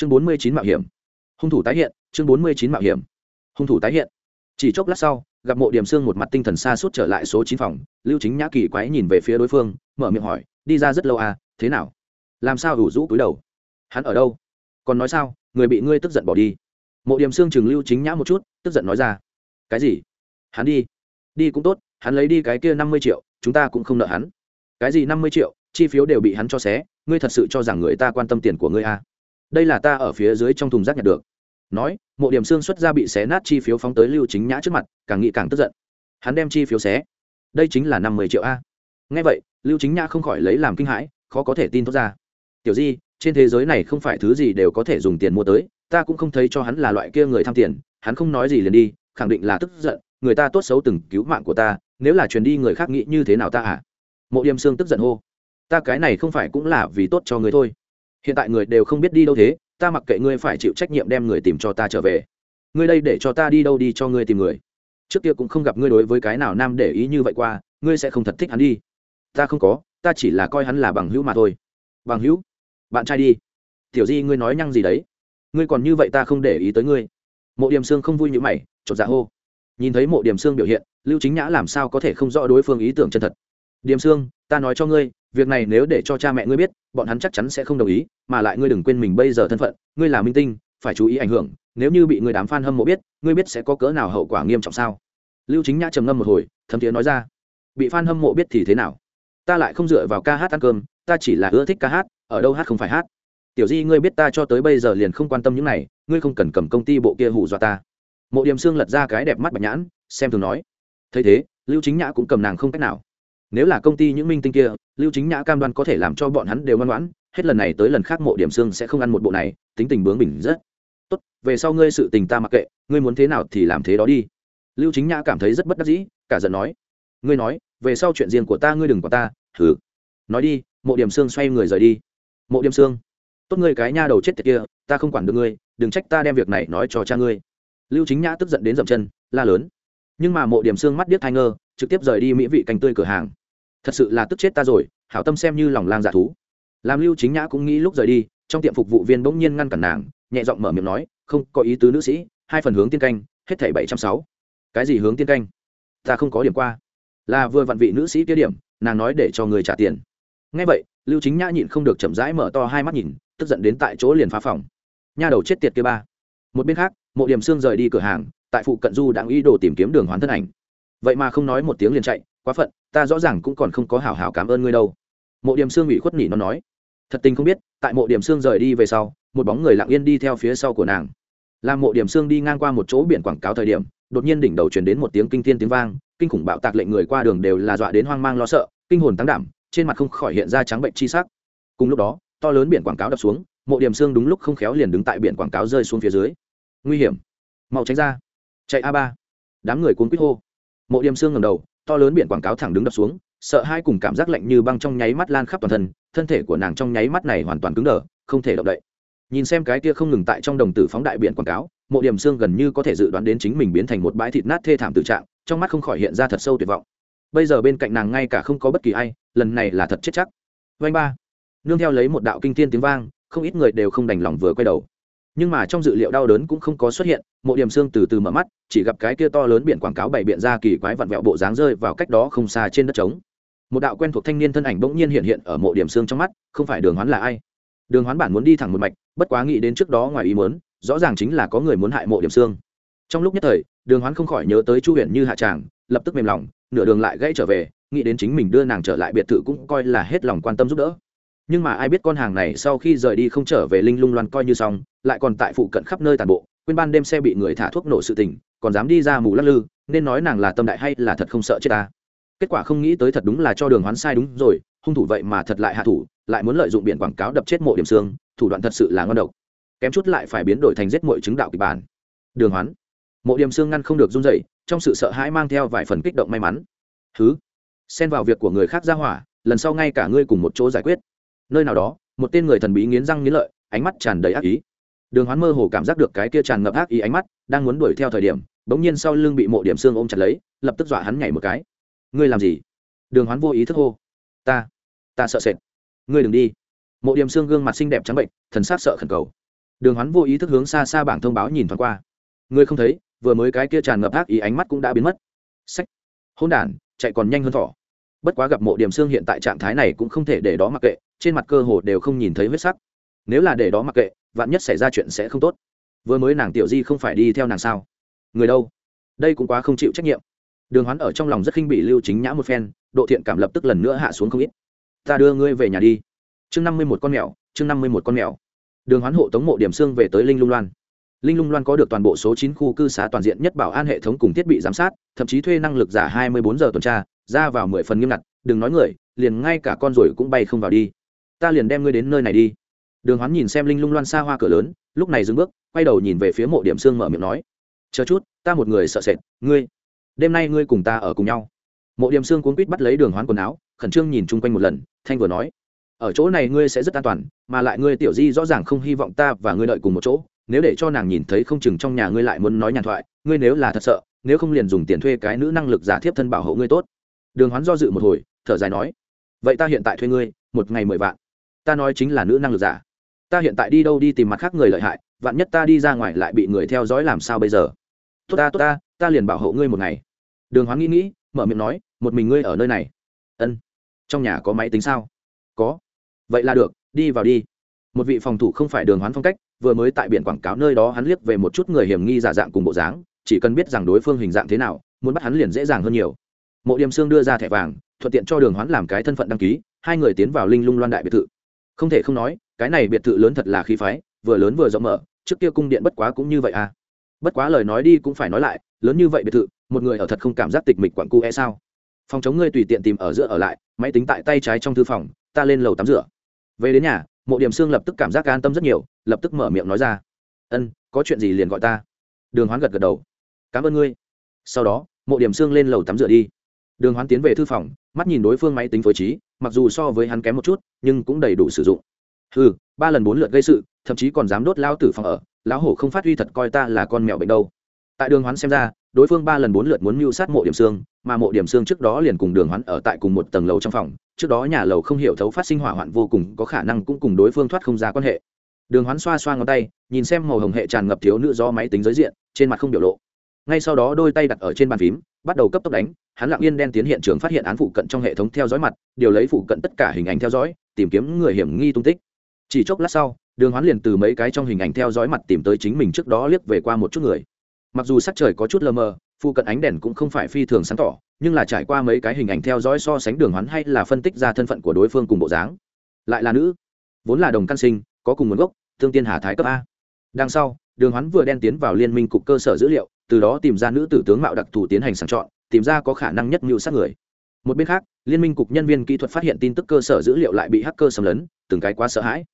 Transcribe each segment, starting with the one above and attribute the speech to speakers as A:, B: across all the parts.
A: chương bốn mươi chín mạo hiểm. Hung thủ tái hiện, chương bốn mươi chín mạo hiểm. Hung thủ tái hiện. Chỉ chốc lát sau, gặp mộ điểm xương một mặt tinh thần xa suốt trở lại số chín phòng, lưu chính nhã kỳ quái nhìn về phía đối phương, mở miệng hỏi, đi ra rất lâu à thế nào? Làm sao ủ rũ cúi đầu? Hắn ở đâu? Còn nói sao, người bị ngươi tức giận bỏ đi. Mộ điểm xương chừng lưu chính nhã một chút, tức giận nói ra, cái gì? Hắn đi. Đi cũng tốt, hắn lấy đi cái kia năm mươi triệu, chúng ta cũng không nợ hắn. Cái gì năm mươi triệu, chi phiếu đều bị hắn cho xé, ngươi thật sự cho rằng người ta quan tâm tiền của ngươi à đây là ta ở phía dưới trong thùng rác nhặt được. Nói, mộ điểm xương xuất ra bị xé nát chi phiếu phóng tới lưu chính nhã trước mặt, càng nghĩ càng tức giận. Hắn đem chi phiếu xé. Đây chính là năm mươi triệu a. Ngay vậy, lưu chính nhã không khỏi lấy làm kinh hãi, khó có thể tin thốt ra. Tiểu di, trên thế giới này không phải thứ gì đều có thể dùng tiền mua tới, ta cũng không thấy cho hắn là loại kia người tham tiền, hắn không nói gì liền đi, khẳng định là tức giận, người ta tốt xấu từng cứu mạng của ta, nếu là truyền đi người khác nghĩ như thế nào ta à? Mộ Điểm xương tức giận hô. Ta cái này không phải cũng là vì tốt cho người thôi hiện tại người đều không biết đi đâu thế, ta mặc kệ ngươi phải chịu trách nhiệm đem người tìm cho ta trở về. Ngươi đây để cho ta đi đâu đi cho ngươi tìm người. Trước kia cũng không gặp ngươi đối với cái nào nam để ý như vậy qua, ngươi sẽ không thật thích hắn đi. Ta không có, ta chỉ là coi hắn là bằng hữu mà thôi. Bằng hữu? Bạn trai đi. Tiểu di, ngươi nói nhăng gì đấy? Ngươi còn như vậy ta không để ý tới ngươi. Mộ điểm xương không vui như mày, chột dạ hô. Nhìn thấy mộ điểm xương biểu hiện, lưu chính nhã làm sao có thể không rõ đối phương ý tưởng chân thật. Điềm xương ta nói cho ngươi, việc này nếu để cho cha mẹ ngươi biết, bọn hắn chắc chắn sẽ không đồng ý, mà lại ngươi đừng quên mình bây giờ thân phận, ngươi là minh tinh, phải chú ý ảnh hưởng, nếu như bị người đám f a n hâm mộ biết, ngươi biết sẽ có cỡ nào hậu quả nghiêm trọng sao? Lưu chính nhã trầm ngâm một hồi, thấm thiế nói ra, bị f a n hâm mộ biết thì thế nào? Ta lại không dựa vào ca hát ăn cơm, ta chỉ là ưa thích ca hát, ở đâu hát không phải hát. Tiểu di, ngươi biết ta cho tới bây giờ liền không quan tâm những này, ngươi không cần cầm công ty bộ kia hù dọa ta. Mộ điểm xương lật ra cái đẹp mắt bạch nhãn, xem thường nói. Thấy thế, lưu chính nhã cũng cầm nàng không cách nào nếu là công ty những minh tinh kia, lưu chính nhã cam đoan có thể làm cho bọn hắn đều ngoan ngoãn, hết lần này tới lần khác mộ điểm xương sẽ không ăn một bộ này, tính tình bướng bỉnh rất. Tốt, về sau ngươi sự tình ta mặc kệ, ngươi muốn thế nào thì làm thế đó đi. Lưu chính nhã cảm thấy rất bất đắc dĩ, cả giận nói. Ngươi nói, về sau chuyện riêng của ta ngươi đừng có ta thử nói đi, mộ điểm xương xoay người rời đi. Mộ điểm xương. Tốt ngươi cái nha đầu chết tiệt kia, ta không quản được ngươi, đừng trách ta đem việc này nói cho cha ngươi. Lưu chính nhã tức giận đến dậm chân, la lớn nhưng mà mộ điểm xương mắt điếc thai ngơ, trực tiếp rời đi mỹ vị canh tươi cửa hàng. Thật sự là tức chết ta rồi, hảo tâm xem như lòng lang dạ thú. Làm lưu chính nhã cũng nghĩ lúc rời đi, trong tiệm phục vụ viên bỗng nhiên ngăn cản nàng, nhẹ giọng mở miệng nói, không, có ý tứ nữ sĩ, hai phần hướng tiên canh, hết thảy bảy trăm sáu. Cái gì hướng tiên canh? Ta không có điểm qua. Là vừa vặn vị nữ sĩ kia điểm, nàng nói để cho người trả tiền. Ngay vậy, lưu chính nhã nhịn không được chậm rãi mở to hai mắt nhìn, tức giận đến tại chỗ liền phá phòng. Nha đầu chết tiệt kia ba. Một bên khác, mộ điểm xương rời đi cửa hàng tại phụ cận du đang ý đồ tìm kiếm đường hoán thân ảnh. Vậy mà không nói một tiếng liền chạy, quá phận, ta rõ ràng cũng còn không có hảo hảo cảm ơn ngươi đâu. Mộ điểm xương ủy khuất nhỉ nó nói. Thật tình không biết, tại mộ điểm xương rời đi về sau, một bóng người lặng yên đi theo phía sau của nàng. Làm mộ điểm xương đi ngang qua một chỗ biển quảng cáo thời điểm, đột nhiên đỉnh đầu truyền đến một tiếng kinh thiên tiếng vang, kinh khủng bạo tạc lệnh người qua đường đều là dọa đến hoang mang lo sợ, kinh hồn tăng đảm, trên mặt không khỏi hiện ra trắng bệnh chi sắc. Cùng lúc đó, to lớn biển quảng cáo đập xuống, mộ điểm xương đúng lúc không khéo liền đứng tại biển quảng cáo rơi xuống phía dưới. Nguy hiểm. Mau tránh ra chạy a ba. Đám người cuốn quýt hô. Mộ điểm xương ngầm đầu, to lớn biển quảng cáo thẳng đứng đập xuống, sợ hai cùng cảm giác lạnh như băng trong nháy mắt lan khắp toàn thân thân thể của nàng trong nháy mắt này hoàn toàn cứng đờ, không thể động đậy. Nhìn xem cái kia không ngừng tại trong đồng tử phóng đại biển quảng cáo, mộ điểm xương gần như có thể dự đoán đến chính mình biến thành một bãi thịt nát thê thảm tự trạng, trong mắt không khỏi hiện ra thật sâu tuyệt vọng. Bây giờ bên cạnh nàng ngay cả không có bất kỳ ai, lần này là thật chết chắc. Vanh ba. Nương theo lấy một đạo kinh thiên tiếng vang, không ít người đều không đành lòng vừa quay đầu nhưng mà trong dự liệu đau đớn cũng không có xuất hiện, mộ điểm xương từ từ mở mắt, chỉ gặp cái kia to lớn biển quảng cáo bày biện ra kỳ quái vặn vẹo bộ dáng rơi vào cách đó không xa trên đất trống. Một đạo quen thuộc thanh niên thân ảnh bỗng nhiên hiện hiện ở mộ điểm xương trong mắt, không phải đường hoán là ai? Đường hoán bản muốn đi thẳng một mạch, bất quá nghĩ đến trước đó ngoài ý muốn, rõ ràng chính là có người muốn hại mộ điểm xương. Trong lúc nhất thời, đường hoán không khỏi nhớ tới chu huyện như hạ tràng, lập tức mềm lòng, nửa đường lại gãy trở về, nghĩ đến chính mình đưa nàng trở lại biệt thự cũng coi là hết lòng quan tâm giúp đỡ nhưng mà ai biết con hàng này sau khi rời đi không trở về linh lung loan coi như xong, lại còn tại phụ cận khắp nơi tàn bộ, quên ban đêm xe bị người thả thuốc nổ sự tình, còn dám đi ra mù lắc lư, nên nói nàng là tâm đại hay là thật không sợ chết ta. Kết quả không nghĩ tới thật đúng là cho đường hoán sai đúng rồi, hung thủ vậy mà thật lại hạ thủ, lại muốn lợi dụng biển quảng cáo đập chết mộ điểm xương, thủ đoạn thật sự là ngon độc. Kém chút lại phải biến đổi thành giết mội chứng đạo kịch bản. Đường hoán. Mộ điểm xương ngăn không được run dậy trong sự sợ hãi mang theo vài phần kích động may mắn. Thứ xen vào việc của người khác ra hỏa, lần sau ngay cả ngươi cùng một chỗ giải quyết nơi nào đó, một tên người thần bí nghiến răng nghiến lợi, ánh mắt tràn đầy ác ý. Đường hoán mơ hồ cảm giác được cái kia tràn ngập ác ý ánh mắt, đang muốn đuổi theo thời điểm, bỗng nhiên sau lưng bị mộ điểm xương ôm chặt lấy, lập tức dọa hắn nhảy một cái. Ngươi làm gì? Đường hoán vô ý thức hô. Ta ta sợ sệt. Ngươi đừng đi. Mộ điểm xương gương mặt xinh đẹp trắng bệnh, thần sát sợ khẩn cầu. Đường hoán vô ý thức hướng xa xa bảng thông báo nhìn thoáng qua. Ngươi không thấy, vừa mới cái kia tràn ngập ác ý ánh mắt cũng đã biến mất. Sách hôn đản, chạy còn nhanh hơn thỏ bất quá gặp mộ điểm xương hiện tại trạng thái này cũng không thể để đó mặc kệ, trên mặt cơ hồ đều không nhìn thấy huyết sắc. Nếu là để đó mặc kệ, vạn nhất xảy ra chuyện sẽ không tốt. Vừa mới nàng tiểu di không phải đi theo nàng sao? Người đâu? Đây cũng quá không chịu trách nhiệm. Đường hoán ở trong lòng rất khinh bị lưu chính nhã một phen, độ thiện cảm lập tức lần nữa hạ xuống không ít. Ta đưa ngươi về nhà đi. Chương năm mươi một con mèo, chương năm mươi một con mèo. Đường hoán hộ tống mộ điểm xương về tới linh lung loan. Linh lung loan có được toàn bộ số chín khu cư xá toàn diện nhất bảo an hệ thống cùng thiết bị giám sát, thậm chí thuê năng lực giả hai mươi bốn giờ tuần tra ra vào mười phần nghiêm ngặt, đừng nói người, liền ngay cả con rồi cũng bay không vào đi. Ta liền đem ngươi đến nơi này đi. Đường hoán nhìn xem linh lung loan xa hoa cửa lớn, lúc này dừng bước, quay đầu nhìn về phía mộ điểm xương mở miệng nói, chờ chút, ta một người sợ sệt, ngươi, đêm nay ngươi cùng ta ở cùng nhau. Mộ điểm xương cuốn quýt bắt lấy đường hoán quần áo, khẩn trương nhìn chung quanh một lần, thanh vừa nói, ở chỗ này ngươi sẽ rất an toàn, mà lại ngươi tiểu di rõ ràng không hy vọng ta và ngươi đợi cùng một chỗ. Nếu để cho nàng nhìn thấy không chừng trong nhà ngươi lại muốn nói nhàn thoại, ngươi nếu là thật sợ, nếu không liền dùng tiền thuê cái nữ năng lực giả thiếp thân bảo hộ ngươi tốt đường hoán do dự một hồi, thở dài nói, vậy ta hiện tại thuê ngươi, một ngày mười vạn. Ta nói chính là nữ năng lực giả. Ta hiện tại đi đâu đi tìm mặt khác người lợi hại, vạn nhất ta đi ra ngoài lại bị người theo dõi làm sao bây giờ? Tốt ta tốt ta ta liền bảo hộ ngươi một ngày. Đường hoán nghĩ nghĩ, mở miệng nói, một mình ngươi ở nơi này. Ân, trong nhà có máy tính sao? Có. Vậy là được, đi vào đi. Một vị phòng thủ không phải đường hoán phong cách, vừa mới tại biển quảng cáo nơi đó hắn liếc về một chút người hiểm nghi giả dạng cùng bộ dáng, chỉ cần biết rằng đối phương hình dạng thế nào, muốn bắt hắn liền dễ dàng hơn nhiều mộ điềm sương đưa ra thẻ vàng, thuận tiện cho đường hoán làm cái thân phận đăng ký, hai người tiến vào linh lung loan đại biệt thự. Không thể không nói, cái này biệt thự lớn thật là khí phái, vừa lớn vừa rộng mở, trước kia cung điện bất quá cũng như vậy à. Bất quá lời nói đi cũng phải nói lại, lớn như vậy biệt thự, một người ở thật không cảm giác tịch mịch quặn cu e sao. Phòng chống ngươi tùy tiện tìm ở giữa ở lại, máy tính tại tay trái trong thư phòng, ta lên lầu tắm rửa. Về đến nhà, mộ điểm xương lập tức cảm giác an tâm rất nhiều, lập tức mở miệng nói ra. Ân, có chuyện gì liền gọi ta. Đường hoán gật gật đầu. Cảm ơn ngươi. Sau đó, mộ điểm xương lên lầu tắm rửa đi đường hoán tiến về thư phòng, mắt nhìn đối phương máy tính phối trí, mặc dù so với hắn kém một chút, nhưng cũng đầy đủ sử dụng. Ừ ba lần bốn lượt gây sự, thậm chí còn dám đốt lao tử phòng ở, lão hổ không phát huy thật coi ta là con mèo bệnh đâu. Tại đường hoán xem ra, đối phương ba lần bốn lượt muốn mưu sát mộ điểm xương, mà mộ điểm xương trước đó liền cùng đường hoán ở tại cùng một tầng lầu trong phòng, trước đó nhà lầu không hiểu thấu phát sinh hỏa hoạn vô cùng, có khả năng cũng cùng đối phương thoát không ra quan hệ. Đường hoán xoa xoa ngón tay, nhìn xem màu hồng hệ tràn ngập thiếu nữ do máy tính giới diện, trên mặt không biểu lộ ngay sau đó đôi tay đặt ở trên bàn phím, bắt đầu cấp tốc đánh, hắn lặng yên đen tiến hiện trường phát hiện án phụ cận trong hệ thống theo dõi mặt, điều lấy phụ cận tất cả hình ảnh theo dõi, tìm kiếm người hiểm nghi tung tích. Chỉ chốc lát sau, đường hoán liền từ mấy cái trong hình ảnh theo dõi mặt tìm tới chính mình trước đó liếc về qua một chút người. Mặc dù sắc trời có chút lờ mờ, phụ cận ánh đèn cũng không phải phi thường sáng tỏ, nhưng là trải qua mấy cái hình ảnh theo dõi so sánh đường hoán hay là phân tích ra thân phận của đối phương cùng bộ dáng. Lại là nữ, vốn là đồng căn sinh, có cùng nguồn gốc, thương tiên hà thái cấp a. Đằng sau, đường hoán vừa đen tiến vào liên minh cục cơ sở dữ liệu từ đó tìm ra nữ tử tướng mạo đặc thù tiến hành sàng chọn, tìm ra có khả năng nhất mưu sát người. Một bên khác, liên minh cục nhân viên kỹ thuật phát hiện tin tức cơ sở dữ liệu lại bị hacker xâm lấn, từng cái quá sợ hãi.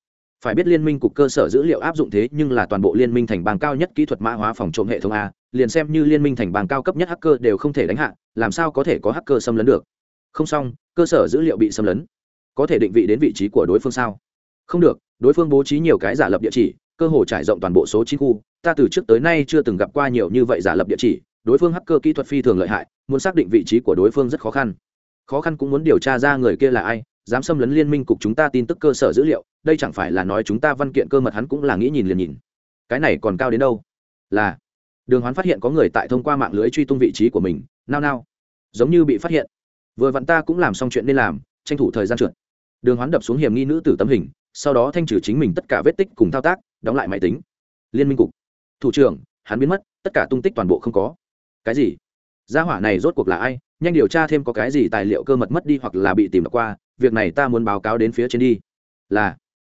A: Phải biết liên minh cục cơ sở dữ liệu áp dụng thế nhưng là toàn bộ liên minh thành bang cao nhất kỹ thuật mã hóa phòng trộm hệ thống a, liền xem như liên minh thành bang cao cấp nhất hacker đều không thể đánh hạ, làm sao có thể có hacker xâm lấn được? Không xong, cơ sở dữ liệu bị xâm lấn. Có thể định vị đến vị trí của đối phương sao? Không được, đối phương bố trí nhiều cái giả lập địa chỉ cơ hồ trải rộng toàn bộ số chín khu. Ta từ trước tới nay chưa từng gặp qua nhiều như vậy giả lập địa chỉ. Đối phương hacker kỹ thuật phi thường lợi hại, muốn xác định vị trí của đối phương rất khó khăn. Khó khăn cũng muốn điều tra ra người kia là ai, dám xâm lấn liên minh cục chúng ta tin tức cơ sở dữ liệu. Đây chẳng phải là nói chúng ta văn kiện cơ mật hắn cũng là nghĩ nhìn liền nhìn. Cái này còn cao đến đâu? Là, đường hoán phát hiện có người tại thông qua mạng lưới truy tung vị trí của mình. Nao nao. Giống như bị phát hiện. Vừa vặn ta cũng làm xong chuyện nên làm, tranh thủ thời gian trượt. Đường hoán đập xuống hiểm nghi nữ tử tấm hình sau đó thanh trừ chính mình tất cả vết tích cùng thao tác, đóng lại máy tính. Liên minh cục. Thủ trưởng, hắn biến mất, tất cả tung tích toàn bộ không có. Cái gì? Gia hỏa này rốt cuộc là ai? Nhanh điều tra thêm có cái gì tài liệu cơ mật mất đi hoặc là bị tìm qua, việc này ta muốn báo cáo đến phía trên đi. Là.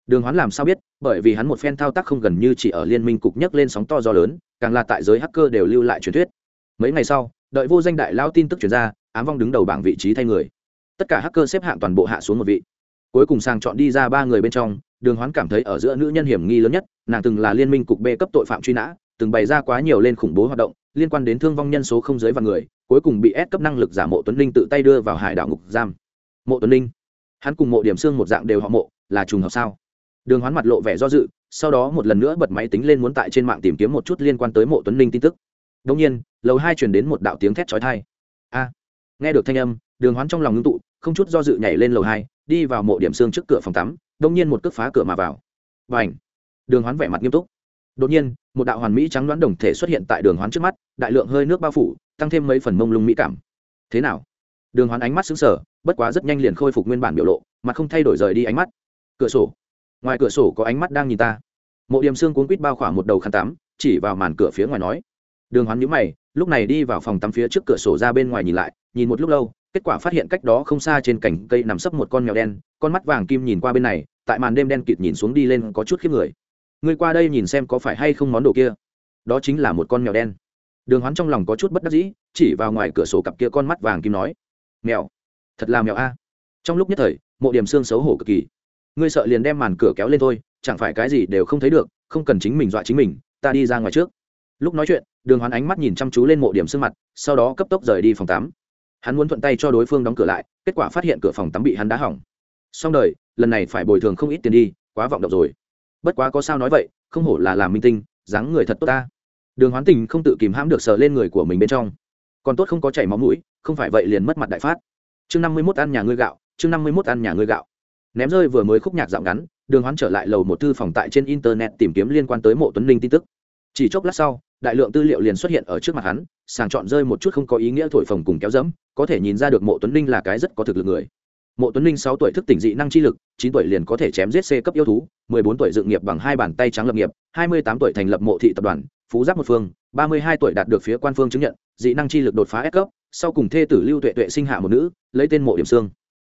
A: Đường hoán làm sao biết? Bởi vì hắn một phen thao tác không gần như chỉ ở liên minh cục nhấc lên sóng to gió lớn, càng là tại giới hacker đều lưu lại truyền thuyết. Mấy ngày sau, đợi vô danh đại lao tin tức chuyển ra, ám vong đứng đầu bảng vị trí thay người. Tất cả hacker xếp hạng toàn bộ hạ xuống một vị cuối cùng sàng chọn đi ra ba người bên trong, đường hoán cảm thấy ở giữa nữ nhân hiểm nghi lớn nhất, nàng từng là liên minh cục b cấp tội phạm truy nã, từng bày ra quá nhiều lên khủng bố hoạt động, liên quan đến thương vong nhân số không dưới vạn người, cuối cùng bị ép cấp năng lực giả mộ tuấn linh tự tay đưa vào hải đảo ngục giam. Mộ tuấn linh hắn cùng mộ điểm xương một dạng đều họ mộ, là trùng hợp sao? Đường hoán mặt lộ vẻ do dự, sau đó một lần nữa bật máy tính lên muốn tại trên mạng tìm kiếm một chút liên quan tới mộ tuấn linh tin tức. Đông nhiên, lầu hai chuyển đến một đạo tiếng thét trói thai a! Nghe được thanh âm, đường hoán trong lòng ngưng tụ, không chút do dự nhảy lên lầu hai đi vào mộ điểm xương trước cửa phòng tắm, đông nhiên một cước phá cửa mà vào. Và ảnh đường hoán vẻ mặt nghiêm túc. Đột nhiên, một đạo hoàn mỹ trắng đoán đồng thể xuất hiện tại đường hoán trước mắt, đại lượng hơi nước bao phủ, tăng thêm mấy phần mông lung mỹ cảm. Thế nào? Đường hoán ánh mắt xứng sở bất quá rất nhanh liền khôi phục nguyên bản biểu lộ, mà không thay đổi rời đi ánh mắt. Cửa sổ. Ngoài cửa sổ có ánh mắt đang nhìn ta. Mộ điểm xương cuốn quít bao khỏa một đầu khăn tắm, chỉ vào màn cửa phía ngoài nói. Đường hoán nhíu mày, lúc này đi vào phòng tắm phía trước cửa sổ ra bên ngoài nhìn lại, nhìn một lúc lâu kết quả phát hiện cách đó không xa trên cành cây nằm sấp một con mèo đen, con mắt vàng kim nhìn qua bên này, tại màn đêm đen kịt nhìn xuống đi lên có chút khiếp người. Người qua đây nhìn xem có phải hay không món đồ kia. Đó chính là một con mèo đen. Đường hoán trong lòng có chút bất đắc dĩ, chỉ vào ngoài cửa sổ cặp kia con mắt vàng kim nói, mèo, thật là mèo a. Trong lúc nhất thời, mộ điểm xương xấu hổ cực kỳ. Ngươi sợ liền đem màn cửa kéo lên thôi, chẳng phải cái gì đều không thấy được, không cần chính mình dọa chính mình, ta đi ra ngoài trước. Lúc nói chuyện, đường hoán ánh mắt nhìn chăm chú lên mộ điểm xương mặt, sau đó cấp tốc rời đi phòng tắm hắn muốn thuận tay cho đối phương đóng cửa lại, kết quả phát hiện cửa phòng tắm bị hắn đá hỏng. Xong đời, lần này phải bồi thường không ít tiền đi, quá vọng động rồi. Bất quá có sao nói vậy, không hổ là làm minh tinh, dáng người thật tốt ta. Đường hoán tình không tự kìm hãm được sờ lên người của mình bên trong. Còn tốt không có chảy máu mũi, không phải vậy liền mất mặt đại phát. Chương năm mươi mốt ăn nhà ngươi gạo, chương năm mươi mốt ăn nhà ngươi gạo. Ném rơi vừa mới khúc nhạc dạo ngắn, đường hoán trở lại lầu một thư phòng tại trên internet tìm kiếm liên quan tới mộ tuấn linh tin tức. Chỉ chốc lát sau đại lượng tư liệu liền xuất hiện ở trước mặt hắn, sàng chọn rơi một chút không có ý nghĩa thổi phồng cùng kéo dẫm, có thể nhìn ra được mộ tuấn linh là cái rất có thực lực người. Mộ tuấn linh sáu tuổi thức tỉnh dị năng chi lực, chín tuổi liền có thể chém giết c cấp yêu thú, mười bốn tuổi dựng nghiệp bằng hai bàn tay trắng lập nghiệp, hai mươi tám tuổi thành lập mộ thị tập đoàn, phú giáp một phương, ba mươi hai tuổi đạt được phía quan phương chứng nhận, dị năng chi lực đột phá S cấp, sau cùng thê tử lưu tuệ tuệ sinh hạ một nữ, lấy tên mộ điểm xương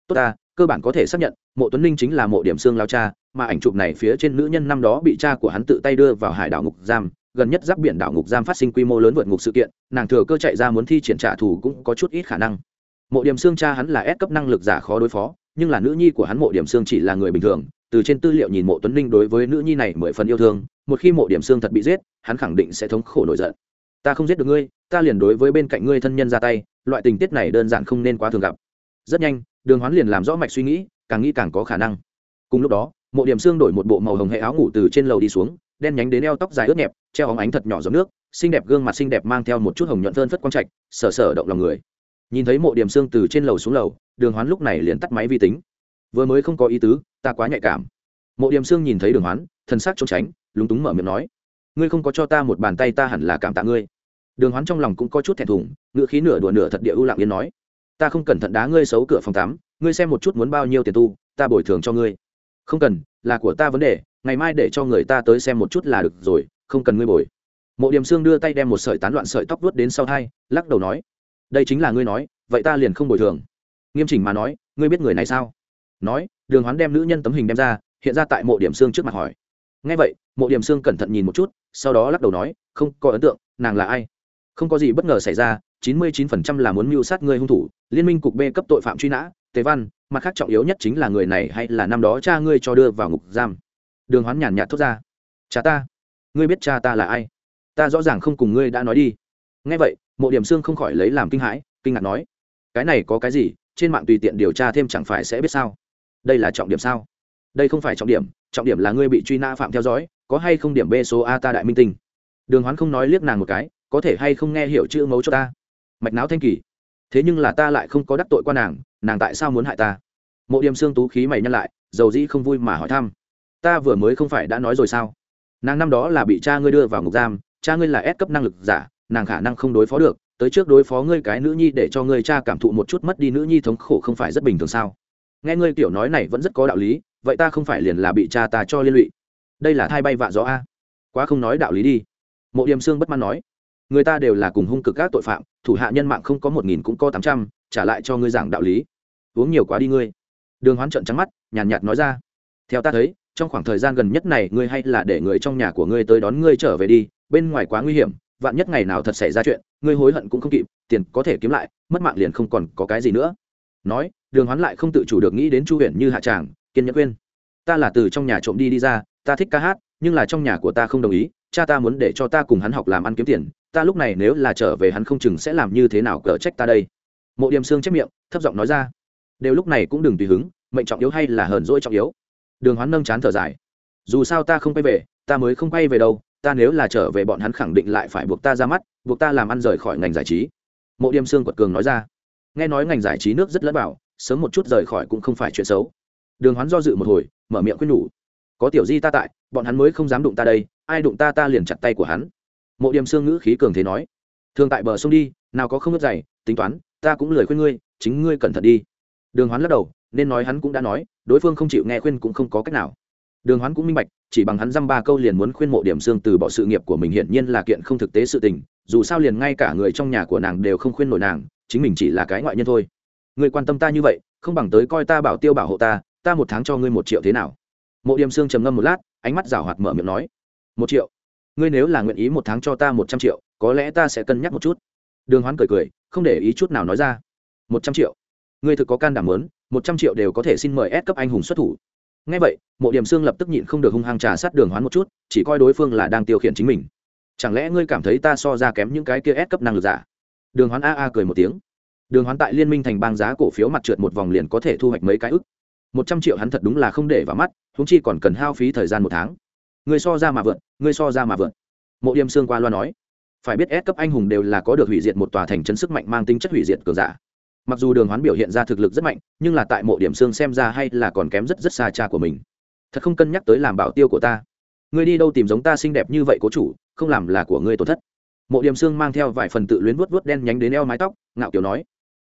A: tốt ta, cơ bản có thể xác nhận, mộ tuấn linh chính là mộ điểm xương lao cha, mà ảnh chụp này phía trên nữ nhân năm đó bị cha của hắn tự tay đưa vào hải đảo ngục giam gần nhất giáp biển đảo ngục giam phát sinh quy mô lớn vượt ngục sự kiện, nàng thừa cơ chạy ra muốn thi triển trả thù cũng có chút ít khả năng. Mộ điểm xương cha hắn là ép cấp năng lực giả khó đối phó, nhưng là nữ nhi của hắn mộ điểm xương chỉ là người bình thường, từ trên tư liệu nhìn mộ tuấn ninh đối với nữ nhi này mười phần yêu thương, một khi mộ điểm xương thật bị giết, hắn khẳng định sẽ thống khổ nổi giận. Ta không giết được ngươi, ta liền đối với bên cạnh ngươi thân nhân ra tay, loại tình tiết này đơn giản không nên quá thường gặp. Rất nhanh, đường hoán liền làm rõ mạch suy nghĩ, càng nghĩ càng có khả năng. Cùng lúc đó, mộ điểm xương đổi một bộ màu hồng hệ áo ngủ từ trên lầu đi xuống đen nhánh đến eo tóc dài ướt nhẹp, treo óng ánh thật nhỏ giọt nước, xinh đẹp gương mặt xinh đẹp mang theo một chút hồng nhuận phơn phất quang trạch, sờ sờ động lòng người. Nhìn thấy mộ điểm xương từ trên lầu xuống lầu, đường hoán lúc này liền tắt máy vi tính. Vừa mới không có ý tứ, ta quá nhạy cảm. Mộ điểm xương nhìn thấy đường hoán thân xác trốn tránh, lúng túng mở miệng nói, ngươi không có cho ta một bàn tay ta hẳn là cảm tạ ngươi. Đường hoán trong lòng cũng có chút thẹn thùng, ngựa khí nửa đùa nửa thật địa ưu lặng yên nói, ta không cẩn thận đá ngươi xấu cửa phòng tắm, ngươi xem một chút muốn bao nhiêu tiền tu, ta bồi thường cho ngươi. Không cần, là của ta vấn đề ngày mai để cho người ta tới xem một chút là được rồi, không cần ngươi bồi. Mộ điểm xương đưa tay đem một sợi tán loạn sợi tóc vuốt đến sau hai lắc đầu nói, đây chính là ngươi nói, vậy ta liền không bồi thường. Nghiêm chỉnh mà nói, ngươi biết người này sao? Nói, đường hoán đem nữ nhân tấm hình đem ra, hiện ra tại mộ điểm xương trước mặt hỏi. Ngay vậy, mộ điểm xương cẩn thận nhìn một chút, sau đó lắc đầu nói, không có ấn tượng, nàng là ai? Không có gì bất ngờ xảy ra, chín mươi chín phần trăm là muốn mưu sát người hung thủ, liên minh cục b cấp tội phạm truy nã, tề văn, mặt khác trọng yếu nhất chính là người này hay là năm đó cha ngươi cho đưa vào ngục giam? Đường hoán nhàn nhạt thốt ra. Cha ta, ngươi biết cha ta là ai? Ta rõ ràng không cùng ngươi đã nói đi. Ngay vậy, mộ điểm xương không khỏi lấy làm kinh hãi, kinh ngạc nói, cái này có cái gì? Trên mạng tùy tiện điều tra thêm chẳng phải sẽ biết sao? Đây là trọng điểm sao? Đây không phải trọng điểm trọng điểm là ngươi bị truy nã phạm theo dõi, có hay không điểm b số a ta đại minh tinh? Đường hoán không nói liếc nàng một cái, có thể hay không nghe hiểu chữ mấu cho ta? Mạch não thanh kỳ. Thế nhưng là ta lại không có đắc tội qua nàng nàng tại sao muốn hại ta? Mộ điểm xương tú khí mày nhăn lại, dầu dĩ không vui mà hỏi thăm ta vừa mới không phải đã nói rồi sao? Nàng năm đó là bị cha ngươi đưa vào ngục giam, cha ngươi là ép cấp năng lực giả, nàng khả năng không đối phó được. Tới trước đối phó ngươi cái nữ nhi để cho ngươi cha cảm thụ một chút mất đi nữ nhi thống khổ không phải rất bình thường sao? Nghe ngươi kiểu nói này vẫn rất có đạo lý, vậy ta không phải liền là bị cha ta cho liên lụy? Đây là thai bay vạ gió a. Quá không nói đạo lý đi. Mộ điềm xương bất mãn nói, người ta đều là cùng hung cực các tội phạm, thủ hạ nhân mạng không có một nghìn cũng có tám trăm, trả lại cho ngươi giảng đạo lý. Uống nhiều quá đi ngươi. Đường hoán trận trắng mắt, nhàn nhạt nói ra, theo ta thấy trong khoảng thời gian gần nhất này, ngươi hay là để người trong nhà của ngươi tới đón ngươi trở về đi, bên ngoài quá nguy hiểm, vạn nhất ngày nào thật xảy ra chuyện, ngươi hối hận cũng không kịp, tiền có thể kiếm lại, mất mạng liền không còn có cái gì nữa. Nói, đường hoán lại không tự chủ được nghĩ đến chu huyền như hạ tràng, kiên nhẫn quên, ta là từ trong nhà trộm đi đi ra, ta thích ca hát, nhưng là trong nhà của ta không đồng ý, cha ta muốn để cho ta cùng hắn học làm ăn kiếm tiền, ta lúc này nếu là trở về hắn không chừng sẽ làm như thế nào cờ trách ta đây. Mộ điểm xương chép miệng, thấp giọng nói ra, đều lúc này cũng đừng tùy hứng, mệnh trọng yếu hay là hờn dỗi trọng yếu đường hoán nâng chán thở dài. Dù sao ta không quay về, ta mới không quay về đâu, ta nếu là trở về bọn hắn khẳng định lại phải buộc ta ra mắt, buộc ta làm ăn rời khỏi ngành giải trí. Mộ điềm Sương quật cường nói ra. Nghe nói ngành giải trí nước rất lẫn bảo sớm một chút rời khỏi cũng không phải chuyện xấu. Đường hoán do dự một hồi, mở miệng khuyên nhủ. Có tiểu di ta tại, bọn hắn mới không dám đụng ta đây, ai đụng ta ta liền chặt tay của hắn. Mộ điểm Sương ngữ khí cường thế nói. Thường tại bờ sông đi, nào có không ướt dày, tính toán, ta cũng lời khuyên ngươi, chính ngươi cẩn thận đi. Đường hoán lắc đầu, nên nói hắn cũng đã nói đối phương không chịu nghe khuyên cũng không có cách nào. Đường hoán cũng minh bạch, chỉ bằng hắn dăm ba câu liền muốn khuyên mộ điểm xương từ bỏ sự nghiệp của mình hiển nhiên là kiện không thực tế sự tình, dù sao liền ngay cả người trong nhà của nàng đều không khuyên nổi nàng, chính mình chỉ là cái ngoại nhân thôi. Người quan tâm ta như vậy, không bằng tới coi ta bảo tiêu bảo hộ ta ta một tháng cho ngươi một triệu thế nào? Mộ điểm xương trầm ngâm một lát, ánh mắt rảo hoạt mở miệng nói, một triệu? Ngươi nếu là nguyện ý một tháng cho ta một trăm triệu, có lẽ ta sẽ cân nhắc một chút. Đường hoán cười cười, không để ý chút nào nói ra, một trăm triệu? Ngươi thực có can đảm lớn một trăm triệu đều có thể xin mời S cấp anh hùng xuất thủ. Nghe vậy, mộ điểm xương lập tức nhịn không được hung hăng trà sát đường hoán một chút, chỉ coi đối phương là đang tiêu khiển chính mình. Chẳng lẽ ngươi cảm thấy ta so ra kém những cái kia S cấp năng lực giả? Đường hoán a a cười một tiếng. Đường hoán tại liên minh thành bang giá cổ phiếu mặt trượt một vòng liền có thể thu hoạch mấy cái ức. Một trăm triệu hắn thật đúng là không để vào mắt, huống chi còn cần hao phí thời gian một tháng. Ngươi so ra mà vượn, ngươi so ra mà vượn. Mộ điểm xương qua loa nói. Phải biết S cấp anh hùng đều là có được hủy diệt một tòa thành trấn sức mạnh mang tính chất hủy diệt cường giả mặc dù đường hoán biểu hiện ra thực lực rất mạnh, nhưng là tại mộ điểm xương xem ra hay là còn kém rất rất xa cha của mình. Thật không cân nhắc tới làm bảo tiêu của ta. Ngươi đi đâu tìm giống ta xinh đẹp như vậy cố chủ, không làm là của ngươi tổn thất. Mộ điểm xương mang theo vài phần tự luyến vuốt vuốt đen nhánh đến eo mái tóc, ngạo kiểu nói,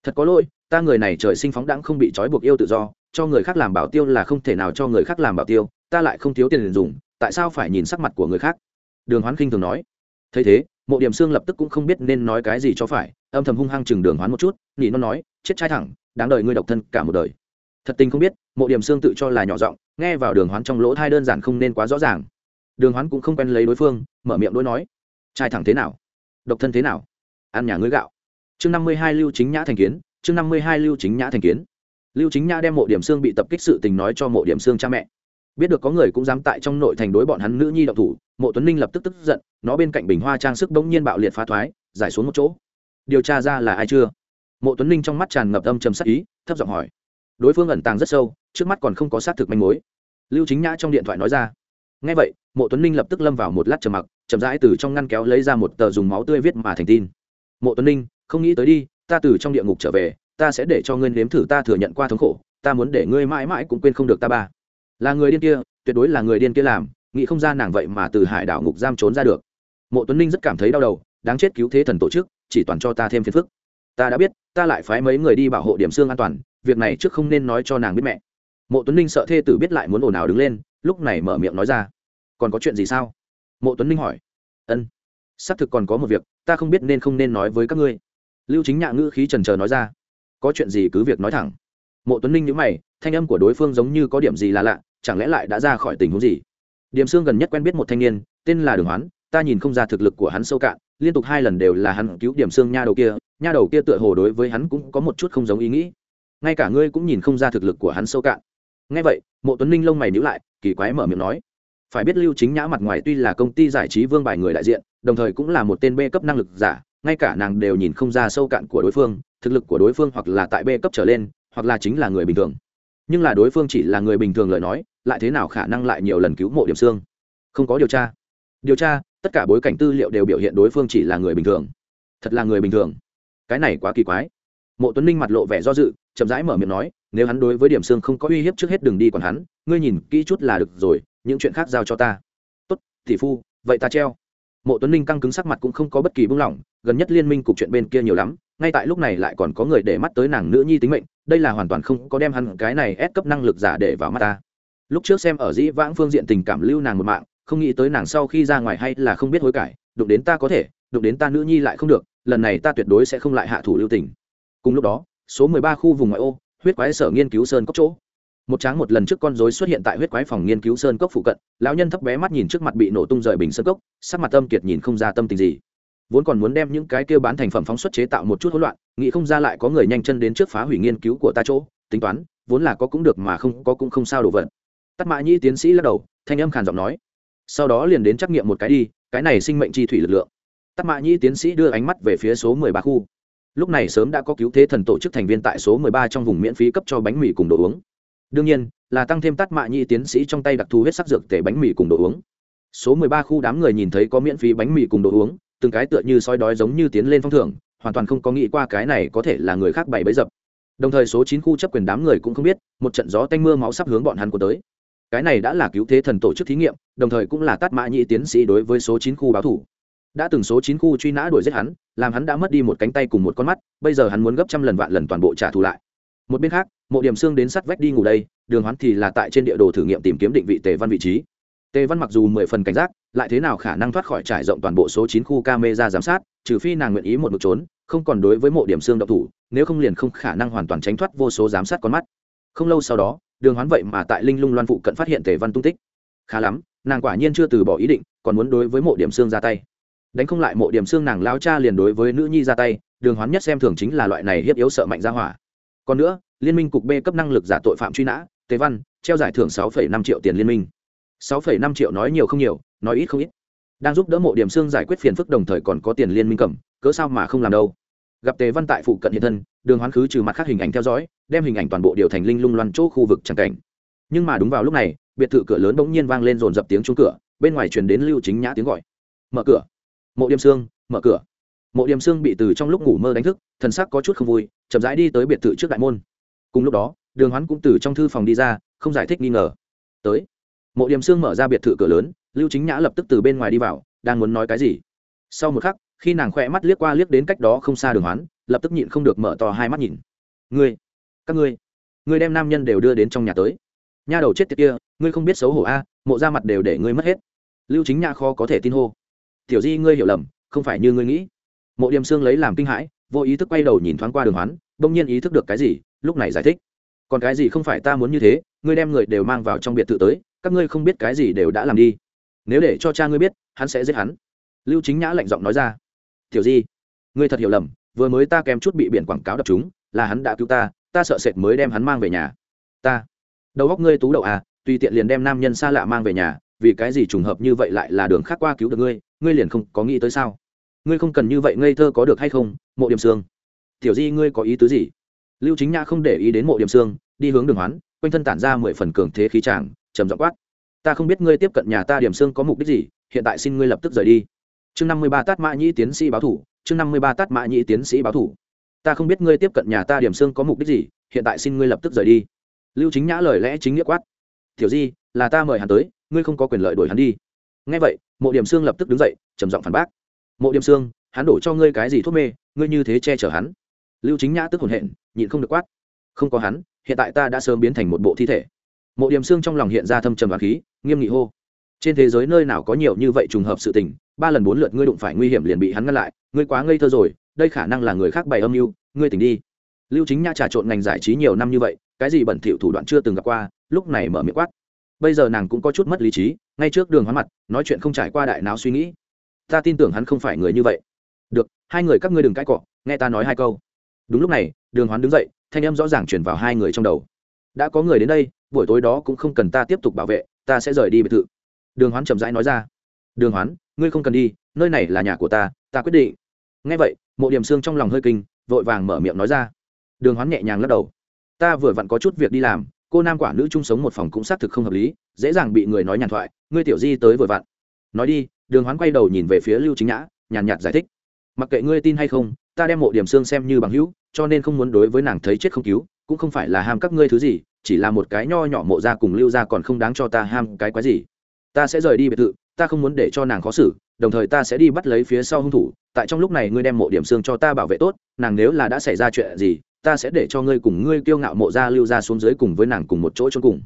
A: thật có lỗi, ta người này trời sinh phóng đãng không bị trói buộc yêu tự do, cho người khác làm bảo tiêu là không thể nào cho người khác làm bảo tiêu, ta lại không thiếu tiền dùng, tại sao phải nhìn sắc mặt của người khác? Đường hoán khinh thường nói. Thấy thế mộ điểm xương lập tức cũng không biết nên nói cái gì cho phải, âm thầm hung hăng chừng đường hoán một chút nghĩ nó nói, chết trai thẳng, đáng đời ngươi độc thân cả một đời. Thật tình không biết, mộ điểm xương tự cho là nhỏ giọng, nghe vào đường hoán trong lỗ thai đơn giản không nên quá rõ ràng. Đường hoán cũng không quen lấy đối phương, mở miệng đối nói, trai thẳng thế nào? Độc thân thế nào? Ăn nhà ngươi gạo. Chương năm mươi hai lưu chính nhã thành kiến, chương năm mươi hai lưu chính nhã thành kiến. Lưu chính nhã đem mộ điểm xương bị tập kích sự tình nói cho mộ điểm xương cha mẹ biết được có người cũng dám tại trong nội thành đối bọn hắn nữ nhi động thủ, mộ tuấn ninh lập tức tức giận, nó bên cạnh bình hoa trang sức bỗng nhiên bạo liệt phá thoái, giải xuống một chỗ. Điều tra ra là ai chưa? Mộ tuấn ninh trong mắt tràn ngập âm trầm sắc ý, thấp giọng hỏi. Đối phương ẩn tàng rất sâu, trước mắt còn không có xác thực manh mối. Lưu chính nhã trong điện thoại nói ra. Ngay vậy, mộ tuấn ninh lập tức lâm vào một lát trầm mặc, chậm rãi từ trong ngăn kéo lấy ra một tờ dùng máu tươi viết mà thành tin. Mộ tuấn ninh, không nghĩ tới đi, ta từ trong địa ngục trở về, ta sẽ để cho ngươi nếm thử ta thừa nhận qua thống khổ, ta muốn để ngươi mãi mãi cũng quên không được ta ba là người điên kia, tuyệt đối là người điên kia làm, nghĩ không ra nàng vậy mà từ hải đảo ngục giam trốn ra được. Mộ tuấn ninh rất cảm thấy đau đầu, đáng chết cứu thế thần tổ chức, chỉ toàn cho ta thêm phiền phức. Ta đã biết, ta lại phái mấy người đi bảo hộ điểm xương an toàn, việc này trước không nên nói cho nàng biết mẹ. Mộ tuấn ninh sợ thê tử biết lại muốn ồn ào đứng lên, lúc này mở miệng nói ra. Còn có chuyện gì sao? Mộ tuấn ninh hỏi. Ân, xác thực còn có một việc, ta không biết nên không nên nói với các ngươi. Lưu chính nhạ ngữ khí trần trờ nói ra. Có chuyện gì cứ việc nói thẳng. Mộ tuấn ninh nhữ mày, thanh âm của đối phương giống như có điểm gì là lạ chẳng lẽ lại đã ra khỏi tình huống gì? Điểm xương gần nhất quen biết một thanh niên, tên là đường hoán, ta nhìn không ra thực lực của hắn sâu cạn, liên tục hai lần đều là hắn cứu điểm xương nha đầu kia, nha đầu kia tựa hồ đối với hắn cũng có một chút không giống ý nghĩ. Ngay cả ngươi cũng nhìn không ra thực lực của hắn sâu cạn. Ngay vậy, mộ tuấn ninh lông mày nhữ lại, kỳ quái mở miệng nói. Phải biết lưu chính nhã mặt ngoài tuy là công ty giải trí vương bài người đại diện, đồng thời cũng là một tên b cấp năng lực giả, ngay cả nàng đều nhìn không ra sâu cạn của đối phương, thực lực của đối phương hoặc là tại b cấp trở lên, hoặc là chính là người bình thường nhưng là đối phương chỉ là người bình thường lời nói, lại thế nào khả năng lại nhiều lần cứu mộ điểm xương? Không có điều tra. Điều tra, tất cả bối cảnh tư liệu đều biểu hiện đối phương chỉ là người bình thường. Thật là người bình thường. Cái này quá kỳ quái. Mộ tuấn ninh mặt lộ vẻ do dự, chậm rãi mở miệng nói, nếu hắn đối với điểm xương không có uy hiếp trước hết đường đi còn hắn, ngươi nhìn kỹ chút là được rồi, những chuyện khác giao cho ta. Tốt, tỷ phu, vậy ta treo. Mộ tuấn ninh căng cứng sắc mặt cũng không có bất kỳ buông lỏng, gần nhất liên minh cục chuyện bên kia nhiều lắm ngay tại lúc này lại còn có người để mắt tới nàng nữ nhi tính mệnh, đây là hoàn toàn không có đem hắn cái này ép cấp năng lực giả để vào mắt ta. Lúc trước xem ở dĩ vãng phương diện tình cảm lưu nàng một mạng, không nghĩ tới nàng sau khi ra ngoài hay là không biết hối cải, đụng đến ta có thể, đụng đến ta nữ nhi lại không được, lần này ta tuyệt đối sẽ không lại hạ thủ lưu tình. Cùng lúc đó, số mười ba khu vùng ngoại ô, huyết quái sở nghiên cứu sơn cốc chỗ. Một tráng một lần trước con rối xuất hiện tại huyết quái phòng nghiên cứu sơn cốc phụ cận, lão nhân thấp bé mắt nhìn trước mặt bị nổ tung rời bình sơn cốc, sắc mặt tâm kiệt nhìn không ra tâm tình gì vốn còn muốn đem những cái kia bán thành phẩm phóng xuất chế tạo một chút hỗn loạn, nghĩ không ra lại có người nhanh chân đến trước phá hủy nghiên cứu của ta chỗ, tính toán, vốn là có cũng được mà không, có cũng không sao đổ vật. Tắt mã nhĩ tiến sĩ lắc đầu, thanh âm khàn giọng nói. Sau đó liền đến trắc nghiệm một cái đi, cái này sinh mệnh chi thủy lực lượng. Tắt mã nhĩ tiến sĩ đưa ánh mắt về phía số mười ba khu. Lúc này sớm đã có cứu thế thần tổ chức thành viên tại số mười ba trong vùng miễn phí cấp cho bánh mì cùng đồ uống. Đương nhiên, là tăng thêm tắt mạ nhĩ tiến sĩ trong tay đặc thù huyết sắc dược tể bánh mì cùng đồ uống. Số mười ba khu đám người nhìn thấy có miễn phí bánh mì cùng đồ uống từng cái tựa như soi đói giống như tiến lên phong thưởng, hoàn toàn không có nghĩ qua cái này có thể là người khác bày bấy dập. Đồng thời số chín khu chấp quyền đám người cũng không biết, một trận gió tanh mưa máu sắp hướng bọn hắn của tới. Cái này đã là cứu thế thần tổ chức thí nghiệm, đồng thời cũng là tát mã nhị tiến sĩ đối với số chín khu báo thủ. Đã từng số chín khu truy nã đuổi giết hắn, làm hắn đã mất đi một cánh tay cùng một con mắt, bây giờ hắn muốn gấp trăm lần vạn lần toàn bộ trả thù lại. Một bên khác, mộ điểm xương đến sắt vách đi ngủ đây, đường hoán thì là tại trên địa đồ thử nghiệm tìm kiếm định vị tề văn vị trí tề văn mặc dù mười phần cảnh giác, lại thế nào khả năng thoát khỏi trải rộng toàn bộ số chín khu camera giám sát, trừ phi nàng nguyện ý một mực trốn, không còn đối với mộ điểm xương động thủ, nếu không liền không khả năng hoàn toàn tránh thoát vô số giám sát con mắt. Không lâu sau đó, đường hoán vậy mà tại linh lung loan phụ cận phát hiện tề văn tung tích. Khá lắm, nàng quả nhiên chưa từ bỏ ý định, còn muốn đối với mộ điểm xương ra tay. Đánh không lại mộ điểm xương nàng lao cha liền đối với nữ nhi ra tay, đường hoán nhất xem thường chính là loại này hiếp yếu sợ mạnh ra hỏa. Còn nữa, liên minh cục b cấp năng lực giả tội phạm truy nã, tề văn, treo giải thưởng sáu năm triệu tiền liên minh sáu năm triệu nói nhiều không nhiều, nói ít không ít. Đang giúp đỡ mộ điểm xương giải quyết phiền phức đồng thời còn có tiền liên minh cầm, cớ sao mà không làm đâu. Gặp tề văn tại phụ cận hiện thân, đường hoán khứ trừ mặt khác hình ảnh theo dõi, đem hình ảnh toàn bộ điều thành linh lung loan chỗ khu vực tràng cảnh. Nhưng mà đúng vào lúc này, biệt thự cửa lớn bỗng nhiên vang lên dồn dập tiếng chung cửa, bên ngoài truyền đến lưu chính nhã tiếng gọi. Mở cửa. Mộ điềm xương, mở cửa. Mộ điềm xương bị từ trong lúc ngủ mơ đánh thức, thần sắc có chút không vui, chậm rãi đi tới biệt thự trước đại môn. Cùng lúc đó, đường hoán cũng từ trong thư phòng đi ra, không giải thích nghi ngờ. Tới mộ điểm xương mở ra biệt thự cửa lớn, lưu chính nhã lập tức từ bên ngoài đi vào, đang muốn nói cái gì? Sau một khắc, khi nàng khỏe mắt liếc qua liếc đến cách đó không xa đường hoán, lập tức nhịn không được mở to hai mắt nhìn. Ngươi, các ngươi ngươi đem nam nhân đều đưa đến trong nhà tới. Nha đầu chết tiệt kia, ngươi không biết xấu hổ a, mộ ra mặt đều để ngươi mất hết. Lưu chính nhã khó có thể tin hô. Tiểu di, ngươi hiểu lầm, không phải như ngươi nghĩ. Mộ điểm xương lấy làm kinh hãi, vô ý thức quay đầu nhìn thoáng qua đường hoán, bỗng nhiên ý thức được cái gì, lúc này giải thích. Còn cái gì không phải ta muốn như thế, ngươi đem người đều mang vào trong biệt thự tới các ngươi không biết cái gì đều đã làm đi. Nếu để cho cha ngươi biết, hắn sẽ giết hắn. Lưu chính nhã lạnh giọng nói ra. Tiểu di, ngươi thật hiểu lầm, vừa mới ta kèm chút bị biển quảng cáo đập chúng, là hắn đã cứu ta ta sợ sệt mới đem hắn mang về nhà. Ta, đầu góc ngươi tú đậu à tùy tiện liền đem nam nhân xa lạ mang về nhà, vì cái gì trùng hợp như vậy lại là đường khác qua cứu được ngươi ngươi liền không có nghĩ tới sao? Ngươi không cần như vậy ngây thơ có được hay không, mộ điểm xương? Tiểu di, ngươi có ý tứ gì? Lưu chính nhã không để ý đến mộ điểm xương, đi hướng đường hoán, quanh thân tản ra mười phần cường thế khí tràng trầm giọng quát. Ta không biết ngươi tiếp cận nhà ta điểm xương có mục đích gì, hiện tại xin ngươi lập tức rời đi. Chương năm mươi ba tát mã nhĩ tiến sĩ báo thủ, chương năm mươi ba tát mã nhĩ tiến sĩ báo thủ. Ta không biết ngươi tiếp cận nhà ta điểm xương có mục đích gì, hiện tại xin ngươi lập tức rời đi. Lưu chính nhã lời lẽ chính nghĩa quát. Tiểu di, là ta mời hắn tới, ngươi không có quyền lợi đuổi hắn đi. Ngay vậy, mộ điểm xương lập tức đứng dậy, trầm giọng phản bác. Mộ điểm xương hắn đổ cho ngươi cái gì thuốc mê, ngươi như thế che chở hắn. Lưu chính nhã tức hồn hện, nhịn không được quát. Không có hắn, hiện tại ta đã sớm biến thành một bộ thi thể mộ điểm xương trong lòng hiện ra thâm trầm và khí, nghiêm nghị hô. Trên thế giới nơi nào có nhiều như vậy trùng hợp sự tình, ba lần bốn lượt ngươi đụng phải nguy hiểm liền bị hắn ngăn lại, ngươi quá ngây thơ rồi, đây khả năng là người khác bày âm mưu, ngươi tỉnh đi. Lưu chính nhã trà trộn ngành giải trí nhiều năm như vậy, cái gì bẩn thỉu thủ đoạn chưa từng gặp qua, lúc này mở miệng quát. Bây giờ nàng cũng có chút mất lý trí, ngay trước đường hoán mặt, nói chuyện không trải qua đại não suy nghĩ. Ta tin tưởng hắn không phải người như vậy. Được, hai người các ngươi đừng cãi cọ, nghe ta nói hai câu. Đúng lúc này, đường hoán đứng dậy, thanh âm rõ ràng chuyển vào hai người trong đầu. Đã có người đến đây buổi tối đó cũng không cần ta tiếp tục bảo vệ, ta sẽ rời đi biệt thự. Đường hoán chậm rãi nói ra. Đường hoán, ngươi không cần đi, nơi này là nhà của ta ta quyết định. Ngay vậy, mộ điểm xương trong lòng hơi kinh, vội vàng mở miệng nói ra. Đường hoán nhẹ nhàng lắc đầu. Ta vừa vặn có chút việc đi làm, cô nam quả nữ chung sống một phòng cũng xác thực không hợp lý, dễ dàng bị người nói nhàn thoại, ngươi tiểu di tới vừa vặn. Nói đi, đường hoán quay đầu nhìn về phía lưu chính nhã, nhàn nhạt giải thích. Mặc kệ ngươi tin hay không, ta đem mộ điểm xương xem như bằng hữu, cho nên không muốn đối với nàng thấy chết không cứu cũng không phải là ham các ngươi thứ gì, chỉ là một cái nho nhỏ mộ ra cùng lưu ra còn không đáng cho ta ham cái quái gì. Ta sẽ rời đi biệt thự, ta không muốn để cho nàng khó xử, đồng thời ta sẽ đi bắt lấy phía sau hung thủ, tại trong lúc này ngươi đem mộ điểm xương cho ta bảo vệ tốt, nàng nếu là đã xảy ra chuyện gì, ta sẽ để cho ngươi cùng ngươi kiêu ngạo mộ ra lưu ra xuống dưới cùng với nàng cùng một chỗ chôn cùng.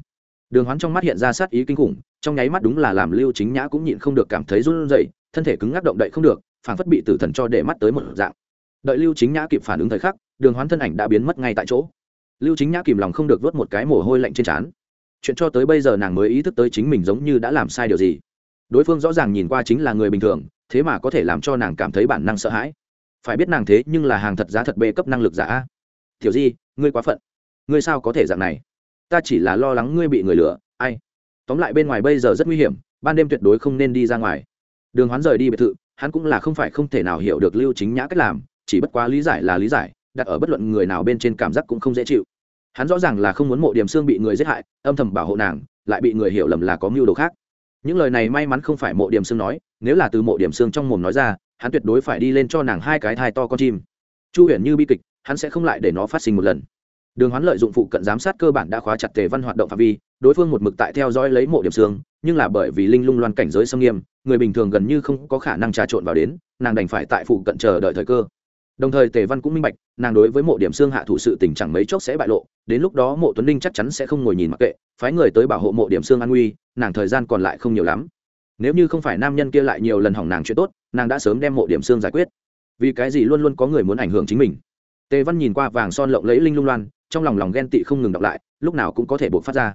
A: Đường hoán trong mắt hiện ra sát ý kinh khủng, trong nháy mắt đúng là làm lưu chính nhã cũng nhịn không được cảm thấy run rẩy, thân thể cứng ngắc động đậy không được, phản phất bị tử thần cho để mắt tới một dạng. Đợi lưu chính nhã kịp phản ứng thời khắc, đường hoán thân ảnh đã biến mất ngay tại chỗ lưu chính nhã kìm lòng không được vớt một cái mồ hôi lạnh trên trán. Chuyện cho tới bây giờ nàng mới ý thức tới chính mình giống như đã làm sai điều gì. Đối phương rõ ràng nhìn qua chính là người bình thường, thế mà có thể làm cho nàng cảm thấy bản năng sợ hãi. Phải biết nàng thế nhưng là hàng thật giá thật bê cấp năng lực giả tiểu di, ngươi quá phận. Ngươi sao có thể dạng này? Ta chỉ là lo lắng ngươi bị người lừa, ai? Tóm lại bên ngoài bây giờ rất nguy hiểm, ban đêm tuyệt đối không nên đi ra ngoài. Đường hoán rời đi biệt thự, hắn cũng là không phải không thể nào hiểu được lưu chính nhã cách làm, chỉ bất quá lý giải là lý giải đặt ở bất luận người nào bên trên cảm giác cũng không dễ chịu. Hắn rõ ràng là không muốn mộ điểm xương bị người giết hại, âm thầm bảo hộ nàng, lại bị người hiểu lầm là có mưu đồ khác. Những lời này may mắn không phải mộ điểm xương nói, nếu là từ mộ điểm xương trong mồm nói ra, hắn tuyệt đối phải đi lên cho nàng hai cái thai to con chim. Chu huyền như bi kịch, hắn sẽ không lại để nó phát sinh một lần. Đường hoán lợi dụng phụ cận giám sát cơ bản đã khóa chặt tề văn hoạt động phạm vi, đối phương một mực tại theo dõi lấy mộ điểm xương, nhưng là bởi vì linh lung loan cảnh giới xâm nghiêm, người bình thường gần như không có khả năng trà trộn vào đến, nàng đành phải tại phụ cận chờ đợi thời cơ đồng thời tề văn cũng minh bạch, nàng đối với mộ điểm xương hạ thủ sự tình chẳng mấy chốc sẽ bại lộ, đến lúc đó mộ tuấn ninh chắc chắn sẽ không ngồi nhìn mặc kệ, phái người tới bảo hộ mộ điểm xương an nguy, nàng thời gian còn lại không nhiều lắm. Nếu như không phải nam nhân kia lại nhiều lần hỏng nàng chuyện tốt, nàng đã sớm đem mộ điểm xương giải quyết. Vì cái gì luôn luôn có người muốn ảnh hưởng chính mình? Tề văn nhìn qua vàng son lộng lẫy linh lung loan, trong lòng lòng ghen tị không ngừng đọc lại, lúc nào cũng có thể buộc phát ra.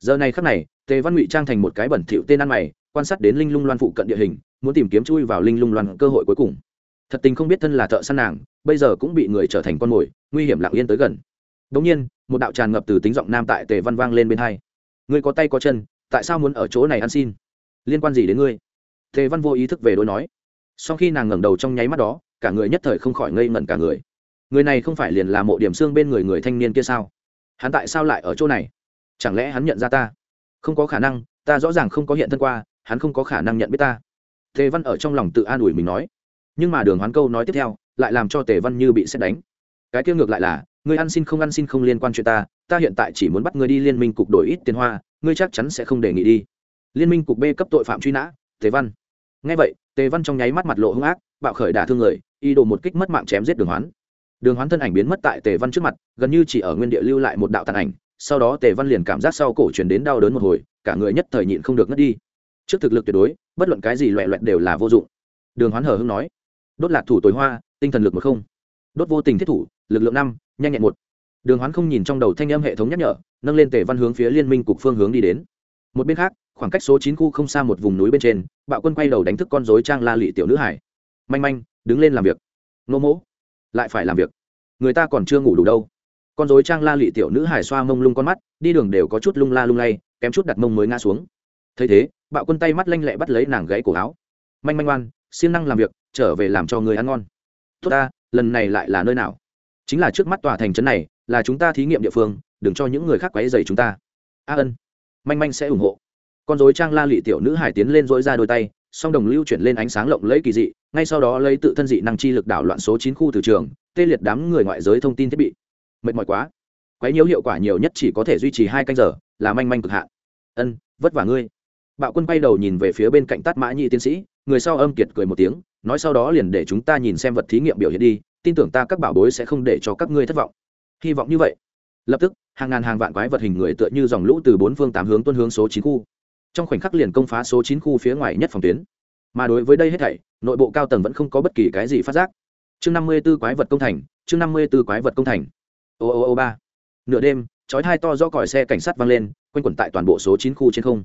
A: Giờ này khắc này, tề văn ngụy trang thành một cái bẩn thỉu tên ăn mày, quan sát đến linh lung loan phụ cận địa hình, muốn tìm kiếm chui vào linh lung loan cơ hội cuối cùng thật tình không biết thân là thợ săn nàng, bây giờ cũng bị người trở thành con mồi, nguy hiểm lặng yên tới gần. Đống nhiên, một đạo tràn ngập từ tính giọng nam tại tề văn vang lên bên hai. Ngươi có tay có chân, tại sao muốn ở chỗ này ăn xin? Liên quan gì đến ngươi? Tề văn vô ý thức về đối nói. Sau khi nàng ngẩng đầu trong nháy mắt đó, cả người nhất thời không khỏi ngây ngẩn cả người. Người này không phải liền là mộ điểm xương bên người người thanh niên kia sao? Hắn tại sao lại ở chỗ này? Chẳng lẽ hắn nhận ra ta? Không có khả năng, ta rõ ràng không có hiện thân qua, hắn không có khả năng nhận biết ta. Tề văn ở trong lòng tự an ủi mình nói nhưng mà đường hoán câu nói tiếp theo, lại làm cho tề văn như bị xét đánh. Cái kia ngược lại là, ngươi ăn xin không ăn xin không liên quan chuyện ta ta hiện tại chỉ muốn bắt ngươi đi liên minh cục đổi ít tiền hoa, ngươi chắc chắn sẽ không đề nghị đi. Liên minh cục b cấp tội phạm truy nã, tề văn. Ngay vậy, tề văn trong nháy mắt mặt lộ hung ác, bạo khởi đả thương người y đồ một kích mất mạng chém giết đường hoán. Đường hoán thân ảnh biến mất tại tề văn trước mặt, gần như chỉ ở nguyên địa lưu lại một đạo tàn ảnh. Sau đó tề văn liền cảm giác sau cổ chuyển đến đau đớn một hồi, cả người nhất thời nhịn không được ngất đi. Trước thực lực tuyệt đối, bất luận cái gì loẹ loẹt đều là vô dụng. Đường hoán hờ hưng nói đốt lạc thủ tối hoa, tinh thần lực một không. Đốt vô tình thiết thủ, lực lượng năm, nhanh nhẹn một. Đường hoán không nhìn trong đầu thanh âm hệ thống nhắc nhở, nâng lên tề văn hướng phía liên minh cục phương hướng đi đến. Một bên khác, khoảng cách số chín khu không xa một vùng núi bên trên, bạo quân quay đầu đánh thức con dối trang la lị tiểu nữ hải. Manh manh, đứng lên làm việc. Nô mỗ, lại phải làm việc. Người ta còn chưa ngủ đủ đâu. Con dối trang la lị tiểu nữ hải xoa mông lung con mắt, đi đường đều có chút lung la lung lay, kém chút đặt mông mới ngã xuống. Thấy thế, bạo quân tay mắt lanh lẹ bắt lấy nàng gãy cổ áo. Manh manh oan siêng năng làm việc trở về làm cho người ăn ngon. Tốt ta, lần này lại là nơi nào? Chính là trước mắt tòa thành trấn này, là chúng ta thí nghiệm địa phương, đừng cho những người khác quấy dày chúng ta. A ân, manh manh sẽ ủng hộ. Con dối trang la lị tiểu nữ hải tiến lên dỗi ra đôi tay, song đồng lưu chuyển lên ánh sáng lộng lẫy kỳ dị, ngay sau đó lấy tự thân dị năng chi lực đảo loạn số chín khu từ trường, tê liệt đám người ngoại giới thông tin thiết bị. Mệt mỏi quá. Quấy nhiễu hiệu quả nhiều nhất chỉ có thể duy trì hai canh giờ, là manh manh cực hạn. Ân, vất vả ngươi. Bạo quân bay đầu nhìn về phía bên cạnh tát mã nhị tiến sĩ, người sau âm kiệt cười một tiếng nói sau đó liền để chúng ta nhìn xem vật thí nghiệm biểu hiện đi, tin tưởng ta các bảo bối sẽ không để cho các ngươi thất vọng. Hy vọng như vậy. Lập tức, hàng ngàn hàng vạn quái vật hình người tựa như dòng lũ từ bốn phương tám hướng tuân hướng số chín khu. Trong khoảnh khắc liền công phá số chín khu phía ngoài nhất phòng tuyến. Mà đối với đây hết thảy, nội bộ cao tầng vẫn không có bất kỳ cái gì phát giác. Chương năm mươi b ố quái vật công thành, chương năm mươi b ố quái vật công thành. Ô ô ô ba. Nửa đêm, chói thai to do còi xe cảnh sát vang lên, quanh quẩn tại toàn bộ số chín khu trên không.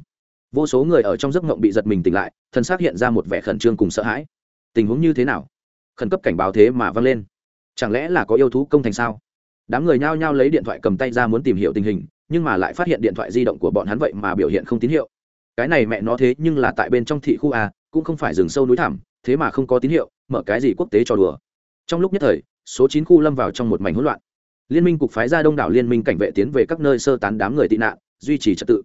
A: Vô số người ở trong giấc mộng bị giật mình tỉnh lại thân xác hiện ra một vẻ khẩn trương cùng sợ hãi tình huống như thế nào? Khẩn cấp cảnh báo thế mà vang lên. Chẳng lẽ là có yêu thú công thành sao? Đám người nhao nhao lấy điện thoại cầm tay ra muốn tìm hiểu tình hình, nhưng mà lại phát hiện điện thoại di động của bọn hắn vậy mà biểu hiện không tín hiệu. Cái này mẹ nó thế, nhưng là tại bên trong thị khu a, cũng không phải rừng sâu núi thẳm, thế mà không có tín hiệu, mở cái gì quốc tế cho đùa. Trong lúc nhất thời, số chín khu lâm vào trong một mảnh hỗn loạn. Liên minh cục phái ra đông đảo liên minh cảnh vệ tiến về các nơi sơ tán đám người tị nạn, duy trì trật tự.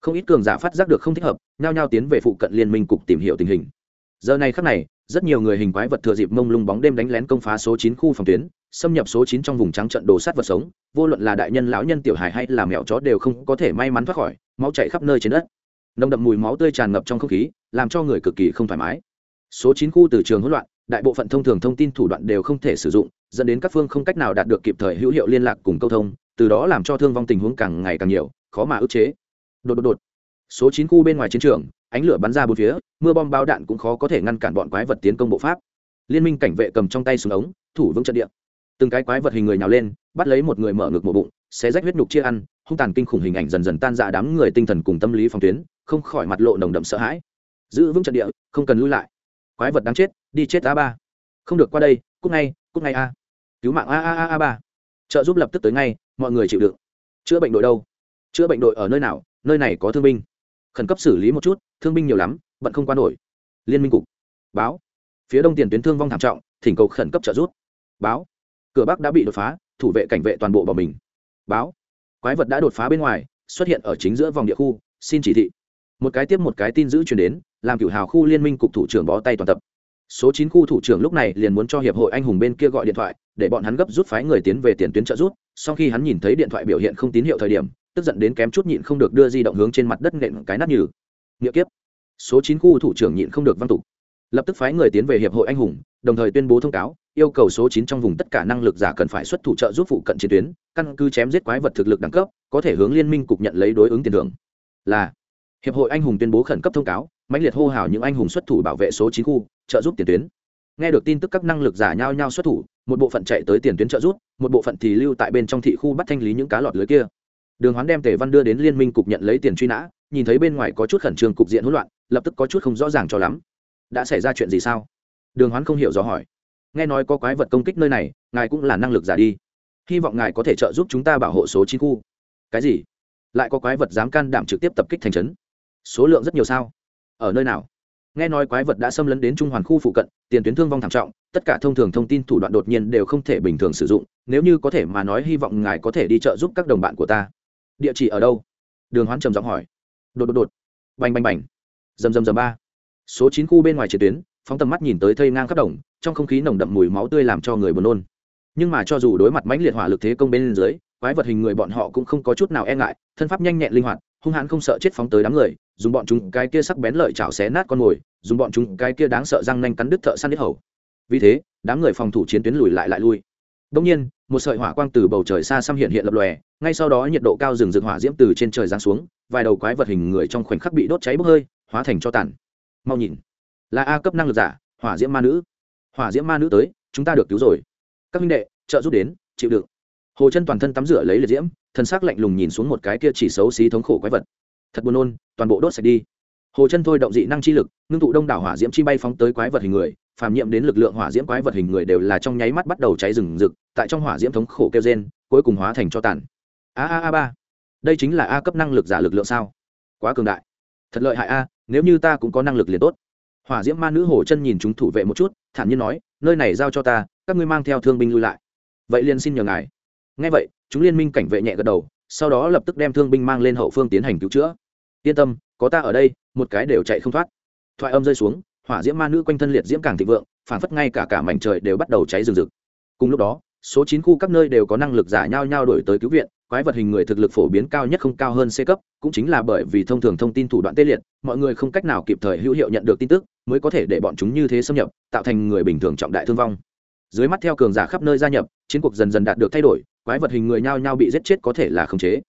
A: Không ít cường giả phát giác được không thích hợp, nhao nhao tiến về phụ cận liên minh cục tìm hiểu tình hình. Giờ này khắc này rất nhiều người hình quái vật thừa dịp mông lung bóng đêm đánh lén công phá số chín khu phòng tuyến, xâm nhập số chín trong vùng trắng trận đồ sát vật sống. Vô luận là đại nhân, lão nhân, tiểu hài hay là mèo chó đều không có thể may mắn thoát khỏi, máu chảy khắp nơi trên đất. Nồng đậm mùi máu tươi tràn ngập trong không khí, làm cho người cực kỳ không thoải mái. Số chín khu từ trường hỗn loạn, đại bộ phận thông thường thông tin thủ đoạn đều không thể sử dụng, dẫn đến các phương không cách nào đạt được kịp thời hữu hiệu liên lạc cùng câu thông, từ đó làm cho thương vong tình huống càng ngày càng nhiều, khó mà ức chế. Đột đột đột. Số chín khu bên ngoài chiến trường ánh lửa bắn ra bốn phía, mưa bom bao đạn cũng khó có thể ngăn cản bọn quái vật tiến công bộ pháp. Liên minh cảnh vệ cầm trong tay súng ống, thủ vững trận địa. Từng cái quái vật hình người nhào lên, bắt lấy một người mở ngực một bụng, xé rách huyết nhục chia ăn, hung tàn kinh khủng hình ảnh dần dần tan ra đám người tinh thần cùng tâm lý phòng tuyến, không khỏi mặt lộ nồng đậm sợ hãi. Giữ vững trận địa, không cần lui lại. Quái vật đáng chết, đi chết a ba. Không được qua đây cúc ngay cúc ngay a. Cứu mạng a a a a ba. Trợ giúp lập tức tới ngay, mọi người chịu đựng. Chữa bệnh đội đâu? Chữa bệnh đội ở nơi nào? Nơi này có thương binh. Khẩn cấp xử lý một chút thương binh nhiều lắm, bận không qua nổi. Liên minh cục. Báo. Phía đông tiền tuyến thương vong thảm trọng, thỉnh cầu khẩn cấp trợ giúp. Báo. Cửa bắc đã bị đột phá, thủ vệ cảnh vệ toàn bộ bỏ mình. Báo. Quái vật đã đột phá bên ngoài, xuất hiện ở chính giữa vòng địa khu, xin chỉ thị. Một cái tiếp một cái tin giữ chuyển đến, làm cửu hào khu liên minh cục thủ trưởng bó tay toàn tập. Số chín khu thủ trưởng lúc này liền muốn cho hiệp hội anh hùng bên kia gọi điện thoại, để bọn hắn gấp rút phái người tiến về tiền tuyến trợ rút sau khi hắn nhìn thấy điện thoại biểu hiện không tín hiệu thời điểm, tức giận đến kém chút nhịn không được đưa di động hướng trên mặt đất nện cái nát nhừ nghĩa kiếp. Số chín khu thủ trưởng nhịn không được văn tục. Lập tức phái người tiến về hiệp hội anh hùng, đồng thời tuyên bố thông cáo, yêu cầu số chín trong vùng tất cả năng lực giả cần phải xuất thủ trợ giúp phụ cận chiến tuyến, căn cứ chém giết quái vật thực lực đẳng cấp, có thể hướng liên minh cục nhận lấy đối ứng tiền thưởng. Là, hiệp hội anh hùng tuyên bố khẩn cấp thông cáo, mãnh liệt hô hào những anh hùng xuất thủ bảo vệ số chín khu, trợ giúp tiền tuyến. Nghe được tin tức các năng lực giả nhau nhau xuất thủ, một bộ phận chạy tới tiền tuyến trợ giúp, một bộ phận thì lưu tại bên trong thị khu bắt thanh lý những cá lọt lưới kia. Đường hoán đem tề văn đưa đến liên minh cục nhận lấy tiền truy nã nhìn thấy bên ngoài có chút khẩn trương cục diện hỗn loạn, lập tức có chút không rõ ràng cho lắm. Đã xảy ra chuyện gì sao? Đường hoán không hiểu rõ hỏi. Nghe nói có quái vật công kích nơi này, ngài cũng là năng lực giả đi. Hy vọng ngài có thể trợ giúp chúng ta bảo hộ số chín khu. Cái gì? Lại có quái vật dám can đảm trực tiếp tập kích thành trấn? Số lượng rất nhiều sao? Ở nơi nào? Nghe nói quái vật đã xâm lấn đến trung hoàn khu phụ cận, tiền tuyến thương vong thảm trọng, tất cả thông thường thông tin thủ đoạn đột nhiên đều không thể bình thường sử dụng, nếu như có thể mà nói hy vọng ngài có thể đi trợ giúp các đồng bạn của ta. Địa chỉ ở đâu? Đường hoán trầm giọng hỏi đột đột đột. Bành bành bành. Dầm dầm dầm ba. Số chín khu bên ngoài chiến tuyến, phóng tầm mắt nhìn tới thây ngang khắp đồng, trong không khí nồng đậm mùi máu tươi làm cho người buồn nôn. Nhưng mà cho dù đối mặt mãnh liệt hỏa lực thế công bên dưới, quái vật hình người bọn họ cũng không có chút nào e ngại, thân pháp nhanh nhẹn linh hoạt, hung hãn không sợ chết phóng tới đám người, dùng bọn chúng cái kia sắc bén lợi chảo xé nát con mồi, dùng bọn chúng cái kia đáng sợ răng nanh cắn đứt thợ săn đứt hầu. Vì thế, đám người phòng thủ chiến tuyến lùi lại lại lui. Đông nhiên một sợi hỏa quang từ bầu trời xa xăm hiện hiện lập lòe, ngay sau đó nhiệt độ cao rừng rực hỏa diễm từ trên trời giáng xuống, vài đầu quái vật hình người trong khoảnh khắc bị đốt cháy bốc hơi, hóa thành cho tàn. Mau nhìn, là a cấp năng lực giả, hỏa diễm ma nữ. Hỏa diễm ma nữ tới, chúng ta được cứu rồi. Các minh đệ, trợ giúp đến, chịu đựng. Hồ chân toàn thân tắm rửa lấy liệt diễm, thân xác lạnh lùng nhìn xuống một cái kia chỉ xấu xí thống khổ quái vật. Thật buồn nôn, toàn bộ đốt sạch đi. Hồ chân thôi động dị năng chi lực, ngưng tụ đông đảo hỏa diễm chi bay phóng tới quái vật hình người phàm nhiệm đến lực lượng hỏa diễm quái vật hình người đều là trong nháy mắt bắt đầu cháy rừng rực, tại trong hỏa diễm thống khổ kêu gen cuối cùng hóa thành cho tàn. A a a ba, đây chính là a cấp năng lực giả lực lượng sao? Quá cường đại. Thật lợi hại a, nếu như ta cũng có năng lực liền tốt. Hỏa diễm ma nữ hồ chân nhìn chúng thủ vệ một chút, thản nhiên nói, nơi này giao cho ta, các ngươi mang theo thương binh lui lại. Vậy liền xin nhờ ngài. Ngay vậy, chúng liên minh cảnh vệ nhẹ gật đầu, sau đó lập tức đem thương binh mang lên hậu phương tiến hành cứu chữa. Yên tâm, có ta ở đây, một cái đều chạy không thoát. Thoại âm rơi xuống hỏa diễm ma nữ quanh thân liệt diễm càng thịnh vượng phản phất ngay cả cả mảnh trời đều bắt đầu cháy rừng rực. Cùng lúc đó, số chín khu các nơi đều có năng lực giả nhau nhau đổi tới cứu viện, quái vật hình người thực lực phổ biến cao nhất không cao hơn c cấp, cũng chính là bởi vì thông thường thông tin thủ đoạn tê liệt, mọi người không cách nào kịp thời hữu hiệu nhận được tin tức, mới có thể để bọn chúng như thế xâm nhập, tạo thành người bình thường trọng đại thương vong. Dưới mắt theo cường giả khắp nơi gia nhập, chiến cuộc dần dần đạt được thay đổi, quái vật hình người nhau nhau bị giết chết có thể là khống chế.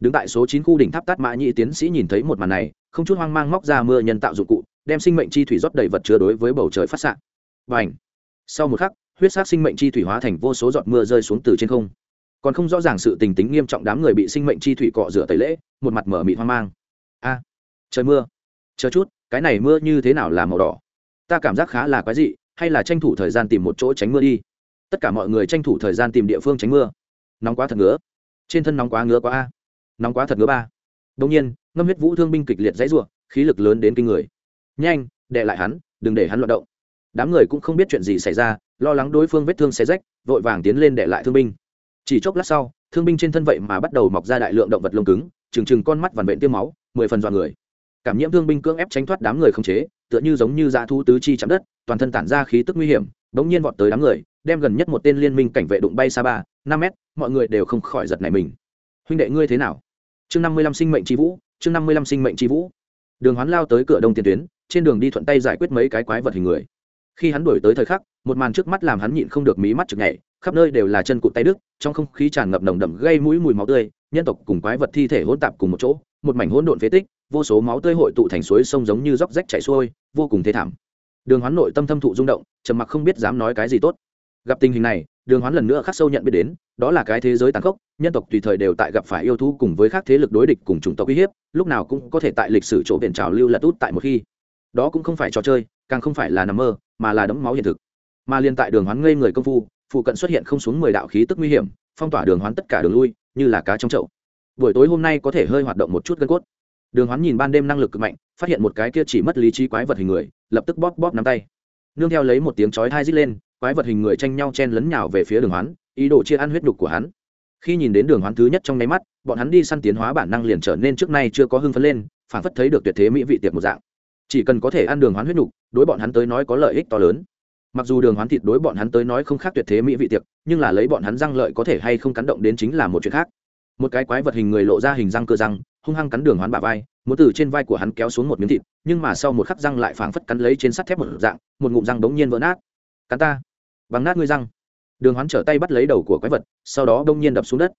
A: Đứng tại số chín khu đỉnh tháp tát mã nhị tiến sĩ nhìn thấy một màn này, không chút hoang mang móc ra mưa nhân tạo dụng cụ đem sinh mệnh chi thủy rót đầy vật chứa đối với bầu trời phát xạ. Và ảnh sau một khắc, huyết sát sinh mệnh chi thủy hóa thành vô số giọt mưa rơi xuống từ trên không. Còn không rõ ràng sự tình tính nghiêm trọng đám người bị sinh mệnh chi thủy cọ rửa tẩy lễ, một mặt mở mịt hoang mang. A! Trời mưa! Chờ chút, cái này mưa như thế nào là màu đỏ? Ta cảm giác khá là quái dị, hay là tranh thủ thời gian tìm một chỗ tránh mưa đi? Tất cả mọi người tranh thủ thời gian tìm địa phương tránh mưa. Nóng quá thật ngứa. Trên thân nóng quá ngứa quá a. Nóng quá thật ngứa ba. Đông nhiên, ngâm huyết vũ thương binh kịch liệt dãy ruộng khí lực lớn đến kinh người nhanh đệ lại hắn, đừng để hắn loạt động. Đám người cũng không biết chuyện gì xảy ra, lo lắng đối phương vết thương xé rách, vội vàng tiến lên đệ lại thương binh. Chỉ chốc lát sau, thương binh trên thân vậy mà bắt đầu mọc ra đại lượng động vật lông cứng, trừng trừng con mắt vằn vện tiêm máu, mười phần dọa người. Cảm nhiễm thương binh cưỡng ép tránh thoát đám người không chế, tựa như giống như dã thu tứ chi chạm đất, toàn thân tản ra khí tức nguy hiểm, bỗng nhiên vọt tới đám người, đem gần nhất một tên liên minh cảnh vệ đụng bay xa ba, năm mét, mọi người đều không khỏi giật này mình. Huynh đệ ngươi thế nào? Chương năm mươi lăm sinh mệnh tri vũ, chương năm mươi lăm sinh mệnh tri vũ đường hoán lao tới cửa đông tiền tuyến, trên đường đi thuận tay giải quyết mấy cái quái vật hình người. Khi hắn đuổi tới thời khắc, một màn trước mắt làm hắn nhịn không được mí mắt chực nhảy, khắp nơi đều là chân cụt tay đức trong không khí tràn ngập nồng đậm gây mũi mùi máu tươi, nhân tộc cùng quái vật thi thể hỗn tạp cùng một chỗ, một mảnh hỗn độn phế tích, vô số máu tươi hội tụ thành suối sông giống như róc rách chảy xuôi, vô cùng thê thảm. Đường hoán nội tâm thâm thụ rung động, trầm mặc không biết dám nói cái gì tốt gặp tình hình này, đường hoán lần nữa khắc sâu nhận biết đến, đó là cái thế giới tàn khốc, nhân tộc tùy thời đều tại gặp phải yêu thú cùng với các thế lực đối địch cùng chủng tộc uy hiếp, lúc nào cũng có thể tại lịch sử chỗ biển trào lưu lật út tại một khi. Đó cũng không phải trò chơi, càng không phải là nằm mơ, mà là đấm máu hiện thực. Mà liên tại đường hoán ngây người công phu, phụ cận xuất hiện không xuống mười đạo khí tức nguy hiểm, phong tỏa đường hoán tất cả đường lui, như là cá trong chậu. Buổi tối hôm nay có thể hơi hoạt động một chút gân cốt. Đường hoán nhìn ban đêm năng lực cực mạnh, phát hiện một cái kia chỉ mất lý trí quái vật hình người, lập tức bóp bóp nắm tay. Nương theo lấy một tiếng chói thai rít lên quái vật hình người tranh nhau chen lấn nhào về phía đường hoán, ý đồ chia ăn huyết đục của hắn. Khi nhìn đến đường hoán thứ nhất trong nháy mắt, bọn hắn đi săn tiến hóa bản năng liền trở nên trước nay chưa có hưng phấn lên, phản phất thấy được tuyệt thế mỹ vị tiệc một dạng. Chỉ cần có thể ăn đường hoán huyết đục đối bọn hắn tới nói có lợi ích to lớn. Mặc dù đường hoán thịt đối bọn hắn tới nói không khác tuyệt thế mỹ vị tiệc nhưng là lấy bọn hắn răng lợi có thể hay không cắn động đến chính là một chuyện khác. Một cái quái vật hình người lộ ra hình răng cơ răng, hung hăng cắn đường hoán bả vai, muốn từ trên vai của hắn kéo xuống một miếng thịt, nhưng mà sau một khắc răng lại phảng phất cắn lấy trên sắt thép một dạng, một ngụm răng bỗng nhiên vỡ nát. Cắn ta! Bằng nát ngươi răng. Đường hoán trở tay bắt lấy đầu của quái vật, sau đó đông nhiên đập xuống đất.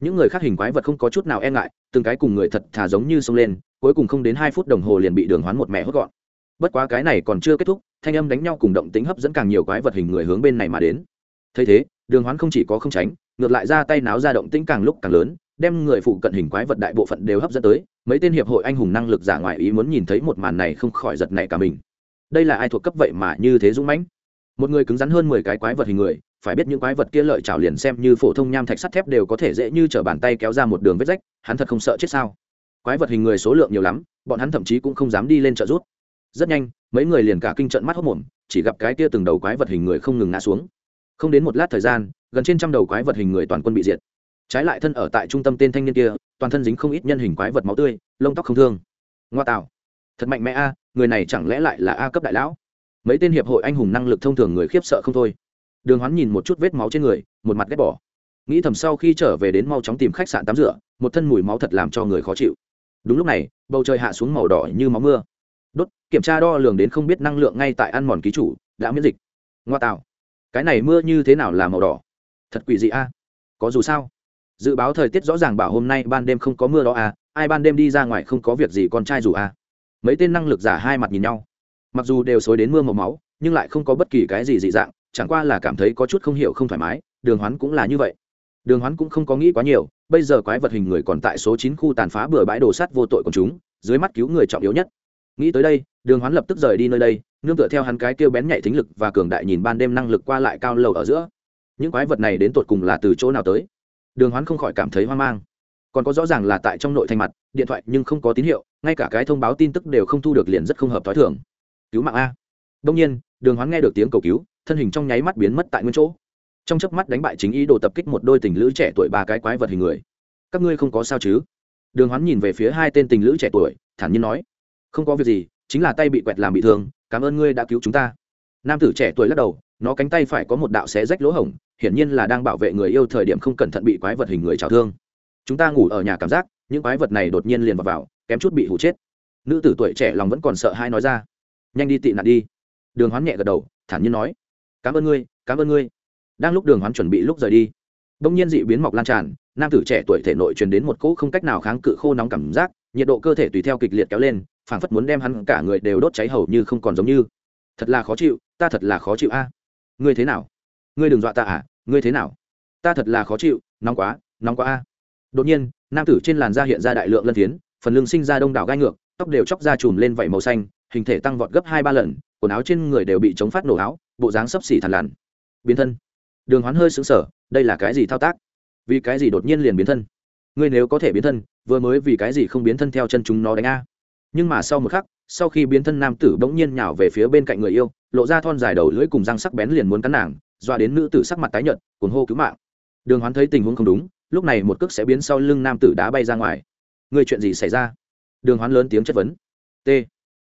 A: Những người khác hình quái vật không có chút nào e ngại, từng cái cùng người thật thà giống như xông lên, cuối cùng không đến hai phút đồng hồ liền bị đường hoán một mẹ hốt gọn. Bất quá cái này còn chưa kết thúc, thanh âm đánh nhau cùng động tính hấp dẫn càng nhiều quái vật hình người hướng bên này mà đến. Thấy thế, đường hoán không chỉ có không tránh, ngược lại ra tay náo ra động tĩnh càng lúc càng lớn, đem người phụ cận hình quái vật đại bộ phận đều hấp dẫn tới, mấy tên hiệp hội anh hùng năng lực giả ngoại ý muốn nhìn thấy một màn này không khỏi giật nảy cả mình. Đây là ai thuộc cấp vậy mà như thế dũng mãnh? Một người cứng rắn hơn mười cái quái vật hình người, phải biết những quái vật kia lợi chảo liền xem như phổ thông nham thạch sắt thép đều có thể dễ như t bàn tay kéo ra một đường vết rách, hắn thật không sợ chết sao? Quái vật hình người số lượng nhiều lắm, bọn hắn thậm chí cũng không dám đi lên trợ rút. Rất nhanh, mấy người liền cả kinh trận mắt hốc mồm, chỉ gặp cái kia từng đầu quái vật hình người không ngừng ngã xuống. Không đến một lát thời gian, gần trên trăm đầu quái vật hình người toàn quân bị diệt. Trái lại thân ở tại trung tâm tên thanh niên kia, toàn thân dính không ít nhân hình quái vật máu tươi, lông tóc không thương. Ngoa tạo. Thật mạnh mẽ a, người này chẳng lẽ lại là a cấp đại lão? Mấy tên hiệp hội anh hùng năng lực thông thường người khiếp sợ không thôi. Đường hoán nhìn một chút vết máu trên người, một mặt ghét bỏ. Nghĩ thầm sau khi trở về đến mau chóng tìm khách sạn tắm rửa, một thân mùi máu thật làm cho người khó chịu. Đúng lúc này, bầu trời hạ xuống màu đỏ như máu mưa. Đốt, kiểm tra đo lường đến không biết năng lượng ngay tại ăn mòn ký chủ, đã miễn dịch. Ngoa tạo. Cái này mưa như thế nào là màu đỏ? Thật quỷ dị a. Có dù sao. Dự báo thời tiết rõ ràng bảo hôm nay ban đêm không có mưa đó à ai ban đêm đi ra ngoài không có việc gì con trai dù à mấy tên năng lực giả hai mặt nhìn nhau mặc dù đều xối đến mưa màu máu, nhưng lại không có bất kỳ cái gì dị dạng, chẳng qua là cảm thấy có chút không hiểu không thoải mái, đường hoán cũng là như vậy. Đường hoán cũng không có nghĩ quá nhiều, bây giờ quái vật hình người còn tại số chín khu tàn phá bừa bãi đồ sắt vô tội của chúng, dưới mắt cứu người trọng yếu nhất. Nghĩ tới đây, đường hoán lập tức rời đi nơi đây, nương tựa theo hắn cái kêu bén nhạy thính lực và cường đại nhìn ban đêm năng lực qua lại cao lầu ở giữa. Những quái vật này đến tột cùng là từ chỗ nào tới? Đường hoán không khỏi cảm thấy hoang mang. Còn có rõ ràng là tại trong nội thành mặt, điện thoại nhưng không có tín hiệu, ngay cả cái thông báo tin tức đều không thu được liền rất không hợp t h ó i thường cứu mạng a. Đông nhiên đường hoán nghe được tiếng cầu cứu thân hình trong nháy mắt biến mất tại nguyên chỗ. Trong chớp mắt đánh bại chính ý đồ tập kích một đôi tình lữ trẻ tuổi ba cái quái vật hình người. Các ngươi không có sao chứ? Đường hoán nhìn về phía hai tên tình lữ trẻ tuổi thản nhiên nói. Không có việc gì chính là tay bị quẹt làm bị thương cảm ơn ngươi đã cứu chúng ta. Nam tử trẻ tuổi lắc đầu nó cánh tay phải có một đạo xé rách lỗ hổng hiển nhiên là đang bảo vệ người yêu thời điểm không cẩn thận bị quái vật hình người trào thương. Chúng ta ngủ ở nhà cảm giác những quái vật này đột nhiên liền vào, vào kém chút bị hụ chết. Nữ tử tuổi trẻ lòng vẫn còn sợ hai nói ra nhanh đi tị nạn đi. Đường hoán nhẹ gật đầu thản nhiên nói cảm ơn ngươi cảm ơn ngươi. Đang lúc đường hoán chuẩn bị lúc rời đi đông nhiên dị biến mọc lan tràn nam tử trẻ tuổi thể nội truyền đến một cỗ không cách nào kháng cự khô nóng cảm giác nhiệt độ cơ thể tùy theo kịch liệt kéo lên phảng phất muốn đem hắn cả người đều đốt cháy hầu như không còn giống như. Thật là khó chịu ta thật là khó chịu a. Ngươi thế nào? Ngươi đừng dọa ta à ngươi thế nào? Ta thật là khó chịu nóng quá nóng quá a. Đột nhiên nam tử trên làn da hiện ra đại lượng lân thiến, phần lưng sinh ra đông đảo gai ngược tóc đều chóc ra chùm lên vảy màu xanh hình thể tăng vọt gấp hai ba lần, quần áo trên người đều bị chống phát nổ áo, bộ dáng sấp xỉ thằn lằn. Biến thân. Đường hoán hơi xứng sở đây là cái gì thao tác? Vì cái gì đột nhiên liền biến thân? Ngươi nếu có thể biến thân, vừa mới vì cái gì không biến thân theo chân chúng nó đánh a? Nhưng mà sau một khắc, sau khi biến thân nam tử bỗng nhiên nhào về phía bên cạnh người yêu, lộ ra thon dài đầu lưỡi cùng răng sắc bén liền muốn cắn nàng, dọa đến nữ tử sắc mặt tái nhợt, cuồng hô cứu mạng. Đường hoán thấy tình huống không đúng, lúc này một cước sẽ biến sau lưng nam tử đá bay ra ngoài. Người chuyện gì xảy ra? Đường hoán lớn tiếng chất vấn. T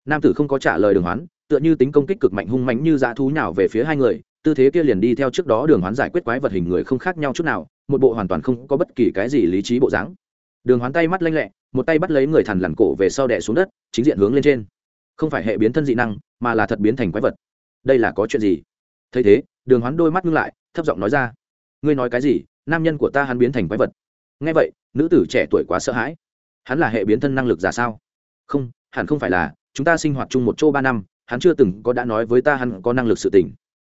A: nam tử không có trả lời đường hoán, tựa như tính công kích cực mạnh hung mạnh như dã thú nhào về phía hai người, tư thế kia liền đi theo trước đó đường hoán giải quyết quái vật hình người không khác nhau chút nào, một bộ hoàn toàn không có bất kỳ cái gì lý trí bộ dáng. Đường hoán tay mắt lanh lẹ, một tay bắt lấy người thằn lằn cổ về sau đẻ xuống đất, chính diện hướng lên trên. Không phải hệ biến thân dị năng, mà là thật biến thành quái vật. Đây là có chuyện gì? Thấy thế, đường hoán đôi mắt ngưng lại, thấp giọng nói ra. Ngươi nói cái gì? Nam nhân của ta hắn biến thành quái vật. Nghe vậy, nữ tử trẻ tuổi quá sợ hãi. Hắn là hệ biến thân năng lực giả sao? Không, hẳn không phải là chúng ta sinh hoạt chung một chỗ ba năm, hắn chưa từng có đã nói với ta hắn có năng lực sự tình.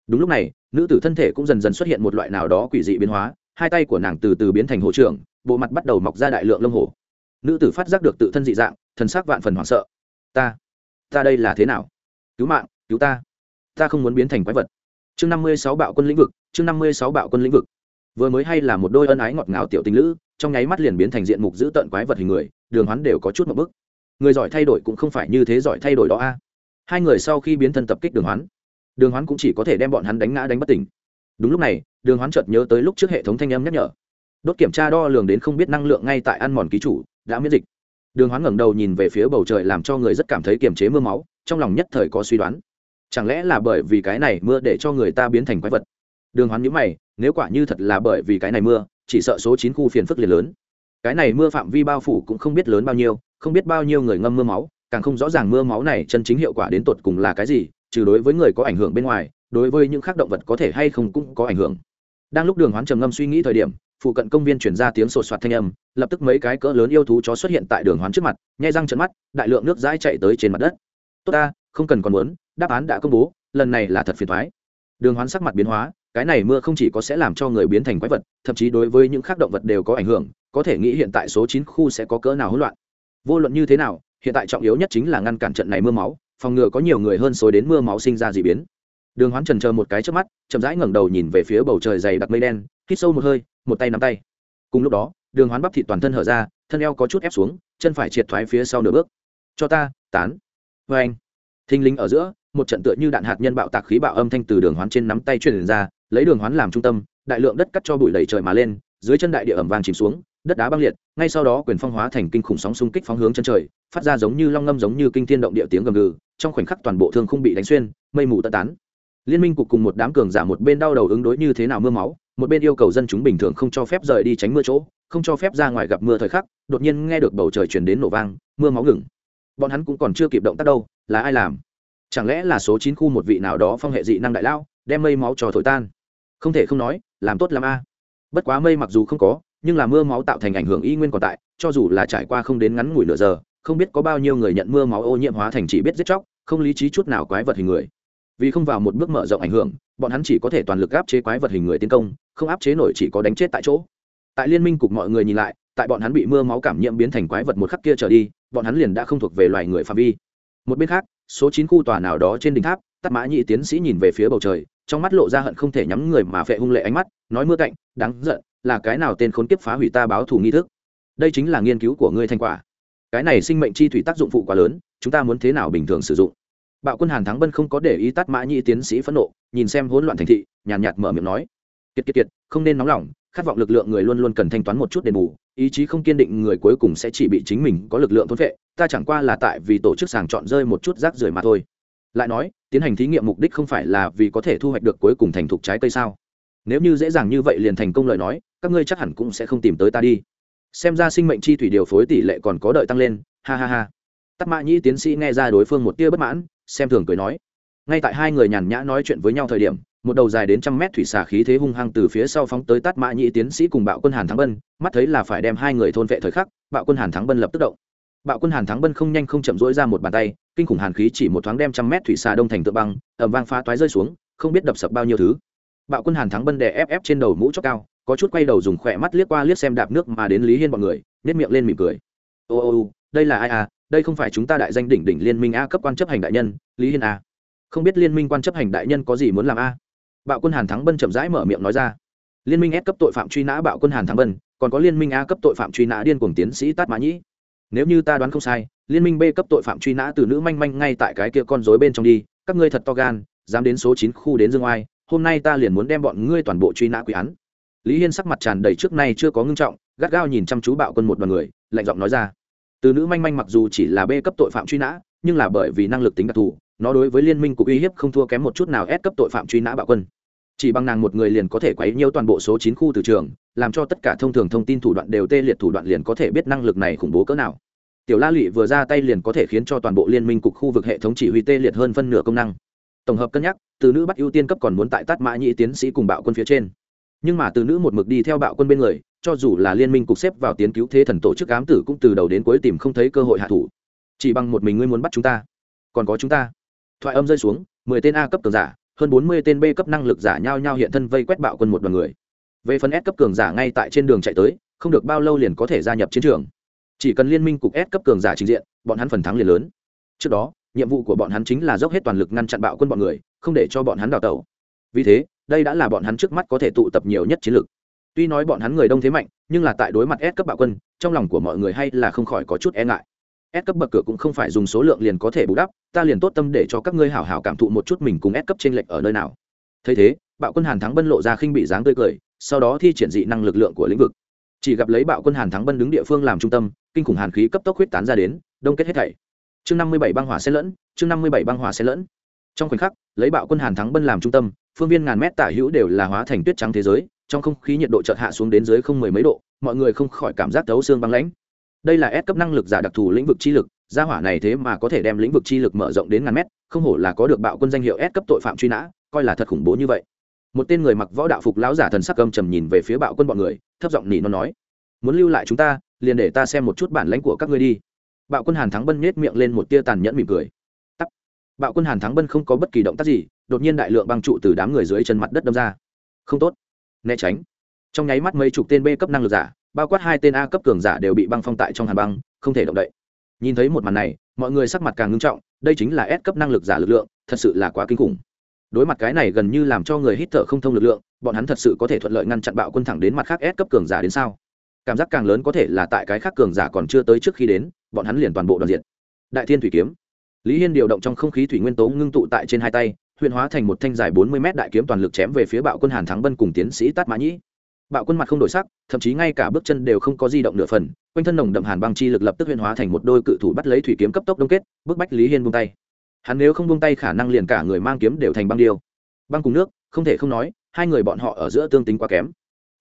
A: Đúng lúc này, nữ tử thân thể cũng dần dần xuất hiện một loại nào đó quỷ dị biến hóa, hai tay của nàng từ từ biến thành hộ trưởng, bộ mặt bắt đầu mọc ra đại lượng lông hổ. Nữ tử phát giác được tự thân dị dạng, thần sắc vạn phần hoảng sợ. Ta ta đây là thế nào? Cứu mạng, cứu ta. Ta không muốn biến thành quái vật. Chương năm mươi sáu bạo quân lĩnh vực, chương năm mươi sáu bạo quân lĩnh vực. Vừa mới hay là một đôi ân ái ngọt ngào tiểu tình lữ, trong nháy mắt liền biến thành diện mục giữ tợn quái vật hình người, đường hoán đều có chút một bức người giỏi thay đổi cũng không phải như thế giỏi thay đổi đó a. Hai người sau khi biến thân tập kích đường hoán đường hoán cũng chỉ có thể đem bọn hắn đánh ngã đánh bất tỉnh. Đúng lúc này, đường hoán chợt nhớ tới lúc trước hệ thống thanh âm nhắc nhở. Đốt kiểm tra đo lường đến không biết năng lượng ngay tại ăn mòn ký chủ, đã miễn dịch. Đường hoán ngẩng đầu nhìn về phía bầu trời làm cho người rất cảm thấy kiềm chế mưa máu, trong lòng nhất thời có suy đoán. Chẳng lẽ là bởi vì cái này mưa để cho người ta biến thành quái vật? Đường hoán nhữ mày, nếu quả như thật là bởi vì cái này mưa, chỉ sợ số chín khu phiền phức liền lớn. Cái này mưa phạm vi bao phủ cũng không biết lớn bao nhiêu không biết bao nhiêu người ngâm mưa máu, càng không rõ ràng mưa máu này chân chính hiệu quả đến tột cùng là cái gì, trừ đối với người có ảnh hưởng bên ngoài, đối với những khác động vật có thể hay không cũng có ảnh hưởng. Đang lúc đường hoán trầm ngâm suy nghĩ thời điểm, phụ cận công viên chuyển ra tiếng sột soạt thanh âm, lập tức mấy cái cỡ lớn yêu thú chó xuất hiện tại đường hoán trước mặt, nhai răng trận mắt, đại lượng nước dãi chạy tới trên mặt đất. Tốt ta, không cần còn muốn, đáp án đã công bố, lần này là thật phiền thoái đường hoán sắc mặt biến hóa, cái này mưa không chỉ có sẽ làm cho người biến thành quái vật, thậm chí đối với những khác động vật đều có ảnh hưởng, có thể nghĩ hiện tại số chín khu sẽ có cỡ nào hỗn loạn vô luận như thế nào, hiện tại trọng yếu nhất chính là ngăn cản trận này mưa máu, phòng ngừa có nhiều người hơn xối đến mưa máu sinh ra d ị biến. Đường hoán trần chờ một cái trước mắt, chậm rãi ngẩng đầu nhìn về phía bầu trời dày đặc mây đen, hít sâu một hơi, một tay nắm tay. Cùng lúc đó, đường hoán bắp thịt toàn thân hở ra, thân eo có chút ép xuống, chân phải triệt thoái phía sau nửa bước. Cho ta, tán. Vê anh, thinh linh ở giữa, một trận tựa như đạn hạt nhân bạo tạc khí bạo âm thanh từ đường hoán trên nắm tay truyền ra, lấy đường hoán làm trung tâm, đại lượng đất cắt cho bụi đầy trời mà lên, dưới chân đại địa ẩm vàng chìm xuống đất đá băng liệt, ngay sau đó quyền phong hóa thành kinh khủng sóng xung kích phóng hướng chân trời, phát ra giống như long ngâm giống như kinh thiên động địa tiếng gầm gừ, trong khoảnh khắc toàn bộ thương không bị đánh xuyên, mây mù tận tán. Liên minh cục cùng một đám cường giả một bên đau đầu ứng đối như thế nào mưa máu, một bên yêu cầu dân chúng bình thường không cho phép rời đi tránh mưa chỗ, không cho phép ra ngoài gặp mưa thời khắc, đột nhiên nghe được bầu trời chuyển đến nổ vang, mưa máu ngừng. Bọn hắn cũng còn chưa kịp động tác đâu, là ai làm? Chẳng lẽ là số chín khu một vị nào đó phong hệ dị năng đại lao đem mây máu trò thổi tan? Không thể không nói, làm tốt làm a. Bất quá mây mặc dù không có nhưng là mưa máu tạo thành ảnh hưởng y nguyên còn tại, cho dù là trải qua không đến ngắn ngủi nửa giờ, không biết có bao nhiêu người nhận mưa máu ô nhiễm hóa thành chỉ biết giết chóc, không lý trí chút nào quái vật hình người. Vì không vào một bước mở rộng ảnh hưởng, bọn hắn chỉ có thể toàn lực áp chế quái vật hình người tiến công, không áp chế nổi chỉ có đánh chết tại chỗ. Tại liên minh cục mọi người nhìn lại, tại bọn hắn bị mưa máu cảm nhiễm biến thành quái vật một khắc kia trở đi, bọn hắn liền đã không thuộc về loài người phạm vi. Một bên khác, số chín khu tòa nào đó trên đỉnh tháp tắt mã nhị tiến sĩ nhìn về phía bầu trời, trong mắt lộ ra hận không thể nhắm người mà phệ hung lệ ánh mắt, nói mưa cạnh, đáng giận là cái nào tên khốn kiếp phá hủy ta báo thù nghi thức? Đây chính là nghiên cứu của ngươi thành quả. Cái này sinh mệnh chi thủy tác dụng phụ quá lớn, chúng ta muốn thế nào bình thường sử dụng? Bạo quân hàn thắng bân không có để ý tắt mã nhị tiến sĩ phẫn nộ, nhìn xem hỗn loạn thành thị, nhàn nhạt mở miệng nói. Kiệt kiệt kiệt, không nên nóng lòng, khát vọng lực lượng người luôn luôn cần thanh toán một chút đền bù, ý chí không kiên định người cuối cùng sẽ chỉ bị chính mình có lực lượng thốn vệ ta chẳng qua là tại vì tổ chức sàng chọn rơi một chút rác rưởi mà thôi. Lại nói, tiến hành thí nghiệm mục đích không phải là vì có thể thu hoạch được cuối cùng thành thục trái cây sao? Nếu như dễ dàng như vậy liền thành công lời nói, các ngươi chắc hẳn cũng sẽ không tìm tới ta đi. Xem ra sinh mệnh chi thủy điều phối tỷ lệ còn có đợi tăng lên, ha ha ha. Tắc mã nhĩ tiến sĩ nghe ra đối phương một tia bất mãn, xem thường cười nói. Ngay tại hai người nhàn nhã nói chuyện với nhau thời điểm, một đầu dài đến trăm mét thủy xà khí thế hung hăng từ phía sau phóng tới tát mã nhĩ tiến sĩ cùng bạo quân hàn thắng bân, mắt thấy là phải đem hai người thôn vệ thời khắc, bạo quân hàn thắng bân lập tức động. Bạo quân hàn thắng bân không nhanh không chậm rỗi ra một bàn tay, kinh khủng hàn khí chỉ một thoáng đem trăm mét thủy xà đông thành tượng băng ẩm vang phá toái rơi xuống, không biết đập sập bao nhiêu thứ bạo quân hàn thắng bân đè ép ép trên đầu mũ chót cao, có chút quay đầu dùng khỏe mắt liếc qua liếc xem đạp nước mà đến lý hiên bọn người nếp miệng lên mỉm cười. Ô ô ô, đây là ai à? Đây không phải chúng ta đại danh đỉnh đỉnh liên minh a cấp quan chấp hành đại nhân, lý hiên a không biết liên minh quan chấp hành đại nhân có gì muốn làm a? Bạo quân hàn thắng bân chậm rãi mở miệng nói ra. Liên minh s cấp tội phạm truy nã bạo quân hàn thắng bân, còn có liên minh a cấp tội phạm truy nã điên cuồng tiến sĩ tát mã nhĩ. Nếu như ta đoán không sai, liên minh b cấp tội phạm truy nã từ nữ manh manh ngay tại cái kia con rối bên trong đi, các ngươi thật to gan, dám đến số chín khu đến dương oai hôm nay ta liền muốn đem bọn ngươi toàn bộ truy nã quy án. Lý hiên sắc mặt tràn đầy trước nay chưa có ngưng trọng, gắt gao nhìn chăm chú bạo quân một đoàn người, lạnh giọng nói ra. Từ nữ manh manh mặc dù chỉ là b cấp tội phạm truy nã, nhưng là bởi vì năng lực tính đặc thù, nó đối với liên minh cục uy hiếp không thua kém một chút nào ép cấp tội phạm truy nã bạo quân. Chỉ bằng nàng một người liền có thể quấy nhiễu toàn bộ số chín khu từ trường, làm cho tất cả thông thường thông tin thủ đoạn đều tê liệt thủ đoạn liền có thể biết năng lực này khủng bố cỡ nào. Tiểu la lụy vừa ra tay liền có thể khiến cho toàn bộ liên minh cục khu vực hệ thống chỉ huy tê liệt hơn phân nửa công năng tổng hợp cân nhắc, từ nữ bắt ưu tiên cấp còn muốn tại tát mã nhị tiến sĩ cùng bạo quân phía trên. Nhưng mà từ nữ một mực đi theo bạo quân bên người, cho dù là liên minh cục xếp vào tiến cứu thế thần tổ chức ám tử cũng từ đầu đến cuối tìm không thấy cơ hội hạ thủ. Chỉ bằng một mình ngươi muốn bắt chúng ta. Còn có chúng ta. Thoại âm rơi xuống, mười tên a cấp cường giả, hơn bốn mươi tên b cấp năng lực giả nhao nhau hiện thân vây quét bạo quân một đoàn người. Về phần s cấp cường giả ngay tại trên đường chạy tới, không được bao lâu liền có thể gia nhập chiến trường. Chỉ cần liên minh cục s cấp cường giả trình diện, bọn hắn phần thắng liền lớn. Trước đó nhiệm vụ của bọn hắn chính là dốc hết toàn lực ngăn chặn bạo quân bọn người, không để cho bọn hắn đào tẩu. Vì thế, đây đã là bọn hắn trước mắt có thể tụ tập nhiều nhất chiến lược. Tuy nói bọn hắn người đông thế mạnh, nhưng là tại đối mặt S cấp bạo quân, trong lòng của mọi người hay là không khỏi có chút e ngại. S cấp bậc cửa cũng không phải dùng số lượng liền có thể bù đắp, ta liền tốt tâm để cho các ngươi hảo hảo cảm thụ một chút mình cùng S cấp trên lệch ở nơi nào. Thấy thế, bạo quân hàn thắng bân lộ ra khinh bị dáng tươi cười, sau đó thi triển dị năng lực lượng của lĩnh vực. Chỉ gặp lấy bạo quân hàn thắng bân đứng địa phương làm trung tâm, kinh khủng hàn khí cấp tốc huyết tán ra đến, đông kết hết thảy chương năm mươi bảy băng hỏa sẽ lẫn, chương năm mươi bảy băng hỏa sẽ lẫn. Trong khoảnh khắc, lấy bạo quân hàn thắng bân làm trung tâm, phương viên ngàn mét tả hữu đều là hóa thành tuyết trắng thế giới, trong không khí nhiệt độ chợt hạ xuống đến dưới không mười mấy độ, mọi người không khỏi cảm giác thấu xương băng lãnh. Đây là S cấp năng lực giả đặc thù lĩnh vực chi lực, gia hỏa này thế mà có thể đem lĩnh vực chi lực mở rộng đến ngàn mét, không hổ là có được bạo quân danh hiệu S cấp tội phạm truy nã, coi là thật khủng bố như vậy. Một tên người mặc võ đạo phục lão giả thần sắc âm trầm nhìn về phía bạo quân bọn người, thấp giọng nỉ nó nói, muốn lưu lại chúng ta, liền để ta xem một chút bản lãnh của các ngươi đi bạo quân hàn thắng bân nhếch miệng lên một tia tàn nhẫn mỉm cười. Tắt. Bạo quân hàn thắng bân không có bất kỳ động tác gì, đột nhiên đại lượng băng trụ từ đám người dưới chân mặt đất đâm ra. Không tốt. Né tránh. Trong nháy mắt mấy chục tên b cấp năng lực giả, bao quát hai tên a cấp cường giả đều bị băng phong tại trong hàn băng, không thể động đậy. Nhìn thấy một màn này, mọi người sắc mặt càng ngưng trọng, đây chính là S cấp năng lực giả lực lượng, thật sự là quá kinh khủng. Đối mặt cái này gần như làm cho người hít thở không thông lực lượng, bọn hắn thật sự có thể thuận lợi ngăn chặn bạo quân thẳng đến mặt khác S cấp cường giả đến sao? Cảm giác càng lớn có thể là tại cái khác cường giả còn chưa tới trước khi đến bọn hắn liền toàn bộ đoàn diện đại thiên thủy kiếm. Lý hiên điều động trong không khí thủy nguyên tố ngưng tụ tại trên hai tay huyện hóa thành một thanh dài bốn mươi m đại kiếm toàn lực chém về phía bạo quân hàn thắng bân cùng tiến sĩ tát mã nhĩ. Bạo quân mặt không đổi sắc, thậm chí ngay cả bước chân đều không có di động nửa phần, quanh thân nồng đậm hàn băng chi lực lập tức huyện hóa thành một đôi cự thủ bắt lấy thủy kiếm cấp tốc đông kết, bức bách lý hiên buông tay. Hắn nếu không buông tay khả năng liền cả người mang kiếm đều thành băng điêu. Băng cùng nước, không thể không nói, hai người bọn họ ở giữa tương tính quá kém.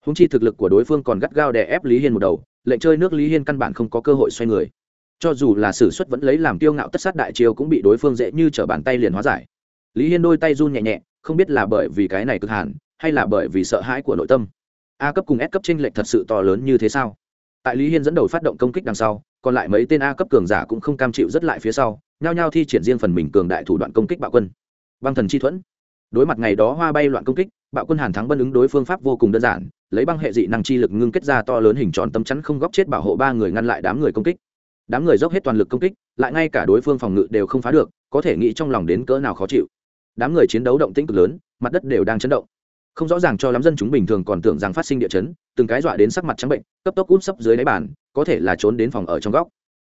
A: Húng chi thực lực của đối phương còn gắt gao đè ép lý hiên một đầu, lệnh chơi nước lý hiên căn bản không có cơ hội xoay người cho dù là s ử suất vẫn lấy làm kiêu ngạo tất sát đại chiêu cũng bị đối phương dễ như t bàn tay liền hóa giải. Lý hiên đôi tay run nhẹ nhẹ, không biết là bởi vì cái này cực hàn, hay là bởi vì sợ hãi của nội tâm. A cấp cùng s cấp tranh lệch thật sự to lớn như thế sao? Tại lý hiên dẫn đầu phát động công kích đằng sau, còn lại mấy tên a cấp cường giả cũng không cam chịu rất lại phía sau, nhao nhao thi triển riêng phần mình cường đại thủ đoạn công kích bạo quân. Băng thần chi thuẫn. Đối mặt ngày đó hoa bay loạn công kích, bạo quân hàn thắng bân ứng đối phương pháp vô cùng đơn giản, lấy băng hệ dị năng chi lực ngưng kết ra to lớn hình tròn tấm chắn không góc chết bảo hộ ba người ngăn lại đám người công kích đám người dốc hết toàn lực công kích, lại ngay cả đối phương phòng ngự đều không phá được, có thể nghĩ trong lòng đến cỡ nào khó chịu. Đám người chiến đấu động tĩnh cực lớn, mặt đất đều đang chấn động. Không rõ ràng cho lắm dân chúng bình thường còn tưởng rằng phát sinh địa chấn, từng cái dọa đến sắc mặt trắng bệnh, cấp tốc út sấp dưới đáy bàn, có thể là trốn đến phòng ở trong góc.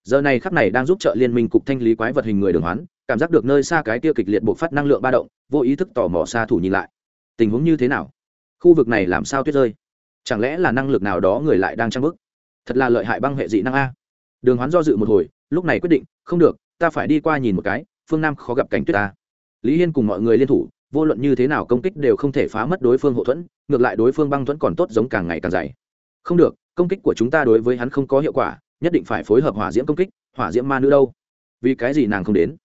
A: Giờ này khắc này đang giúp trợ liên minh cục thanh lý quái vật hình người đường hoán, cảm giác được nơi xa cái kia kịch liệt bộc phát năng lượng ba động, vô ý thức tò mò xa thủ nhìn lại. Tình huống như thế nào? Khu vực này làm sao tuyết rơi? Chẳng lẽ là năng lực nào đó người lại đang trang bức thật là lợi hại băng hệ dị năng a đường hoán do dự một hồi, lúc này quyết định, không được, ta phải đi qua nhìn một cái, phương nam khó gặp cảnh tuyết ta. Lý hiên cùng mọi người liên thủ, vô luận như thế nào công kích đều không thể phá mất đối phương hậu thuẫn, ngược lại đối phương băng thuẫn còn tốt giống càng ngày càng dày. Không được, công kích của chúng ta đối với hắn không có hiệu quả, nhất định phải phối hợp hỏa diễm công kích, hỏa diễm ma nữ đâu? Vì cái gì nàng không đến?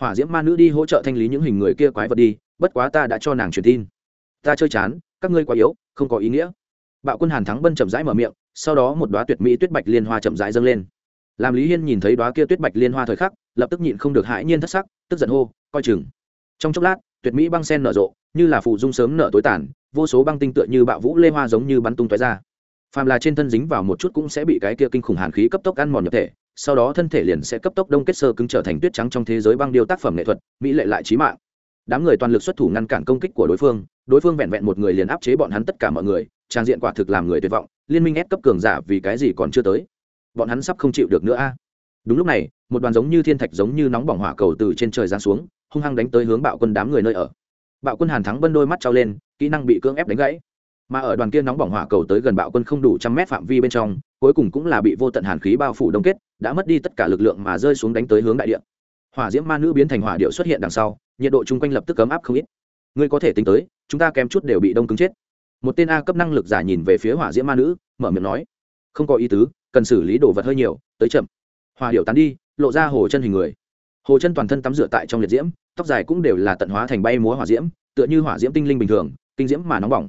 A: Hỏa diễm ma nữ đi hỗ trợ thanh lý những hình người kia quái vật đi, bất quá ta đã cho nàng truyền tin. Ta chơi chán, các ngươi quá yếu, không có ý nghĩa. Bạo quân hàn thắng bân chậm rãi mở miệng, sau đó một đoá tuyệt mỹ tuyết bạch liên hoa chậm rãi dâng lên làm lý hiên nhìn thấy đoá kia tuyết bạch liên hoa thời khắc, lập tức nhịn không được hãi nhiên thất sắc, tức giận hô, coi chừng. Trong chốc lát, tuyệt mỹ băng sen nở rộ, như là phụ dung sớm nở tối tàn, vô số băng tinh tựa như bạo vũ lê hoa giống như bắn tung tói ra. Phàm là trên thân dính vào một chút cũng sẽ bị cái kia kinh khủng hàn khí cấp tốc ăn mòn nhập thể, sau đó thân thể liền sẽ cấp tốc đông kết sơ cứng trở thành tuyết trắng trong thế giới băng điêu tác phẩm nghệ thuật, mỹ lệ lại trí mạng. Đám người toàn lực xuất thủ ngăn cản công kích của đối phương đối phương vẹn vẹn một người liền áp chế bọn hắn tất cả mọi người, trang diện quả thực làm người tuyệt vọng, liên minh ép cấp cường giả vì cái gì còn chưa tới bọn hắn sắp không chịu được nữa a. Đúng lúc này, một đoàn giống như thiên thạch giống như nóng bỏng hỏa cầu từ trên trời giáng xuống, hung hăng đánh tới hướng bạo quân đám người nơi ở. Bạo quân hàn thắng bân đôi mắt trao lên, kỹ năng bị cưỡng ép đánh gãy. Mà ở đoàn kia nóng bỏng hỏa cầu tới gần bạo quân không đủ trăm mét phạm vi bên trong, cuối cùng cũng là bị vô tận hàn khí bao phủ đông kết, đã mất đi tất cả lực lượng mà rơi xuống đánh tới hướng đại địa. Hỏa diễm ma nữ biến thành hỏa điệu xuất hiện đằng sau, nhiệt độ chung quanh lập tức cấm áp không ít. Ngươi có thể tính tới, chúng ta kém chút đều bị đông cứng chết. Một tên a cấp năng lực giả nhìn về phía hỏa diễm ma nữ, mở miệng nói, không có ý tứ cần xử lý đồ vật hơi nhiều, tới chậm. Hòa điệu tán đi, lộ ra hồ chân hình người. Hồ chân toàn thân tắm rửa tại trong liệt diễm, tóc dài cũng đều là tận hóa thành bay múa hỏa diễm, tựa như hỏa diễm tinh linh bình thường, kinh diễm mà nóng bỏng.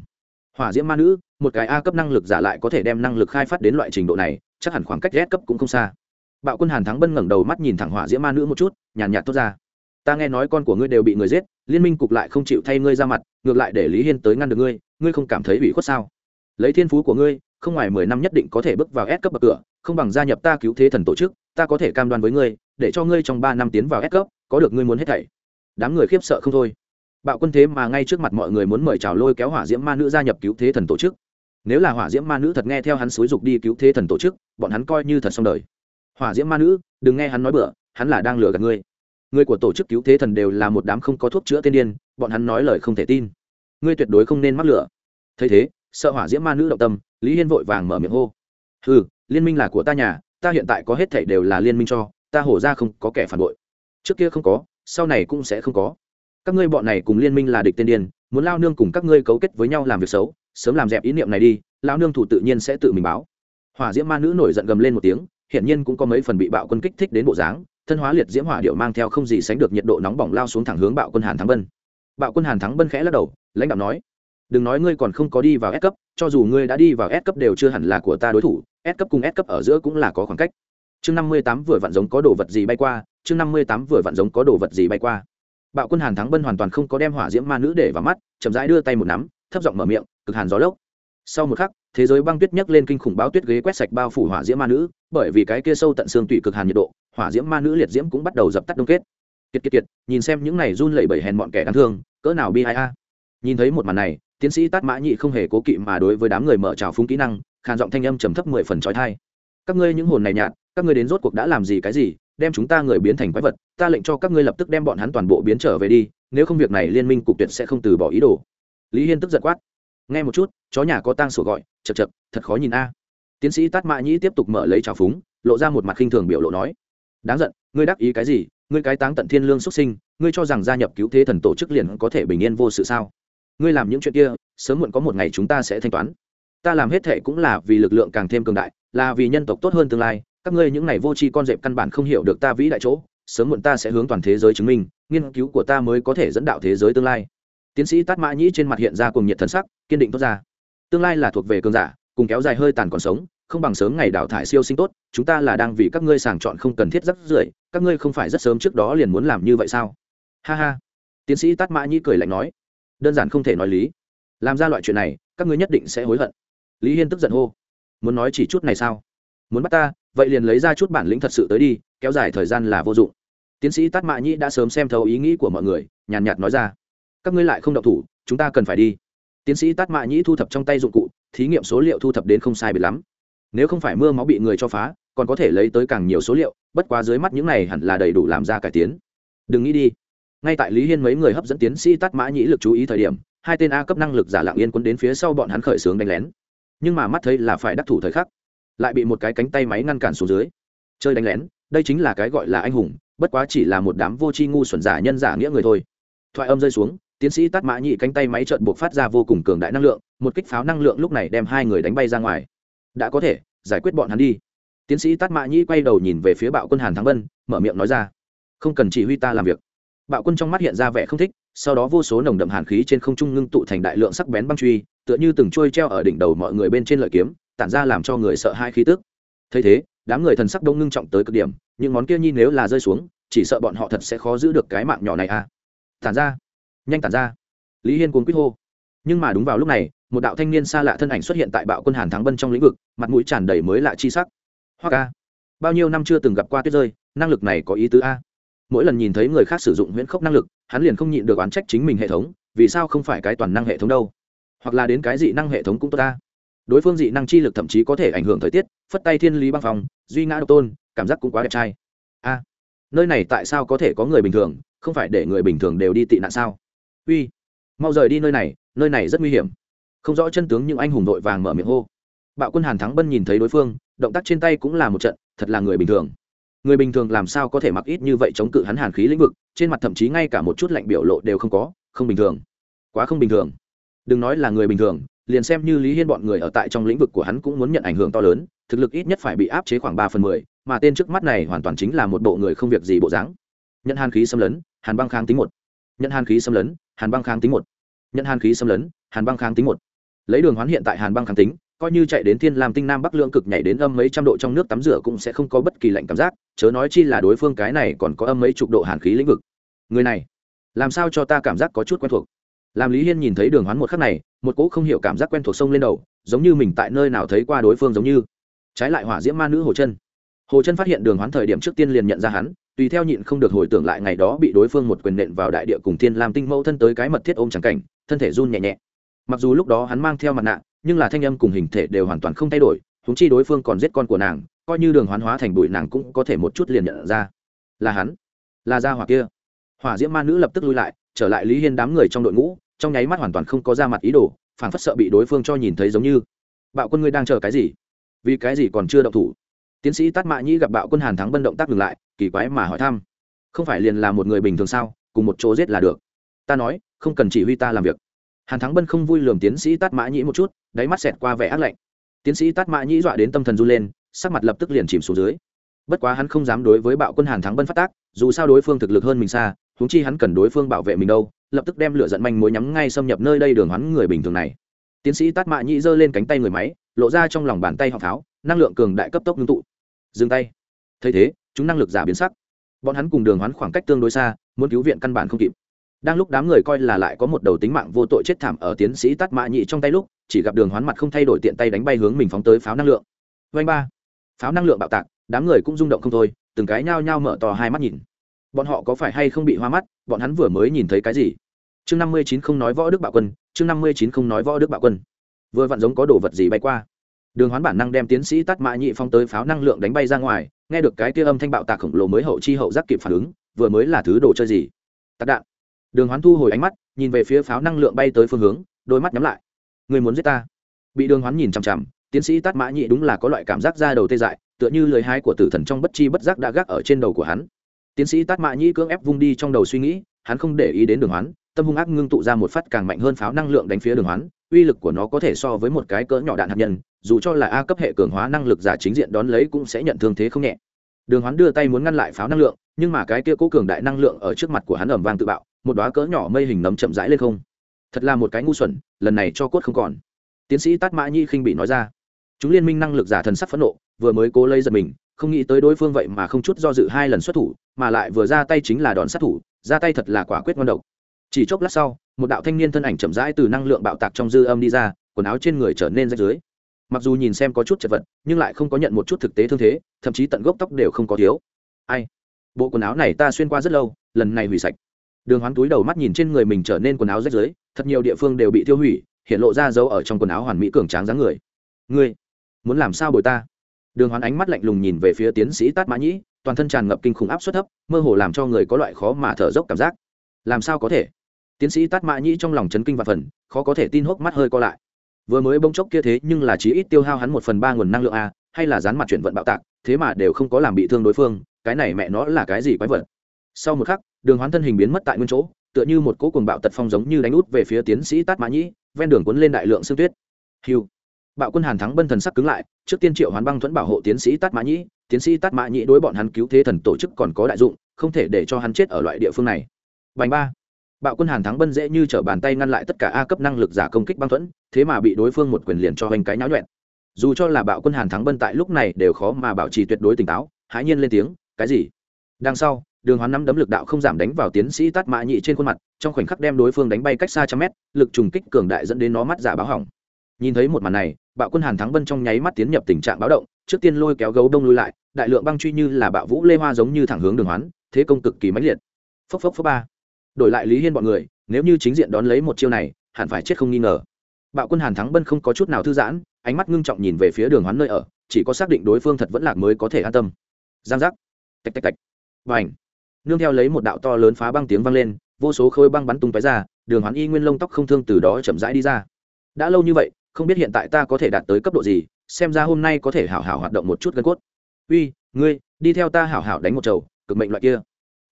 A: Hỏa diễm ma nữ, một cái a cấp năng lực giả lại có thể đem năng lực khai phát đến loại trình độ này, chắc hẳn khoảng cách ghét cấp cũng không xa. Bạo quân hàn thắng bân ngẩng đầu mắt nhìn thẳng hỏa diễm ma nữ một chút, nhàn nhạt tốt ra. Ta nghe nói con của ngươi đều bị người giết, liên minh cục lại không chịu thay ngươi ra mặt, ngược lại để lý hiên tới ngăn được ngươi ngươi không cảm thấy ủy khuất sao? Lấy thiên phú của ngươi không ngoài mười năm nhất định có thể bước vào S cấp bậc cửa, không bằng gia nhập ta cứu thế thần tổ chức, ta có thể cam đoan với ngươi, để cho ngươi trong ba năm tiến vào S cấp, có được ngươi muốn hết thảy. Đám người khiếp sợ không thôi. Bạo quân thế mà ngay trước mặt mọi người muốn mời chào lôi kéo hỏa diễm ma nữ gia nhập cứu thế thần tổ chức. Nếu là hỏa diễm ma nữ thật nghe theo hắn xúi dục đi cứu thế thần tổ chức, bọn hắn coi như thật xong đời. Hỏa diễm ma nữ, đừng nghe hắn nói bừa, hắn là đang lừa gạt ngươi. Người của tổ chức cứu thế thần đều là một đám không có thuốc chữa tiên điên, bọn hắn nói lời không thể tin. Ngươi tuyệt đối không nên mắc lửa thấy thế sợ hỏa diễm ma nữ động tâm, lý hiên vội vàng mở miệng hô. Ừ liên minh là của ta nhà, ta hiện tại có hết thảy đều là liên minh cho, ta hổ ra không có kẻ phản bội. Trước kia không có, sau này cũng sẽ không có. Các ngươi bọn này cùng liên minh là địch tiên điên, muốn lao nương cùng các ngươi cấu kết với nhau làm việc xấu, sớm làm dẹp ý niệm này đi, lao nương thủ tự nhiên sẽ tự mình báo. Hỏa diễm ma nữ nổi giận gầm lên một tiếng, hiển nhiên cũng có mấy phần bị bạo quân kích thích đến bộ dáng, thân hóa liệt diễm hỏa điệu mang theo không gì sánh được nhiệt độ nóng bỏng lao xuống thẳng hướng bạo quân hàn thắng bân. Bạo quân hàn thắng bân khẽ lắc đầu, lãnh đạo nói đừng nói ngươi còn không có đi vào S cấp, cho dù ngươi đã đi vào S cấp đều chưa hẳn là của ta đối thủ, S cấp cùng S cấp ở giữa cũng là có khoảng cách. Chương năm mươi tám vừa vặn giống có đồ vật gì bay qua, chương năm mươi tám vừa vặn giống có đồ vật gì bay qua. Bạo quân Hàn Thắng Bân hoàn toàn không có đem hỏa diễm ma nữ để vào mắt, chậm rãi đưa tay một nắm, thấp giọng mở miệng, cực hàn gió lốc. Sau một khắc, thế giới băng tuyết nhấc lên kinh khủng báo tuyết ghế quét sạch bao phủ hỏa diễm ma nữ, bởi vì cái kia sâu tận xương tủy cực hàn nhiệt độ, hỏa diễm ma nữ liệt diễm cũng bắt đầu dập tắt đông kết. Kiệt kiệt kiệt, nhìn xem những này run lẩy bẩy hèn mọn kẻ đáng thương, cỡ nào bi ai a. Nhìn thấy một màn này, tiến sĩ tát mã nhị không hề cố kỵ mà đối với đám người mở trào phúng kỹ năng, khàn giọng thanh âm trầm thấp mười phần trói thai các ngươi những hồn này nhạt, các ngươi đến rốt cuộc đã làm gì cái gì, đem chúng ta người biến thành quái vật, ta lệnh cho các ngươi lập tức đem bọn hắn toàn bộ biến trở về đi, nếu không việc này liên minh cục tuyệt sẽ không từ bỏ ý đồ. Lý hiên tức giật quát. Nghe một chút, chó nhà có tang sổ gọi, chật chật, thật khó nhìn a. Tiến sĩ tát mã nhĩ tiếp tục mở lấy trào phúng, lộ ra một mặt khinh thường biểu lộ nói. Đáng giận, ngươi đắc ý cái gì? Ngươi cái táng tận thiên lương xuất sinh, ngươi cho rằng gia nhập cứu thế thần tổ chức liền có thể bình yên vô sự sao? Ngươi làm những chuyện kia, sớm muộn có một ngày chúng ta sẽ thanh toán. Ta làm hết thệ cũng là vì lực lượng càng thêm cường đại, là vì nhân tộc tốt hơn tương lai. Các ngươi những này vô tri con dẹp căn bản không hiểu được ta vĩ đại chỗ, sớm muộn ta sẽ hướng toàn thế giới chứng minh, nghiên cứu của ta mới có thể dẫn đạo thế giới tương lai. Tiến sĩ tát mã nhĩ trên mặt hiện ra cùng nhiệt thần sắc, kiên định tốt ra. Tương lai là thuộc về cường giả, cùng kéo dài hơi tàn còn sống, không bằng sớm ngày đào thải siêu sinh tốt, chúng ta là đang vì các ngươi sàng chọn không cần thiết rắc rưởi, các ngươi không phải rất sớm trước đó liền muốn làm như vậy sao? Ha ha. Tiến sĩ tát mã nhĩ cười lạnh nói đơn giản không thể nói lý. Làm ra loại chuyện này, các ngươi nhất định sẽ hối hận. Lý hiên tức giận hô. Muốn nói chỉ chút này sao? Muốn bắt ta, vậy liền lấy ra chút bản lĩnh thật sự tới đi, kéo dài thời gian là vô dụng. Tiến sĩ tát mạ nhĩ đã sớm xem thấu ý nghĩ của mọi người, nhàn nhạt nói ra. Các ngươi lại không độc thủ, chúng ta cần phải đi. Tiến sĩ tát mạ nhĩ thu thập trong tay dụng cụ, thí nghiệm số liệu thu thập đến không sai bị lắm. Nếu không phải mưa máu bị người cho phá, còn có thể lấy tới càng nhiều số liệu, bất quá dưới mắt những này hẳn là đầy đủ làm ra cải tiến. Đừng nghĩ đi ngay tại lý hiên mấy người hấp dẫn tiến sĩ tát mã nhĩ lực chú ý thời điểm, hai tên a cấp năng lực giả lạng yên quấn đến phía sau bọn hắn khởi xướng đánh lén. Nhưng mà mắt thấy là phải đắc thủ thời khắc, lại bị một cái cánh tay máy ngăn cản xuống dưới. Chơi đánh lén, đây chính là cái gọi là anh hùng, bất quá chỉ là một đám vô tri ngu xuẩn giả nhân giả nghĩa người thôi. Thoại âm rơi xuống, tiến sĩ tát mã nhị cánh tay máy trợn buộc phát ra vô cùng cường đại năng lượng, một kích pháo năng lượng lúc này đem hai người đánh bay ra ngoài. Đã có thể, giải quyết bọn hắn đi. Tiến sĩ tát mã nhị quay đầu nhìn về phía bạo quân hàn thắng vân, mở miệng nói ra, không cần chỉ huy ta làm việc bạo quân trong mắt hiện ra vẻ không thích, sau đó vô số nồng đậm hàn khí trên không trung ngưng tụ thành đại lượng sắc bén băng truy, tựa như từng trôi treo ở đỉnh đầu mọi người bên trên lợi kiếm, tản ra làm cho người sợ hai khí tức. Thấy thế, đám người thần sắc đông ngưng trọng tới cực điểm, những món kia nhi nếu là rơi xuống, chỉ sợ bọn họ thật sẽ khó giữ được cái mạng nhỏ này à. Tản ra. Nhanh tản ra. Lý hiên cuốn quýt hô. Nhưng mà đúng vào lúc này, một đạo thanh niên xa lạ thân ảnh xuất hiện tại bạo quân hàn thắng bân trong lĩnh vực, mặt mũi tràn đầy mới lạ chi sắc. Hoa ca, bao nhiêu năm chưa từng gặp qua tuyết rơi, năng lực này có ý tứ a? Mỗi lần nhìn thấy người khác sử dụng huyễn khốc năng lực, hắn liền không nhịn được oán trách chính mình hệ thống, vì sao không phải cái toàn năng hệ thống đâu? Hoặc là đến cái dị năng hệ thống cũng tốt ta. Đối phương dị năng chi lực thậm chí có thể ảnh hưởng thời tiết, phất tay thiên lý băng phòng duy ngã độc tôn, cảm giác cũng quá đẹp trai. A, nơi này tại sao có thể có người bình thường, không phải để người bình thường đều đi tị nạn sao? Uy, mau rời đi nơi này nơi này rất nguy hiểm. Không rõ chân tướng những anh hùng đội vàng mở miệng hô. Bạo quân hàn thắng bân nhìn thấy đối phương, động tác trên tay cũng là một trận, thật là người bình thường người bình thường làm sao có thể mặc ít như vậy chống cự hắn hàn khí lĩnh vực, trên mặt thậm chí ngay cả một chút lạnh biểu lộ đều không có, không bình thường. Quá không bình thường. Đừng nói là người bình thường, liền xem như lý hiên bọn người ở tại trong lĩnh vực của hắn cũng muốn nhận ảnh hưởng to lớn, thực lực ít nhất phải bị áp chế khoảng ba phần mười, mà tên trước mắt này hoàn toàn chính là một bộ người không việc gì bộ dáng. Nhận hàn khí xâm lấn, hàn băng kháng tính một. Nhận hàn khí xâm lấn, hàn băng kháng tính một. Nhận hàn khí xâm lấn, hàn băng kháng tính một. Lấy đường hoán hiện tại hàn băng kháng tính coi như chạy đến thiên làm tinh nam bắc lượng cực nhảy đến âm mấy trăm độ trong nước tắm rửa cũng sẽ không có bất kỳ lạnh cảm giác, chớ nói chi là đối phương cái này còn có âm mấy chục độ hàn khí lĩnh vực. Người này, làm sao cho ta cảm giác có chút quen thuộc? Làm lý hiên nhìn thấy đường hoán một khắc này, một cỗ không hiểu cảm giác quen thuộc sông lên đầu, giống như mình tại nơi nào thấy qua đối phương giống như. Trái lại hỏa diễm ma nữ hồ chân. Hồ chân phát hiện đường hoán thời điểm trước tiên liền nhận ra hắn, tùy theo nhịn không được hồi tưởng lại ngày đó bị đối phương một quyền nện vào đại địa cùng thiên làm tinh mẫu thân tới cái mật thiết ôm chẳng cảnh, thân thể run nhẹ nhẹ. Mặc dù lúc đó hắn mang theo mặt nạ nhưng là thanh âm cùng hình thể đều hoàn toàn không thay đổi húng chi đối phương còn giết con của nàng, coi như đường hoán hóa thành bụi nàng cũng có thể một chút liền nhận ra. Là hắn, là gia hỏa kia. Hỏa diễm ma nữ lập tức lui lại, trở lại lý hiên đám người trong đội ngũ, trong nháy mắt hoàn toàn không có ra mặt ý đồ phản phất sợ bị đối phương cho nhìn thấy giống như. Bạo quân ngươi đang chờ cái gì? Vì cái gì còn chưa động thủ? Tiến sĩ tát mạ nhĩ gặp bạo quân hàn thắng bân động tác ngừng lại, kỳ quái mà hỏi thăm. Không phải liền là một người bình thường sao, cùng một chỗ giết là được. Ta nói, không cần chỉ huy ta làm việc hàn thắng bân không vui lườm tiến sĩ tát mã nhĩ một chút, đáy mắt xẹt qua vẻ ác lạnh. Tiến sĩ tát mã nhĩ dọa đến tâm thần run lên, sắc mặt lập tức liền chìm xuống dưới. Bất quá hắn không dám đối với bạo quân hàn thắng bân phát tác, dù sao đối phương thực lực hơn mình xa, huống chi hắn cần đối phương bảo vệ mình đâu, lập tức đem lửa giận manh mối nhắm ngay xâm nhập nơi đây đường hắn người bình thường này. Tiến sĩ tát mã nhĩ giơ lên cánh tay người máy, lộ ra trong lòng bàn tay họ pháo năng lượng cường đại cấp tốc ngưng tụ. Dừng tay. Thấy thế, chúng năng lực giả biến sắc. Bọn hắn cùng đường hoán khoảng cách tương đối xa, muốn cứu viện căn bản không kịp đang lúc đám người coi là lại có một đầu tính mạng vô tội chết thảm ở tiến sĩ tát mã nhị trong tay lúc, chỉ gặp đường hoán mặt không thay đổi tiện tay đánh bay hướng mình phóng tới pháo năng lượng. Vanh ba. Pháo năng lượng bạo tạc, đám người cũng rung động không thôi, từng cái nhao nhao mở to hai mắt nhìn. Bọn họ có phải hay không bị hoa mắt, bọn hắn vừa mới nhìn thấy cái gì? Chương năm mươi chín không nói võ đức bạo quân, chương năm mươi chín không nói võ đức bạo quân. Vừa vặn giống có đồ vật gì bay qua. Đường hoán bản năng đem tiến sĩ tắt mã nhị phóng tới pháo năng lượng đánh bay ra ngoài, nghe được cái kia âm thanh bạo tạc khổng lồ mới hậu chi hậu giác kịp phản ứng, vừa mới là thứ đồ chơi gì? Tạc đạn đường hoán thu hồi ánh mắt, nhìn về phía pháo năng lượng bay tới phương hướng, đôi mắt nhắm lại. Người muốn giết ta? Bị đường hoán nhìn chằm chằm, tiến sĩ tát mã nhị đúng là có loại cảm giác ra đầu tê dại, tựa như lời hái của tử thần trong bất chi bất giác đã gác ở trên đầu của hắn. Tiến sĩ tát mã nhị cưỡng ép vung đi trong đầu suy nghĩ, hắn không để ý đến đường hoán, tâm hung ác ngưng tụ ra một phát càng mạnh hơn pháo năng lượng đánh phía đường hoán, uy lực của nó có thể so với một cái cỡ nhỏ đạn hạt nhân, dù cho là a cấp hệ cường hóa năng lực giả chính diện đón lấy cũng sẽ nhận thương thế không nhẹ. Đường hoán đưa tay muốn ngăn lại pháo năng lượng, nhưng mà cái kia cố cường đại năng lượng ở trước mặt của hắn ẩm vang tự bạo một đóa cỡ nhỏ mây hình nấm chậm rãi lên không. Thật là một cái ngu xuẩn, lần này cho cốt không còn. Tiến sĩ tát mã nhi khinh bị nói ra. Chúng liên minh năng lực giả thần sắc phẫn nộ, vừa mới cố lấy giật mình, không nghĩ tới đối phương vậy mà không chút do dự hai lần xuất thủ, mà lại vừa ra tay chính là đòn sát thủ, ra tay thật là quả quyết ngon độc. Chỉ chốc lát sau, một đạo thanh niên thân ảnh chậm rãi từ năng lượng bạo tạc trong dư âm đi ra, quần áo trên người trở nên rách dưới mặc dù nhìn xem có chút chật vật, nhưng lại không có nhận một chút thực tế thương thế, thậm chí tận gốc tóc đều không có thiếu. Ai? Bộ quần áo này ta xuyên qua rất lâu, lần này hủy sạch đường hoán túi đầu mắt nhìn trên người mình trở nên quần áo rách rưới, thật nhiều địa phương đều bị tiêu hủy hiện lộ ra dấu ở trong quần áo hoàn mỹ cường tráng dáng người. Ngươi muốn làm sao bồi ta? Đường hoán ánh mắt lạnh lùng nhìn về phía tiến sĩ tát mã nhĩ toàn thân tràn ngập kinh khủng áp suất thấp mơ hồ làm cho người có loại khó mà thở dốc cảm giác. Làm sao có thể? Tiến sĩ tát mã nhĩ trong lòng chấn kinh và phần khó có thể tin hốc mắt hơi co lại. Vừa mới bông chốc kia thế nhưng là chí ít tiêu hao hắn một phần ba nguồn năng lượng a hay là dán mặt chuyển vận bạo tạc thế mà đều không có làm bị thương đối phương cái này mẹ nó là cái gì quái vật? Sau một khắc đường hoán thân hình biến mất tại nguyên chỗ, tựa như một cỗ cuồng bạo tật phong giống như đánh út về phía tiến sĩ tát mã nhĩ, ven đường cuốn lên đại lượng sương tuyết. Hiu. Bạo quân hàn thắng bân thần sắc cứng lại, trước tiên triệu hoán băng thuẫn bảo hộ tiến sĩ tát mã nhĩ, tiến sĩ tát mã nhĩ đối bọn hắn cứu thế thần tổ chức còn có đại dụng, không thể để cho hắn chết ở loại địa phương này. Bành ba. Bạo quân hàn thắng bân dễ như t r ở bàn tay ngăn lại tất cả a cấp năng lực giả công kích băng thuẫn, thế mà bị đối phương một quyền liền cho hoành cái nháo nhuẹn. Dù cho là bạo quân hàn thắng bân tại lúc này đều khó mà bảo trì tuyệt đối tỉnh táo, hãi nhiên lên tiếng, cái gì? Đằng sau đường hoán nắm đấm lực đạo không giảm đánh vào tiến sĩ tát mã nhị trên khuôn mặt, trong khoảnh khắc đem đối phương đánh bay cách xa trăm mét, lực trùng kích cường đại dẫn đến nó mắt giả báo hỏng. Nhìn thấy một màn này, bạo quân hàn thắng vân trong nháy mắt tiến nhập tình trạng báo động, trước tiên lôi kéo gấu đông lui lại, đại lượng băng truy như là bạo vũ lê hoa giống như thẳng hướng đường hoán, thế công cực kỳ mãnh liệt. Phốc phốc phốc ba. Đổi lại lý hiên bọn người, nếu như chính diện đón lấy một chiêu này, hẳn phải chết không nghi ngờ. Bạo quân hàn thắng bân không có chút nào thư giãn, ánh mắt ngưng trọng nhìn về phía đường hoán nơi ở, chỉ có xác định đối phương thật vẫn lạc mới có thể an tâm. Giang giác. Tạch tạch tạch. Và ảnh nương theo lấy một đạo to lớn phá băng tiếng vang lên, vô số khối băng bắn tung tóe ra, đường hoán y nguyên lông tóc không thương từ đó chậm rãi đi ra. Đã lâu như vậy, không biết hiện tại ta có thể đạt tới cấp độ gì, xem ra hôm nay có thể hảo hảo hoạt động một chút gân cốt. Uy, ngươi, đi theo ta hảo hảo đánh một chầu, cực mệnh loại kia.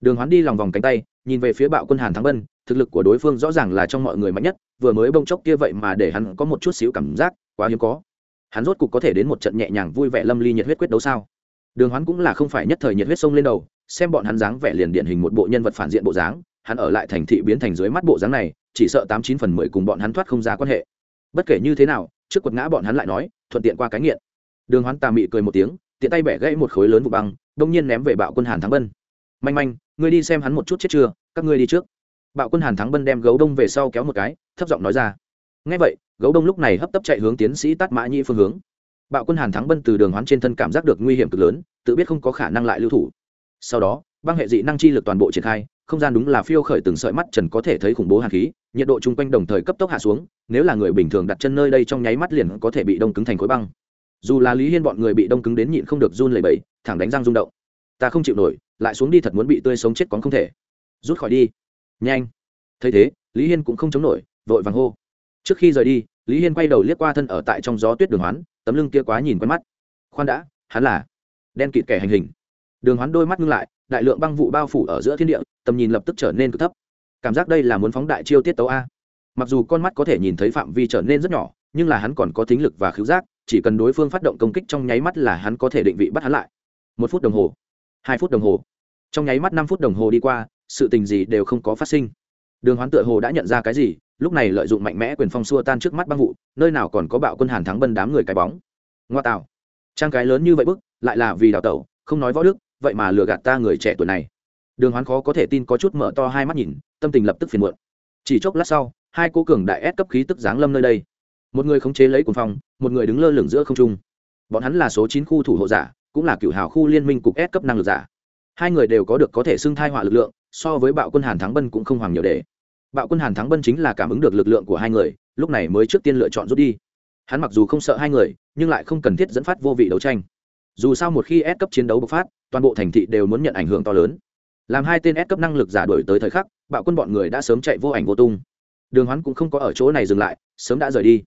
A: Đường hoán đi lòng vòng cánh tay, nhìn về phía bạo quân hàn thắng bân, thực lực của đối phương rõ ràng là trong mọi người mạnh nhất, vừa mới bông chốc kia vậy mà để hắn có một chút xíu cảm giác, quá hiếm có. Hắn rốt cục có thể đến một trận nhẹ nhàng vui vẻ lâm ly nhiệt huyết quyết đấu sao? Đường hoán cũng là không phải nhất thời nhiệt huyết sông lên đầu xem bọn hắn dáng vẻ liền điển hình một bộ nhân vật phản diện bộ dáng, hắn ở lại thành thị biến thành dưới mắt bộ dáng này, chỉ sợ tám chín phần mười cùng bọn hắn thoát không ra quan hệ. Bất kể như thế nào, trước quật ngã bọn hắn lại nói, thuận tiện qua cái nghiện. Đường hoán tà mị cười một tiếng, tiện tay bẻ gãy một khối lớn vụ băng, đông nhiên ném về bạo quân hàn thắng bân. Manh manh, ngươi đi xem hắn một chút chết chưa, các ngươi đi trước. Bạo quân hàn thắng bân đem gấu đông về sau kéo một cái, thấp giọng nói ra. Ngay vậy, gấu đông lúc này hấp tấp chạy hướng tiến sĩ tát mã nhĩ phương hướng. Bạo quân hàn thắng bân từ đường hoán trên thân cảm giác được nguy hiểm cực lớn, tự biết không có khả năng lại lưu thủ sau đó, băng hệ dị năng chi lực toàn bộ triển khai, không gian đúng là phiêu khởi từng sợi mắt trần có thể thấy khủng bố hàn khí, nhiệt độ chung quanh đồng thời cấp tốc hạ xuống, nếu là người bình thường đặt chân nơi đây trong nháy mắt liền có thể bị đông cứng thành khối băng. Dù là lý hiên bọn người bị đông cứng đến nhịn không được run lẩy bẩy, thẳng đánh răng rung động. Ta không chịu nổi, lại xuống đi thật muốn bị tươi sống chết còn không thể. Rút khỏi đi. Nhanh. Thấy thế, lý hiên cũng không chống nổi, vội vàng hô. Trước khi rời đi, lý hiên quay đầu liếc qua thân ở tại trong gió tuyết đường hoán, tấm lưng kia quá nhìn quen mắt. Khoan đã, hắn là đen kịt kẻ hành hình đường hoán đôi mắt ngưng lại, đại lượng băng vụ bao phủ ở giữa thiên địa, tầm nhìn lập tức trở nên cực thấp. Cảm giác đây là muốn phóng đại chiêu tiết tấu a. Mặc dù con mắt có thể nhìn thấy phạm vi trở nên rất nhỏ, nhưng là hắn còn có tính lực và khứu giác, chỉ cần đối phương phát động công kích trong nháy mắt là hắn có thể định vị bắt hắn lại. Một phút đồng hồ, hai phút đồng hồ. Trong nháy mắt năm phút đồng hồ đi qua, sự tình gì đều không có phát sinh. Đường hoán tựa hồ đã nhận ra cái gì, lúc này lợi dụng mạnh mẽ quyền phong xua tan trước mắt băng vụ, nơi nào còn có bạo quân hàn thắng bân đám người cái bóng. Ngoa tạo. Trang cái lớn như vậy bức, lại là vì đào tẩu, không nói võ đức vậy mà lừa gạt ta người trẻ tuổi này. Đường hoán khó có thể tin có chút mở to hai mắt nhìn, tâm tình lập tức phiền muộn. Chỉ chốc lát sau, hai cô cường đại ép cấp khí tức giáng lâm nơi đây. Một người khống chế lấy cuồng phong, một người đứng lơ lửng giữa không trung. Bọn hắn là số chín khu thủ hộ giả, cũng là cựu hào khu liên minh cục ép cấp năng lực giả. Hai người đều có được có thể xưng thai họa lực lượng, so với bạo quân hàn thắng bân cũng không hoàng nhiều để. Bạo quân hàn thắng bân chính là cảm ứng được lực lượng của hai người, lúc này mới trước tiên lựa chọn rút đi. Hắn mặc dù không sợ hai người, nhưng lại không cần thiết dẫn phát vô vị đấu tranh. Dù sao một khi ép cấp chiến đấu bộc phát toàn bộ thành thị đều muốn nhận ảnh hưởng to lớn. Làm hai tên S cấp năng lực giả đổi tới thời khắc, bạo quân bọn người đã sớm chạy vô ảnh vô tung. Đường Hoán cũng không có ở chỗ này dừng lại, sớm đã rời đi.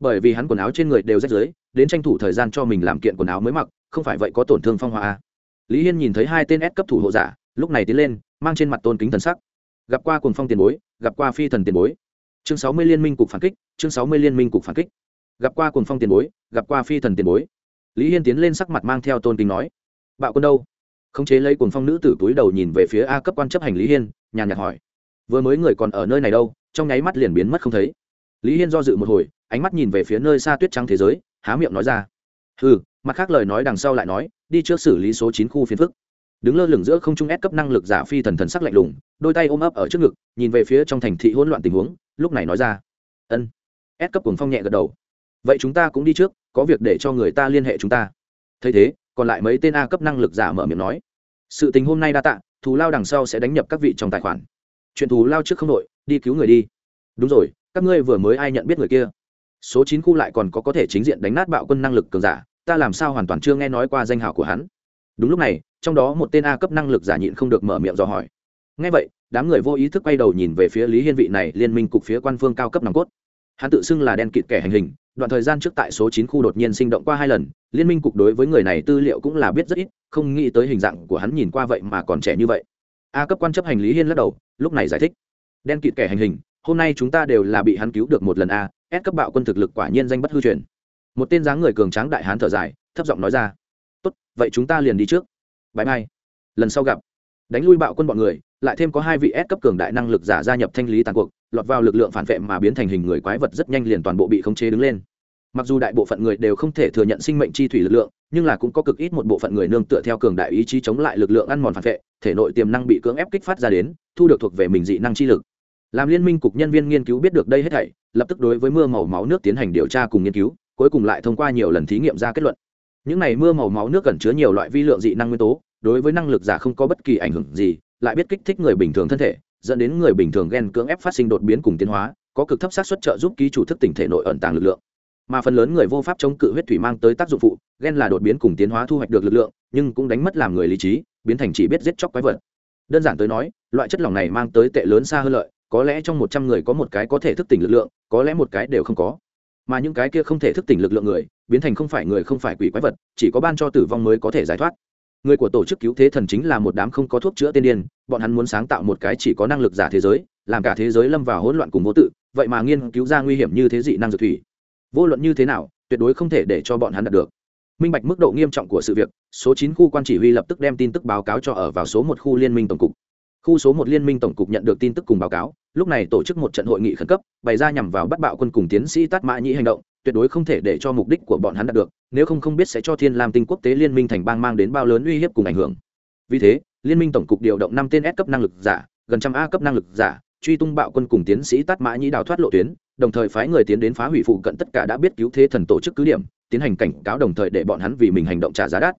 A: Bởi vì hắn quần áo trên người đều rách rưới, đến tranh thủ thời gian cho mình làm kiện quần áo mới mặc, không phải vậy có tổn thương phong hoa lý hiên nhìn thấy hai tên S cấp thủ hộ giả, lúc này tiến lên, mang trên mặt tôn kính thần sắc. Gặp qua cuồng phong tiền bối, gặp qua phi thần tiền bối. Chương sáu mươi liên minh cục phản kích, chương sáu mươi liên minh cục phản kích. Gặp qua cuồng phong tiền bối, gặp qua phi thần tiền bối. Lý hiên tiến lên sắc mặt mang theo tôn kính nói bạo quân đâu? Khống chế lấy cuồng phong nữ tử túi đầu nhìn về phía a cấp quan chấp hành lý hiên, nhàn nhạt hỏi. Vừa mới người còn ở nơi này đâu? Trong nháy mắt liền biến mất không thấy. Lý hiên do dự một hồi, ánh mắt nhìn về phía nơi xa tuyết trắng thế giới, há miệng nói ra. Ừ mặt khác lời nói đằng sau lại nói, đi trước xử lý số chín khu phiến phức. Đứng lơ lửng giữa không trung ép cấp năng lực giả phi thần thần sắc lạnh lùng, đôi tay ôm ấp ở trước ngực, nhìn về phía trong thành thị hỗn loạn tình huống, lúc này nói ra. Ân. Ép cấp cuồng phong nhẹ gật đầu. Vậy chúng ta cũng đi trước, có việc để cho người ta liên hệ chúng ta. Thấy thế còn lại mấy tên a cấp năng lực giả mở miệng nói. Sự tình hôm nay đa tạ, thù lao đằng sau sẽ đánh nhập các vị trong tài khoản. Chuyện thù lao trước không đội đi cứu người đi. Đúng rồi, các ngươi vừa mới ai nhận biết người kia? Số chín khu lại còn có có thể chính diện đánh nát bạo quân năng lực cường giả, ta làm sao hoàn toàn chưa nghe nói qua danh hào của hắn? Đúng lúc này, trong đó một tên a cấp năng lực giả nhịn không được mở miệng dò hỏi. Ngay vậy, đám người vô ý thức quay đầu nhìn về phía lý hiên vị này liên minh cục phía quan phương cao cấp nòng cốt. Hắn tự xưng là đen kịt kẻ hành hình đoạn thời gian trước tại số chín khu đột nhiên sinh động qua hai lần, liên minh cục đối với người này tư liệu cũng là biết rất ít, không nghĩ tới hình dạng của hắn nhìn qua vậy mà còn trẻ như vậy. A cấp quan chấp hành lý hiên lắc đầu, lúc này giải thích. Đen kịt kẻ hành hình, hôm nay chúng ta đều là bị hắn cứu được một lần a, s cấp bạo quân thực lực quả nhiên danh bất hư truyền. Một tên dáng người cường tráng đại hán thở dài, thấp giọng nói ra. Tốt, vậy chúng ta liền đi trước. Bãi mai lần sau gặp. Đánh lui bạo quân bọn người lại thêm có hai vị S cấp cường đại năng lực giả gia nhập thanh lý tàn cuộc, lọt vào lực lượng phản vệ mà biến thành hình người quái vật rất nhanh liền toàn bộ bị khống chế đứng lên. Mặc dù đại bộ phận người đều không thể thừa nhận sinh mệnh chi thủy lực lượng, nhưng là cũng có cực ít một bộ phận người nương tựa theo cường đại ý chí chống lại lực lượng ăn mòn phản vệ, thể nội tiềm năng bị cưỡng ép kích phát ra đến, thu được thuộc về mình dị năng chi lực. Làm liên minh cục nhân viên nghiên cứu biết được đây hết thảy, lập tức đối với mưa màu máu nước tiến hành điều tra cùng nghiên cứu, cuối cùng lại thông qua nhiều lần thí nghiệm ra kết luận. Những này mưa màu máu nước cần chứa nhiều loại vi lượng dị năng nguyên tố đối với năng lực giả không có bất kỳ ảnh hưởng gì, lại biết kích thích người bình thường thân thể, dẫn đến người bình thường ghen cưỡng ép phát sinh đột biến cùng tiến hóa, có cực thấp xác suất trợ giúp ký chủ thức tỉnh thể nội ẩn tàng lực lượng. Mà phần lớn người vô pháp chống cự huyết thủy mang tới tác dụng phụ, ghen là đột biến cùng tiến hóa thu hoạch được lực lượng, nhưng cũng đánh mất làm người lý trí, biến thành chỉ biết giết chóc quái vật. Đơn giản tới nói, loại chất lỏng này mang tới tệ lớn xa hơn lợi, có lẽ trong một trăm người có một cái có thể thức tỉnh lực lượng, có lẽ một cái đều không có. Mà những cái kia không thể thức tỉnh lực lượng người, biến thành không phải người không phải quỷ quái vật, chỉ có ban cho tử vong mới có thể giải thoát người của tổ chức cứu thế thần chính là một đám không có thuốc chữa tiên điên, bọn hắn muốn sáng tạo một cái chỉ có năng lực giả thế giới, làm cả thế giới lâm vào hỗn loạn cùng vô tự, vậy mà nghiên cứu ra nguy hiểm như thế dị năng dược thủy. Vô luận như thế nào, tuyệt đối không thể để cho bọn hắn đạt được. Minh bạch mức độ nghiêm trọng của sự việc, số chín khu quan chỉ huy lập tức đem tin tức báo cáo cho ở vào số một khu liên minh tổng cục. Khu số một liên minh tổng cục nhận được tin tức cùng báo cáo, lúc này tổ chức một trận hội nghị khẩn cấp, bày ra nhằm vào bắt bạo quân cùng tiến sĩ tát mã nhĩ hành động tuyệt đối không thể để cho mục đích của bọn hắn đạt được, nếu không không biết sẽ cho thiên lam tinh quốc tế liên minh thành bang mang đến bao lớn uy hiếp cùng ảnh hưởng. Vì thế, liên minh tổng cục điều động năm tên s cấp năng lực giả, gần trăm a cấp năng lực giả, truy tung bạo quân cùng tiến sĩ tát mã nhĩ đào thoát lộ tuyến, đồng thời phái người tiến đến phá hủy phụ cận tất cả đã biết cứu thế thần tổ chức cứ điểm, tiến hành cảnh cáo đồng thời để bọn hắn vì mình hành động trả giá đắt.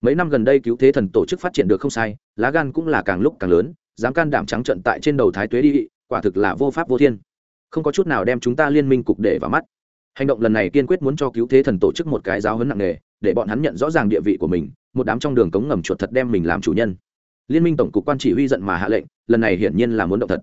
A: Mấy năm gần đây cứu thế thần tổ chức phát triển được không sai, lá gan cũng là càng lúc càng lớn, dám can đảm trắng trận tại trên đầu thái tuế đi quả thực là vô pháp vô thiên. Không có chút nào đem chúng ta liên minh cục để vào mắt hành động lần này kiên quyết muốn cho cứu thế thần tổ chức một cái giáo hấn nặng nề, để bọn hắn nhận rõ ràng địa vị của mình, một đám trong đường cống ngầm chuột thật đem mình làm chủ nhân. Liên minh tổng cục quan chỉ huy giận mà hạ lệnh, lần này hiển nhiên là muốn động thật.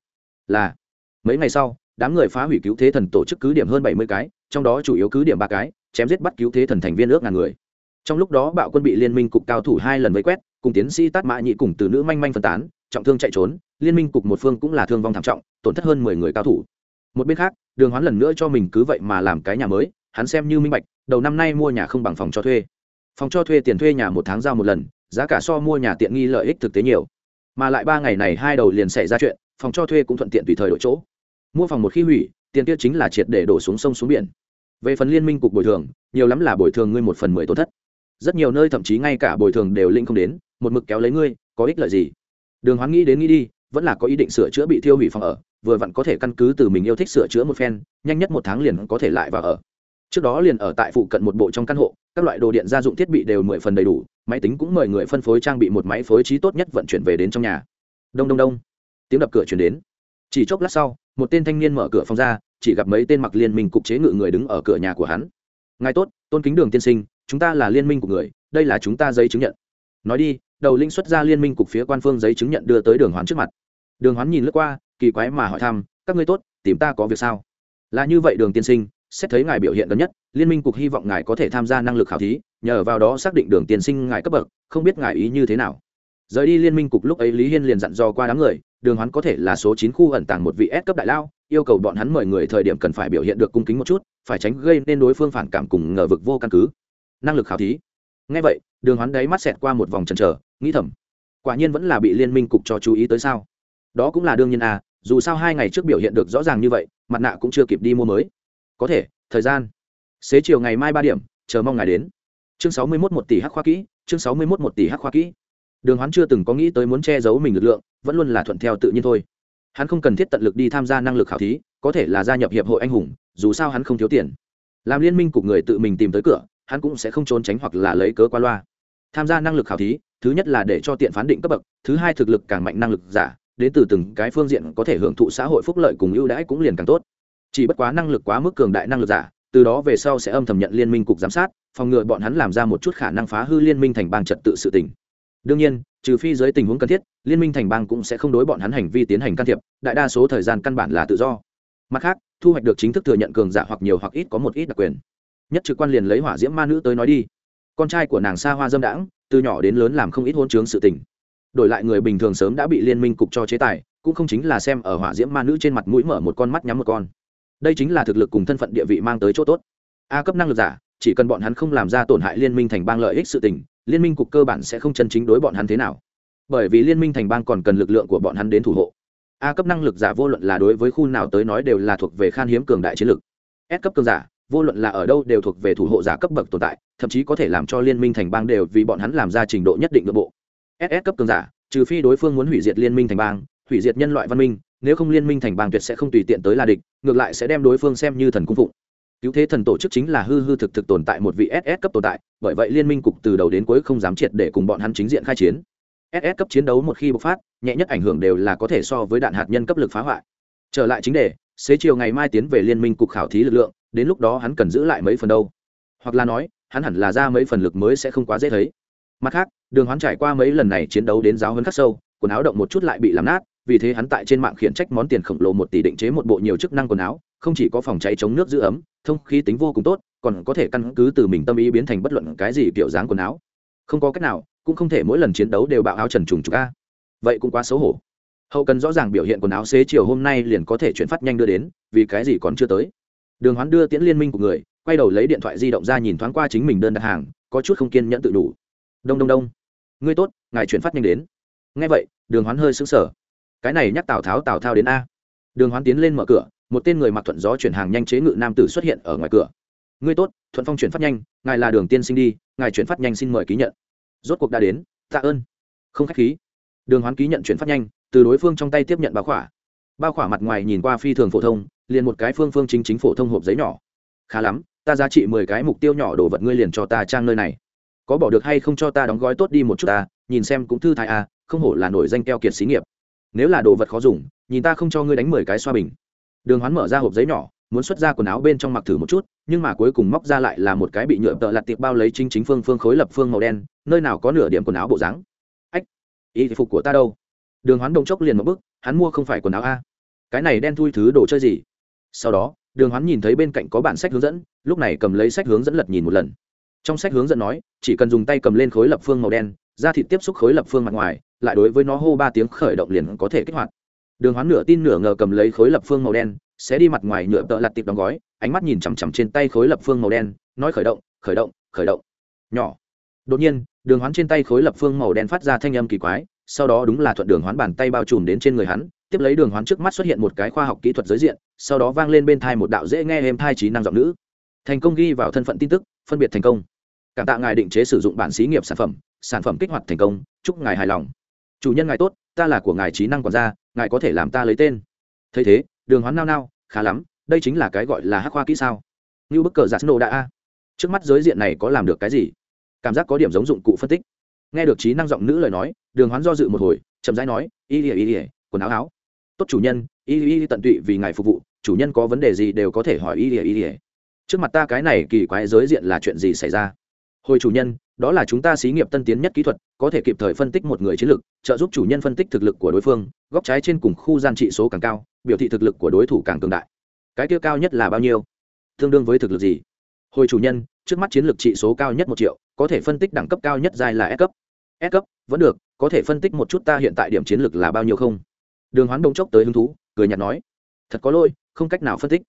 A: Là, mấy ngày sau, đám người phá hủy cứu thế thần tổ chức cứ điểm hơn bảy mươi cái, trong đó chủ yếu cứ điểm ba cái, chém giết bắt cứu thế thần thành viên ước ngàn người. Trong lúc đó bạo quân bị liên minh cục cao thủ hai lần vây quét, cùng tiến sĩ tát mã nhị cùng từ nữ manh manh phân tán, trọng thương chạy trốn, liên minh cục một phương cũng là thương vong thảm trọng, tổn thất hơn mười người cao thủ một bên khác, đường hoán lần nữa cho mình cứ vậy mà làm cái nhà mới, hắn xem như minh bạch, đầu năm nay mua nhà không bằng phòng cho thuê. Phòng cho thuê tiền thuê nhà một tháng giao một lần, giá cả so mua nhà tiện nghi lợi ích thực tế nhiều. Mà lại ba ngày này hai đầu liền xảy ra chuyện, phòng cho thuê cũng thuận tiện tùy thời đổi chỗ. Mua phòng một khi hủy, tiền kia chính là triệt để đổ xuống sông xuống biển. Về phần liên minh cục bồi thường, nhiều lắm là bồi thường ngươi một phần mười tổn thất. Rất nhiều nơi thậm chí ngay cả bồi thường đều linh không đến, một mực kéo lấy ngươi, có ích lợi gì? Đường hoán nghĩ đến nghĩ đi vẫn là có ý định sửa chữa bị thiêu hủy phòng ở, vừa vặn có thể căn cứ từ mình yêu thích sửa chữa một phen, nhanh nhất một tháng liền có thể lại vào ở. Trước đó liền ở tại phụ cận một bộ trong căn hộ, các loại đồ điện gia dụng thiết bị đều mười phần đầy đủ, máy tính cũng mời người phân phối trang bị một máy phối trí tốt nhất vận chuyển về đến trong nhà. Đông đông đông. Tiếng đập cửa chuyển đến. Chỉ chốc lát sau, một tên thanh niên mở cửa phòng ra, chỉ gặp mấy tên mặc liên minh cục chế ngự người đứng ở cửa nhà của hắn. Ngài tốt, tôn kính đường tiên sinh, chúng ta là liên minh của người, đây là chúng ta giấy chứng nhận. Nói đi đầu linh xuất ra liên minh cục phía quan phương giấy chứng nhận đưa tới đường hoán trước mặt. Đường hoán nhìn lướt qua, kỳ quái mà hỏi thăm, các ngươi tốt, tìm ta có việc sao? Là như vậy, đường tiên sinh, xét thấy ngài biểu hiện gần nhất, liên minh cục hy vọng ngài có thể tham gia năng lực khảo thí, nhờ vào đó xác định đường tiên sinh ngài cấp bậc, không biết ngài ý như thế nào. Rời đi liên minh cục lúc ấy lý hiên liền dặn dò qua đám người, đường hoán có thể là số chín khu ẩn tàng một vị S cấp đại lao, yêu cầu bọn hắn mời người thời điểm cần phải biểu hiện được cung kính một chút, phải tránh gây nên đối phương phản cảm cùng ngờ vực vô căn cứ. Năng lực khảo thí? Ngay vậy, đường hoán đáy mắt xẹt qua một vòng trần chờ nghĩ thầm. Quả nhiên vẫn là bị liên minh cục cho chú ý tới sao? Đó cũng là đương nhiên à dù sao hai ngày trước biểu hiện được rõ ràng như vậy, mặt nạ cũng chưa kịp đi mua mới. Có thể, thời gian. Xế chiều ngày mai ba điểm, chờ mong ngài đến. Chương sáu mươi mốt một tỷ hắc khoa kỹ, chương sáu mươi mốt một tỷ hắc khoa kỹ. Đường hoán chưa từng có nghĩ tới muốn che giấu mình lực lượng, vẫn luôn là thuận theo tự nhiên thôi. Hắn không cần thiết tận lực đi tham gia năng lực khảo thí, có thể là gia nhập hiệp hội anh hùng, dù sao hắn không thiếu tiền. Làm liên minh cục người tự mình tìm tới cửa, hắn cũng sẽ không trốn tránh hoặc là lấy cớ qua loa tham gia năng lực khảo thí, thứ nhất là để cho tiện phán định cấp bậc, thứ hai thực lực càng mạnh năng lực giả, đến từ từng cái phương diện có thể hưởng thụ xã hội phúc lợi cùng ưu đãi cũng liền càng tốt. Chỉ bất quá năng lực quá mức cường đại năng lực giả, từ đó về sau sẽ âm thầm nhận liên minh cục giám sát, phòng ngừa bọn hắn làm ra một chút khả năng phá hư liên minh thành bang trật tự sự tỉnh đương nhiên, trừ phi dưới tình huống cần thiết, liên minh thành bang cũng sẽ không đối bọn hắn hành vi tiến hành can thiệp, đại đa số thời gian căn bản là tự do. Mặt khác, thu hoạch được chính thức thừa nhận cường giả hoặc nhiều hoặc ít có một ít đặc quyền. Nhất trực quan liền lấy hỏa diễm ma nữ tới nói đi con trai của nàng xa hoa dâm đãng, từ nhỏ đến lớn làm không ít hôn chướng sự tình. Đổi lại người bình thường sớm đã bị liên minh cục cho chế tài, cũng không chính là xem ở hỏa diễm ma nữ trên mặt mũi mở một con mắt nhắm một con. Đây chính là thực lực cùng thân phận địa vị mang tới chỗ tốt. A cấp năng lực giả, chỉ cần bọn hắn không làm ra tổn hại liên minh thành bang lợi ích sự tình, liên minh cục cơ bản sẽ không chân chính đối bọn hắn thế nào. Bởi vì liên minh thành bang còn cần lực lượng của bọn hắn đến thủ hộ. A cấp năng lực giả vô luận là đối với khu nào tới nói đều là thuộc về khan hiếm cường đại chiến lực. S cấp cường giả vô luận là ở đâu đều thuộc về thủ hộ giả cấp bậc tồn tại, thậm chí có thể làm cho liên minh thành bang đều vì bọn hắn làm ra trình độ nhất định nội bộ. Ss cấp cường giả, trừ phi đối phương muốn hủy diệt liên minh thành bang, hủy diệt nhân loại văn minh, nếu không liên minh thành bang tuyệt sẽ không tùy tiện tới là địch, ngược lại sẽ đem đối phương xem như thần cung phụng. Cứu thế thần tổ chức chính là hư hư thực thực tồn tại một vị ss cấp tồn tại, bởi vậy liên minh cục từ đầu đến cuối không dám triệt để cùng bọn hắn chính diện khai chiến. Ss cấp chiến đấu một khi bộc phát, nhẹ nhất ảnh hưởng đều là có thể so với đạn hạt nhân cấp lực phá hoại. Trở lại chính đề xế chiều ngày mai tiến về liên minh cục khảo thí lực lượng, đến lúc đó hắn cần giữ lại mấy phần đâu. Hoặc là nói, hắn hẳn là ra mấy phần lực mới sẽ không quá dễ thấy. Mặt khác, đường hoán trải qua mấy lần này chiến đấu đến giáo hơn khắc sâu, quần áo động một chút lại bị làm nát, vì thế hắn tại trên mạng khiển trách món tiền khổng lồ một tỷ định chế một bộ nhiều chức năng quần áo, không chỉ có phòng cháy chống nước giữ ấm, thông khí tính vô cùng tốt, còn có thể căn cứ từ mình tâm ý biến thành bất luận cái gì kiểu dáng quần áo. Không có cách nào, cũng không thể mỗi lần chiến đấu đều bạo áo trần trùng trục a. Vậy cũng quá xấu hổ hậu cần rõ ràng biểu hiện quần áo xế chiều hôm nay liền có thể chuyển phát nhanh đưa đến, vì cái gì còn chưa tới. Đường hoán đưa tiễn liên minh của người, quay đầu lấy điện thoại di động ra nhìn thoáng qua chính mình đơn đặt hàng, có chút không kiên nhẫn tự đủ. Đông đông đông. Ngươi tốt, ngài chuyển phát nhanh đến. Ngay vậy, đường hoán hơi xứng sở cái này nhắc tào tháo, tào thao đến a. Đường hoán tiến lên mở cửa, một tên người mặc thuận gió chuyển hàng nhanh chế ngự nam tử xuất hiện ở ngoài cửa. Ngươi tốt, thuận phong chuyển phát nhanh, ngài là đường tiên sinh đi, ngài chuyển phát nhanh xin mời ký nhận. Rốt cuộc đã đến, tạ ơn. Không khách khí. Đường hoán ký nhận chuyển phát nhanh từ đối phương trong tay tiếp nhận bao khỏa. Bao khỏa mặt ngoài nhìn qua phi thường phổ thông, liền một cái phương phương chính chính phổ thông hộp giấy nhỏ. Khá lắm, ta giá trị mười cái mục tiêu nhỏ đồ vật ngươi liền cho ta trang nơi này. Có bỏ được hay không cho ta đóng gói tốt đi một chút ta, nhìn xem cũng thư thái à không hổ là nổi danh keo kiệt xí nghiệp. Nếu là đồ vật khó dùng, nhìn ta không cho ngươi đánh mười cái xoa bình. Đường hoán mở ra hộp giấy nhỏ, muốn xuất ra quần áo bên trong mặc thử một chút, nhưng mà cuối cùng móc ra lại là một cái bị nhựa tợ lặt tiệp bao lấy chính chính phương phương khối lập phương màu đen, nơi nào có nửa điểm quần áo bộ dáng. Ách, y phục của ta đâu? Đường hoán động chốc liền một bức hắn mua không phải quần áo a. Cái này đen thui thứ đồ chơi gì? Sau đó, đường hoán nhìn thấy bên cạnh có bản sách hướng dẫn, lúc này cầm lấy sách hướng dẫn lật nhìn một lần. Trong sách hướng dẫn nói, chỉ cần dùng tay cầm lên khối lập phương màu đen, da thịt tiếp xúc khối lập phương mặt ngoài, lại đối với nó hô ba tiếng khởi động liền có thể kích hoạt. Đường hoán nửa tin nửa ngờ cầm lấy khối lập phương màu đen, sẽ đi mặt ngoài nhựa tợ lặt tiệp đóng gói, ánh mắt nhìn chằm chằm trên tay khối lập phương màu đen, nói khởi động khởi động khởi động. Nhỏ. Đột nhiên, đường hoán trên tay khối lập phương màu đen phát ra thanh âm kỳ quái sau đó đúng là thuận đường hoán bàn tay bao trùm đến trên người hắn, tiếp lấy đường hoán trước mắt xuất hiện một cái khoa học kỹ thuật giới diện, sau đó vang lên bên thai một đạo dễ nghe êm thai trí năng giọng nữ. Thành công ghi vào thân phận tin tức, phân biệt thành công. Cảm tạ ngài định chế sử dụng bản xí nghiệp sản phẩm sản phẩm kích hoạt thành công, chúc ngài hài lòng. Chủ nhân ngài tốt, ta là của ngài trí năng quản gia, ngài có thể làm ta lấy tên. Thấy thế, đường hoán nao nao, khá lắm, đây chính là cái gọi là hắc khoa kỹ sao? Như bức cờ giả nổ đã a. Trước mắt giới diện này có làm được cái gì? Cảm giác có điểm giống dụng cụ phân tích nghe được trí năng giọng nữ lời nói, đường hoán do dự một hồi, chậm rãi nói, y ỉa y ỉa quần áo áo. Tốt chủ nhân, y y tận tụy vì ngài phục vụ, chủ nhân có vấn đề gì đều có thể hỏi y ỉa y ỉa trước mặt ta cái này kỳ quái giới diện là chuyện gì xảy ra? Hồi chủ nhân, đó là chúng ta xí nghiệp tân tiến nhất kỹ thuật, có thể kịp thời phân tích một người chiến lược, trợ giúp chủ nhân phân tích thực lực của đối phương, góc trái trên cùng khu gian trị số càng cao, biểu thị thực lực của đối thủ càng cường đại. Cái kia cao nhất là bao nhiêu? Tương đương với thực lực gì? Hồi chủ nhân, trước mắt chiến lược trị số cao nhất một triệu, có thể phân tích đẳng cấp cao nhất dài là S cấp. S cấp, vẫn được, có thể phân tích một chút ta hiện tại điểm chiến lược là bao nhiêu không? Đường hoán đông chốc tới hứng thú, cười nhạt nói. Thật có lỗi, không cách nào phân tích.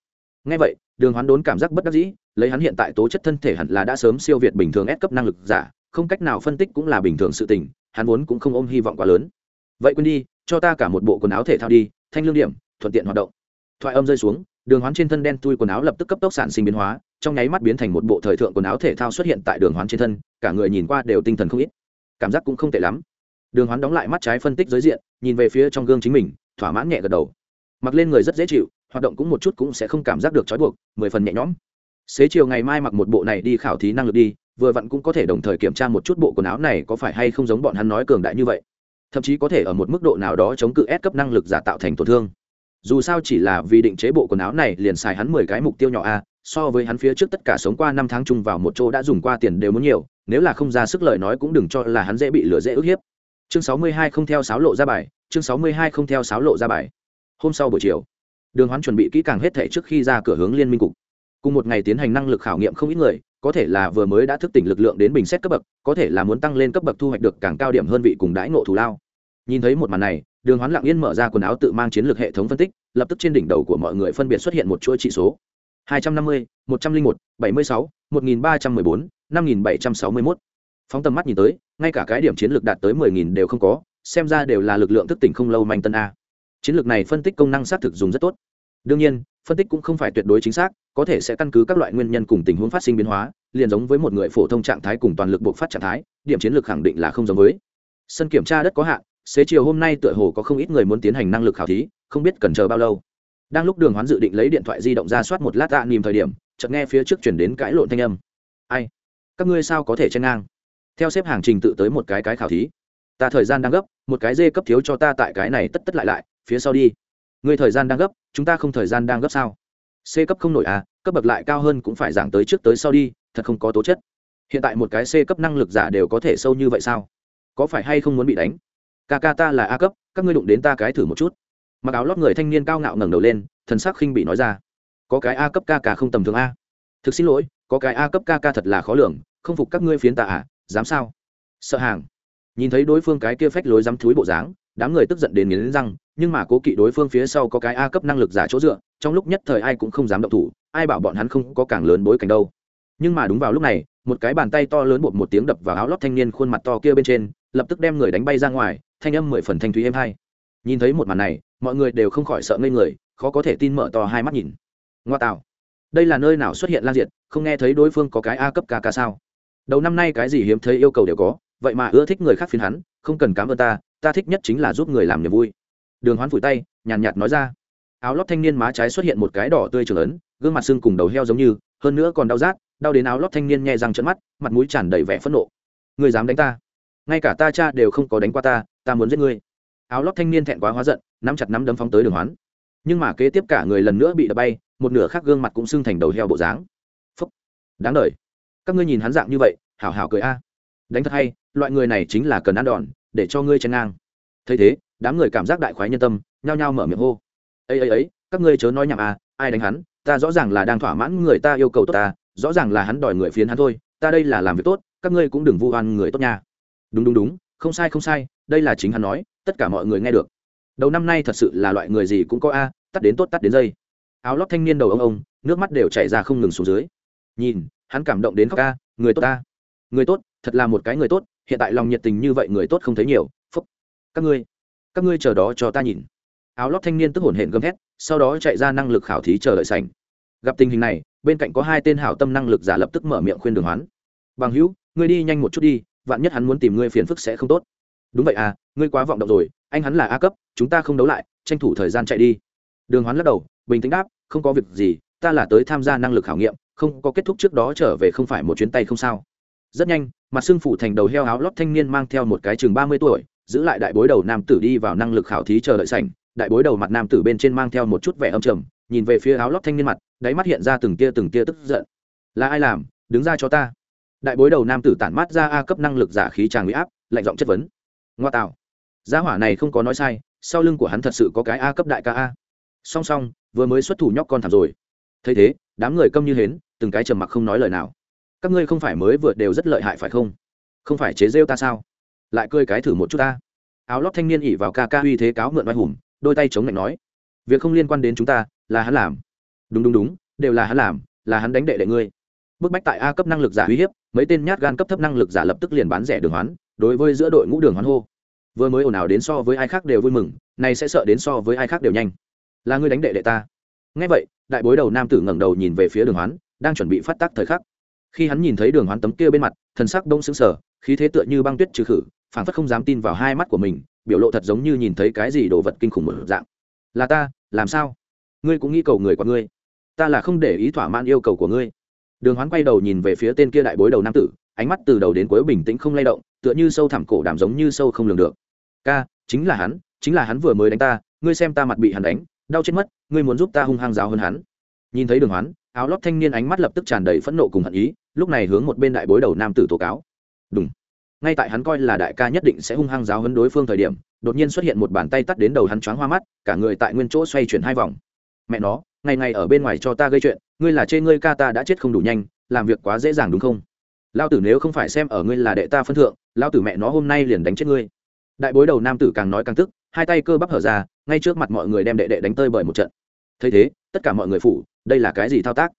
A: Nghe vậy, đường hoán đốn cảm giác bất đắc dĩ, lấy hắn hiện tại tố chất thân thể hẳn là đã sớm siêu việt bình thường S cấp năng lực giả, không cách nào phân tích cũng là bình thường sự tình, hắn vốn cũng không ôm hy vọng quá lớn. Vậy quên đi, cho ta cả một bộ quần áo thể thao đi, thanh lương điểm, thuận tiện hoạt động. Thoại âm rơi xuống, đường hoán trên thân đen tui quần áo lập tức cấp tốc sản sinh biến hóa, trong nháy mắt biến thành một bộ thời thượng quần áo thể thao xuất hiện tại đường hoán trên thân, cả người nhìn qua đều tinh thần không ít cảm giác cũng không tệ lắm. Đường hoán đóng lại mắt trái phân tích giới diện, nhìn về phía trong gương chính mình, thỏa mãn nhẹ gật đầu. Mặc lên người rất dễ chịu, hoạt động cũng một chút cũng sẽ không cảm giác được trói buộc, mười phần nhẹ nhõm. Xế chiều ngày mai mặc một bộ này đi khảo thí năng lực đi, vừa vặn cũng có thể đồng thời kiểm tra một chút bộ quần áo này có phải hay không giống bọn hắn nói cường đại như vậy. Thậm chí có thể ở một mức độ nào đó chống cự ép cấp năng lực giả tạo thành tổn thương. Dù sao chỉ là vì định chế bộ quần áo này liền xài hắn mười cái mục tiêu nhỏ a so với hắn phía trước tất cả sống qua năm tháng chung vào một chỗ đã dùng qua tiền đều muốn nhiều, nếu là không ra sức lời nói cũng đừng cho là hắn dễ bị lửa dễ ức hiếp. Chương sáu mươi hai không theo sáo lộ ra bài, chương sáu mươi hai không theo sáo lộ ra bài. Hôm sau buổi chiều, đường hoán chuẩn bị kỹ càng hết thể trước khi ra cửa hướng liên minh cục. Cùng một ngày tiến hành năng lực khảo nghiệm không ít người, có thể là vừa mới đã thức tỉnh lực lượng đến bình xét cấp bậc, có thể là muốn tăng lên cấp bậc thu hoạch được càng cao điểm hơn vị cùng đãi ngộ thù lao. Nhìn thấy một màn này, đường hoán lặng yên mở ra quần áo tự mang chiến lược hệ thống phân tích, lập tức trên đỉnh đầu của mọi người phân biệt xuất hiện một chuỗi trị số. 250, 101, 76, 1314, 5761. phóng tầm mắt nhìn tới ngay cả cái điểm chiến lược đạt tới 10000 đều không có xem ra đều là lực lượng thức tỉnh không lâu manh tân a. Chiến lược này phân tích công năng xác thực dùng rất tốt. Đương nhiên phân tích cũng không phải tuyệt đối chính xác có thể sẽ căn cứ các loại nguyên nhân cùng tình huống phát sinh biến hóa liền giống với một người phổ thông trạng thái cùng toàn lực buộc phát trạng thái điểm chiến lược khẳng định là không giống với. Sân kiểm tra đất có hạn xế chiều hôm nay tựa hồ có không ít người muốn tiến hành năng lực khảo thí không biết cần chờ bao lâu đang lúc đường hoán dự định lấy điện thoại di động ra soát một lát tạ nìm thời điểm, chợt nghe phía trước chuyển đến cãi lộn thanh âm. Ai? Các ngươi sao có thể chen ngang? Theo xếp hàng trình tự tới một cái cái khảo thí. Ta thời gian đang gấp, một cái dê cấp thiếu cho ta tại cái này tất tất lại lại, phía sau đi. Người thời gian đang gấp, chúng ta không thời gian đang gấp sao? C cấp không nổi à cấp bậc lại cao hơn cũng phải giảng tới trước tới sau đi, thật không có tố chất. Hiện tại một cái c cấp năng lực giả đều có thể sâu như vậy sao? Có phải hay không muốn bị đánh? Ca ca ta là a cấp, các ngươi đụng đến ta cái thử một chút mặc áo lót người thanh niên cao ngạo ngẩng đầu lên, thần sắc khinh bị nói ra. Có cái a cấp ca ca không tầm thường a. Thực xin lỗi, có cái a cấp ca ca thật là khó lường, không phục các ngươi phiến tạ à dám sao? Sợ hàng. Nhìn thấy đối phương cái kia phách lối dám thúi bộ dáng, đám người tức giận đến nghiến răng, nhưng mà cố kỵ đối phương phía sau có cái a cấp năng lực giả chỗ dựa, trong lúc nhất thời ai cũng không dám động thủ, ai bảo bọn hắn không có càng lớn bối cảnh đâu. Nhưng mà đúng vào lúc này, một cái bàn tay to lớn bột một tiếng đập vào áo lót thanh niên khuôn mặt to kia bên trên, lập tức đem người đánh bay ra ngoài, thanh âm mười phần thanh thúy êm hai nhìn thấy một màn này, mọi người đều không khỏi sợ ngây người, khó có thể tin mở to hai mắt nhìn. Ngoa tạo. Đây là nơi nào xuất hiện lan diệt, không nghe thấy đối phương có cái a cấp ca ca sao? Đầu năm nay cái gì hiếm thấy yêu cầu đều có, vậy mà ưa thích người khác phiến hắn, không cần cám ơn ta ta thích nhất chính là giúp người làm niềm vui. Đường hoán phủi tay, nhàn nhạt nói ra. Áo lót thanh niên má trái xuất hiện một cái đỏ tươi trường ấn, gương mặt xương cùng đầu heo giống như, hơn nữa còn đau rát, đau đến áo lót thanh niên nhẹ răng trận mắt, mặt mũi tràn đầy vẻ phẫn nộ. Người dám đánh ta? Ngay cả ta cha đều không có đánh qua ta ta muốn giết ngươi áo lót thanh niên thẹn quá hóa giận, nắm chặt nắm đấm phóng tới đường hoán. Nhưng mà kế tiếp cả người lần nữa bị đập bay, một nửa khác gương mặt cũng sưng thành đầu heo bộ dáng. Phúc. Đáng đ các ngươi nhìn hắn dạng như vậy, hảo hảo cười a. Đánh thật hay, loại người này chính là cần ăn đòn, để cho ngươi chen ngang. Thấy thế, đám người cảm giác đại khoái nhân tâm, nhao nhao mở miệng hô. Ấy ấy ấy các ngươi chớ nói nhảm à ai đánh hắn, ta rõ ràng là đang thỏa mãn người ta yêu cầu tốt ta, rõ ràng là hắn đòi người phiến hắn thôi, ta đây là làm việc tốt, các ngươi cũng đừng vu oan người tốt nha. Đúng đúng đúng, không sai không sai, đây là chính hắn nói tất cả mọi người nghe được. Đầu năm nay thật sự là loại người gì cũng có a, tắt đến tốt tắt đến dây. Áo lót thanh niên đầu ông ông, nước mắt đều chảy ra không ngừng xuống dưới. Nhìn, hắn cảm động đến khóc ca người tốt ta người tốt, thật là một cái người tốt, hiện tại lòng nhiệt tình như vậy người tốt không thấy nhiều, phúc. Các ngươi các ngươi chờ đó cho ta nhìn. Áo lót thanh niên tức hổn hển gầm hét sau đó chạy ra năng lực khảo thí chờ đợi sảnh. Gặp tình hình này, bên cạnh có hai tên hảo tâm năng lực giả lập tức mở miệng khuyên đường hoán. Bằng hữu, ngươi đi nhanh một chút đi, vạn nhất hắn muốn tìm ngươi phiền phức sẽ không tốt đúng vậy à ngươi quá vọng động rồi, anh hắn là a cấp, chúng ta không đấu lại, tranh thủ thời gian chạy đi. Đường hoán lắc đầu, bình tĩnh đáp, không có việc gì, ta là tới tham gia năng lực khảo nghiệm, không có kết thúc trước đó trở về không phải một chuyến tay không sao. Rất nhanh, mặt xương phủ thành đầu heo áo lót thanh niên mang theo một cái chừng ba mươi tuổi, giữ lại đại bối đầu nam tử đi vào năng lực khảo thí chờ đợi sảnh. Đại bối đầu mặt nam tử bên trên mang theo một chút vẻ âm trầm, nhìn về phía áo lót thanh niên mặt, đáy mắt hiện ra từng tia từng tia tức giận. Là ai làm? Đứng ra cho ta. Đại bối đầu nam tử tản mát ra a cấp năng lực giả khí tràng huy áp, lạnh giọng chất vấn ngoa tạo. Gia hỏa này không có nói sai, sau lưng của hắn thật sự có cái a cấp đại ca a. Song song, vừa mới xuất thủ nhóc con thảm rồi. Thấy thế, đám người câm như hến, từng cái trầm mặc không nói lời nào. Các ngươi không phải mới vừa đều rất lợi hại phải không? Không phải chế rêu ta sao? Lại cười cái thử một chút ta. Áo lót thanh niên ỉ vào ca ca uy thế cáo mượn vai hùng, đôi tay chống lạnh nói. Việc không liên quan đến chúng ta, là hắn làm. Đúng đúng đúng, đều là hắn làm, là hắn đánh đệ đệ ngươi. Bức bách tại a cấp năng lực giả uy hiếp, mấy tên nhát gan cấp thấp năng lực giả lập tức liền bán rẻ đường hoán đối với giữa đội ngũ đường hoan hô. Vừa mới ồn ào đến so với ai khác đều vui mừng này sẽ sợ đến so với ai khác đều nhanh. Là ngươi đánh đệ đệ ta. Ngay vậy, đại bối đầu nam tử ngẩng đầu nhìn về phía đường hoán, đang chuẩn bị phát tác thời khắc. Khi hắn nhìn thấy đường hoán tấm kia bên mặt, thần sắc đông sững sờ, khí thế tựa như băng tuyết trừ khử, phảng phất không dám tin vào hai mắt của mình, biểu lộ thật giống như nhìn thấy cái gì đồ vật kinh khủng một dạng. Là ta, làm sao? Ngươi cũng nghĩ cầu người của ngươi. Ta là không để ý thỏa mãn yêu cầu của ngươi. Đường hoán quay đầu nhìn về phía tên kia đại bối đầu nam tử ánh mắt từ đầu đến cuối bình tĩnh không lay động, tựa như sâu thẳm cổ đảm giống như sâu không lường được. Ca, chính là hắn, chính là hắn vừa mới đánh ta, ngươi xem ta mặt bị hắn đánh, đau chết mất, ngươi muốn giúp ta hung hăng giáo hơn hắn. Nhìn thấy đường hoán, áo lót thanh niên ánh mắt lập tức tràn đầy phẫn nộ cùng hận ý, lúc này hướng một bên đại bối đầu nam tử tố cáo. Đúng ngay tại hắn coi là đại ca nhất định sẽ hung hăng giáo hấn đối phương thời điểm, đột nhiên xuất hiện một bàn tay tắt đến đầu hắn choáng hoa mắt, cả người tại nguyên chỗ xoay chuyển hai vòng. Mẹ nó, ngày ngày ở bên ngoài cho ta gây chuyện, ngươi là chê ngươi ca ta đã chết không đủ nhanh, làm việc quá dễ dàng đúng không? Lao tử nếu không phải xem ở ngươi là đệ ta phân thượng, lao tử mẹ nó hôm nay liền đánh chết ngươi. Đại bối đầu nam tử càng nói càng tức, hai tay cơ bắp hở ra, ngay trước mặt mọi người đem đệ đệ đánh tơi bởi một trận. Thấy thế, tất cả mọi người phủ, đây là cái gì thao tác?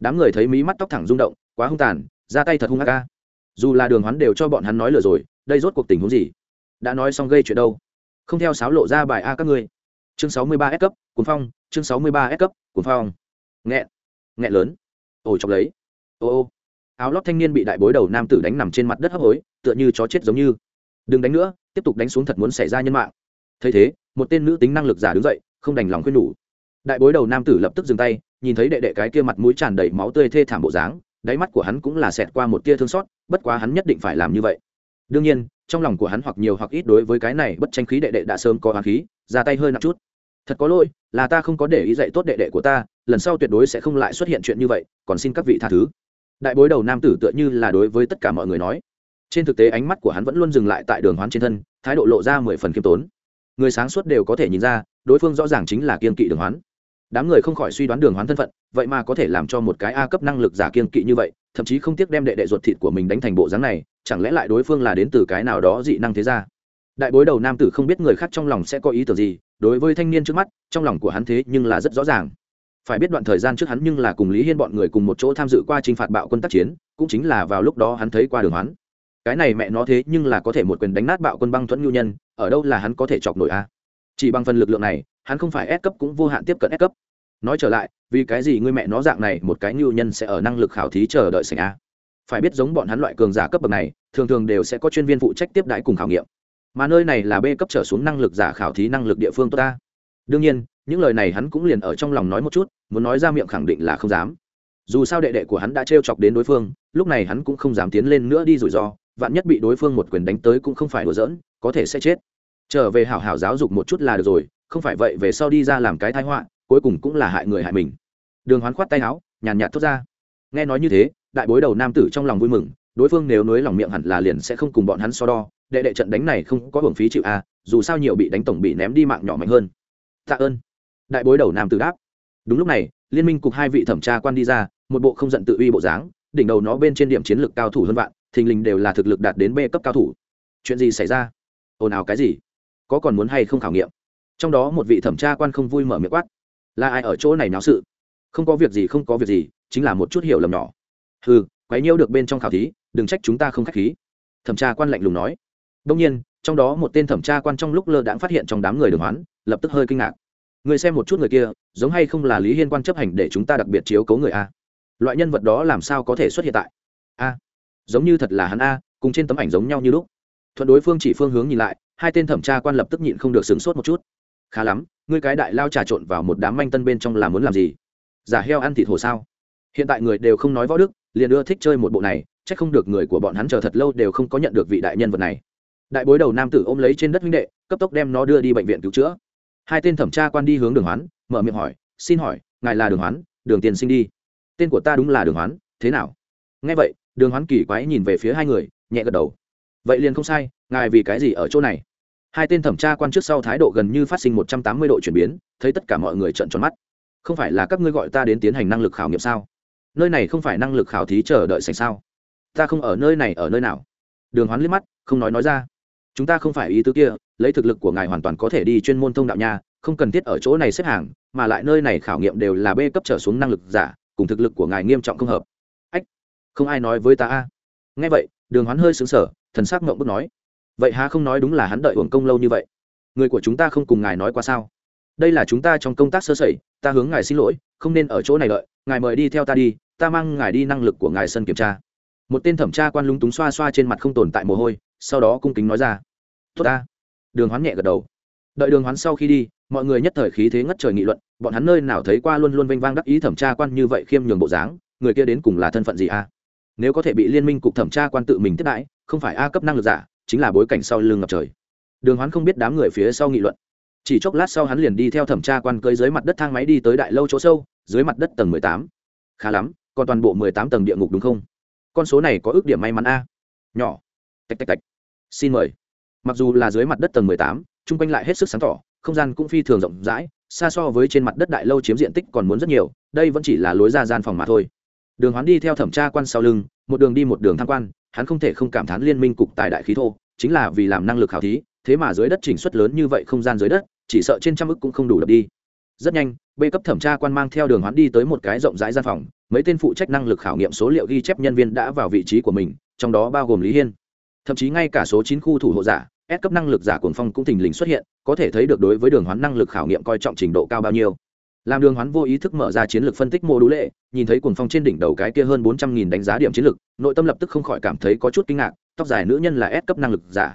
A: Đám người thấy mí mắt tóc thẳng rung động, quá hung tàn, ra tay thật hung ác ca. Dù là đường hoán đều cho bọn hắn nói lừa rồi, đây rốt cuộc tình huống gì? Đã nói xong gây chuyện đâu? Không theo sáo lộ ra bài a các ngươi. Chương sáu mươi ba s cấp cuốn phong, chương sáu mươi ba s cấp cuốn phong. Nghẹn nghẹn lớn. Ồ chọc lấy. Ô ô áo lót thanh niên bị đại bối đầu nam tử đánh nằm trên mặt đất hấp hối, tựa như chó chết giống như. Đừng đánh nữa, tiếp tục đánh xuống thật muốn xảy ra nhân mạng. Thấy thế, một tên nữ tính năng lực giả đứng dậy, không đành lòng khuyên nhủ. Đại bối đầu nam tử lập tức dừng tay, nhìn thấy đệ đệ cái kia mặt mũi tràn đầy máu tươi thê thảm bộ dáng, đáy mắt của hắn cũng là xẹt qua một tia thương xót, bất quá hắn nhất định phải làm như vậy. Đương nhiên, trong lòng của hắn hoặc nhiều hoặc ít đối với cái này bất tranh khí đệ đệ đã sớm có hoàng khí, ra tay hơi nặng chút. Thật có lỗi, là ta không có để ý dạy tốt đệ đệ của ta, lần sau tuyệt đối sẽ không lại xuất hiện chuyện như vậy, còn xin các vị tha thứ đại bối đầu nam tử tựa như là đối với tất cả mọi người nói. Trên thực tế ánh mắt của hắn vẫn luôn dừng lại tại đường hoán trên thân, thái độ lộ ra mười phần kiêm tốn. Người sáng suốt đều có thể nhìn ra, đối phương rõ ràng chính là kiên kỵ đường hoán. Đám người không khỏi suy đoán đường hoán thân phận, vậy mà có thể làm cho một cái a cấp năng lực giả kiên kỵ như vậy, thậm chí không tiếc đem đệ đệ ruột thịt của mình đánh thành bộ dáng này, chẳng lẽ lại đối phương là đến từ cái nào đó dị năng thế ra đại bối đầu nam tử không biết người khác trong lòng sẽ có ý tưởng gì, đối với thanh niên trước mắt, trong lòng của hắn thế nhưng là rất rõ ràng phải biết đoạn thời gian trước hắn nhưng là cùng lý hiên bọn người cùng một chỗ tham dự qua t r i n h phạt bạo quân tác chiến, cũng chính là vào lúc đó hắn thấy qua đường hắn cái này mẹ nó thế nhưng là có thể một quyền đánh nát bạo quân băng thuẫn nhu nhân, ở đâu là hắn có thể chọc nổi a? Chỉ bằng phần lực lượng này, hắn không phải ép cấp cũng vô hạn tiếp cận ép cấp. Nói trở lại, vì cái gì ngươi mẹ nó dạng này một cái nhu nhân sẽ ở năng lực khảo thí chờ đợi sảnh a? Phải biết giống bọn hắn loại cường giả cấp bậc này, thường thường đều sẽ có chuyên viên phụ trách tiếp đãi cùng khảo nghiệm. Mà nơi này là b cấp trở xuống năng lực giả khảo thí năng lực địa phương tốt ta. Đương nhiên những lời này hắn cũng liền ở trong lòng nói một chút muốn nói ra miệng khẳng định là không dám. Dù sao đệ đệ của hắn đã t chọc đến đối phương lúc này hắn cũng không dám tiến lên nữa đi rủi ro vạn nhất bị đối phương một quyền đánh tới cũng không phải đùa giỡn có thể sẽ chết. Trở về hảo hảo giáo dục một chút là được rồi không phải vậy về sau đi ra làm cái thái họa cuối cùng cũng là hại người hại mình. Đường hoán khoát tay áo nhàn nhạt thốt ra. Nghe nói như thế đại bối đầu nam tử trong lòng vui mừng đối phương nếu nối lòng miệng hẳn là liền sẽ không cùng bọn hắn so đo đệ đệ trận đánh này không có hưởng phí chịu a à, dù sao nhiều bị đánh tổng bị ném đi mạng nhỏ mạnh hơn. Tạ ơn đại bối đầu nam tử đáp. Đúng lúc này, liên minh cục hai vị thẩm tra quan đi ra, một bộ không giận tự uy bộ dáng, đỉnh đầu nó bên trên điểm chiến lược cao thủ hơn vạn, thình lình đều là thực lực đạt đến b cấp cao thủ. Chuyện gì xảy ra? Ồn ào cái gì? Có còn muốn hay không khảo nghiệm? Trong đó một vị thẩm tra quan không vui mở miệng quát. Là ai ở chỗ này náo sự? Không có việc gì, không có việc gì, chính là một chút hiểu lầm nhỏ. Ừ quấy nhiễu được bên trong khảo thí, đừng trách chúng ta không k h á c h khí. Thẩm tra quan lạnh lùng nói. Đông nhiên, trong đó một tên thẩm tra quan trong lúc lơ đãng phát hiện trong đám người đường hoán, lập tức hơi kinh ngạc người xem một chút người kia, giống hay không là lý hiên quan chấp hành để chúng ta đặc biệt chiếu cấu người a. Loại nhân vật đó làm sao có thể xuất hiện tại a? Giống như thật là hắn a, cùng trên tấm ảnh giống nhau như lúc. Thuận đối phương chỉ phương hướng nhìn lại, hai tên thẩm tra quan lập tức nhịn không được sửng sốt một chút. Khá lắm, ngươi cái đại lao trà trộn vào một đám manh tân bên trong là muốn làm gì? Giả heo ăn thịt hồ sao? Hiện tại người đều không nói võ đức, liền ưa thích chơi một bộ này c h ắ c không được người của bọn hắn chờ thật lâu đều không có nhận được vị đại nhân vật này. Đại bối đầu nam tử ôm lấy trên đất huynh đệ, cấp tốc đem nó đưa đi bệnh viện cứu chữa hai tên thẩm tra quan đi hướng đường hoán, mở miệng hỏi, xin hỏi, ngài là đường hoán? Đường tiền sinh đi. Tên của ta đúng là đường hoán, thế nào? Nghe vậy, đường hoán kỳ quái nhìn về phía hai người, nhẹ gật đầu. Vậy liền không sai, ngài vì cái gì ở chỗ này? Hai tên thẩm tra quan trước sau thái độ gần như phát sinh một trăm tám mươi độ chuyển biến, thấy tất cả mọi người trợn tròn mắt. Không phải là các ngươi gọi ta đến tiến hành năng lực khảo nghiệm sao? Nơi này không phải năng lực khảo thí chờ đợi sành sao? Ta không ở nơi này ở nơi nào? Đường hoán liếc mắt, không nói nói ra chúng ta không phải ý tứ kia, lấy thực lực của ngài hoàn toàn có thể đi chuyên môn thông đạo nha, không cần thiết ở chỗ này xếp hàng, mà lại nơi này khảo nghiệm đều là b cấp trở xuống năng lực giả, cùng thực lực của ngài nghiêm trọng không hợp. Ách, không ai nói với ta a. Nghe vậy, đường hoán hơi xứng sở thần s ắ c mộng bức nói. Vậy há không nói đúng là hắn đợi hưởng công lâu như vậy? Người của chúng ta không cùng ngài nói qua sao? Đây là chúng ta trong công tác sơ sẩy, ta hướng ngài xin lỗi, không nên ở chỗ này đợi, ngài mời đi theo ta đi, ta mang ngài đi năng lực của ngài sân kiểm tra. Một tên thẩm tra quan lúng túng xoa xoa trên mặt không tồn tại mồ hôi sau đó cung kính nói ra, tốt ta. Đường hoán nhẹ gật đầu. Đợi đường hoán sau khi đi, mọi người nhất thời khí thế ngất trời nghị luận, bọn hắn nơi nào thấy qua luôn luôn vênh vang đắc ý thẩm tra quan như vậy khiêm nhường bộ dáng, người kia đến cùng là thân phận gì a? Nếu có thể bị liên minh cục thẩm tra quan tự mình tiếp đãi, không phải a cấp năng lực giả, chính là bối cảnh sau lưng ngập trời. Đường hoán không biết đám người phía sau nghị luận. Chỉ chốc lát sau hắn liền đi theo thẩm tra quan cưới dưới mặt đất thang máy đi tới đại lâu chỗ sâu, dưới mặt đất tầng mười tám. Khá lắm, còn toàn bộ mười tám tầng địa ngục đúng không? Con số này có ước điểm may mắn a. Nhỏ. Tạch tạch tạch xin mời. Mặc dù là dưới mặt đất tầng mười tám, chung quanh lại hết sức sáng tỏ, không gian cũng phi thường rộng rãi, xa so với trên mặt đất đại lâu chiếm diện tích còn muốn rất nhiều, đây vẫn chỉ là lối ra gian phòng mà thôi. Đường hoán đi theo thẩm tra quan sau lưng, một đường đi một đường tham quan, hắn không thể không cảm thán liên minh cục tài đại khí thô, chính là vì làm năng lực khảo thí, thế mà dưới đất chỉnh xuất lớn như vậy không gian dưới đất, chỉ sợ trên trăm ức cũng không đủ đập đi. Rất nhanh b cấp thẩm tra quan mang theo đường hoán đi tới một cái rộng rãi gian phòng, mấy tên phụ trách năng lực khảo nghiệm số liệu ghi chép nhân viên đã vào vị trí của mình, trong đó bao gồm lý hiên thậm chí ngay cả số chín khu thủ hộ giả S cấp năng lực giả cuồng phong cũng thình lình xuất hiện, có thể thấy được đối với đường hoán năng lực khảo nghiệm coi trọng trình độ cao bao nhiêu. Làm đường hoán vô ý thức mở ra chiến lược phân tích mô đũ lệ, nhìn thấy cuồng phong trên đỉnh đầu cái kia hơn bốn trăm nghìn đánh giá điểm chiến lược, nội tâm lập tức không khỏi cảm thấy có chút kinh ngạc, tóc dài nữ nhân là S cấp năng lực giả.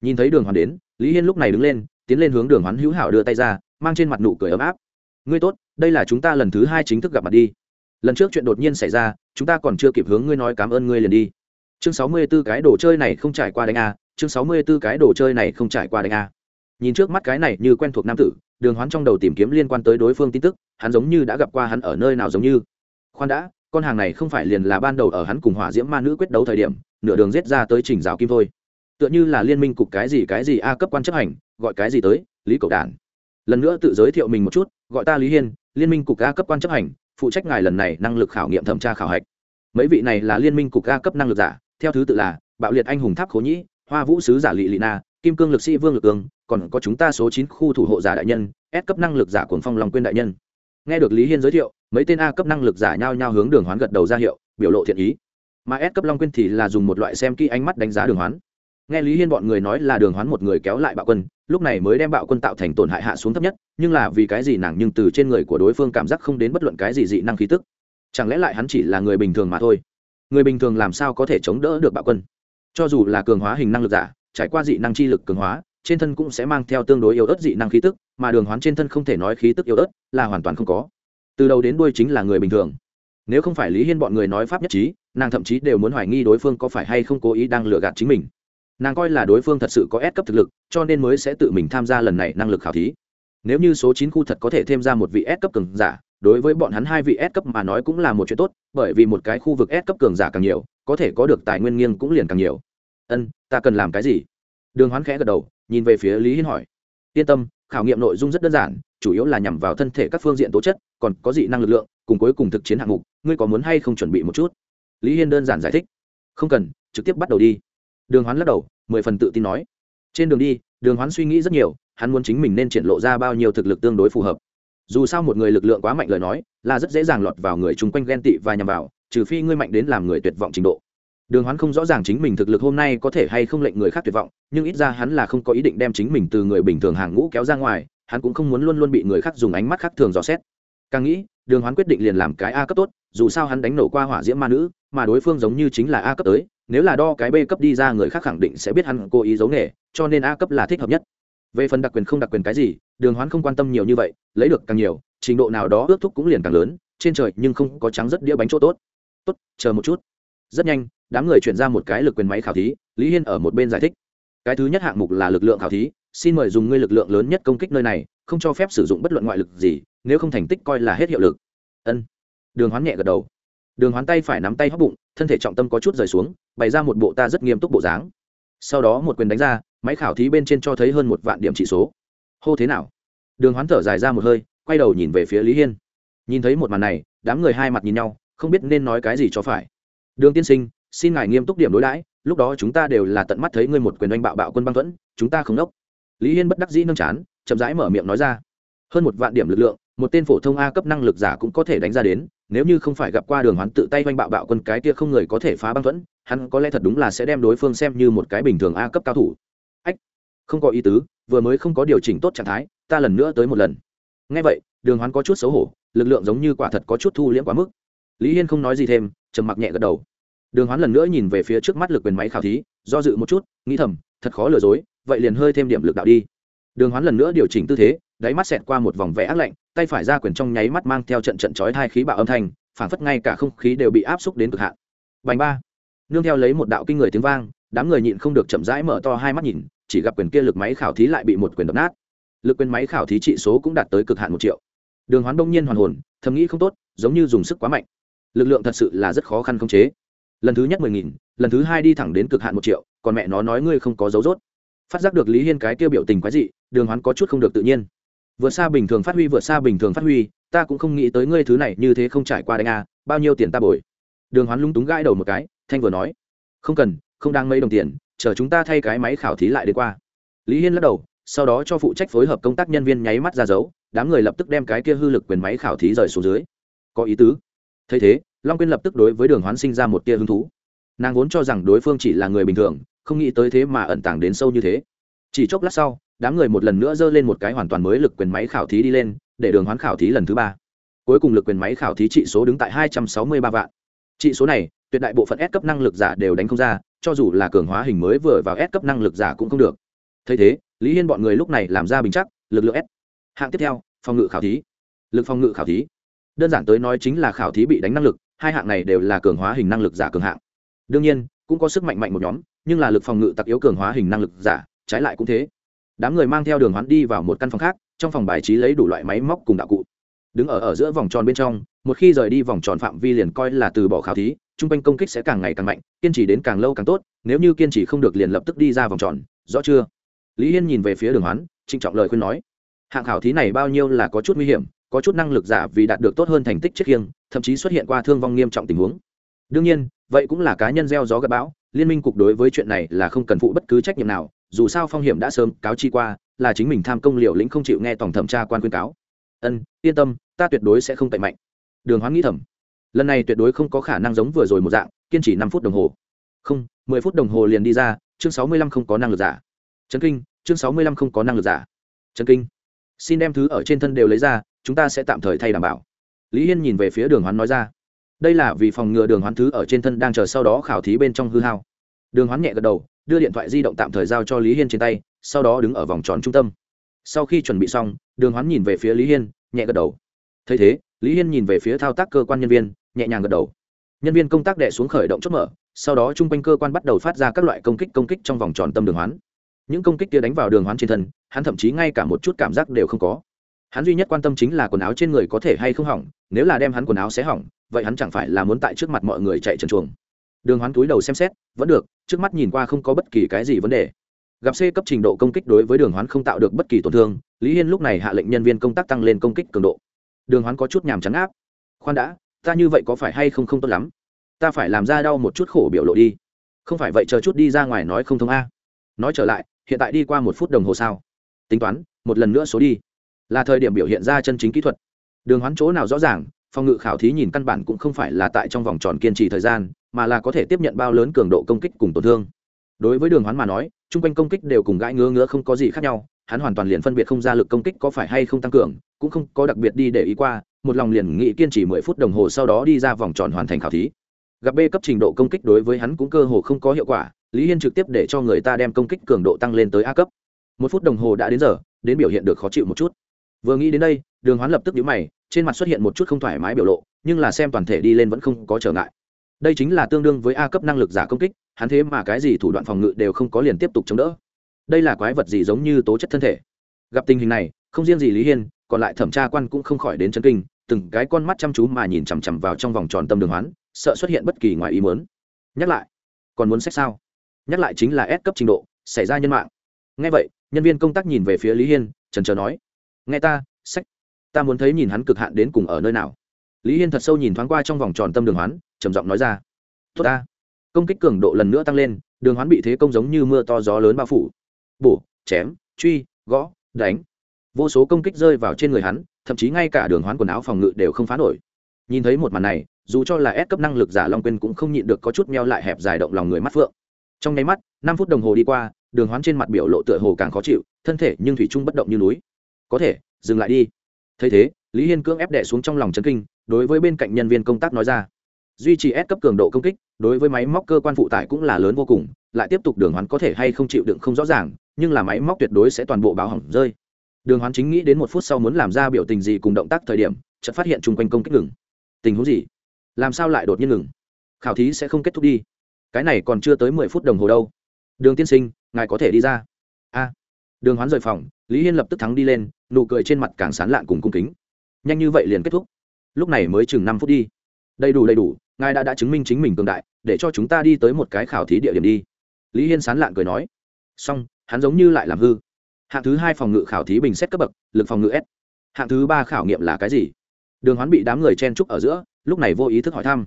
A: Nhìn thấy đường hoán đến, Lý Hiên lúc này đứng lên, tiến lên hướng đường hoán hữu hảo đưa tay ra, mang trên mặt nụ cười ấm áp. Ngươi tốt, đây là chúng ta lần thứ hai chính thức gặp mặt đi. Lần trước chuyện đột nhiên xảy ra, chúng ta còn chưa kịp hướng ngươi nói cảm ơn ngươi liền đi. Chương sáu mươi 64 cái đồ chơi này không trải qua đánh a, chương sáu mươi 64 cái đồ chơi này không trải qua đánh a. Nhìn trước mắt cái này như quen thuộc nam tử đường hoán trong đầu tìm kiếm liên quan tới đối phương tin tức hắn giống như đã gặp qua hắn ở nơi nào giống như. Khoan đã con hàng này không phải liền là ban đầu ở hắn cùng hỏa diễm ma nữ quyết đấu thời điểm nửa đường giết ra tới trình giáo kim thôi. Tựa như là liên minh cục cái gì cái gì a cấp quan chấp hành gọi cái gì tới lý cầu đản. Lần nữa tự giới thiệu mình một chút gọi ta lý hiên liên minh cục a cấp quan chấp hành phụ trách ngài lần này năng lực khảo nghiệm thẩm tra khảo hạch. Mấy vị này là liên minh cục a cấp năng lực giả theo thứ tự là bạo liệt anh hùng tháp khố nhĩ hoa vũ sứ giả lị lị na kim cương lực sĩ vương lực cường, còn có chúng ta số chín khu thủ hộ giả đại nhân S cấp năng lực giả cuồng phong long quyên đại nhân. Nghe được lý hiên giới thiệu mấy tên a cấp năng lực giả nhao nhao hướng đường hoán gật đầu ra hiệu biểu lộ thiện ý. Mà S cấp long quyên thì là dùng một loại xem kỹ ánh mắt đánh giá đường hoán. Nghe lý hiên bọn người nói là đường hoán một người kéo lại bạo quân lúc này mới đem bạo quân tạo thành tổn hại hạ xuống thấp nhất nhưng là vì cái gì nàng nhưng từ trên người của đối phương cảm giác không đến bất luận cái gì dị năng khí tức? Chẳng lẽ lại hắn chỉ là người bình thường mà thôi? Người bình thường làm sao có thể chống đỡ được bạo quân? Cho dù là cường hóa hình năng lực giả, trải qua dị năng chi lực cường hóa, trên thân cũng sẽ mang theo tương đối yếu ớt dị năng khí tức, mà đường hoán trên thân không thể nói khí tức yếu ớt là hoàn toàn không có. Từ đầu đến đuôi chính là người bình thường. Nếu không phải lý hiên bọn người nói pháp nhất trí, nàng thậm chí đều muốn hoài nghi đối phương có phải hay không cố ý đang lừa gạt chính mình. Nàng coi là đối phương thật sự có ép cấp thực lực, cho nên mới sẽ tự mình tham gia lần này năng lực khảo thí. Nếu như số chín khu thật có thể thêm ra một vị ép cấp cường giả đối với bọn hắn hai vị S cấp mà nói cũng là một chuyện tốt, bởi vì một cái khu vực S cấp cường giả càng nhiều, có thể có được tài nguyên nghiêng cũng liền càng nhiều. Ân, ta cần làm cái gì? Đường hoán khẽ gật đầu, nhìn về phía lý hiên hỏi. Yên tâm, khảo nghiệm nội dung rất đơn giản, chủ yếu là nhằm vào thân thể các phương diện tố chất, còn có dị năng lực lượng, cùng cuối cùng thực chiến hạng mục, ngươi có muốn hay không chuẩn bị một chút? Lý hiên đơn giản giải thích. Không cần, trực tiếp bắt đầu đi. Đường hoán lắc đầu, mười phần tự tin nói. Trên đường đi, đường hoán suy nghĩ rất nhiều, hắn muốn chính mình nên triển lộ ra bao nhiêu thực lực tương đối phù hợp dù sao một người lực lượng quá mạnh lời nói, là rất dễ dàng lọt vào người chung quanh ghen tị và nhằm vào, trừ phi ngươi mạnh đến làm người tuyệt vọng trình độ. Đường hoán không rõ ràng chính mình thực lực hôm nay có thể hay không lệnh người khác tuyệt vọng, nhưng ít ra hắn là không có ý định đem chính mình từ người bình thường hàng ngũ kéo ra ngoài, hắn cũng không muốn luôn luôn bị người khác dùng ánh mắt khác thường dò xét. Càng nghĩ, đường hoán quyết định liền làm cái a cấp tốt, dù sao hắn đánh nổ qua hỏa diễm ma nữ, mà đối phương giống như chính là a cấp tới, nếu là đo cái b cấp đi ra người khác khẳng định sẽ biết hắn cố ý giấu nghề, cho nên a cấp là thích hợp nhất về phần đặc quyền không đặc quyền cái gì, đường hoán không quan tâm nhiều như vậy, lấy được càng nhiều, trình độ nào đó ước thúc cũng liền càng lớn, trên trời nhưng không có trắng rất đĩa bánh chỗ tốt. Tốt, chờ một chút. Rất nhanh, đám người chuyển ra một cái lực quyền máy khảo thí, lý hiên ở một bên giải thích. Cái thứ nhất hạng mục là lực lượng khảo thí, xin mời dùng ngươi lực lượng lớn nhất công kích nơi này, không cho phép sử dụng bất luận ngoại lực gì, nếu không thành tích coi là hết hiệu lực. Ân. Đường hoán nhẹ gật đầu. Đường hoán tay phải nắm tay hóc bụng, thân thể trọng tâm có chút rời xuống, bày ra một bộ ta rất nghiêm túc bộ dáng sau đó một quyền đánh ra, máy khảo thí bên trên cho thấy hơn một vạn điểm chỉ số. Hô thế nào? Đường hoán thở dài ra một hơi, quay đầu nhìn về phía lý hiên. Nhìn thấy một màn này, đám người hai mặt nhìn nhau, không biết nên nói cái gì cho phải. Đường tiên sinh, xin ngài nghiêm túc điểm đối đãi, lúc đó chúng ta đều là tận mắt thấy ngươi một quyền đánh bạo bạo quân băng thuẫn, chúng ta không đốc. Lý hiên bất đắc dĩ nâng chán, chậm rãi mở miệng nói ra. Hơn một vạn điểm lực lượng, một tên phổ thông a cấp năng lực giả cũng có thể đánh ra đến nếu như không phải gặp qua đường hoán tự tay oanh bạo bạo quân cái kia không người có thể phá băng thuẫn, hắn có lẽ thật đúng là sẽ đem đối phương xem như một cái bình thường a cấp cao thủ. Ách, không có ý tứ, vừa mới không có điều chỉnh tốt trạng thái, ta lần nữa tới một lần. Ngay vậy, đường hoán có chút xấu hổ, lực lượng giống như quả thật có chút thu liễm quá mức. Lý hiên không nói gì thêm, trầm mặc nhẹ gật đầu. Đường hoán lần nữa nhìn về phía trước mắt lực quyền máy khảo thí, do dự một chút, nghĩ thầm, thật khó lừa dối, vậy liền hơi thêm điểm lực đạo đi. Đường hoán lần nữa điều chỉnh tư thế đáy mắt xẹt qua một vòng vẽ ác lạnh, tay phải ra quyền trong nháy mắt mang theo trận trận chói hai khí bạo âm thanh phảng phất ngay cả không khí đều bị áp xúc đến cực hạn. Bành ba. Nương theo lấy một đạo kinh người tiếng vang, đám người nhịn không được chậm rãi mở to hai mắt nhìn, chỉ gặp quyền kia lực máy khảo thí lại bị một quyền đập nát. Lực quyền máy khảo thí trị số cũng đạt tới cực hạn một triệu. Đường hoán đông nhiên hoàn hồn, thầm nghĩ không tốt, giống như dùng sức quá mạnh. Lực lượng thật sự là rất khó khăn khống chế. Lần thứ nhất mười nghìn, lần thứ hai đi thẳng đến cực hạn một triệu, còn mẹ nó nói ngươi không có dấu rốt. Phát giác được lý hiên cái tiêu biểu tình quái dị, đường hoán có chút không được tự nhiên vượt xa bình thường phát huy, vượt xa bình thường phát huy, ta cũng không nghĩ tới ngươi thứ này như thế không trải qua đánh a, bao nhiêu tiền ta bồi. Đường hoán lung túng gãi đầu một cái, thanh vừa nói, không cần, không đang mấy đồng tiền, chờ chúng ta thay cái máy khảo thí lại đến qua. Lý hiên lắc đầu, sau đó cho phụ trách phối hợp công tác nhân viên nháy mắt ra dấu, đám người lập tức đem cái kia hư lực quyền máy khảo thí rời xuống dưới. Có ý tứ. Thấy thế, long quyên lập tức đối với đường hoán sinh ra một tia hứng thú. Nàng vốn cho rằng đối phương chỉ là người bình thường, không nghĩ tới thế mà ẩn tàng đến sâu như thế. Chỉ chốc lát sau đám người một lần nữa dơ lên một cái hoàn toàn mới lực quyền máy khảo thí đi lên, để đường hoán khảo thí lần thứ ba. Cuối cùng lực quyền máy khảo thí trị số đứng tại hai trăm sáu mươi ba vạn. Trị số này, tuyệt đại bộ phận S cấp năng lực giả đều đánh không ra, cho dù là cường hóa hình mới vừa vào S cấp năng lực giả cũng không được. Thấy thế, lý hiên bọn người lúc này làm ra bình chắc, lực lượng s. Hạng tiếp theo, phòng ngự khảo thí. Lực phòng ngự khảo thí. Đơn giản tới nói chính là khảo thí bị đánh năng lực, hai hạng này đều là cường hóa hình năng lực giả cường hạng. Đương nhiên, cũng có sức mạnh mạnh một nhóm, nhưng là lực phòng ngự tặc yếu cường hóa hình năng lực giả, trái lại cũng thế đám người mang theo đường hoán đi vào một căn phòng khác, trong phòng bài trí lấy đủ loại máy móc cùng đạo cụ. Đứng ở ở giữa vòng tròn bên trong, một khi rời đi vòng tròn phạm vi liền coi là từ bỏ khảo thí chung quanh công kích sẽ càng ngày càng mạnh, kiên trì đến càng lâu càng tốt, nếu như kiên trì không được liền lập tức đi ra vòng tròn, rõ chưa? Lý hiên nhìn về phía đường hoán, trịnh trọng lời khuyên nói. Hạng khảo thí này bao nhiêu là có chút nguy hiểm, có chút năng lực giả vì đạt được tốt hơn thành tích trước khiêng, thậm chí xuất hiện qua thương vong nghiêm trọng tình huống. Đương nhiên, vậy cũng là cá nhân gieo gió gặp bão, liên minh cục đối với chuyện này là không cần phụ bất cứ trách nhiệm nào dù sao phong hiểm đã sớm cáo chi qua, là chính mình tham công liều lĩnh không chịu nghe tổng thẩm tra quan khuyên cáo. Ân, yên tâm, ta tuyệt đối sẽ không tệ mạnh. Đường hoán nghĩ thầm. Lần này tuyệt đối không có khả năng giống vừa rồi một dạng, kiên trì năm phút đồng hồ. Không, mười phút đồng hồ liền đi ra, chương sáu mươi lăm không có năng lực giả. Trấn kinh, chương sáu mươi lăm không có năng lực giả. Trấn kinh. Xin đem thứ ở trên thân đều lấy ra, chúng ta sẽ tạm thời thay đảm bảo. Lý hiên nhìn về phía đường hoán nói ra. Đây là vì phòng ngừa đường hoán thứ ở trên thân đang chờ sau đó khảo thí bên trong hư hao. Đường hoán nhẹ gật đầu đưa điện thoại di động tạm thời giao cho lý hiên trên tay, sau đó đứng ở vòng tròn trung tâm. Sau khi chuẩn bị xong, đường hoán nhìn về phía lý hiên, nhẹ gật đầu. Thấy thế, lý hiên nhìn về phía thao tác cơ quan nhân viên, nhẹ nhàng gật đầu. Nhân viên công tác đệ xuống khởi động chốt mở, sau đó chung quanh cơ quan bắt đầu phát ra các loại công kích công kích trong vòng tròn tâm đường hoán. Những công kích kia đánh vào đường hoán trên thân, hắn thậm chí ngay cả một chút cảm giác đều không có. Hắn duy nhất quan tâm chính là quần áo trên người có thể hay không hỏng, nếu là đem hắn quần áo xé hỏng, vậy hắn chẳng phải là muốn tại trước mặt mọi người chạy trần chuồng đường hoán túi đầu xem xét, vẫn được, trước mắt nhìn qua không có bất kỳ cái gì vấn đề. Gặp c cấp trình độ công kích đối với đường hoán không tạo được bất kỳ tổn thương, lý hiên lúc này hạ lệnh nhân viên công tác tăng lên công kích cường độ. Đường hoán có chút nhàm chán áp. Khoan đã, ta như vậy có phải hay không không tốt lắm? Ta phải làm ra đau một chút khổ biểu lộ đi. Không phải vậy chờ chút đi ra ngoài nói không thông a. Nói trở lại, hiện tại đi qua một phút đồng hồ sao? Tính toán, một lần nữa số đi. Là thời điểm biểu hiện ra chân chính kỹ thuật. Đường hoán chỗ nào rõ ràng, phòng ngự khảo thí nhìn căn bản cũng không phải là tại trong vòng tròn kiên trì thời gian mà là có thể tiếp nhận bao lớn cường độ công kích cùng tổn thương. Đối với đường hoán mà nói, chung quanh công kích đều cùng gãi ngứa ngứa không có gì khác nhau, hắn hoàn toàn liền phân biệt không ra lực công kích có phải hay không tăng cường, cũng không có đặc biệt đi để ý qua, một lòng liền nghĩ kiên trì mười phút đồng hồ sau đó đi ra vòng tròn hoàn thành khảo thí. Gặp b cấp trình độ công kích đối với hắn cũng cơ hồ không có hiệu quả, lý hiên trực tiếp để cho người ta đem công kích cường độ tăng lên tới a cấp. Một phút đồng hồ đã đến giờ, đến biểu hiện được khó chịu một chút. Vừa nghĩ đến đây, đường hoán lập tức nhíu mày, trên mặt xuất hiện một chút không thoải mái biểu lộ, nhưng là xem toàn thể đi lên vẫn không có trở ngại đây chính là tương đương với a cấp năng lực giả công kích, hắn thế mà cái gì thủ đoạn phòng ngự đều không có liền tiếp tục chống đỡ. Đây là quái vật gì giống như tố chất thân thể? Gặp tình hình này, không riêng gì lý hiên, còn lại thẩm tra quan cũng không khỏi đến chân kinh, từng cái con mắt chăm chú mà nhìn chằm chằm vào trong vòng tròn tâm đường hoán, sợ xuất hiện bất kỳ ngoài ý muốn. Nhắc lại, còn muốn xét sao? Nhắc lại chính là S cấp trình độ, xảy ra nhân mạng. Nghe vậy, nhân viên công tác nhìn về phía lý hiên trần trờ nói, nghe ta, sách. Ta muốn thấy nhìn hắn cực hạn đến cùng ở nơi nào. Lý hiên thật sâu nhìn thoáng qua trong vòng tròn tâm đường hoán trầm giọng nói ra. Tốt ta. Công kích cường độ lần nữa tăng lên, đường hoán bị thế công giống như mưa to gió lớn bao phủ. Bổ, chém, truy, gõ, đánh. Vô số công kích rơi vào trên người hắn, thậm chí ngay cả đường hoán quần áo phòng ngự đều không phá nổi. Nhìn thấy một màn này, dù cho là ép cấp năng lực giả long quên cũng không nhịn được có chút meo lại hẹp dài động lòng người mắt phượng. Trong nháy mắt, năm phút đồng hồ đi qua, đường hoán trên mặt biểu lộ tựa hồ càng khó chịu, thân thể nhưng thủy trung bất động như núi. Có thể, dừng lại đi. Thấy thế, lý hiên cưỡng ép đẻ xuống trong lòng chấn kinh, đối với bên cạnh nhân viên công tác nói ra duy trì ép cấp cường độ công kích, đối với máy móc cơ quan phụ tải cũng là lớn vô cùng, lại tiếp tục đường hoán có thể hay không chịu đựng không rõ ràng, nhưng là máy móc tuyệt đối sẽ toàn bộ báo hỏng rơi. Đường hoán chính nghĩ đến một phút sau muốn làm ra biểu tình gì cùng động tác thời điểm, chợt phát hiện chung quanh công kích ngừng. Tình huống gì? Làm sao lại đột nhiên ngừng? Khảo thí sẽ không kết thúc đi. Cái này còn chưa tới mười phút đồng hồ đâu. Đường tiên sinh, ngài có thể đi ra. A. Đường hoán rời phòng, lý hiên lập tức thắng đi lên, nụ cười trên mặt càng sán lạn cùng cung kính. Nhanh như vậy liền kết thúc. Lúc này mới chừng năm phút đi. Đầy đủ đầy đủ ngài đã đã chứng minh chính mình cường đại, để cho chúng ta đi tới một cái khảo thí địa điểm đi. Lý hiên sán lạn cười nói. Xong, hắn giống như lại làm hư. Hạng thứ hai phòng ngự khảo thí bình xét cấp bậc, lực phòng ngự s. Hạng thứ ba khảo nghiệm là cái gì? Đường hoán bị đám người chen trúc ở giữa, lúc này vô ý thức hỏi thăm.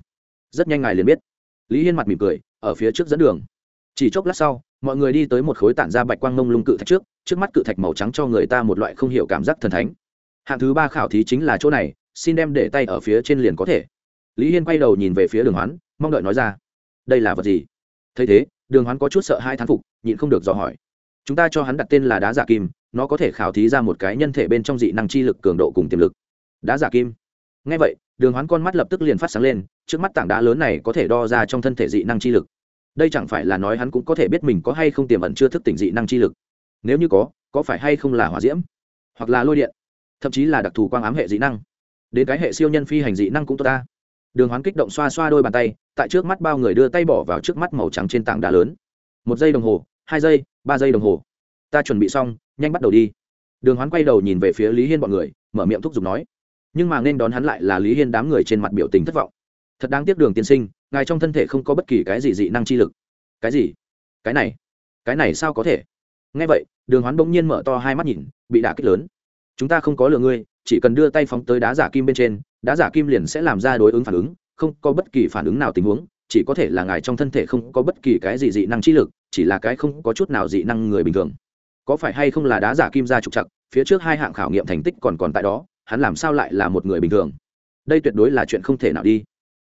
A: Rất nhanh ngài liền biết. Lý hiên mặt mỉm cười, ở phía trước dẫn đường. Chỉ chốc lát sau, mọi người đi tới một khối tản ra bạch quang mông lung cự thạch trước trước mắt cự thạch màu trắng cho người ta một loại không hiểu cảm giác thần thánh. Hạng thứ ba khảo thí chính là chỗ này, xin đem để tay ở phía trên liền có thể lý hiên quay đầu nhìn về phía đường hoán, mong đợi nói ra. Đây là vật gì? Thấy thế, đường hoán có chút sợ hai thán phục, nhịn không được dò hỏi. Chúng ta cho hắn đặt tên là đá giả kim, nó có thể khảo thí ra một cái nhân thể bên trong dị năng chi lực cường độ cùng tiềm lực. Đá giả kim. Ngay vậy, đường hoán con mắt lập tức liền phát sáng lên, trước mắt tảng đá lớn này có thể đo ra trong thân thể dị năng chi lực. Đây chẳng phải là nói hắn cũng có thể biết mình có hay không tiềm ẩn chưa thức tỉnh dị năng chi lực. Nếu như có có phải hay không là hỏa diễm? Hoặc là lôi điện? Thậm chí là đặc thù quang ám hệ dị năng? Đến cái hệ siêu nhân phi hành dị năng cũng tốt ta đường hoán kích động xoa xoa đôi bàn tay, tại trước mắt bao người đưa tay bỏ vào trước mắt màu trắng trên tảng đá lớn. Một giây đồng hồ, hai giây, ba giây đồng hồ. Ta chuẩn bị xong, nhanh bắt đầu đi. Đường hoán quay đầu nhìn về phía lý hiên b ọ n người, mở miệng thúc giục nói. Nhưng mà nên đón hắn lại là lý hiên đám người trên mặt biểu tình thất vọng. Thật đáng tiếc đường tiên sinh, ngài trong thân thể không có bất kỳ cái gì dị năng chi lực. Cái gì? Cái này? Cái này sao có thể? Nghe vậy, đường hoán bỗng nhiên mở to hai mắt nhìn, bị đả kích lớn. Chúng ta không có lừa ngươi chỉ cần đưa tay phóng tới đá giả kim bên trên, đá giả kim liền sẽ làm ra đối ứng phản ứng, không có bất kỳ phản ứng nào tình huống, chỉ có thể là ngài trong thân thể không có bất kỳ cái gì dị năng trí lực, chỉ là cái không có chút nào dị năng người bình thường. Có phải hay không là đá giả kim ra trục chặt phía trước hai hạng khảo nghiệm thành tích còn còn tại đó, hắn làm sao lại là một người bình thường? Đây tuyệt đối là chuyện không thể nào đi.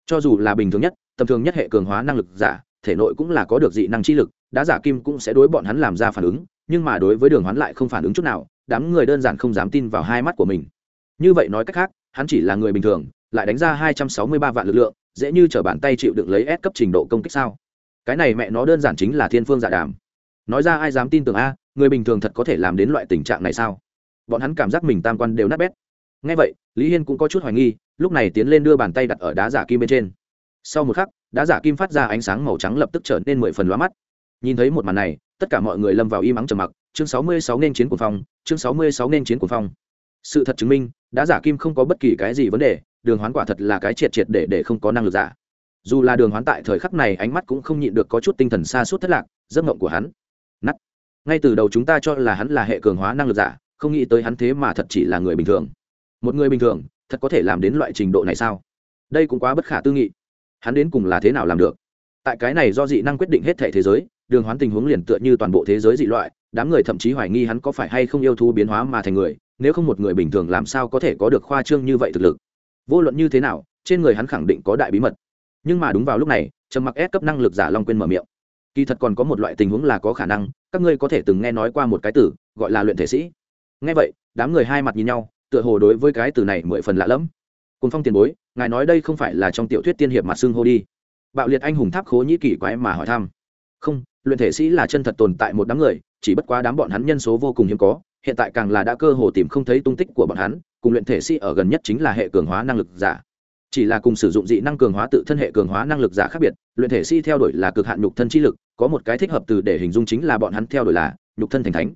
A: Cho dù là bình thường nhất, tầm thường nhất hệ cường hóa năng lực giả, thể nội cũng là có được dị năng trí lực, đá giả kim cũng sẽ đối bọn hắn làm ra phản ứng, nhưng mà đối với đường hoán lại không phản ứng chút nào, đám người đơn giản không dám tin vào hai mắt của mình như vậy nói cách khác, hắn chỉ là người bình thường, lại đánh ra hai trăm sáu mươi ba vạn lực lượng, dễ như t r ở bàn tay chịu được lấy ép cấp trình độ công kích sao? Cái này mẹ nó đơn giản chính là thiên phương dạ đàm. Nói ra ai dám tin tưởng a, người bình thường thật có thể làm đến loại tình trạng này sao? Bọn hắn cảm giác mình tam quan đều nát bét. Ngay vậy, lý hiên cũng có chút hoài nghi, lúc này tiến lên đưa bàn tay đặt ở đá giả kim bên trên. Sau một khắc, đá giả kim phát ra ánh sáng màu trắng lập tức trở nên mười phần lóa mắt. Nhìn thấy một màn này, tất cả mọi người lâm vào im ắng trầm mặc. Chương sáu mươi sáu nên chiến của phong, chương sáu mươi sáu nên chiến của phong sự thật chứng minh, đã giả kim không có bất kỳ cái gì vấn đề, đường hoán quả thật là cái triệt triệt để để không có năng lực giả. Dù là đường hoán tại thời khắc này ánh mắt cũng không nhịn được có chút tinh thần xa suốt thất lạc, giấc mộng của hắn. Nắt ngay từ đầu chúng ta cho là hắn là hệ cường hóa năng lực giả, không nghĩ tới hắn thế mà thật chỉ là người bình thường. Một người bình thường, thật có thể làm đến loại trình độ này sao? Đây cũng quá bất khả tư nghị. Hắn đến cùng là thế nào làm được? Tại cái này do dị năng quyết định hết thể thế giới, đường hoán tình huống liền tựa như toàn bộ thế giới dị loại, đám người thậm chí hoài nghi hắn có phải hay không yêu thú biến hóa mà thành người nếu không một người bình thường làm sao có thể có được khoa trương như vậy thực lực? Vô luận như thế nào, trên người hắn khẳng định có đại bí mật. Nhưng mà đúng vào lúc này, trầm mặc ép cấp năng lực giả long quên mở miệng. Kỳ thật còn có một loại tình huống là có khả năng, các ngươi có thể từng nghe nói qua một cái từ, gọi là luyện thể sĩ. Nghe vậy, đám người hai mặt nhìn nhau, tựa hồ đối với cái từ này mười phần lạ lẫm. Cùng phong tiền bối, ngài nói đây không phải là trong tiểu thuyết tiên hiệp mặt xưng hô đi. Bạo liệt anh hùng tháp khố nhĩ kỷ quái mà hỏi thăm. Không, luyện thể sĩ là chân thật tồn tại một đám người, chỉ bất quá đám bọn hắn nhân số vô cùng hiếm có hiện tại càng là đã cơ hồ tìm không thấy tung tích của bọn hắn, cùng luyện thể sĩ ở gần nhất chính là hệ cường hóa năng lực giả. Chỉ là cùng sử dụng dị năng cường hóa tự thân hệ cường hóa năng lực giả khác biệt, luyện thể sĩ theo đuổi là cực hạn nhục thân chi lực, có một cái thích hợp từ để hình dung chính là bọn hắn theo đuổi là nhục thân thành thánh.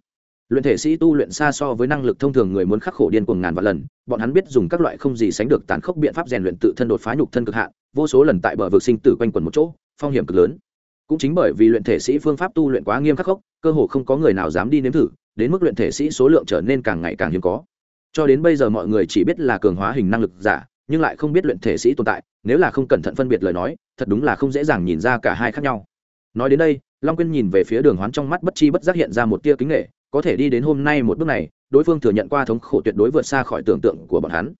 A: Luyện thể sĩ tu luyện xa so với năng lực thông thường người muốn khắc khổ điên cuồng ngàn vạn lần, bọn hắn biết dùng các loại không gì sánh được tàn khốc biện pháp rèn luyện tự thân đột phá nhục thân cực hạn, vô số lần tại bờ vực sinh tử quanh quần một chỗ, phong hiểm cực lớn. Cũng chính bởi vì luyện thể sĩ phương pháp tu luyện quá nghiêm khắc khốc, cơ hồ không có người nào dám đi nếm thử đến mức luyện thể sĩ số lượng trở nên càng ngày càng hiếm có. Cho đến bây giờ mọi người chỉ biết là cường hóa hình năng lực giả, nhưng lại không biết luyện thể sĩ tồn tại, nếu là không cẩn thận phân biệt lời nói, thật đúng là không dễ dàng nhìn ra cả hai khác nhau. Nói đến đây, long quyên nhìn về phía đường hoán trong mắt bất chi bất giác hiện ra một tia kính nghệ có thể đi đến hôm nay một bước này, đối phương thừa nhận qua thống khổ tuyệt đối vượt xa khỏi tưởng tượng của bọn hắn.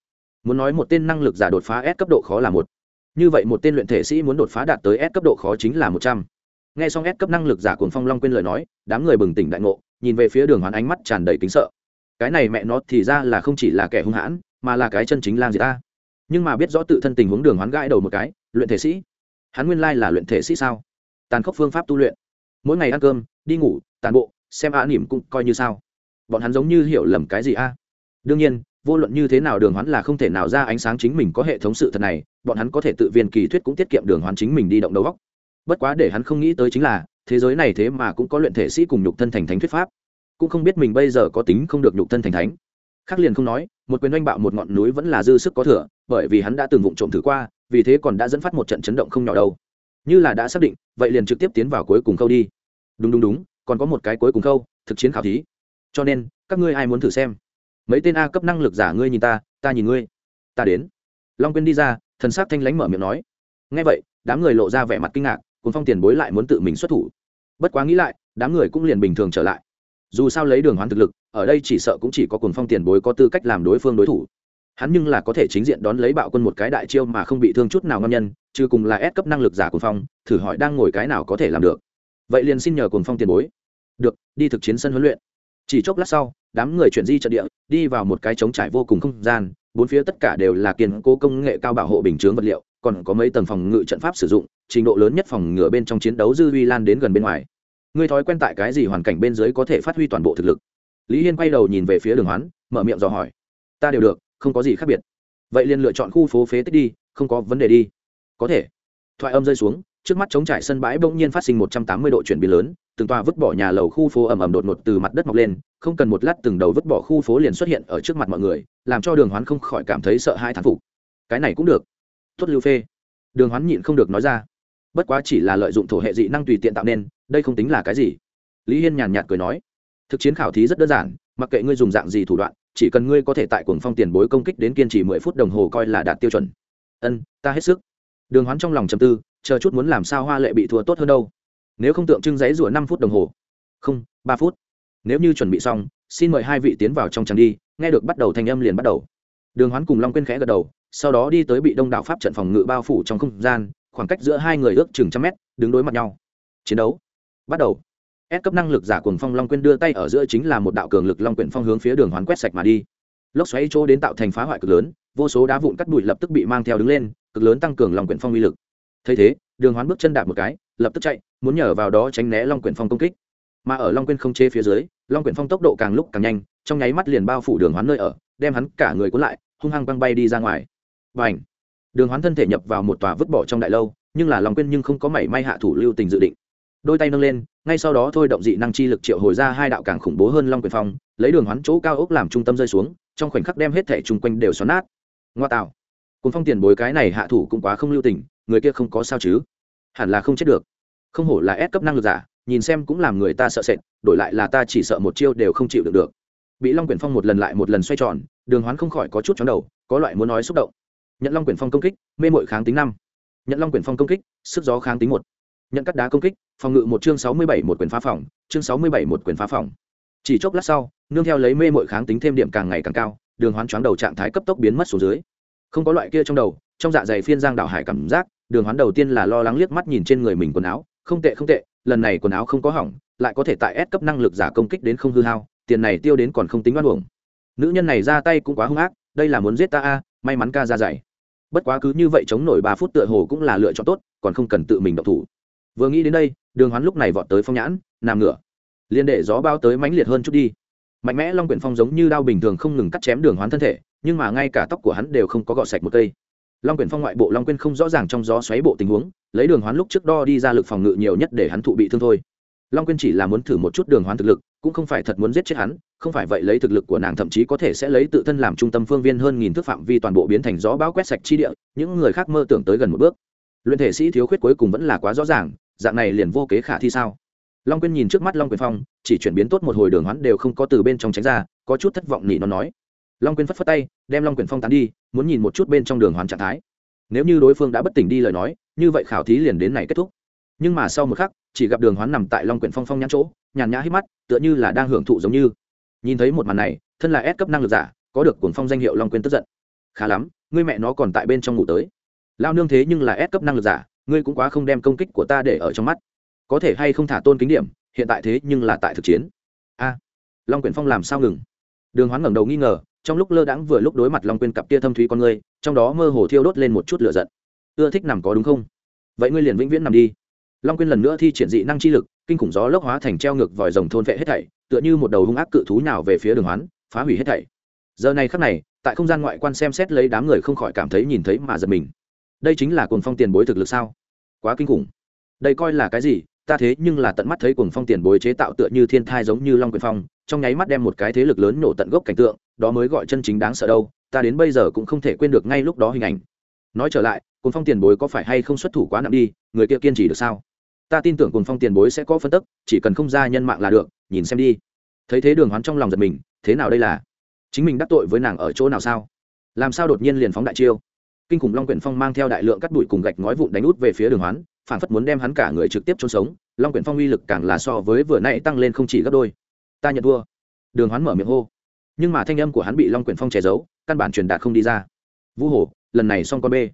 A: Muốn nói một tên năng lực giả đột phá S cấp độ khó là một. Như vậy một tên luyện thể sĩ muốn đột phá đạt tới S cấp độ khó chính là một trăm. Nghe xong S cấp năng lực giả cuồng phong long quên lời nói, đám người bừng tỉnh đại ngộ nhìn về phía đường hoán ánh mắt tràn đầy kính sợ. Cái này mẹ nó thì ra là không chỉ là kẻ hung hãn, mà là cái chân chính lang gì ta. Nhưng mà biết rõ tự thân tình huống đường hoán gãi đầu một cái, luyện thể sĩ. Hắn nguyên lai là luyện thể sĩ sao? Tàn khốc phương pháp tu luyện. Mỗi ngày ăn cơm, đi ngủ, tàn bộ, xem á nỉm cũng coi như sao. Bọn hắn giống như hiểu lầm cái gì a? Đương nhiên, vô luận như thế nào đường hoán là không thể nào ra ánh sáng chính mình có hệ thống sự thật này, bọn hắn có thể tự viên kỳ thuyết cũng tiết kiệm đường hoán chính mình đi động đầu góc bất quá để hắn không nghĩ tới chính là thế giới này thế mà cũng có luyện thể sĩ cùng nhục thân thành thánh thuyết pháp. Cũng không biết mình bây giờ có tính không được nhục thân thành thánh. Khác liền không nói, một quyền oanh bạo một ngọn núi vẫn là dư sức có thừa, bởi vì hắn đã từng vụng trộm thử qua, vì thế còn đã dẫn phát một trận chấn động không nhỏ đâu. Như là đã xác định, vậy liền trực tiếp tiến vào cuối cùng câu đi. Đúng đúng đúng, còn có một cái cuối cùng câu thực chiến khảo thí. Cho nên, các ngươi ai muốn thử xem? Mấy tên a cấp năng lực giả ngươi nhìn ta ta nhìn ngươi. Ta đến. Long quyên đi ra, thần s á c thanh lánh mở miệng nói. Ngay vậy, đám người lộ ra vẻ mặt kinh ngạc cùng phong tiền bối lại muốn tự mình xuất thủ. Bất quá nghĩ lại, đám người cũng liền bình thường trở lại. Dù sao lấy đường hoán thực lực, ở đây chỉ sợ cũng chỉ có cùng phong tiền bối có tư cách làm đối phương đối thủ. Hắn nhưng là có thể chính diện đón lấy bạo quân một cái đại chiêu mà không bị thương chút nào ngâm nhân, chứ cùng là ép cấp năng lực giả cùng phong, thử hỏi đang ngồi cái nào có thể làm được. Vậy liền xin nhờ cùng phong tiền bối. Được, đi thực chiến sân huấn luyện. Chỉ chốc lát sau, đám người chuyển di trận địa, đi vào một cái trống trải vô cùng không gian, bốn phía tất cả đều là kiên cố công nghệ cao bảo hộ bình chướng vật liệu còn có mấy tầng phòng ngự trận pháp sử dụng, trình độ lớn nhất phòng ngự bên trong chiến đấu dư vi lan đến gần bên ngoài. Ngươi thói quen tại cái gì hoàn cảnh bên dưới có thể phát huy toàn bộ thực lực? Lý hiên quay đầu nhìn về phía đường hoán, mở miệng dò hỏi. Ta đều được, không có gì khác biệt. Vậy liền lựa chọn khu phố phế tích đi, không có vấn đề đi. Có thể. Thoại âm rơi xuống, trước mắt chống trải sân bãi bỗng nhiên phát sinh một trăm tám mươi độ chuyển biến lớn, từng tòa vứt bỏ nhà lầu khu phố ầm ầm đột ngột từ mặt đất mọc lên, không cần một lát từng đầu vứt bỏ khu phố liền xuất hiện ở trước mặt mọi người, làm cho đường hoán không khỏi cảm thấy sợ hai thán phục. Cái này cũng được tuất lưu phê. Đường hoán nhịn không được nói ra. Bất quá chỉ là lợi dụng thổ hệ dị năng tùy tiện tạo nên, đây không tính là cái gì. Lý hiên nhàn nhạt cười nói, thực chiến khảo thí rất đơn giản, mặc kệ ngươi dùng dạng gì thủ đoạn, chỉ cần ngươi có thể tại cuồng phong tiền bối công kích đến kiên trì mười phút đồng hồ coi là đạt tiêu chuẩn. Ân, ta hết sức. Đường hoán trong lòng chầm tư, chờ chút muốn làm sao hoa lệ bị thua tốt hơn đâu. Nếu không tượng trưng giấy rủa năm phút đồng hồ. Không, ba phút. Nếu như chuẩn bị xong, xin mời hai vị tiến vào trong tràng đi, nghe được bắt đầu thanh âm liền bắt đầu đường hoán cùng long quyên khẽ gật đầu, sau đó đi tới bị đông đảo pháp trận phòng ngự bao phủ trong không gian, khoảng cách giữa hai người ước chừng trăm mét, đứng đối mặt nhau. Chiến đấu bắt đầu. Ép cấp năng lực giả cuồng phong long quyên đưa tay ở giữa chính là một đạo cường lực long quyển phong hướng phía đường hoán quét sạch mà đi. Lốc xoáy chỗ đến tạo thành phá hoại cực lớn, vô số đá vụn cắt bụi lập tức bị mang theo đứng lên, cực lớn tăng cường long quyển phong uy lực. Thấy thế, đường hoán bước chân đạp một cái, lập tức chạy, muốn nhờ vào đó tránh né long quyển phong công kích. Mà ở long quyên không chế phía dưới, long quyển phong tốc độ càng lúc càng nhanh, trong nháy mắt liền bao phủ đường hoán nơi ở, đem hắn cả người cuốn lại hung hăng băng bay đi ra ngoài. Và ảnh đường hoán thân thể nhập vào một tòa vứt bỏ trong đại lâu, nhưng là long quyên nhưng không có mảy may hạ thủ lưu tình dự định. Đôi tay nâng lên, ngay sau đó thôi động dị năng chi lực triệu hồi ra hai đạo càng khủng bố hơn long quyền phong, lấy đường hoán chỗ cao ốc làm trung tâm rơi xuống, trong khoảnh khắc đem hết thẻ chung quanh đều xoắn nát. Ngoa tạo! Cùng phong tiền bối cái này hạ thủ cũng quá không lưu tình, người kia không có sao chứ? Hẳn là không chết được. Không hổ là ép cấp năng lực giả, nhìn xem cũng làm người ta sợ sệt, đổi lại là ta chỉ sợ một chiêu đều không chịu được được. Bị long quyển phong một lần lại một lần xoay tròn đường hoán không khỏi có chút chóng đầu, có loại muốn nói xúc động. Nhận long quyển phong công kích, mê mội kháng tính năm. Nhận long quyển phong công kích, sức gió kháng tính một. Nhận cắt đá công kích, phòng ngự một chương sáu mươi bảy một quyển phá phòng, chương sáu mươi bảy một quyển phá phòng. Chỉ chốc lát sau, nương theo lấy mê mội kháng tính thêm điểm càng ngày càng cao, đường hoán chóng đầu trạng thái cấp tốc biến mất xuống dưới. Không có loại kia trong đầu, trong dạ dày phiên giang đảo hải cảm giác, đường hoán đầu tiên là lo lắng liếc mắt nhìn trên người mình quần áo, không tệ không tệ, lần này quần áo không có hỏng, lại có thể tại ép cấp năng lực giả công kích đến không hư hao, tiền này tiêu đến còn không tính oan uổng nữ nhân này ra tay cũng quá hung ác, đây là muốn giết ta a, may mắn ca ra dày bất quá cứ như vậy chống nổi ba phút tựa hồ cũng là lựa chọn tốt, còn không cần tự mình động thủ. Vừa nghĩ đến đây, đường hoán lúc này vọt tới phong nhãn, nằm ngửa. Liên đệ gió bao tới mãnh liệt hơn chút đi. Mạnh mẽ long quyển phong giống như đao bình thường không ngừng cắt chém đường hoán thân thể, nhưng mà ngay cả tóc của hắn đều không có gọt sạch một cây. Long quyển phong ngoại bộ long quyên không rõ ràng trong gió xoáy bộ tình huống, lấy đường hoán lúc trước đo đi ra lực phòng ngự nhiều nhất để hắn thụ bị thương thôi. Long quyên chỉ là muốn thử một chút đường hoán thực lực cũng không phải thật muốn giết chết hắn, không phải vậy lấy thực lực của nàng thậm chí có thể sẽ lấy tự thân làm trung tâm phương viên hơn nghìn thước phạm vi toàn bộ biến thành gió bão quét sạch chi địa, những người khác mơ tưởng tới gần một bước. Luyện thể sĩ thiếu khuyết cuối cùng vẫn là quá rõ ràng, dạng này liền vô kế khả thi sao? Long quyên nhìn trước mắt long quyền phong, chỉ chuyển biến tốt một hồi đường hoán đều không có từ bên trong tránh ra, có chút thất vọng nỉ nó nói. Long quyên phất phất tay, đem long quyền phong tán đi, muốn nhìn một chút bên trong đường hoán trạng thái. Nếu như đối phương đã bất tỉnh đi lời nói, như vậy khảo thí liền đến này kết thúc. Nhưng mà sau một khắc chỉ gặp đường hoán nằm tại long quyển phong phong nhãn chỗ, nhàn nhã hít mắt, tựa như là đang hưởng thụ giống như. Nhìn thấy một màn này, thân là ép cấp năng lực giả, có được cuồng phong danh hiệu long quyên tức giận. Khá lắm, ngươi mẹ nó còn tại bên trong ngủ tới. Lao nương thế nhưng là ép cấp năng lực giả, ngươi cũng quá không đem công kích của ta để ở trong mắt. Có thể hay không thả tôn kính điểm, hiện tại thế nhưng là tại thực chiến. A, long quyển phong làm sao ngừng? Đường hoán ngẩng đầu nghi ngờ, trong lúc lơ đãng vừa lúc đối mặt long quyên cặp kia thâm thúy con ngươi, trong đó mơ hồ thiêu đốt lên một chút lửa giận. Ưa thích nằm có đúng không? Vậy ngươi liền vĩnh viễn nằm đi long quyên lần nữa thi triển dị năng chi lực, kinh khủng gió lốc hóa thành treo ngược vòi rồng thôn vệ hết thảy, tựa như một đầu hung ác cự thú nào về phía đường hoán, phá hủy hết thảy. Giờ này khắc này, tại không gian ngoại quan xem xét lấy đám người không khỏi cảm thấy nhìn thấy mà giật mình. Đây chính là cuồng phong tiền bối thực lực sao? Quá kinh khủng. Đây coi là cái gì? Ta thế nhưng là tận mắt thấy cuồng phong tiền bối chế tạo tựa như thiên thai giống như long quyền phong, trong nháy mắt đem một cái thế lực lớn nổ tận gốc cảnh tượng, đó mới gọi chân chính đáng sợ đâu, ta đến bây giờ cũng không thể quên được ngay lúc đó hình ảnh. Nói trở lại, cuồng phong tiền bối có phải hay không xuất thủ quá nặng đi, người kia kiên trì được sao? Ta tin tưởng cùng phong tiền bối sẽ có phân tức, chỉ cần không ra nhân mạng là được, nhìn xem đi. Thấy thế đường hoán trong lòng giật mình, thế nào đây là? Chính mình đắc tội với nàng ở chỗ nào sao? Làm sao đột nhiên liền phóng đại chiêu? Kinh khủng long quyển phong mang theo đại lượng cắt bụi cùng gạch ngói vụn đánh út về phía đường hoán, phản phất muốn đem hắn cả người trực tiếp trôn sống, long quyển phong uy lực càng là so với vừa nãy tăng lên không chỉ gấp đôi. Ta nhận thua. Đường hoán mở miệng hô. Nhưng mà thanh âm của hắn bị long quyển phong che giấu, căn bản truyền đạt không đi ra. Vũ hổ lần này xong con bê.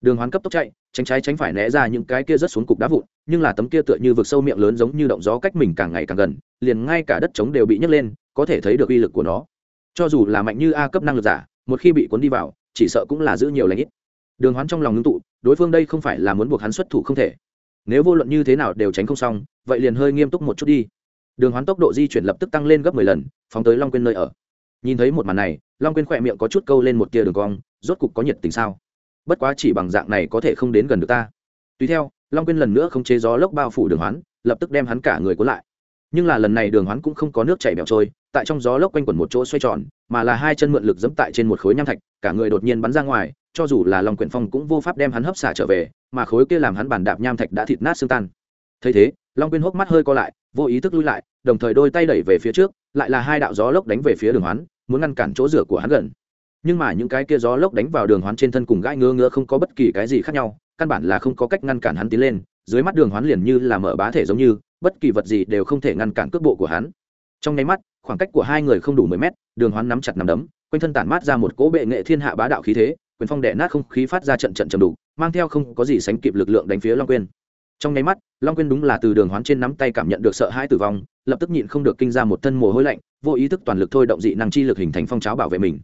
A: Đường hoán cấp tốc chạy tránh trái tránh phải né ra những cái kia rớt xuống cục đá vụn, nhưng là tấm kia tựa như vực sâu miệng lớn giống như động gió cách mình càng ngày càng gần, liền ngay cả đất trống đều bị nhấc lên, có thể thấy được uy lực của nó. Cho dù là mạnh như a cấp năng lực giả, một khi bị cuốn đi vào, chỉ sợ cũng là giữ nhiều lãnh ít. Đường hoán trong lòng ngưng tụ, đối phương đây không phải là muốn buộc hắn xuất thủ không thể. Nếu vô luận như thế nào đều tránh không xong, vậy liền hơi nghiêm túc một chút đi. Đường hoán tốc độ di chuyển lập tức tăng lên gấp mười lần, phóng tới long quyên nơi ở. Nhìn thấy một màn này, long quyên khỏe miệng có chút câu lên một tia đường cong, rốt cục có nhiệt tình sao? Bất quá chỉ bằng dạng này có thể không đến gần được ta. Tùy theo, long quyên lần nữa không chế gió lốc bao phủ đường hoán, lập tức đem hắn cả người cuốn lại. Nhưng là lần này đường hoán cũng không có nước chảy bẹo trôi, tại trong gió lốc quanh quẩn một chỗ xoay tròn, mà là hai chân mượn lực dẫm tại trên một khối nham thạch, cả người đột nhiên bắn ra ngoài, cho dù là long quyển phong cũng vô pháp đem hắn hấp xả trở về, mà khối kia làm hắn bản đạp nham thạch đã thịt nát xương tan. Thấy thế, long quyên hốc mắt hơi co lại, vô ý thức lui lại, đồng thời đôi tay đẩy về phía trước, lại là hai đạo gió lốc đánh về phía đường hoán, muốn ngăn cản chỗ rửa của hắn gần nhưng mà những cái kia gió lốc đánh vào đường hoán trên thân cùng gãi ngứa ngứa không có bất kỳ cái gì khác nhau, căn bản là không có cách ngăn cản hắn tiến lên, dưới mắt đường hoán liền như là mở bá thể giống như, bất kỳ vật gì đều không thể ngăn cản cước bộ của hắn. Trong nháy mắt, khoảng cách của hai người không đủ mười mét, đường hoán nắm chặt nắm đấm, quanh thân tản mát ra một cỗ bệ nghệ thiên hạ bá đạo khí thế, quyền phong đẻ nát không khí phát ra trận trận trầm đủ mang theo không có gì sánh kịp lực lượng đánh phía long quyên. Trong nháy mắt, long quyên đúng là từ đường hoán trên nắm tay cảm nhận được sợ hãi tử vong, lập tức nhịn không được kinh ra một thân mồ hôi lạnh, vô ý thức toàn lực thôi động dị năng chi lực hình thành phong cháo bảo vệ mình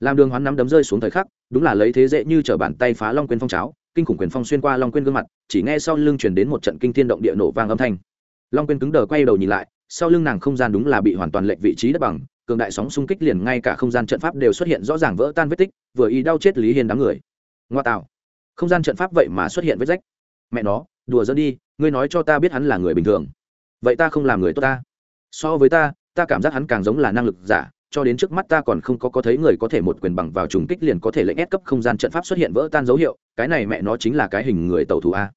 A: làm đường hoán nắm đấm rơi xuống thời khắc, đúng là lấy thế dễ như t bàn tay phá long quyên phong cháo, kinh khủng quyền phong xuyên qua long quyên gương mặt, chỉ nghe sau lưng chuyển đến một trận kinh thiên động địa nổ vang âm thanh. Long quyên cứng đờ quay đầu nhìn lại, sau lưng nàng không gian đúng là bị hoàn toàn lệch vị trí đất bằng, cường đại sóng xung kích liền ngay cả không gian trận pháp đều xuất hiện rõ ràng vỡ tan vết tích, vừa ý đau chết lý hiền đám người. Ngoa tạo. Không gian trận pháp vậy mà xuất hiện vết rách. Mẹ nó, đùa dẫn đi, ngươi nói cho ta biết hắn là người bình thường. Vậy ta không làm người tốt ta. So với ta ta cảm giác hắn càng giống là năng lực giả cho đến trước mắt ta còn không có có thấy người có thể một quyền bằng vào trùng kích liền có thể lệnh ép cấp không gian trận pháp xuất hiện vỡ tan dấu hiệu, cái này mẹ nó chính là cái hình người tàu thủ a.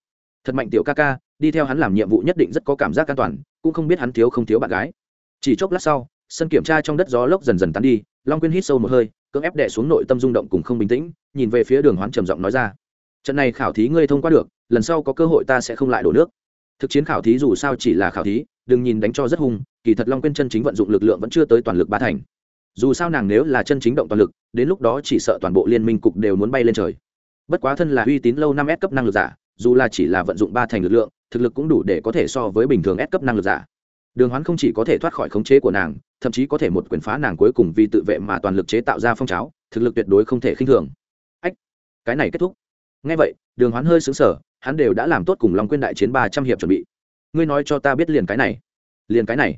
A: Thật mạnh tiểu ca ca, đi theo hắn làm nhiệm vụ nhất định rất có cảm giác an toàn, cũng không biết hắn thiếu không thiếu bạn gái. Chỉ chốc lát sau, sân kiểm tra trong đất gió lốc dần dần tán đi, long quyên hít sâu một hơi, cưỡng ép đẻ xuống nội tâm rung động cùng không bình tĩnh, nhìn về phía đường hoán trầm giọng nói ra. Trận này khảo thí ngươi thông qua được, lần sau có cơ hội ta sẽ không lại đổ nước. Thực chiến khảo thí dù sao chỉ là khảo thí, đừng nhìn đánh cho rất hung, kỳ thật long quyên chân chính vận dụng lực lượng vẫn chưa tới toàn lực ba thành dù sao nàng nếu là chân chính động toàn lực đến lúc đó chỉ sợ toàn bộ liên minh cục đều muốn bay lên trời. Bất quá thân là uy tín lâu năm s cấp năng lực giả dù là chỉ là vận dụng ba thành lực lượng thực lực cũng đủ để có thể so với bình thường s cấp năng lực giả. Đường hoán không chỉ có thể thoát khỏi khống chế của nàng thậm chí có thể một quyền phá nàng cuối cùng vì tự vệ mà toàn lực chế tạo ra phong cháo, thực lực tuyệt đối không thể khinh thường. Ách cái này kết thúc. Ngay vậy đường hoán hơi xứng sở hắn đều đã làm tốt cùng long quyên đại chiến ba trăm hiệp chuẩn bị. Ngươi nói cho ta biết liền cái này. Liền cái này.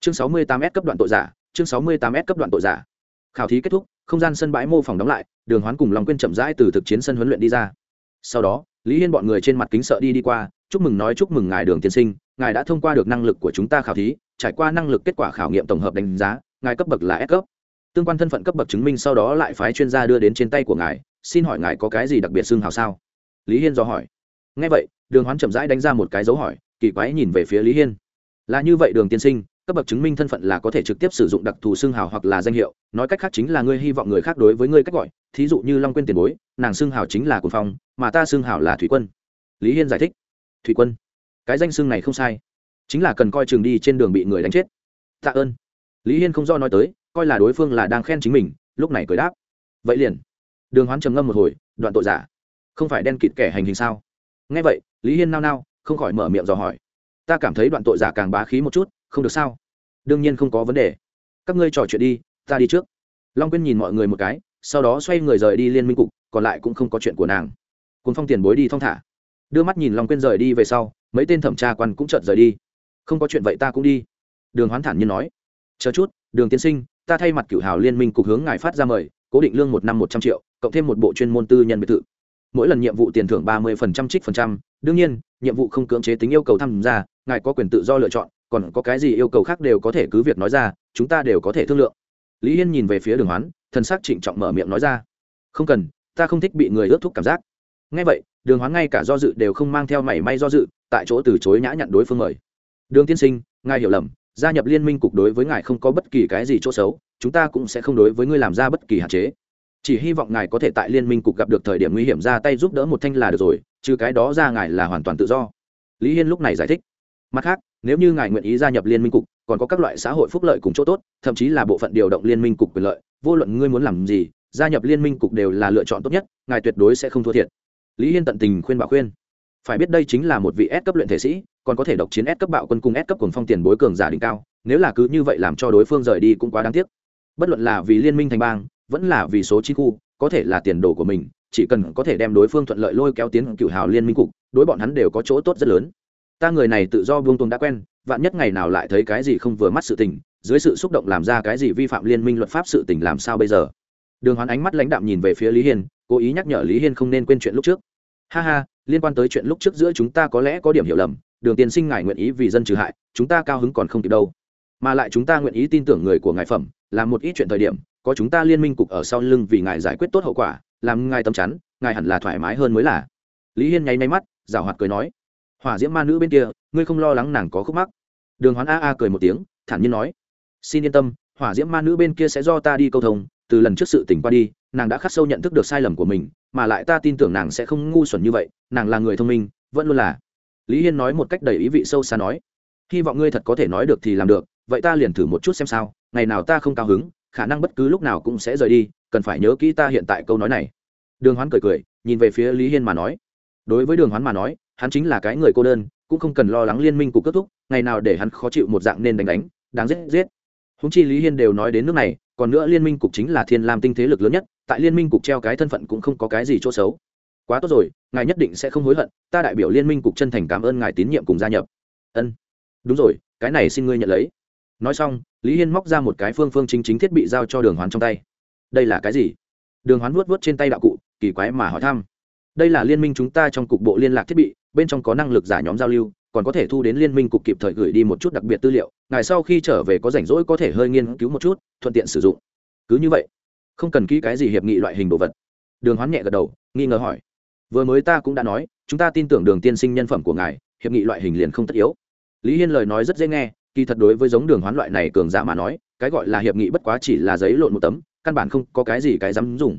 A: Chương sáu mươi tám s cấp đoạn tội giả chương sáu mươi tám s cấp đoạn tội giả. Khảo thí kết thúc, không gian sân bãi mô phỏng đóng lại, đường hoán cùng long quyên chậm rãi từ thực chiến sân huấn luyện đi ra. Sau đó, lý hiên bọn người trên mặt kính sợ đi đi qua, chúc mừng nói chúc mừng ngài đường tiên sinh, ngài đã thông qua được năng lực của chúng ta khảo thí, trải qua năng lực kết quả khảo nghiệm tổng hợp đánh giá, ngài cấp bậc là S cấp. Tương quan thân phận cấp bậc chứng minh sau đó lại phái chuyên gia đưa đến trên tay của ngài, xin hỏi ngài có cái gì đặc biệt xưng hào sao? Lý hiên do hỏi. Ngay vậy, đường hoán chậm rãi đánh ra một cái dấu hỏi, kỳ quái nhìn về phía lý hiên. Là như vậy đường tiên sinh cấp bậc chứng minh thân phận là có thể trực tiếp sử dụng đặc thù xưng hào hoặc là danh hiệu, nói cách khác chính là ngươi hy vọng người khác đối với ngươi cách gọi, thí dụ như long quên tiền bối, nàng xưng hào chính là quần phong, mà ta xưng hào là thủy quân. Lý hiên giải thích, thủy quân, cái danh xưng này không sai, chính là cần coi trường đi trên đường bị người đánh chết. Tạ ơn. Lý hiên không do nói tới, coi là đối phương là đang khen chính mình, lúc này cười đáp, vậy liền. Đường hoán trầm ngâm một hồi, đoạn tội giả, không phải đen kịt kẻ hành hình sao? Ngay vậy, lý hiên nao nao, không khỏi mở miệng dò hỏi, ta cảm thấy đoạn tội giả càng bá khí một chút không được sao? Đương nhiên không có vấn đề. Các ngươi trò chuyện đi, ta đi trước. Long quyên nhìn mọi người một cái, sau đó xoay người rời đi liên minh cục, còn lại cũng không có chuyện của nàng. Cùng phong tiền bối đi thong thả. Đưa mắt nhìn long quyên rời đi về sau, mấy tên thẩm tra quan cũng chợt rời đi. Không có chuyện vậy ta cũng đi. Đường hoán thản nhiên nói. Chờ chút, đường tiên sinh, ta thay mặt cựu hào liên minh cục hướng ngài phát ra mời, cố định lương một năm một trăm triệu, cộng thêm một bộ chuyên môn tư nhân biệt thự. Mỗi lần nhiệm vụ tiền thưởng ba mươi phần trăm trích phần trăm, đương nhiên, nhiệm vụ không cưỡng chế tính yêu cầu tham gia, ngài có quyền tự do lựa chọn còn có cái gì yêu cầu khác đều có thể cứ việc nói ra, chúng ta đều có thể thương lượng. Lý hiên nhìn về phía đường hoán thân xác trịnh trọng mở miệng nói ra. Không cần, ta không thích bị người ướt thúc cảm giác. Ngay vậy, đường hoán ngay cả do dự đều không mang theo mảy may do dự, tại chỗ từ chối nhã nhặn đối phương mời. Đường tiên sinh, ngài hiểu lầm, gia nhập liên minh cục đối với ngài không có bất kỳ cái gì chỗ xấu, chúng ta cũng sẽ không đối với ngươi làm ra bất kỳ hạn chế. Chỉ hy vọng ngài có thể tại liên minh cục gặp được thời điểm nguy hiểm ra tay giúp đỡ một thanh là được rồi, trừ cái đó ra ngài là hoàn toàn tự do. Lý hiên lúc này giải thích mặt khác nếu như ngài nguyện ý gia nhập liên minh cục còn có các loại xã hội phúc lợi cùng chỗ tốt thậm chí là bộ phận điều động liên minh cục quyền lợi vô luận ngươi muốn làm gì gia nhập liên minh cục đều là lựa chọn tốt nhất ngài tuyệt đối sẽ không thua thiệt lý hiên tận tình khuyên bảo khuyên phải biết đây chính là một vị S cấp luyện thể sĩ, còn có thể độc chiến S cấp bạo quân cùng S cấp cuồng phong tiền bối cường giả đỉnh cao, nếu là cứ như vậy làm cho đối phương rời đi cũng quá đáng tiếc. Bất luận là vì liên minh thành bang, vẫn là vì số chi khu, có thể là tiền đồ của mình, chỉ cần có thể đem đối phương thuận lợi lôi kéo tiến cựu hào liên minh cục, đối bọn hắn đều có chỗ tốt rất lớn. Ta người này tự do buông tuồng đã quen, vạn nhất ngày nào lại thấy cái gì không vừa mắt sự tình, dưới sự xúc động làm ra cái gì vi phạm liên minh luật pháp sự tình làm sao bây giờ? Đường Hoán ánh mắt lãnh đạm nhìn về phía Lý Hiên, cố ý nhắc nhở Lý Hiên không nên quên chuyện lúc trước. Ha ha, liên quan tới chuyện lúc trước giữa chúng ta có lẽ có điểm hiểu lầm đường tiên sinh ngài nguyện ý vì dân trừ hại chúng ta cao hứng còn không kịp đâu mà lại chúng ta nguyện ý tin tưởng người của ngài phẩm làm một ít chuyện thời điểm có chúng ta liên minh cục ở sau lưng vì ngài giải quyết tốt hậu quả làm ngài tâm chắn ngài hẳn là thoải mái hơn mới là lý hiên nháy máy mắt rào hoạt cười nói hỏa diễm ma nữ bên kia, ngươi không lo lắng nàng có khúc mắc. Đường hoán a a cười một tiếng, thản nhiên nói, xin yên tâm, hỏa diễm ma nữ bên kia sẽ do ta đi câu thông, từ lần trước sự tỉnh qua đi, nàng đã khắc sâu nhận thức được sai lầm của mình, mà lại ta tin tưởng nàng sẽ không ngu xuẩn như vậy, nàng là người thông minh, vẫn luôn là. Lý hiên nói một cách đầy ý vị sâu xa nói, hy vọng ngươi thật có thể nói được thì làm được, vậy ta liền thử một chút xem sao, ngày nào ta không cao hứng, khả năng bất cứ lúc nào cũng sẽ rời đi, cần phải nhớ kỹ ta hiện tại câu nói này. Đường hoán cười cười, nhìn về phía lý hiên mà nói, đối với đường hoán mà nói hắn chính là cái người cô đơn, cũng không cần lo lắng liên minh cục kết thúc, ngày nào để hắn khó chịu một dạng nên đánh đánh, đáng giết giết. Húng chi lý hiên đều nói đến nước này, còn nữa liên minh cục chính là thiên lam tinh thế lực lớn nhất, tại liên minh cục treo cái thân phận cũng không có cái gì chỗ xấu. Quá tốt rồi, ngài nhất định sẽ không hối hận, ta đại biểu liên minh cục chân thành cảm ơn ngài tín nhiệm cùng gia nhập. Ân. Đúng rồi, cái này xin ngươi nhận lấy. Nói xong, lý hiên móc ra một cái phương phương chính chính thiết bị giao cho đường hoán trong tay. Đây là cái gì? Đường hoán vuốt vuốt trên tay đạo cụ, kỳ quái mà hỏi thăm đây là liên minh chúng ta trong cục bộ liên lạc thiết bị, bên trong có năng lực giả nhóm giao lưu, còn có thể thu đến liên minh cục kịp thời gửi đi một chút đặc biệt tư liệu. Ngài sau khi trở về có rảnh rỗi có thể hơi nghiên cứu một chút, thuận tiện sử dụng. Cứ như vậy, không cần ký cái gì hiệp nghị loại hình đồ vật. Đường hoán nhẹ gật đầu, nghi ngờ hỏi. Vừa mới ta cũng đã nói, chúng ta tin tưởng đường tiên sinh nhân phẩm của ngài, hiệp nghị loại hình liền không tất yếu. Lý hiên lời nói rất dễ nghe, kỳ thật đối với giống đường hoán loại này cường giả mà nói, cái gọi là hiệp nghị bất quá chỉ là giấy lộn một tấm, căn bản không có cái gì cái dám dùng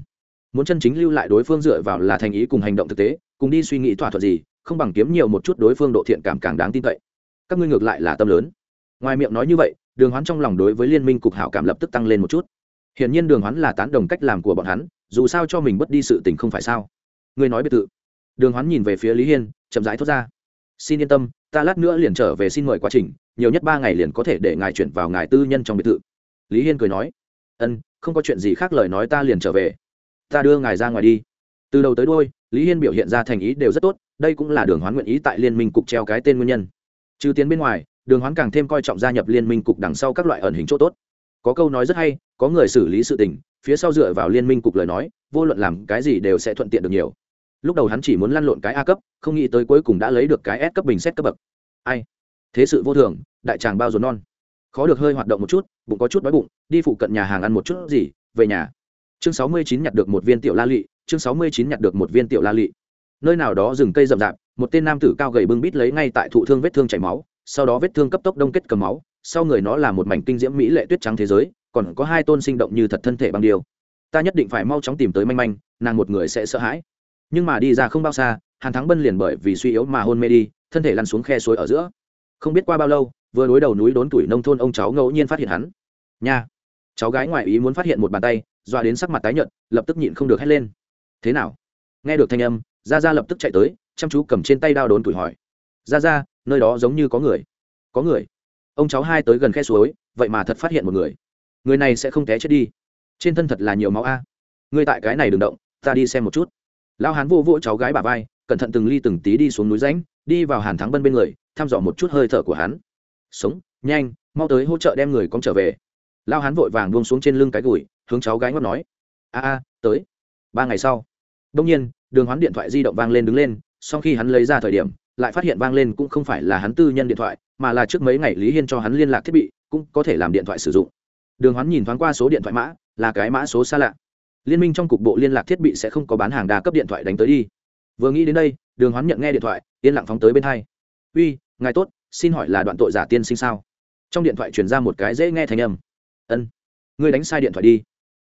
A: muốn chân chính lưu lại đối phương dựa vào là thành ý cùng hành động thực tế, cùng đi suy nghĩ thỏa thuận gì, không bằng kiếm nhiều một chút đối phương độ thiện cảm càng đáng tin cậy. Các ngươi ngược lại là tâm lớn. Ngoài miệng nói như vậy, đường hoán trong lòng đối với liên minh cục hảo cảm lập tức tăng lên một chút. Hiển nhiên đường hoán là tán đồng cách làm của bọn hắn, dù sao cho mình bất đi sự tình không phải sao. Ngươi nói biệt thự. Đường hoán nhìn về phía lý hiên, chậm rãi thốt ra. Xin yên tâm, ta lát nữa liền trở về xin mời quá trình, nhiều nhất ba ngày liền có thể để ngài chuyển vào ngài tư nhân trong biệt thự. Lý hiên cười nói. Ân, không có chuyện gì khác lời nói ta liền trở về ta đưa ngài ra ngoài đi. Từ đầu tới đôi lý hiên biểu hiện ra thành ý đều rất tốt, đây cũng là đường hoán nguyện ý tại liên minh cục treo cái tên nguyên nhân. Trừ tiến bên ngoài, đường hoán càng thêm coi trọng gia nhập liên minh cục đằng sau các loại ẩn hình chỗ tốt. Có câu nói rất hay, có người xử lý sự tình, phía sau dựa vào liên minh cục lời nói, vô luận làm cái gì đều sẽ thuận tiện được nhiều. Lúc đầu hắn chỉ muốn lăn lộn cái a cấp, không nghĩ tới cuối cùng đã lấy được cái s cấp bình xét cấp bậc. Ai? Thế sự vô thường, đại tràng bao dồn non. Khó được hơi hoạt động một chút, bụng có chút đói bụng, đi phụ cận nhà hàng ăn một chút gì, về nhà chương sáu mươi chín nhặt được một viên tiểu la lị, chương sáu mươi chín nhặt được một viên tiểu la lị. Nơi nào đó rừng cây rậm rạp, một tên nam tử cao gầy bưng bít lấy ngay tại thụ thương vết thương chảy máu, sau đó vết thương cấp tốc đông kết cầm máu, sau người nó là một mảnh kinh diễm mỹ lệ tuyết trắng thế giới, còn có hai tôn sinh động như thật thân thể bằng điều ta nhất định phải mau chóng tìm tới manh manh, nàng một người sẽ sợ hãi. Nhưng mà đi ra không bao xa, hàn thắng bân liền bởi vì suy yếu mà hôn mê đi, thân thể lăn xuống khe suối ở giữa. Không biết qua bao lâu, vừa đối đầu núi đốn tuổi nông thôn ông cháu ngẫu nhiên phát hiện hắn. Nha, cháu gái ngoại ý muốn phát hiện một bàn tay doa đến sắc mặt tái nhợt, lập tức nhịn không được hét lên. Thế nào? Nghe được thanh âm ra ra lập tức chạy tới, chăm chú cầm trên tay đao đốn tuổi hỏi. Ra ra nơi đó giống như có người. Có người? Ông cháu hai tới gần khe suối, vậy mà thật phát hiện một người. Người này sẽ không té chết đi. Trên thân thật là nhiều máu a. À. người tại cái này đừng động, ta đi xem một chút. Lão hán vô vỗ cháu gái bà vai, cẩn thận từng ly từng tí đi xuống núi ránh đi vào hàn thắng bân bên người, thăm dò một chút hơi thở của hắn. Sống, nhanh, mau tới hỗ trợ đem người con trở về lao hán vội vàng buông xuống trên lưng cái gùi, hướng cháu gái ngót nói, a a, tới. Ba ngày sau đông nhiên, đường hoán điện thoại di động vang lên đứng lên, sau khi hắn lấy ra thời điểm, lại phát hiện vang lên cũng không phải là hắn tư nhân điện thoại, mà là trước mấy ngày lý hiên cho hắn liên lạc thiết bị, cũng có thể làm điện thoại sử dụng. Đường hoán nhìn thoáng qua số điện thoại mã, là cái mã số xa lạ. Liên minh trong cục bộ liên lạc thiết bị sẽ không có bán hàng đa cấp điện thoại đánh tới đi. Vừa nghĩ đến đây, đường hoán nhận nghe điện thoại, yên lặng phóng tới bên hai. Uy, ngài tốt, xin hỏi là đoạn tội giả tiên sinh sao? Trong điện thoại truyền ra một cái dễ nghe thành âm ân. Ngươi đánh sai điện thoại đi.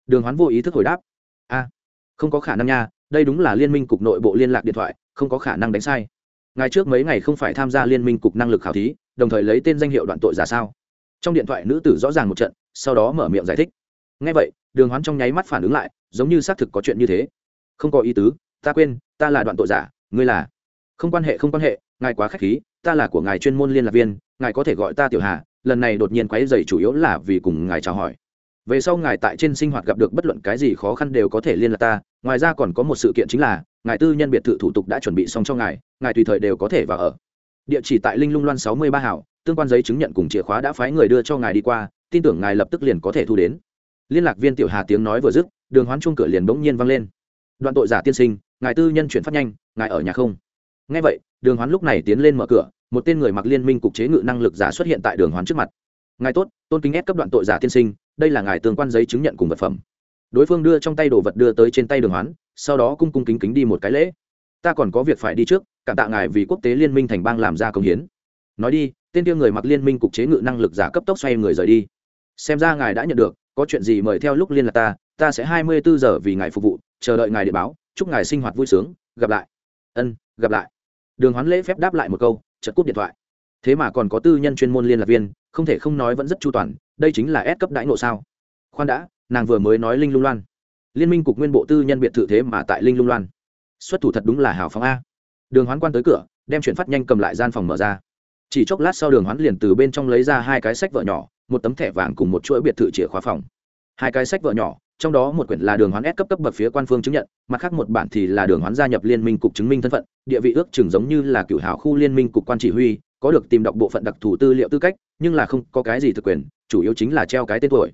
A: Đường hoán vô ý thức hồi đáp. A, không có khả năng nha, đây đúng là liên minh cục nội bộ liên lạc điện thoại, không có khả năng đánh sai. Ngày trước mấy ngày không phải tham gia liên minh cục năng lực khảo thí, đồng thời lấy tên danh hiệu đoạn tội giả sao? Trong điện thoại nữ tử rõ ràng một trận, sau đó mở miệng giải thích. Ngay vậy, đường hoán trong nháy mắt phản ứng lại, giống như xác thực có chuyện như thế. Không có ý tứ, ta quên, ta là đoạn tội giả, ngươi là. Không quan hệ, không quan hệ, ngài quá k h á c h khí, ta là của ngài chuyên môn liên lạc viên, ngài có thể gọi ta tiểu hà lần này đột nhiên quấy dày chủ yếu là vì cùng ngài chào hỏi. Về sau ngài tại trên sinh hoạt gặp được bất luận cái gì khó khăn đều có thể liên lạc ta, ngoài ra còn có một sự kiện chính là, ngài tư nhân biệt thự thủ tục đã chuẩn bị xong cho ngài ngài tùy thời đều có thể vào ở. Địa chỉ tại linh lung loan sáu mươi ba hảo, tương quan giấy chứng nhận cùng chìa khóa đã phái người đưa cho ngài đi qua, tin tưởng ngài lập tức liền có thể thu đến. Liên lạc viên tiểu hà tiếng nói vừa dứt, đường hoán chung cửa liền bỗng nhiên vang lên. Đoạn tội giả tiên sinh, ngài tư nhân chuyển phát nhanh, ngài ở nhà không? Nghe vậy, đường hoán lúc này tiến lên mở cửa một tên người mặc liên minh cục chế ngự năng lực giả xuất hiện tại đường hoán trước mặt. Ngài tốt, tôn kính ép cấp đoạn tội giả tiên sinh, đây là ngài tương quan giấy chứng nhận cùng vật phẩm. Đối phương đưa trong tay đồ vật đưa tới trên tay đường hoán, sau đó cung cung kính kính đi một cái lễ. Ta còn có việc phải đi trước, cảm tạ ngài vì quốc tế liên minh thành bang làm ra công hiến. Nói đi, tên tiêu người mặc liên minh cục chế ngự năng lực giả cấp tốc xoay người rời đi. Xem ra ngài đã nhận được, có chuyện gì mời theo lúc liên lạc ta ta sẽ hai mươi bốn giờ vì ngài phục vụ, chờ đợi ngài điện báo, chúc ngài sinh hoạt vui sướng, gặp lại. Ân, gặp lại. Đường hoán lễ phép đáp lại một câu chật cúp điện thoại. Thế mà còn có tư nhân chuyên môn liên lạc viên, không thể không nói vẫn rất chu toàn, đây chính là S cấp đãi ngộ sao? Khoan đã, nàng vừa mới nói linh lung loan. Liên minh cục nguyên bộ tư nhân biệt thự thế mà tại linh lung loan. Xuất thủ thật đúng là hào phóng a. Đường hoán quan tới cửa, đem chuyển phát nhanh cầm lại gian phòng mở ra. Chỉ chốc lát sau đường hoán liền từ bên trong lấy ra hai cái sách vợ nhỏ, một tấm thẻ vàng cùng một chuỗi biệt thự chìa khóa phòng. Hai cái sách vợ nhỏ trong đó một quyển là đường hoán S cấp cấp bậc phía quan phương chứng nhận, mặt khác một bản thì là đường hoán gia nhập liên minh cục chứng minh thân phận, địa vị ước chừng giống như là cựu hào khu liên minh cục quan chỉ huy, có được tìm đọc bộ phận đặc thù tư liệu tư cách, nhưng là không có cái gì thực quyền, chủ yếu chính là treo cái tên tuổi.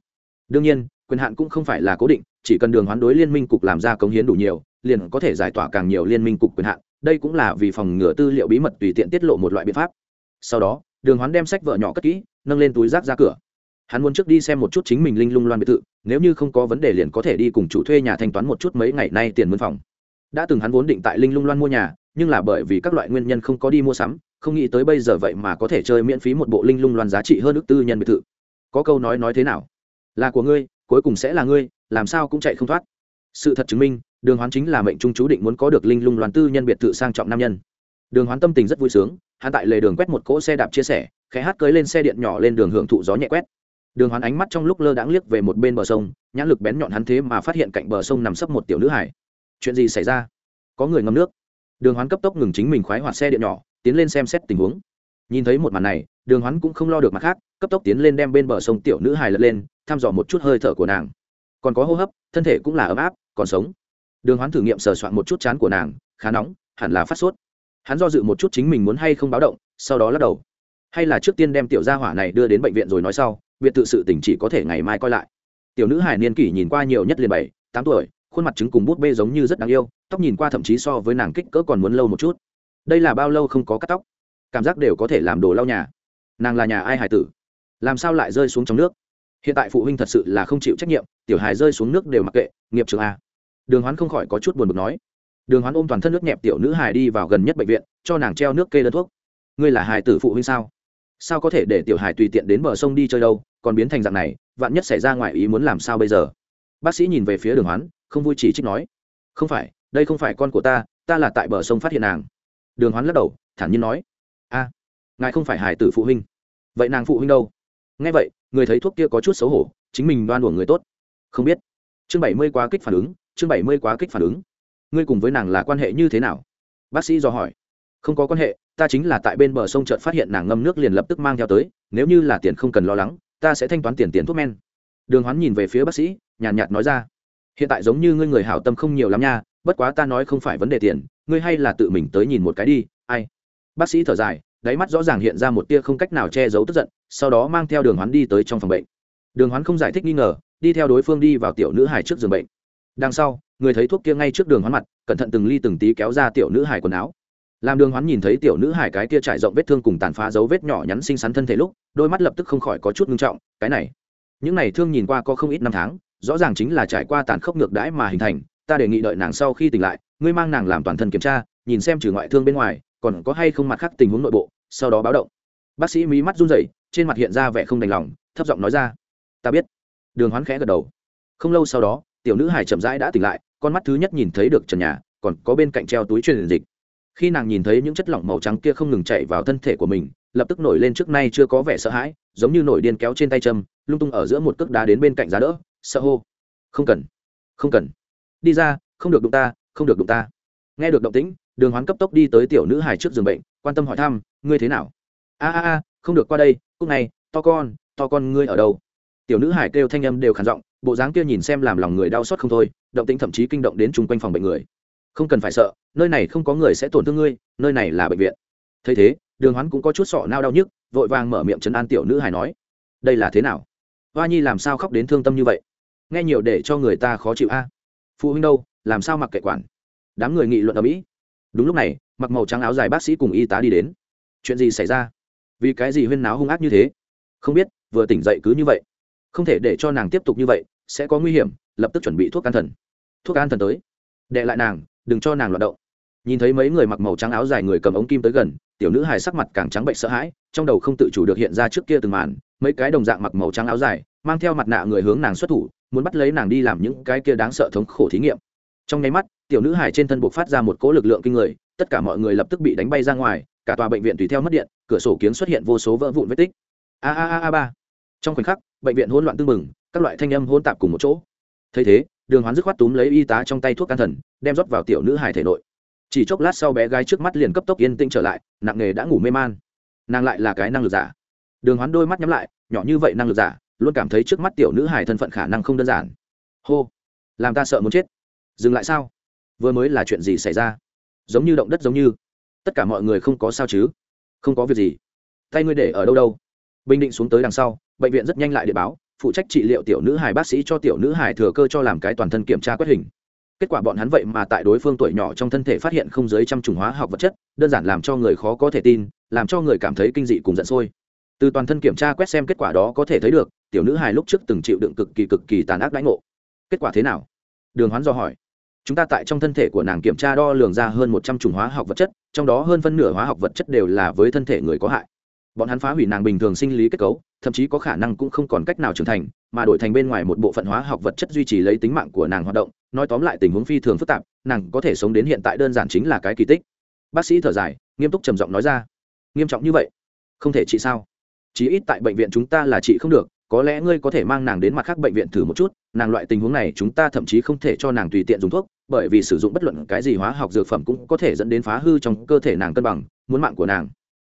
A: Đương nhiên, quyền hạn cũng không phải là cố định, chỉ cần đường hoán đối liên minh cục làm ra cống hiến đủ nhiều, liền có thể giải tỏa càng nhiều liên minh cục quyền hạn, đây cũng là vì phòng ngừa tư liệu bí mật tùy tiện tiết lộ một loại biện pháp. Sau đó, đường hoán đem sách vợ nhỏ cất kỹ, nâng lên túi rác ra cửa hắn muốn trước đi xem một chút chính mình linh lung loan biệt thự, nếu như không có vấn đề liền có thể đi cùng chủ thuê nhà thanh toán một chút mấy ngày nay tiền mướn phòng. Đã từng hắn vốn định tại linh lung loan mua nhà, nhưng là bởi vì các loại nguyên nhân không có đi mua sắm, không nghĩ tới bây giờ vậy mà có thể chơi miễn phí một bộ linh lung loan giá trị hơn ước tư nhân biệt thự. Có câu nói nói thế nào? Là của ngươi, cuối cùng sẽ là ngươi, làm sao cũng chạy không thoát. Sự thật chứng minh, đường hoán chính là mệnh trung chú định muốn có được linh lung loan tư nhân biệt thự sang trọng nam nhân. Đường hoán tâm tình rất vui sướng, hắn tại lề đường quét một cỗ xe đạp chia sẻ, khẽ hát cưới lên xe điện nhỏ lên đường hưởng thụ gió nhẹ quét đường hoán ánh mắt trong lúc lơ đãng liếc về một bên bờ sông, nhãn lực bén nhọn hắn thế mà phát hiện cạnh bờ sông nằm sấp một tiểu nữ hải. Chuyện gì xảy ra? Có người ngâm nước. Đường hoán cấp tốc ngừng chính mình khoái hoạt xe điện nhỏ, tiến lên xem xét tình huống. Nhìn thấy một màn này, đường hoán cũng không lo được mặt khác, cấp tốc tiến lên đem bên bờ sông tiểu nữ hài lật lên, thăm dò một chút hơi thở của nàng. Còn có hô hấp, thân thể cũng là ấm áp, còn sống. Đường hoán thử nghiệm sờ soạn một chút chán của nàng, khá nóng, hẳn là phát sốt. Hắn do dự một chút chính mình muốn hay không báo động, sau đó lắc đầu. Hay là trước tiên đem tiểu gia hỏa này đưa đến bệnh viện rồi nói sau biệt tự sự tỉnh chỉ có thể ngày mai coi lại. Tiểu nữ hải niên kỷ nhìn qua nhiều nhất liền bảy, tám tuổi, khuôn mặt trứng cùng bút bê giống như rất đáng yêu, tóc nhìn qua thậm chí so với nàng kích cỡ còn muốn lâu một chút. Đây là bao lâu không có cắt tóc? Cảm giác đều có thể làm đồ lau nhà. Nàng là nhà ai hải tử? Làm sao lại rơi xuống trong nước? Hiện tại phụ huynh thật sự là không chịu trách nhiệm, tiểu hài rơi xuống nước đều mặc kệ, nghiệp trường a. Đường hoán không khỏi có chút buồn bực nói. Đường hoán ôm toàn thân nước nhẹp tiểu nữ hài đi vào gần nhất bệnh viện, cho nàng treo nước kê đơn thuốc. Ngươi là hài tử phụ huynh sao? Sao có thể để tiểu hải tùy tiện đến bờ sông đi chơi đâu, còn biến thành dạng này, vạn nhất xảy ra ngoài ý muốn làm sao bây giờ? Bác sĩ nhìn về phía đường hoán, không vui chỉ trích nói, không phải, đây không phải con của ta ta là tại bờ sông phát hiện nàng. Đường hoán lắc đầu, thản nhiên nói, a, ngài không phải hải tử phụ huynh. Vậy nàng phụ huynh đâu? Nghe vậy, người thấy thuốc kia có chút xấu hổ, chính mình đoan uổng người tốt. Không biết. Chương bảy mươi quá kích phản ứng, chương bảy mươi quá kích phản ứng. Ngươi cùng với nàng là quan hệ như thế nào? Bác sĩ do hỏi. Không có quan hệ ta chính là tại bên bờ sông chợt phát hiện nàng ngâm nước liền lập tức mang theo tới nếu như là tiền không cần lo lắng ta sẽ thanh toán tiền tiền thuốc men. Đường hoán nhìn về phía bác sĩ nhàn nhạt, nhạt nói ra hiện tại giống như ngươi người hảo tâm không nhiều lắm nha bất quá ta nói không phải vấn đề tiền ngươi hay là tự mình tới nhìn một cái đi ai? Bác sĩ thở dài đáy mắt rõ ràng hiện ra một tia không cách nào che giấu tức giận sau đó mang theo đường hoán đi tới trong phòng bệnh. Đường hoán không giải thích nghi ngờ đi theo đối phương đi vào tiểu nữ hải trước giường bệnh. Đằng sau người thấy thuốc kia ngay trước đường hoán mặt cẩn thận từng ly từng tí kéo ra tiểu nữ hải quần áo làm đường hoán nhìn thấy tiểu nữ hải cái kia trải rộng vết thương cùng tàn phá dấu vết nhỏ nhắn xinh xắn thân thể lúc, đôi mắt lập tức không khỏi có chút ngưng trọng, cái này. Những này thương nhìn qua có không ít năm tháng, rõ ràng chính là trải qua tàn khốc ngược đãi mà hình thành, ta đề nghị đợi nàng sau khi tỉnh lại, ngươi mang nàng làm toàn thân kiểm tra, nhìn xem trừ ngoại thương bên ngoài, còn có hay không mặt khác tình huống nội bộ, sau đó báo động. Bác sĩ mí mắt run rẩy, trên mặt hiện ra vẻ không đành lòng, thấp giọng nói ra. Ta biết. Đường hoán khẽ gật đầu. Không lâu sau đó, tiểu nữ hải chậm rãi đã tỉnh lại, con mắt thứ nhất nhìn thấy được trần nhà, còn có bên cạnh treo túi truyền dịch khi nàng nhìn thấy những chất lỏng màu trắng kia không ngừng chạy vào thân thể của mình, lập tức nổi lên trước nay chưa có vẻ sợ hãi, giống như nổi điên kéo trên tay châm, lung tung ở giữa một cước đá đến bên cạnh giá đỡ, sợ hô. Không cần không cần. Đi ra, không được đụng ta, không được đụng ta. Nghe được động tĩnh, đường hoán cấp tốc đi tới tiểu nữ hài trước giường bệnh, quan tâm hỏi thăm, ngươi thế nào? A a a, không được qua đây cúc này to con to con ngươi ở đâu? Tiểu nữ hải kêu thanh âm đều khản giọng, bộ dáng kia nhìn xem làm lòng người đau xót không thôi, động tĩnh thậm chí kinh động đến chung quanh phòng bệnh người không cần phải sợ, nơi này không có người sẽ tổn thương ngươi, nơi này là bệnh viện. Thấy thế, đường hoán cũng có chút sọ nao đau nhức, vội vàng mở miệng chấn an tiểu nữ hải nói, đây là thế nào? Hoa nhi làm sao khóc đến thương tâm như vậy? Nghe nhiều để cho người ta khó chịu a. Phụ huynh đâu, làm sao mặc kệ quản? Đám người nghị luận ở mỹ. Đúng lúc này, mặc màu trắng áo dài bác sĩ cùng y tá đi đến. Chuyện gì xảy ra? Vì cái gì huyên náo hung ác như thế? Không biết, vừa tỉnh dậy cứ như vậy. Không thể để cho nàng tiếp tục như vậy, sẽ có nguy hiểm, lập tức chuẩn bị thuốc an thần. Thuốc an thần tới. Đệ lại nàng đừng cho nàng loạt động. Nhìn thấy mấy người mặc màu trắng áo dài người cầm ống kim tới gần, tiểu nữ hài sắc mặt càng trắng bệnh sợ hãi, trong đầu không tự chủ được hiện ra trước kia từng màn, mấy cái đồng dạng mặc màu trắng áo dài, mang theo mặt nạ người hướng nàng xuất thủ, muốn bắt lấy nàng đi làm những cái kia đáng sợ thống khổ thí nghiệm. Trong nháy mắt, tiểu nữ hài trên thân buộc phát ra một cỗ lực lượng kinh người, tất cả mọi người lập tức bị đánh bay ra ngoài, cả tòa bệnh viện tùy theo mất điện, cửa sổ kiến xuất hiện vô số vỡ vụn vết tích. A a a a ba. Trong khoảnh khắc, bệnh viện hỗn loạn tưng bừng, các loại thanh âm hỗn tạp cùng một chỗ. Thấy thế đường hoán dứt khoát túm lấy y tá trong tay thuốc can thần, đem rót vào tiểu nữ hải thể nội. Chỉ chốc lát sau bé gái trước mắt liền cấp tốc yên tĩnh trở lại, nặng nghề đã ngủ mê man. Nàng lại là cái năng lực giả. Đường hoán đôi mắt nhắm lại, nhỏ như vậy năng lực giả, luôn cảm thấy trước mắt tiểu nữ hải thân phận khả năng không đơn giản. Hô, làm ta sợ muốn chết. Dừng lại sao? Vừa mới là chuyện gì xảy ra? Giống như động đất giống như. Tất cả mọi người không có sao chứ? Không có việc gì. Tay ngươi để ở đâu đâu? Bình định xuống tới đằng sau, bệnh viện rất nhanh lại để báo phụ trách trị liệu tiểu nữ hài bác sĩ cho tiểu nữ hài thừa cơ cho làm cái toàn thân kiểm tra quét hình. Kết quả bọn hắn vậy mà tại đối phương tuổi nhỏ trong thân thể phát hiện không dưới trăm chủng hóa học vật chất, đơn giản làm cho người khó có thể tin, làm cho người cảm thấy kinh dị cùng giận sôi. Từ toàn thân kiểm tra quét xem kết quả đó có thể thấy được, tiểu nữ hài lúc trước từng chịu đựng cực kỳ cực kỳ tàn ác đãi ngộ. Kết quả thế nào? Đường hoán do hỏi. Chúng ta tại trong thân thể của nàng kiểm tra đo lường ra hơn một trăm chủng hóa học vật chất, trong đó hơn phân nửa hóa học vật chất đều là với thân thể người có hại. Bọn hắn phá hủy nàng bình thường sinh lý kết cấu thậm chí có khả năng cũng không còn cách nào trưởng thành, mà đổi thành bên ngoài một bộ phận hóa học vật chất duy trì lấy tính mạng của nàng hoạt động. Nói tóm lại tình huống phi thường phức tạp, nàng có thể sống đến hiện tại đơn giản chính là cái kỳ tích. Bác sĩ thở dài, nghiêm túc trầm giọng nói ra. Nghiêm trọng như vậy? Không thể trị sao? Chí ít tại bệnh viện chúng ta là chị không được, có lẽ ngươi có thể mang nàng đến mặt khác bệnh viện thử một chút. Nàng loại tình huống này chúng ta thậm chí không thể cho nàng tùy tiện dùng thuốc, bởi vì sử dụng bất luận cái gì hóa học dược phẩm cũng có thể dẫn đến phá hư trong cơ thể nàng cân bằng, muốn mạng của nàng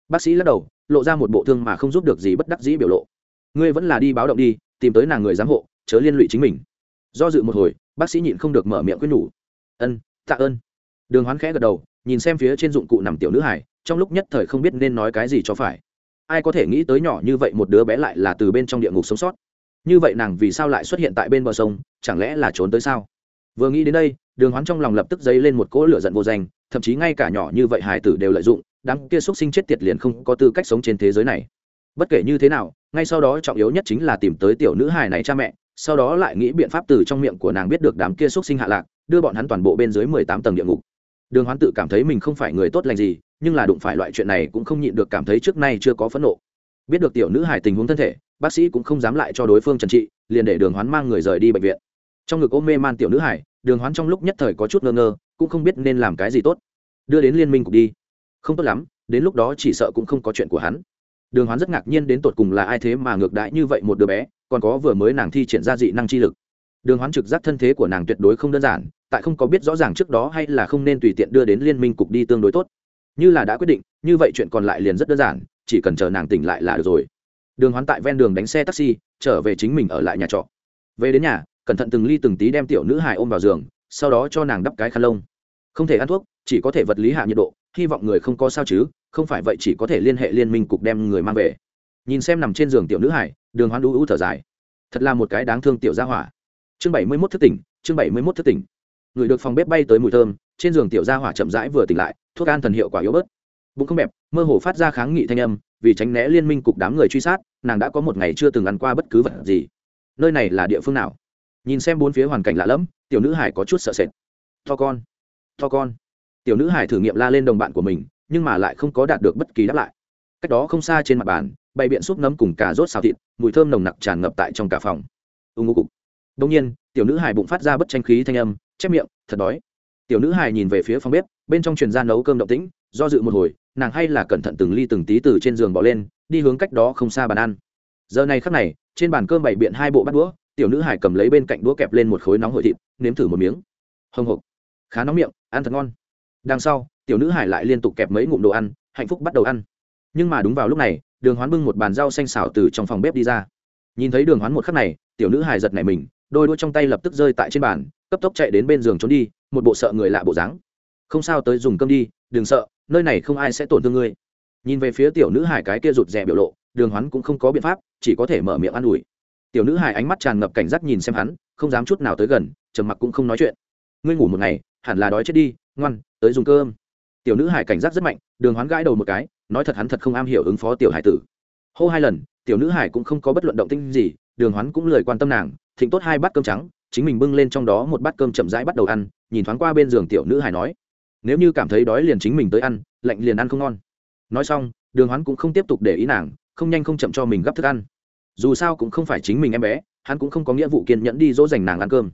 A: bác sĩ lắc đầu, lộ ra một bộ thương mà không giúp được gì bất đắc dĩ biểu lộ. Ngươi vẫn là đi báo động đi, tìm tới nàng người giám hộ, chớ liên lụy chính mình. Do dự một hồi, bác sĩ nhịn không được mở miệng quyết nhủ. Ân, tạ ơn. Đường hoán khẽ gật đầu, nhìn xem phía trên dụng cụ nằm tiểu nữ hải trong lúc nhất thời không biết nên nói cái gì cho phải. Ai có thể nghĩ tới nhỏ như vậy một đứa bé lại là từ bên trong địa ngục sống sót. Như vậy nàng vì sao lại xuất hiện tại bên bờ sông, chẳng lẽ là trốn tới sao? Vừa nghĩ đến đây, đường hoán trong lòng lập tức dấy lên một cỗ lửa giận vô danh, thậm chí ngay cả nhỏ như vậy hải tử đều lợi dụng đám kia x sinh chết tiệt liền không có tư cách sống trên thế giới này. Bất kể như thế nào, ngay sau đó trọng yếu nhất chính là tìm tới tiểu nữ hài này cha mẹ, sau đó lại nghĩ biện pháp từ trong miệng của nàng biết được đám kia x sinh hạ lạc, đưa bọn hắn toàn bộ bên dưới mười tám tầng địa ngục. Đường hoán tự cảm thấy mình không phải người tốt lành gì, nhưng là đụng phải loại chuyện này cũng không nhịn được cảm thấy trước nay chưa có phẫn nộ. Biết được tiểu nữ hài tình huống thân thể, bác sĩ cũng không dám lại cho đối phương trần trị, liền để đường hoán mang người rời đi bệnh viện. Trong ngực ôm mê man tiểu nữ hải đường hoán trong lúc nhất thời có chút ngơ ngơ, cũng không biết nên làm cái gì tốt. Đưa đến liên minh cục đi không tốt lắm, đến lúc đó chỉ sợ cũng không có chuyện của hắn. Đường hoán rất ngạc nhiên đến tột cùng là ai thế mà ngược đãi như vậy một đứa bé, còn có vừa mới nàng thi triển ra dị năng chi lực. Đường hoán trực giác thân thế của nàng tuyệt đối không đơn giản, tại không có biết rõ ràng trước đó hay là không nên tùy tiện đưa đến liên minh cục đi tương đối tốt. Như là đã quyết định, như vậy chuyện còn lại liền rất đơn giản, chỉ cần chờ nàng tỉnh lại là được rồi. Đường hoán tại ven đường đánh xe taxi, trở về chính mình ở lại nhà trọ. Về đến nhà, cẩn thận từng ly từng tí đem tiểu nữ hài ôm vào giường, sau đó cho nàng đắp cái khăn lông. Không thể ăn thuốc, chỉ có thể vật lý hạ nhiệt độ hy vọng người không có sao chứ, không phải vậy chỉ có thể liên hệ liên minh cục đem người mang về. Nhìn xem nằm trên giường tiểu nữ hải, đường hoán đu u thở dài. Thật là một cái đáng thương tiểu gia hỏa. Chương bảy mươi mốt thất tỉnh, chương bảy mươi mốt thất tỉnh. Người được phòng bếp bay tới mùi thơm, trên giường tiểu gia hỏa chậm rãi vừa tỉnh lại, thuốc an thần hiệu quả yếu bớt. Bụng không bẹp, mơ hồ phát ra kháng nghị thanh âm, vì tránh né liên minh cục đám người truy sát, nàng đã có một ngày chưa từng ăn qua bất cứ vật gì. Nơi này là địa phương nào? Nhìn xem bốn phía hoàn cảnh lạ lẫm, tiểu nữ hải có chút sợ sệt. To con to con tiểu nữ hải thử nghiệm la lên đồng bạn của mình, nhưng mà lại không có đạt được bất kỳ đáp lại. Cách đó không xa trên mặt bàn, bày biện xúc nấm cùng cà rốt xào thịt, mùi thơm nồng nặc tràn ngập tại trong cả phòng. Ưng ngô cục. Đông nhiên, tiểu nữ hải bụng phát ra bất tranh khí thanh âm, chép miệng, thật đói. Tiểu nữ hải nhìn về phía phòng bếp, bên trong truyền ra nấu cơm động tĩnh, do dự một hồi, nàng hay là cẩn thận từng ly từng tí từ trên giường bỏ lên, đi hướng cách đó không xa bàn ăn. Giờ này khắc này, trên bàn cơm bày biện hai bộ bát đũa, tiểu nữ hải cầm lấy bên cạnh đũa kẹp lên một khối nóng hổi thịt, nếm thử một miếng. Hồng hộc khá nóng miệng, ăn thật ngon đằng sau, tiểu nữ hải lại liên tục kẹp mấy ngụm đồ ăn, hạnh phúc bắt đầu ăn. Nhưng mà đúng vào lúc này, đường hoán bưng một bàn rau xanh xảo từ trong phòng bếp đi ra. Nhìn thấy đường hoán một khắc này, tiểu nữ hải giật nảy mình, đôi đuôi trong tay lập tức rơi tại trên bàn, cấp tốc chạy đến bên giường trốn đi, một bộ sợ người lạ bộ dáng. Không sao, tới dùng cơm đi, đừng sợ, nơi này không ai sẽ tổn thương ngươi. Nhìn về phía tiểu nữ hải cái kia rụt rè biểu lộ, đường hoán cũng không có biện pháp, chỉ có thể mở miệng an ủi. Tiểu nữ hải ánh mắt tràn ngập cảnh giác nhìn xem hắn, không dám chút nào tới gần, trầm mặc cũng không nói chuyện. Ngươi ngủ một ngày, hẳn là đói chết đi, ngoan tới dùng cơm. Tiểu nữ hải cảnh giác rất mạnh, đường hoán gãi đầu một cái, nói thật hắn thật không am hiểu ứng phó tiểu hải tử. Hô hai lần, tiểu nữ hải cũng không có bất luận động tinh gì, đường hoán cũng lời quan tâm nàng, thịnh tốt hai bát cơm trắng, chính mình bưng lên trong đó một bát cơm chậm rãi bắt đầu ăn, nhìn thoáng qua bên giường tiểu nữ hải nói, nếu như cảm thấy đói liền chính mình tới ăn, lạnh liền ăn không ngon. Nói xong, đường hoán cũng không tiếp tục để ý nàng, không nhanh không chậm cho mình gấp thức ăn. Dù sao cũng không phải chính mình em bé, hắn cũng không có nghĩa vụ kiên nhẫn đi dỗ dành nàng ăn cơm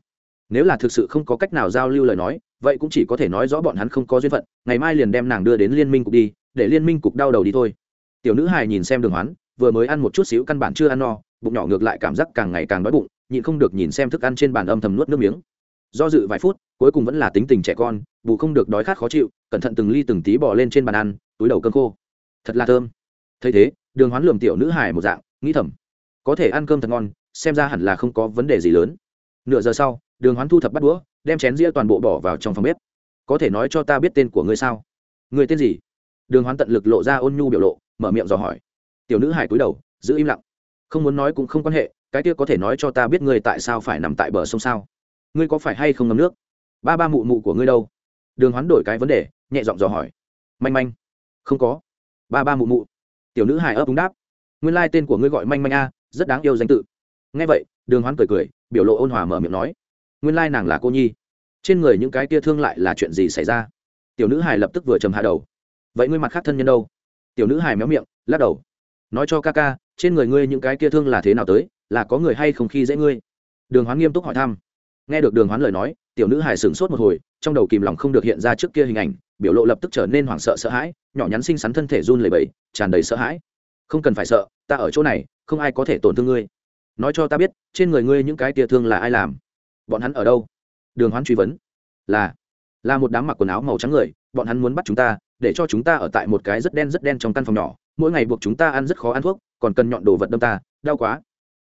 A: nếu là thực sự không có cách nào giao lưu lời nói, vậy cũng chỉ có thể nói rõ bọn hắn không có duyên phận, ngày mai liền đem nàng đưa đến liên minh cục đi, để liên minh cục đau đầu đi thôi. Tiểu nữ hài nhìn xem đường hoán, vừa mới ăn một chút xíu căn bản chưa ăn no, bụng nhỏ ngược lại cảm giác càng ngày càng đói bụng, nhịn không được nhìn xem thức ăn trên bàn âm thầm nuốt nước miếng. Do dự vài phút, cuối cùng vẫn là tính tình trẻ con, bù không được đói khát khó chịu, cẩn thận từng ly từng tí bỏ lên trên bàn ăn, túi đầu cơm khô. Thật là thơm. Thấy thế, đường hoán lườm tiểu nữ hài một dạng, nghĩ thầm, có thể ăn cơm thật ngon, xem ra hẳn là không có vấn đề gì lớn. Nửa giờ sau đường hoán thu thập bắt đũa, đem chén dĩa toàn bộ bỏ vào trong phòng bếp. Có thể nói cho ta biết tên của ngươi sao? Người tên gì? Đường hoán tận lực lộ ra ôn nhu biểu lộ, mở miệng dò hỏi. Tiểu nữ hải cúi đầu, giữ im lặng. Không muốn nói cũng không quan hệ, cái kia có thể nói cho ta biết ngươi tại sao phải nằm tại bờ sông sao? Ngươi có phải hay không ngâm nước? Ba ba mụ mụ của ngươi đâu? Đường hoán đổi cái vấn đề, nhẹ giọng dò hỏi. Manh manh. Không có. Ba ba mụ mụ. Tiểu nữ hải ấp đúng đáp. Nguyên lai tên của ngươi gọi manh manh a, rất đáng yêu danh tự. Nghe vậy, đường hoán cười cười, biểu lộ ôn hòa mở miệng nói nguyên lai nàng là cô nhi. Trên người những cái tia thương lại là chuyện gì xảy ra? Tiểu nữ hải lập tức vừa trầm hạ đầu. Vậy ngươi mặt khác thân nhân đâu? Tiểu nữ hải méo miệng, lắc đầu. Nói cho ca ca, trên người ngươi những cái kia thương là thế nào tới, là có người hay không khi dễ ngươi? Đường hoán nghiêm túc hỏi thăm. Nghe được đường hoán lời nói, tiểu nữ hải sửng sốt một hồi, trong đầu kìm lòng không được hiện ra trước kia hình ảnh, biểu lộ lập tức trở nên hoảng sợ sợ hãi, nhỏ nhắn xinh xắn thân thể run lẩy bẩy, tràn đầy sợ hãi. Không cần phải sợ, ta ở chỗ này, không ai có thể tổn thương ngươi. Nói cho ta biết, trên người ngươi những cái tia thương là ai làm? Bọn hắn ở đâu? Đường hoán truy vấn. Là là một đám mặc quần áo màu trắng người, bọn hắn muốn bắt chúng ta, để cho chúng ta ở tại một cái rất đen rất đen trong căn phòng nhỏ. Mỗi ngày buộc chúng ta ăn rất khó ăn thuốc, còn cần nhọn đồ vật đâm ta. Đau quá.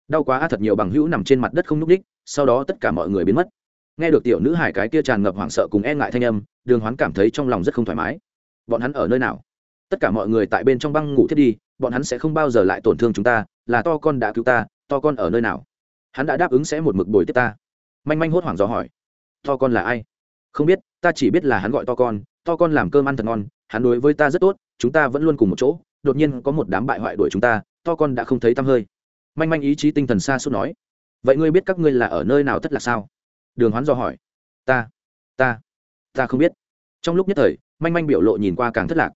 A: Đau quá thật nhiều bằng hữu nằm trên mặt đất không n ú c đích sau đó tất cả mọi người biến mất. Nghe được tiểu nữ hải cái kia tràn ngập hoảng sợ cùng e ngại thanh âm, đường hoán cảm thấy trong lòng rất không thoải mái. Bọn hắn ở nơi nào? Tất cả mọi người tại bên trong băng ngủ thiết đi, bọn hắn sẽ không bao giờ lại tổn thương chúng ta, là to con đã cứu ta, to con ở nơi nào? Hắn đã đáp ứng sẽ một mực bồi tiếp ta manh manh hốt hoảng dò hỏi, to con là ai? Không biết, ta chỉ biết là hắn gọi to con to con làm cơm ăn thật ngon, hắn đối với ta rất tốt, chúng ta vẫn luôn cùng một chỗ, đột nhiên có một đám bại hoại đuổi chúng ta, to con đã không thấy tăm hơi. Manh manh ý chí tinh thần xa suốt nói, vậy ngươi biết các ngươi là ở nơi nào tất là sao? Đường hoán dò hỏi, ta ta ta không biết. Trong lúc nhất thời, manh manh biểu lộ nhìn qua càng thất lạc.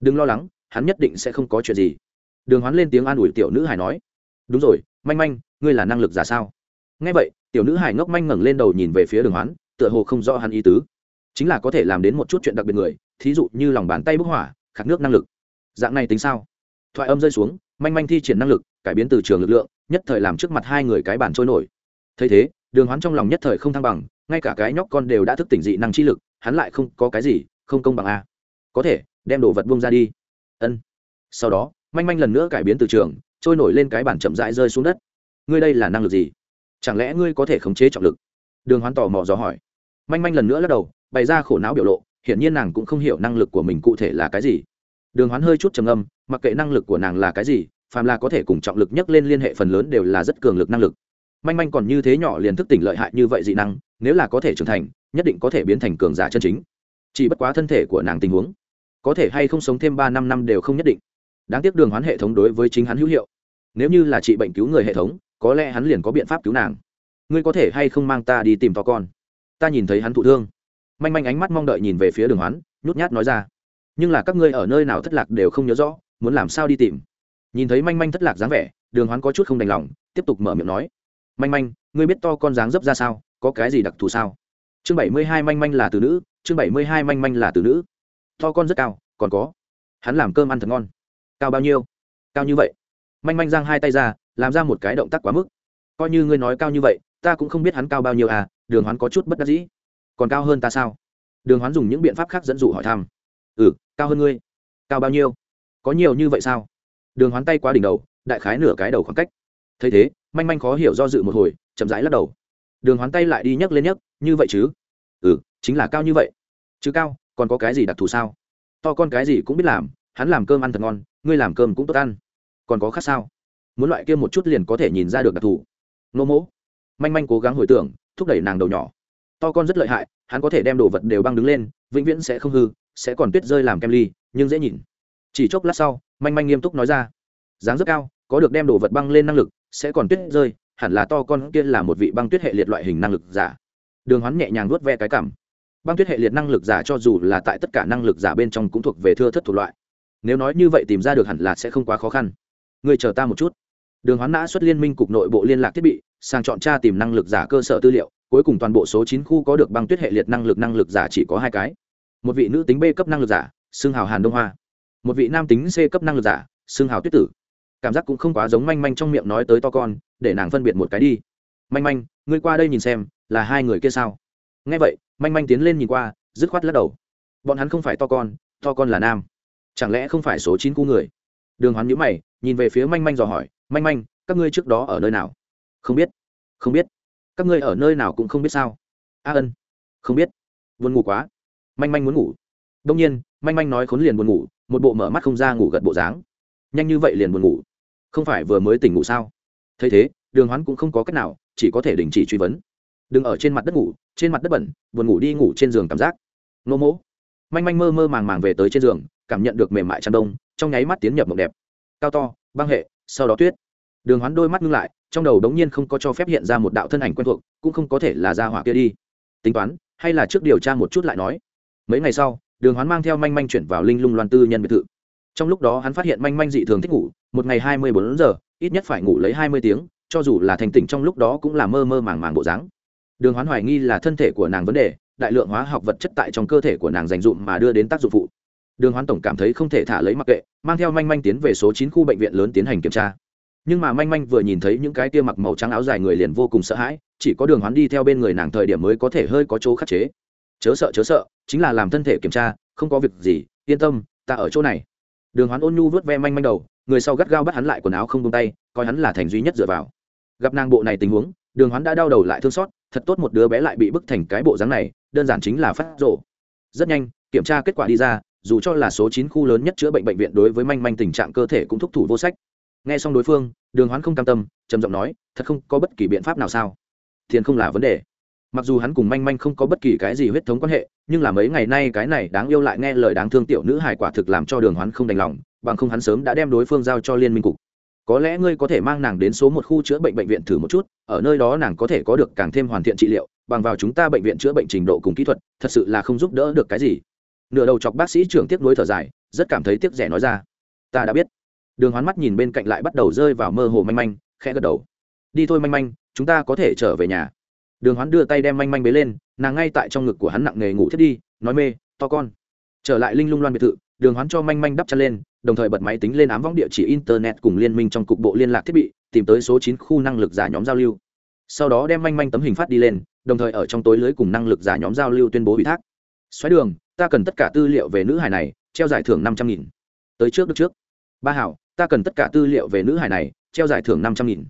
A: Đừng lo lắng, hắn nhất định sẽ không có chuyện gì. Đường hoán lên tiếng an ủi tiểu nữ hải nói, đúng rồi, manh manh, ngươi là năng lực giả sao? Ngay vậy tiểu nữ hải ngốc manh ngẩng lên đầu nhìn về phía đường hoán, tựa hồ không rõ hắn ý tứ. Chính là có thể làm đến một chút chuyện đặc biệt người, thí dụ như lòng bàn tay bức hỏa khạc nước năng lực. Dạng này tính sao? Thoại âm rơi xuống, manh manh thi triển năng lực, cải biến từ trường lực lượng, nhất thời làm trước mặt hai người cái bản trôi nổi. Thấy thế, đường hoán trong lòng nhất thời không thăng bằng, ngay cả cái nhóc con đều đã thức tỉnh dị năng chi lực, hắn lại không có cái gì, không công bằng a có thể, đem đồ vật buông ra đi. Ân. Sau đó, manh manh lần nữa cải biến từ trường, trôi nổi lên cái bản chậm rãi rơi xuống đất. Ngươi đây là năng lực gì? Chẳng lẽ ngươi có thể khống chế trọng lực? Đường hoán tò mò dò hỏi. Manh manh lần nữa lắc đầu, bày ra khổ não biểu lộ, hiển nhiên nàng cũng không hiểu năng lực của mình cụ thể là cái gì. Đường hoán hơi chút trầm âm mặc kệ năng lực của nàng là cái gì, phàm là có thể cùng trọng lực nhấc lên liên hệ phần lớn đều là rất cường lực năng lực. Manh manh còn như thế nhỏ liền thức tỉnh lợi hại như vậy dị năng, nếu là có thể trưởng thành, nhất định có thể biến thành cường giả chân chính. Chỉ bất quá thân thể của nàng tình huống, có thể hay không sống thêm ba năm năm đều không nhất định. Đáng tiếc đường hoán hệ thống đối với chính hắn hữu hiệu. Nếu như là trị bệnh cứu người hệ thống có lẽ hắn liền có biện pháp cứu nàng. Ngươi có thể hay không mang ta đi tìm to con? Ta nhìn thấy hắn thụ thương. Manh manh ánh mắt mong đợi nhìn về phía đường hoán, nhút nhát nói ra. Nhưng là các ngươi ở nơi nào thất lạc đều không nhớ rõ, muốn làm sao đi tìm? Nhìn thấy manh manh thất lạc dáng vẻ, đường hoán có chút không đành lòng, tiếp tục mở miệng nói. Manh manh, ngươi biết to con dáng dấp ra sao? Có cái gì đặc thù sao? Chương bảy mươi hai manh manh là từ nữ, chương bảy mươi hai manh manh là từ nữ. To con rất cao, còn có. Hắn làm cơm ăn thật ngon. Cao bao nhiêu? Cao như vậy. Manh manh giang hai tay ra làm ra một cái động tác quá mức. Coi như ngươi nói cao như vậy, ta cũng không biết hắn cao bao nhiêu à đường hoán có chút bất đắc dĩ. Còn cao hơn ta sao? Đường hoán dùng những biện pháp khác dẫn dụ hỏi thăm. Ừ cao hơn ngươi. Cao bao nhiêu? Có nhiều như vậy sao? Đường hoán tay qua đỉnh đầu, đại khái nửa cái đầu khoảng cách. Thấy thế, manh manh khó hiểu do dự một hồi, chậm rãi lắc đầu. Đường hoán tay lại đi nhấc lên nhấc, như vậy chứ? Ừ chính là cao như vậy. Chứ cao, còn có cái gì đặc thù sao? To con cái gì cũng biết làm, hắn làm cơm ăn thật ngon, ngươi làm cơm cũng tốt ăn. Còn có khác sao? Muốn loại kia một chút liền có thể nhìn ra được đặc thù. Nô mỗ. Manh manh cố gắng hồi tưởng, thúc đẩy nàng đầu nhỏ. To con rất lợi hại, hắn có thể đem đồ vật đều băng đứng lên, vĩnh viễn sẽ không hư, sẽ còn tuyết rơi làm kem ly, nhưng dễ nhìn. Chỉ chốc lát sau, manh manh nghiêm túc nói ra. Dáng rất cao, có được đem đồ vật băng lên năng lực, sẽ còn tuyết rơi, hẳn là to con kia là một vị băng tuyết hệ liệt loại hình năng lực giả. Đường hoán nhẹ nhàng nuốt ve cái cảm. Băng tuyết hệ liệt năng lực giả cho dù là tại tất cả năng lực giả bên trong cũng thuộc về thưa thất thuộc loại. Nếu nói như vậy tìm ra được hẳn là sẽ không quá khó khăn. Người chờ ta một chút đường hoán nã xuất liên minh cục nội bộ liên lạc thiết bị, sang chọn tra tìm năng lực giả cơ sở tư liệu, cuối cùng toàn bộ số chín khu có được băng tuyết hệ liệt năng lực năng lực giả chỉ có hai cái. Một vị nữ tính b cấp năng lực giả xương hào hàn đông hoa. Một vị nam tính c cấp năng lực giả xương hào tuyết tử. Cảm giác cũng không quá giống manh manh trong miệng nói tới to con, để nàng phân biệt một cái đi. Manh manh, ngươi qua đây nhìn xem, là hai người kia sao? Nghe vậy, manh manh tiến lên nhìn qua, dứt khoát lắc đầu. Bọn hắn không phải to con to con là nam. Chẳng lẽ không phải số chín khu người? Đường hoán nhữ mày, nhìn về phía manh manh dò hỏi manh manh, các ngươi trước đó ở nơi nào? Không biết. Không biết. Các ngươi ở nơi nào cũng không biết sao? A ân. Không biết. Buồn ngủ quá. Manh manh muốn ngủ. Đông nhiên, manh manh nói khốn liền buồn ngủ, một bộ mở mắt không ra ngủ gật bộ dáng. Nhanh như vậy liền buồn ngủ. Không phải vừa mới tỉnh ngủ sao? Thấy thế, đường hoán cũng không có cách nào, chỉ có thể đình chỉ truy vấn. Đừng ở trên mặt đất ngủ, trên mặt đất bẩn, buồn ngủ đi ngủ trên giường cảm giác. Nô mỗ. Manh manh mơ mơ màng màng về tới trên giường, cảm nhận được mềm mại chăn đông, trong nháy mắt tiến nhập mộng đẹp. Cao to băng hệ, sau đó tuyết. Đường hoán đôi mắt ngưng lại, trong đầu đống nhiên không có cho phép hiện ra một đạo thân ảnh quen thuộc, cũng không có thể là ra hỏa kia đi. Tính toán, hay là trước điều tra một chút lại nói. Mấy ngày sau, đường hoán mang theo manh manh chuyển vào linh lung loan tư nhân biệt thự. Trong lúc đó hắn phát hiện manh manh dị thường thích ngủ, một ngày hai mươi bốn giờ, ít nhất phải ngủ lấy hai mươi tiếng, cho dù là thành tỉnh trong lúc đó cũng là mơ mơ màng màng bộ dáng. Đường hoán hoài nghi là thân thể của nàng vấn đề, đại lượng hóa học vật chất tại trong cơ thể của nàng dành dụm mà đưa đến tác dụng phụ đường hoán tổng cảm thấy không thể thả lấy mặc kệ, mang theo manh manh tiến về số chín khu bệnh viện lớn tiến hành kiểm tra. Nhưng mà manh manh vừa nhìn thấy những cái tia mặc màu trắng áo dài người liền vô cùng sợ hãi, chỉ có đường hoán đi theo bên người nàng thời điểm mới có thể hơi có chỗ khắc chế. Chớ sợ chớ sợ, chính là làm thân thể kiểm tra, không có việc gì, yên tâm, ta ở chỗ này. Đường hoán ôn nhu vớt ve manh manh đầu, người sau gắt gao bắt hắn lại quần áo không tung tay, coi hắn là thành duy nhất dựa vào. Gặp nàng bộ này tình huống, đường hoán đã đau đầu lại thương xót, thật tốt một đứa bé lại bị bức thành cái bộ dáng này, đơn giản chính là phát rộ rất nhanh, kiểm tra kết quả đi ra dù cho là số chín khu lớn nhất chữa bệnh bệnh viện đối với manh manh tình trạng cơ thể cũng thúc thủ vô sách. Nghe xong đối phương, đường hoán không cam tâm, trầm giọng nói, thật không có bất kỳ biện pháp nào sao? Tiền không là vấn đề. Mặc dù hắn cùng manh manh không có bất kỳ cái gì huyết thống quan hệ, nhưng là mấy ngày nay cái này đáng yêu lại nghe lời đáng thương tiểu nữ hài quả thực làm cho đường hoán không đành lòng, bằng không hắn sớm đã đem đối phương giao cho liên minh cục. Có lẽ ngươi có thể mang nàng đến số một khu chữa bệnh bệnh viện thử một chút, ở nơi đó nàng có thể có được càng thêm hoàn thiện trị liệu, bằng vào chúng ta bệnh viện chữa bệnh trình độ cùng kỹ thuật, thật sự là không giúp đỡ được cái gì nửa đầu chọc bác sĩ trưởng tiếc nuối thở dài, rất cảm thấy tiếc rẻ nói ra. Ta đã biết. Đường hoán mắt nhìn bên cạnh lại bắt đầu rơi vào mơ hồ manh manh, khẽ gật đầu. Đi thôi manh manh, chúng ta có thể trở về nhà. Đường hoán đưa tay đem manh manh bế lên, nàng ngay tại trong ngực của hắn nặng nghề ngủ thiết đi, nói mê, to con. Trở lại linh lung loan biệt thự, đường hoán cho manh manh đắp chăn lên, đồng thời bật máy tính lên ám võng địa chỉ internet cùng liên minh trong cục bộ liên lạc thiết bị, tìm tới số chín khu năng lực giả nhóm giao lưu. Sau đó đem manh manh tấm hình phát đi lên, đồng thời ở trong tối lưới cùng năng lực giả nhóm giao lưu tuyên bố ủy thác. Xoáy đường ta cần tất cả tư liệu về nữ hài này, treo giải thưởng năm trăm nghìn. Tới trước được trước. Ba hảo, ta cần tất cả tư liệu về nữ hài này, treo giải thưởng năm trăm nghìn.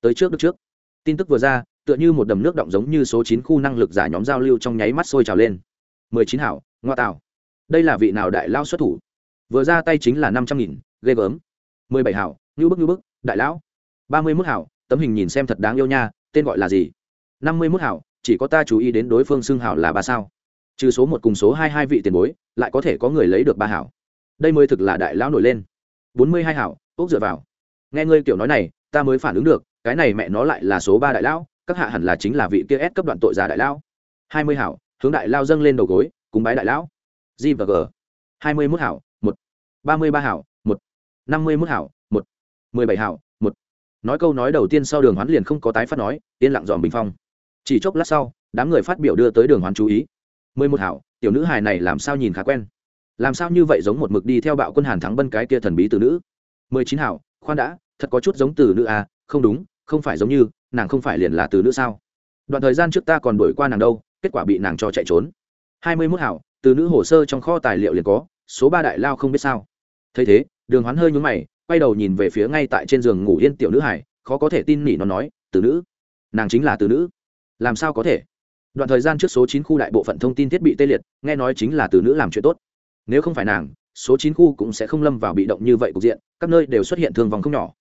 A: Tới trước được trước. Tin tức vừa ra, tựa như một đầm nước động giống như số chín khu năng lực giả nhóm giao lưu trong nháy mắt sôi trào lên. mười chín hảo, ngoa tạo. Đây là vị nào đại lao xuất thủ? Vừa ra tay chính là năm trăm nghìn, ghê gớm. mười bảy hảo, ngưu bức ngưu bức, đại lão. ba mươi mốt hảo, tấm hình nhìn xem thật đáng yêu nha, tên gọi là gì? năm mươi mốt hảo, chỉ có ta chú ý đến đối phương xưng hảo là ba sao? Trừ số một cùng số hai hai vị tiền bối, lại có thể có người lấy được ba hảo. Đây mới thực là đại lão nổi lên. Bốn mươi hai hảo, ốc dựa vào. Nghe ngươi kiểu nói này, ta mới phản ứng được, cái này mẹ nó lại là số ba đại lão, các hạ hẳn là chính là vị kia ép cấp đoạn tội giả đại lão. Hai mươi hảo, hướng đại lao dâng lên đầu gối, cúng bái đại lão. G và g. Hai mươi mốt hảo, một. Ba mươi ba hảo, một. Năm mươi mốt hảo, một. Mười bảy hảo, một. Nói câu nói đầu tiên sau đường hoán liền không có tái phát nói, yên lặng dòm bình phong. Chỉ chốc lát sau, đám người phát biểu đưa tới đường hoán chú ý mười một hảo, tiểu nữ hài này làm sao nhìn khá quen? Làm sao như vậy giống một mực đi theo bạo quân hàn thắng bân cái kia thần bí từ nữ? Mười chín hảo, khoan đã, thật có chút giống từ nữ à không đúng, không phải giống như, nàng không phải liền là từ nữ sao? Đoạn thời gian trước ta còn đổi qua nàng đâu, kết quả bị nàng cho chạy trốn. Hai mươi mốt hảo từ nữ hồ sơ trong kho tài liệu liền có, số ba đại lao không biết sao. Thấy thế, đường hoán hơi nhúng mày, quay đầu nhìn về phía ngay tại trên giường ngủ yên tiểu nữ hải khó có thể tin nỉ nó nói từ nữ, nàng chính là từ nữ. Làm sao có thể? Đoạn thời gian trước số chín khu đại bộ phận thông tin thiết bị tê liệt, nghe nói chính là từ nữ làm chuyện tốt. Nếu không phải nàng, số chín khu cũng sẽ không lâm vào bị động như vậy cục diện, các nơi đều xuất hiện thương vòng không nhỏ.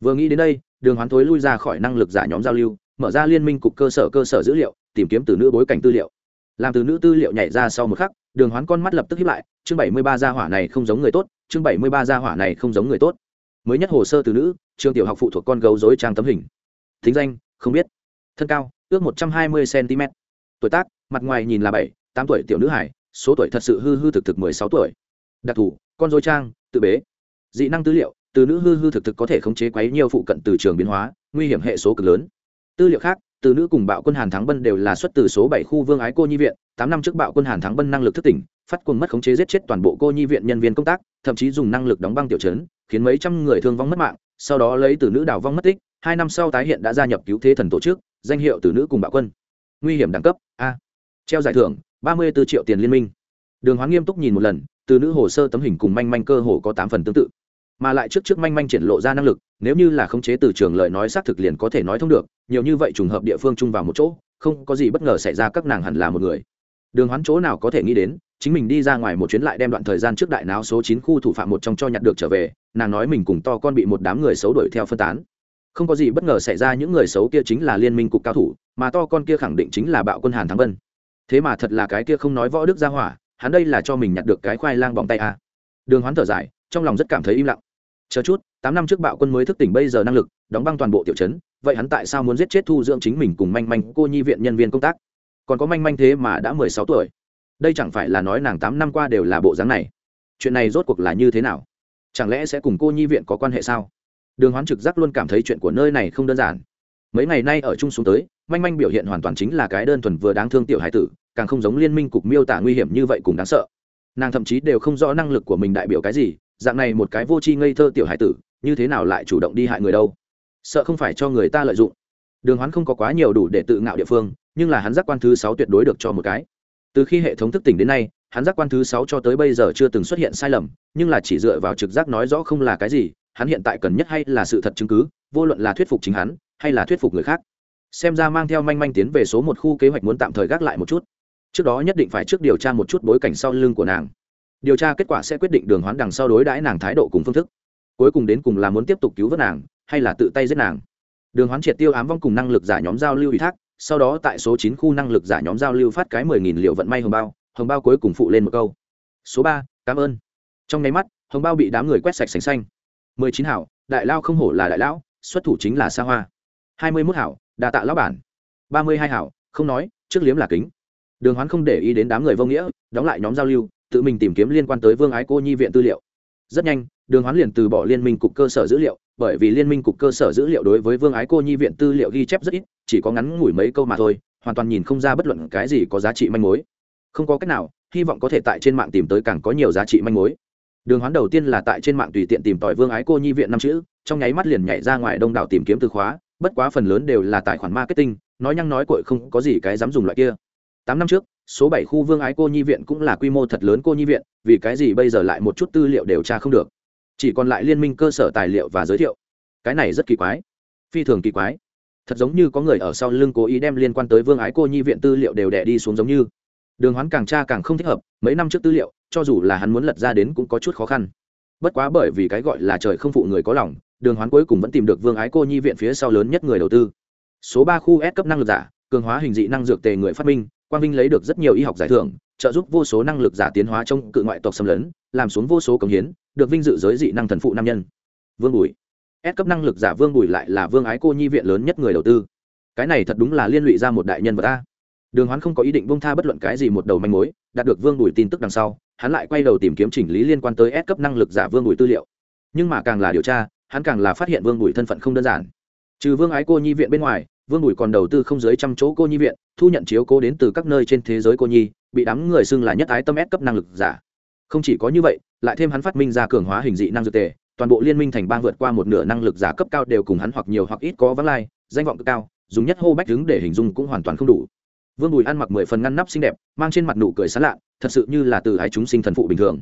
A: Vừa nghĩ đến đây, đường hoán thối lui ra khỏi năng lực giả nhóm giao lưu, mở ra liên minh cục cơ sở cơ sở dữ liệu, tìm kiếm từ nữ bối cảnh tư liệu. Làm từ nữ tư liệu nhảy ra sau một khắc, đường hoán con mắt lập tức hiếp lại, chương bảy mươi ba gia hỏa này không giống người tốt, chương bảy mươi ba gia hỏa này không giống người tốt. Mới nhất hồ sơ từ nữ, trường tiểu học phụ thuộc con gấu dối trang tấm hình. Thính danh, không biết. Thân cao, ước một trăm hai mươi cm tuổi tác, mặt ngoài nhìn là bảy, tám tuổi tiểu nữ hải, số tuổi thật sự hư hư thực thực mười sáu tuổi. Đặc thù, con dối trang, tự bế. Dị năng tư liệu, từ nữ hư hư thực thực có thể khống chế quấy nhiều phụ cận từ trường biến hóa, nguy hiểm hệ số cực lớn. Tư liệu khác, từ nữ cùng bạo quân hàn thắng bân đều là xuất từ số bảy khu vương ái cô nhi viện, tám năm trước bạo quân hàn thắng bân năng lực thức tỉnh, phát quân mất khống chế giết chết toàn bộ cô nhi viện nhân viên công tác, thậm chí dùng năng lực đóng băng tiểu chấn khiến mấy trăm người thương vong mất mạng, sau đó lấy từ nữ đào vong mất tích, hai năm sau tái hiện đã gia nhập cứu thế thần tổ chức, danh hiệu từ nữ cùng bạo quân nguy hiểm đẳng cấp, a. Treo giải thưởng, ba mươi 34 triệu tiền liên minh. Đường hoán nghiêm túc nhìn một lần, từ nữ hồ sơ tấm hình cùng manh manh cơ hồ có tám phần tương tự. Mà lại trước trước manh manh triển lộ ra năng lực, nếu như là khống chế từ trường lời nói xác thực liền có thể nói thông được, nhiều như vậy trùng hợp địa phương chung vào một chỗ, không có gì bất ngờ xảy ra các nàng hẳn là một người. Đường hoán chỗ nào có thể nghĩ đến, chính mình đi ra ngoài một chuyến lại đem đoạn thời gian trước đại náo số chín khu thủ phạm một trong cho nhặt được trở về, nàng nói mình cùng to con bị một đám người xấu đuổi theo phân tán không có gì bất ngờ xảy ra, những người xấu kia chính là liên minh cục cao thủ, mà to con kia khẳng định chính là bạo quân hàn thắng vân. Thế mà thật là cái kia không nói võ đức ra hỏa, hắn đây là cho mình nhặt được cái khoai lang bỏng tay à. đường hoán thở dài, trong lòng rất cảm thấy im lặng. Chờ chút, tám năm trước bạo quân mới thức tỉnh, bây giờ năng lực, đóng băng toàn bộ tiểu trấn, vậy hắn tại sao muốn giết chết thu dưỡng chính mình cùng manh manh cô nhi viện nhân viên công tác? Còn có manh manh thế mà đã mười sáu tuổi. Đây chẳng phải là nói nàng tám năm qua đều là bộ dáng này. Chuyện này rốt cuộc là như thế nào? Chẳng lẽ sẽ cùng cô nhi viện có quan hệ sao? Đường hoán trực giác luôn cảm thấy chuyện của nơi này không đơn giản. Mấy ngày nay ở chung xuống tới, manh manh biểu hiện hoàn toàn chính là cái đơn thuần vừa đáng thương tiểu hải tử, càng không giống liên minh cục miêu tả nguy hiểm như vậy cùng đáng sợ. Nàng thậm chí đều không rõ năng lực của mình đại biểu cái gì, dạng này một cái vô tri ngây thơ tiểu hải tử, như thế nào lại chủ động đi hại người đâu? Sợ không phải cho người ta lợi dụng. Đường hoán không có quá nhiều đủ để tự ngạo địa phương, nhưng là hắn giác quan thứ sáu tuyệt đối được cho một cái. Từ khi hệ thống thức tỉnh đến nay, hắn giác quan thứ sáu cho tới bây giờ chưa từng xuất hiện sai lầm, nhưng là chỉ dựa vào trực giác nói rõ không là cái gì hắn hiện tại cần nhất hay là sự thật chứng cứ, vô luận là thuyết phục chính hắn, hay là thuyết phục người khác. Xem ra mang theo manh manh tiến về số một khu kế hoạch muốn tạm thời gác lại một chút. Trước đó nhất định phải trước điều tra một chút bối cảnh sau lưng của nàng. Điều tra kết quả sẽ quyết định đường hoán đằng sau đối đãi nàng thái độ cùng phương thức. Cuối cùng đến cùng là muốn tiếp tục cứu vớt nàng, hay là tự tay giết nàng. Đường hoán triệt tiêu ám vong cùng năng lực giả nhóm giao lưu ủy thác, sau đó tại số chín khu năng lực giả nhóm giao lưu phát cái mười nghìn liệu vận may hồng bao hồng bao cuối cùng phụ lên một câu. Số ba, cảm ơn. Trong nháy mắt, hồng bao bị đám người quét sạch sành xanh mười chín hảo, đại lao không hổ là đại lão, xuất thủ chính là xa hoa. hai mươi mốt hảo đà tạ lão bản. ba mươi hai hảo, không nói, trước liếm là kính. Đường hoán không để ý đến đám người vô nghĩa, đóng lại nhóm giao lưu, tự mình tìm kiếm liên quan tới vương ái cô nhi viện tư liệu. Rất nhanh, đường hoán liền từ bỏ liên minh cục cơ sở dữ liệu, bởi vì liên minh cục cơ sở dữ liệu đối với vương ái cô nhi viện tư liệu ghi chép rất ít, chỉ có ngắn ngủi mấy câu mà thôi, hoàn toàn nhìn không ra bất luận cái gì có giá trị manh mối. Không có cách nào, hy vọng có thể tại trên mạng tìm tới càng có nhiều giá trị manh mối đường hoán đầu tiên là tại trên mạng tùy tiện tìm tòi vương ái cô nhi viện năm chữ, trong nháy mắt liền nhảy ra ngoài đông đảo tìm kiếm từ khóa, bất quá phần lớn đều là tài khoản marketing, nói nhăng nói cội không có gì cái dám dùng loại kia. Tám năm trước, số bảy khu vương ái cô nhi viện cũng là quy mô thật lớn cô nhi viện, vì cái gì bây giờ lại một chút tư liệu đều tra không được? Chỉ còn lại liên minh cơ sở tài liệu và giới thiệu. Cái này rất kỳ quái. Phi thường kỳ quái. Thật giống như có người ở sau lưng cố ý đem liên quan tới vương ái cô nhi viện tư liệu đều đẻ đi xuống giống như đường hoán càng tra càng không thích hợp, mấy năm trước tư liệu, cho dù là hắn muốn lật ra đến cũng có chút khó khăn. Bất quá bởi vì cái gọi là trời không phụ người có lòng, đường hoán cuối cùng vẫn tìm được vương ái cô nhi viện phía sau lớn nhất người đầu tư. Số ba khu S cấp năng lực giả, cường hóa hình dị năng dược tề người phát minh, quang vinh lấy được rất nhiều y học giải thưởng, trợ giúp vô số năng lực giả tiến hóa trong cự ngoại tộc xâm lấn, làm xuống vô số cống hiến, được vinh dự giới dị năng thần phụ nam nhân. Vương bùi. S cấp năng lực giả vương bùi lại là vương ái cô nhi viện lớn nhất người đầu tư. Cái này thật đúng là liên lụy ra một đại nhân vật ta đường hoán không có ý định bông tha bất luận cái gì một đầu manh mối, đạt được vương bùi tin tức đằng sau, hắn lại quay đầu tìm kiếm chỉnh lý liên quan tới S cấp năng lực giả vương bùi tư liệu. Nhưng mà càng là điều tra, hắn càng là phát hiện vương bùi thân phận không đơn giản. Trừ vương ái cô nhi viện bên ngoài, vương bùi còn đầu tư không dưới trăm chỗ cô nhi viện, thu nhận chiếu cố đến từ các nơi trên thế giới cô nhi, bị đám người xưng là nhất ái tâm S cấp năng lực giả. Không chỉ có như vậy, lại thêm hắn phát minh ra cường hóa hình dị năng dược tề, toàn bộ liên minh thành bang vượt qua một nửa năng lực giả cấp cao đều cùng hắn hoặc nhiều hoặc ít có vắng lai, danh vọng cực cao, dùng nhất hô bách đứng để hình dung cũng hoàn toàn không đủ vương bùi ăn mặc mười phần ngăn nắp xinh đẹp, mang trên mặt nụ cười sán lạ thật sự như là từ hai chúng sinh thần phụ bình thường.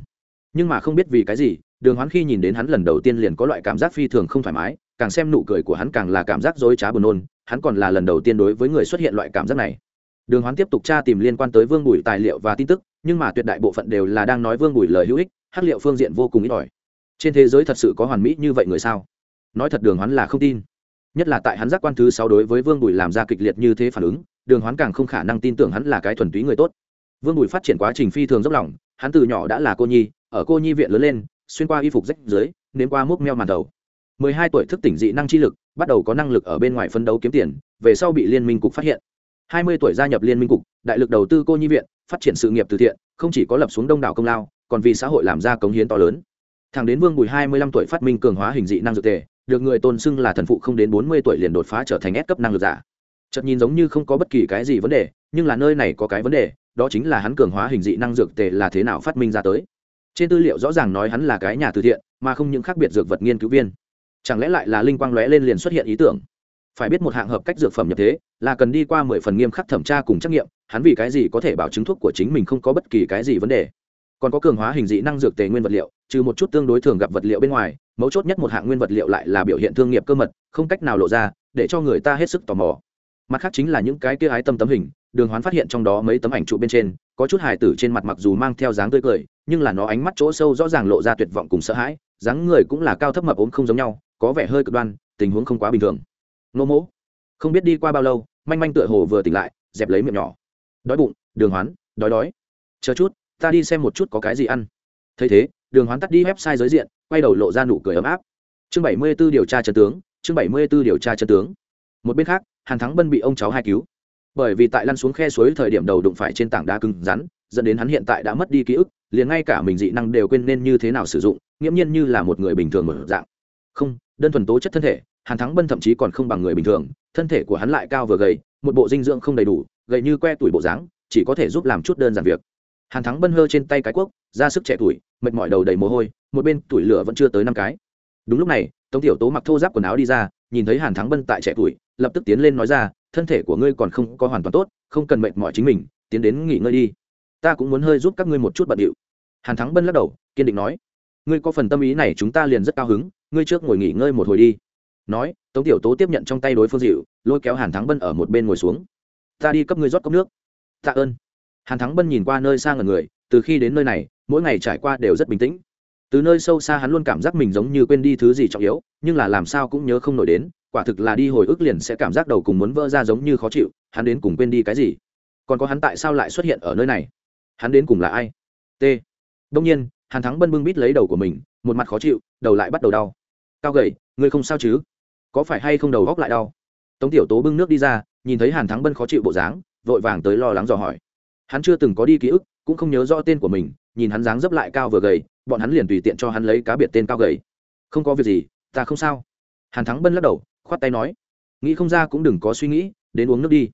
A: Nhưng mà không biết vì cái gì, đường hoán khi nhìn đến hắn lần đầu tiên liền có loại cảm giác phi thường không thoải mái, càng xem nụ cười của hắn càng là cảm giác dối trá buồn nôn, hắn còn là lần đầu tiên đối với người xuất hiện loại cảm giác này. Đường hoán tiếp tục tra tìm liên quan tới vương bùi tài liệu và tin tức, nhưng mà tuyệt đại bộ phận đều là đang nói vương bùi lời hữu ích, hắc liệu phương diện vô cùng ít ỏi. Trên thế giới thật sự có hoàn mỹ như vậy người sao? Nói thật đường hoán là không tin. Nhất là tại hắn giác quan thứ sáu đối với vương bùi làm ra kịch liệt như thế phản ứng đường hoán càng không khả năng tin tưởng hắn là cái thuần túy người tốt. Vương bùi phát triển quá trình phi thường dốc lòng, hắn từ nhỏ đã là cô nhi, ở cô nhi viện lớn lên, xuyên qua y phục rách dưới nếm qua múc meo màn đầu. Mười hai tuổi thức tỉnh dị năng chi lực, bắt đầu có năng lực ở bên ngoài phấn đấu kiếm tiền, về sau bị liên minh cục phát hiện. Hai mươi tuổi gia nhập liên minh cục, đại lực đầu tư cô nhi viện, phát triển sự nghiệp từ thiện, không chỉ có lập xuống đông đảo công lao, còn vì xã hội làm ra cống hiến to lớn. Thằng đến vương bùi hai mươi lăm tuổi phát minh cường hóa hình dị năng dược tề được người tôn xưng là thần phụ không đến bốn mươi tuổi liền đột phá trở thành S cấp năng lực giả chợt nhìn giống như không có bất kỳ cái gì vấn đề, nhưng là nơi này có cái vấn đề, đó chính là hắn cường hóa hình dị năng dược tề là thế nào phát minh ra tới. Trên tư liệu rõ ràng nói hắn là cái nhà từ thiện, mà không những khác biệt dược vật nghiên cứu viên. Chẳng lẽ lại là linh quang lóe lên liền xuất hiện ý tưởng? Phải biết một hạng hợp cách dược phẩm nhập thế, là cần đi qua mười phần nghiêm khắc thẩm tra cùng trắc nghiệm, hắn vì cái gì có thể bảo chứng thuốc của chính mình không có bất kỳ cái gì vấn đề? Còn có cường hóa hình dị năng dược tề nguyên vật liệu, trừ một chút tương đối thường gặp vật liệu bên ngoài, mấu chốt nhất một hạng nguyên vật liệu lại là biểu hiện thương nghiệp cơ mật, không cách nào lộ ra, để cho người ta hết sức tò mò mặt khác chính là những cái kia ái tâm tấm hình, đường hoán phát hiện trong đó mấy tấm ảnh trụ bên trên, có chút hài tử trên mặt mặc dù mang theo dáng tươi cười, nhưng là nó ánh mắt chỗ sâu rõ ràng lộ ra tuyệt vọng cùng sợ hãi, dáng người cũng là cao thấp mập ốm không giống nhau, có vẻ hơi cực đoan, tình huống không quá bình thường. Nô mỗ. Không biết đi qua bao lâu, manh manh tựa hồ vừa tỉnh lại, dẹp lấy miệng nhỏ. Đói bụng, đường hoán, đói đói. Chờ chút, ta đi xem một chút có cái gì ăn. Thấy thế, đường hoán tắt đi website giới diện, quay đầu lộ ra nụ cười ấm áp. Chương bảy mươi b ố điều tra chân tướng, chương bảy mươi b ố điều tra chân tướng. Một bên khác hàn thắng bân bị ông cháu hai cứu. Bởi vì tại lăn xuống khe suối thời điểm đầu đụng phải trên tảng đá cứng rắn, dẫn đến hắn hiện tại đã mất đi ký ức, liền ngay cả mình dị năng đều quên nên như thế nào sử dụng, nghiễm nhiên như là một người bình thường mở dạng. Không, đơn thuần tố chất thân thể, hàn thắng bân thậm chí còn không bằng người bình thường, thân thể của hắn lại cao vừa gầy, một bộ dinh dưỡng không đầy đủ, gầy như que tuổi bộ dáng, chỉ có thể giúp làm chút đơn giản việc. Hàn thắng bân hơ trên tay cái cuốc, ra sức trẻ tuổi, mệt mỏi đầu đầy mồ hôi, một bên tuổi lửa vẫn chưa tới năm cái. Đúng lúc này, tống tiểu tố mặc thô giáp quần áo đi ra, nhìn thấy hàn thắng bân tại trẻ tuổi lập tức tiến lên nói ra, thân thể của ngươi còn không có hoàn toàn tốt, không cần mệt mỏi chính mình, tiến đến nghỉ ngơi đi. Ta cũng muốn hơi giúp các ngươi một chút bận điệu. Hàn thắng bân lắc đầu, kiên định nói, ngươi có phần tâm ý này chúng ta liền rất cao hứng, ngươi trước ngồi nghỉ ngơi một hồi đi. Nói, tống tiểu tố tiếp nhận trong tay đối phương dịu, lôi kéo hàn thắng bân ở một bên ngồi xuống. Ta đi cấp ngươi rót cốc nước. Tạ ơn. Hàn thắng bân nhìn qua nơi xa ngần người, từ khi đến nơi này, mỗi ngày trải qua đều rất bình tĩnh. Từ nơi sâu xa hắn luôn cảm giác mình giống như quên đi thứ gì trọng yếu, nhưng là làm sao cũng nhớ không nổi đến quả thực là đi hồi ức liền sẽ cảm giác đầu cùng muốn vỡ ra giống như khó chịu, hắn đến cùng quên đi cái gì? Còn có hắn tại sao lại xuất hiện ở nơi này? Hắn đến cùng là ai? T. Đông nhiên, hàn thắng bân bưng bít lấy đầu của mình, một mặt khó chịu, đầu lại bắt đầu đau. Cao gầy, ngươi không sao chứ? Có phải hay không đầu góc lại đau? Tống tiểu tố bưng nước đi ra, nhìn thấy hàn thắng bân khó chịu bộ dáng, vội vàng tới lo lắng dò hỏi. Hắn chưa từng có đi ký ức, cũng không nhớ rõ tên của mình, nhìn hắn dáng dấp lại cao vừa gầy, bọn hắn liền tùy tiện cho hắn lấy cá biệt tên cao gầy. Không có việc gì, ta không sao. Hàn thắng bân lắc đầu khoát tay nói, nghĩ không ra cũng đừng có suy nghĩ, đến uống nước đi.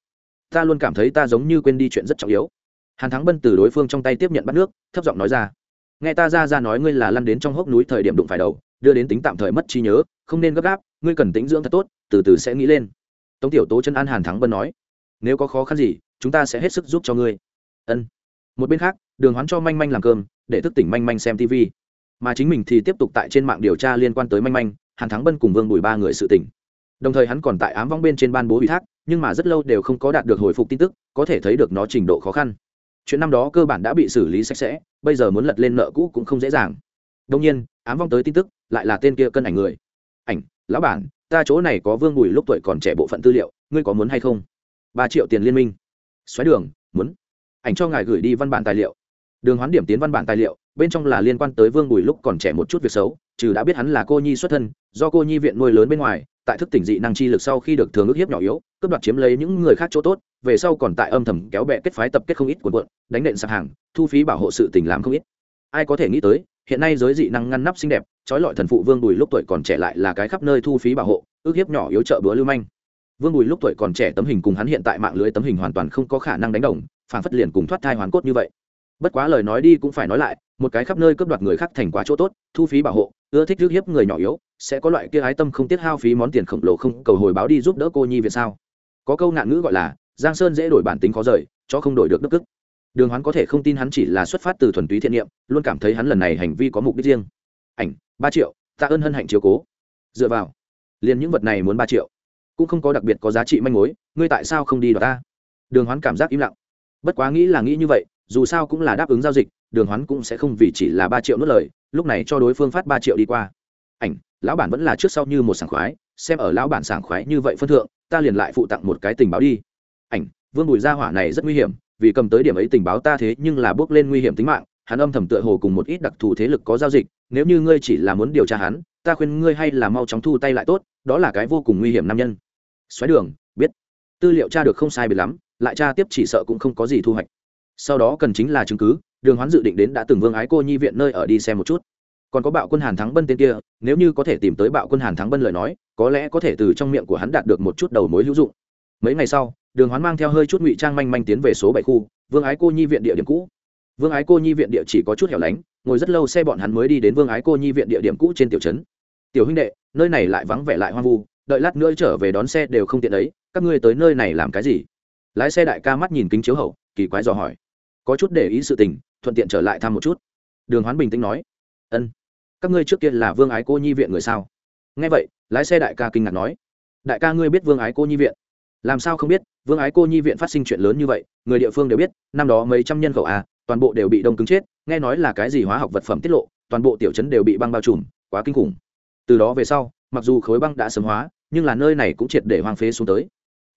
A: Ta luôn cảm thấy ta giống như quên đi chuyện rất trọng yếu. Hàn thắng bân từ đối phương trong tay tiếp nhận bắt nước, thấp giọng nói ra, nghe ta ra ra nói ngươi là lăn đến trong hốc núi thời điểm đụng phải đầu, đưa đến tính tạm thời mất trí nhớ, không nên gấp gáp, ngươi cần tính dưỡng thật tốt, từ từ sẽ nghĩ lên. Tống tiểu tố chân an hàn thắng bân nói, nếu có khó khăn gì, chúng ta sẽ hết sức giúp cho ngươi. Ân. Một bên khác, đường hoán cho manh manh làm cơm, để thức tỉnh manh manh xem tv mà chính mình thì tiếp tục tại trên mạng điều tra liên quan tới manh manh, hàn thắng bân cùng vương bùi ba người sự tỉnh đồng thời hắn còn tại ám vong bên trên ban bố ủy thác, nhưng mà rất lâu đều không có đạt được hồi phục tin tức, có thể thấy được nó trình độ khó khăn. Chuyện năm đó cơ bản đã bị xử lý sạch sẽ, bây giờ muốn lật lên nợ cũ cũng không dễ dàng. Đông nhiên, ám vong tới tin tức, lại là tên kia cân ảnh người. Ảnh, lão bản, ta chỗ này có vương bùi lúc tuổi còn trẻ bộ phận tư liệu, ngươi có muốn hay không? Ba triệu tiền liên minh. Xoáy đường, muốn. Ảnh cho ngài gửi đi văn bản tài liệu. Đường hoán điểm tiến văn bản tài liệu, bên trong là liên quan tới vương bùi lúc còn trẻ một chút việc xấu, trừ đã biết hắn là cô nhi xuất thân, do cô nhi viện nuôi lớn bên ngoài tại thức tỉnh dị năng chi lực sau khi được thường ước hiếp nhỏ yếu, cướp đoạt chiếm lấy những người khác chỗ tốt, về sau còn tại âm thầm kéo bẹ kết phái tập kết không ít quần quận, đánh nện sạp hàng, thu phí bảo hộ sự tình làm không ít. Ai có thể nghĩ tới, hiện nay giới dị năng ngăn nắp xinh đẹp, trói lọi thần phụ vương bùi lúc tuổi còn trẻ lại là cái khắp nơi thu phí bảo hộ, ước hiếp nhỏ yếu trợ bữa lưu manh. Vương bùi lúc tuổi còn trẻ tấm hình cùng hắn hiện tại mạng lưới tấm hình hoàn toàn không có khả năng đánh đồng, phản phất liền cùng thoát thai hoàn cốt như vậy. Bất quá lời nói đi cũng phải nói lại, một cái khắp nơi cướp đoạt người khác thành quá chỗ tốt, thu phí bảo hộ ưa thích rước hiếp người nhỏ yếu, sẽ có loại kia ái tâm không tiết hao phí món tiền khổng lồ không cầu hồi báo đi giúp đỡ cô nhi viện sao? Có câu nạn ngữ gọi là, giang sơn dễ đổi bản tính khó rời, cho không đổi được đức ức. Đường hoán có thể không tin hắn chỉ là xuất phát từ thuần túy thiện niệm, luôn cảm thấy hắn lần này hành vi có mục đích riêng. Ảnh, ba triệu, tạ ơn hân hạnh chiếu cố. Dựa vào, liền những vật này muốn ba triệu, cũng không có đặc biệt có giá trị manh mối, ngươi tại sao không đi đọc ta? Đường hoán cảm giác im lặng. Bất quá nghĩ là nghĩ như vậy, dù sao cũng là đáp ứng giao dịch đường hoán cũng sẽ không vì chỉ là ba triệu nốt lời, lúc này cho đối phương phát ba triệu đi qua. Ảnh, lão bản vẫn là trước sau như một sảng khoái, xem ở lão bản sảng khoái như vậy phân thượng, ta liền lại phụ tặng một cái tình báo đi. Ảnh, vương bùi gia hỏa này rất nguy hiểm, vì cầm tới điểm ấy tình báo ta thế nhưng là bước lên nguy hiểm tính mạng, hắn âm thầm tựa hồ cùng một ít đặc thù thế lực có giao dịch, nếu như ngươi chỉ là muốn điều tra hắn, ta khuyên ngươi hay là mau chóng thu tay lại tốt, đó là cái vô cùng nguy hiểm nam nhân. Xoáy đường, biết. Tư liệu tra được không sai biệt lắm, lại tra tiếp chỉ sợ cũng không có gì thu hoạch. Sau đó cần chính là chứng cứ đường hoán dự định đến đã từng vương ái cô nhi viện nơi ở đi xem một chút. Còn có bạo quân hàn thắng bân tên kia, nếu như có thể tìm tới bạo quân hàn thắng bân lời nói, có lẽ có thể từ trong miệng của hắn đạt được một chút đầu mối hữu dụng. Mấy ngày sau, đường hoán mang theo hơi chút ngụy trang manh manh tiến về số bảy khu, vương ái cô nhi viện địa điểm cũ. Vương ái cô nhi viện địa chỉ có chút hẻo lánh, ngồi rất lâu xe bọn hắn mới đi đến vương ái cô nhi viện địa điểm cũ trên tiểu trấn. Tiểu huynh đệ, nơi này lại vắng vẻ lại hoang vu, đợi lát nữa trở về đón xe đều không tiện đấy, các ngươi tới nơi này làm cái gì? Lái xe đại ca mắt nhìn kính chiếu hậu, kỳ quái dò hỏi. Có chút để ý sự tình thuận tiện trở lại thăm một chút. Đường hoán bình tĩnh nói, ân, các ngươi trước kia là vương ái cô nhi viện người sao? Nghe vậy, lái xe đại ca kinh ngạc nói, đại ca ngươi biết vương ái cô nhi viện? Làm sao không biết? Vương ái cô nhi viện phát sinh chuyện lớn như vậy, người địa phương đều biết, năm đó mấy trăm nhân khẩu à toàn bộ đều bị đông cứng chết, nghe nói là cái gì hóa học vật phẩm tiết lộ, toàn bộ tiểu chấn đều bị băng bao trùm, quá kinh khủng. Từ đó về sau, mặc dù khối băng đã sớm hóa, nhưng là nơi này cũng triệt để hoang phế xuống tới.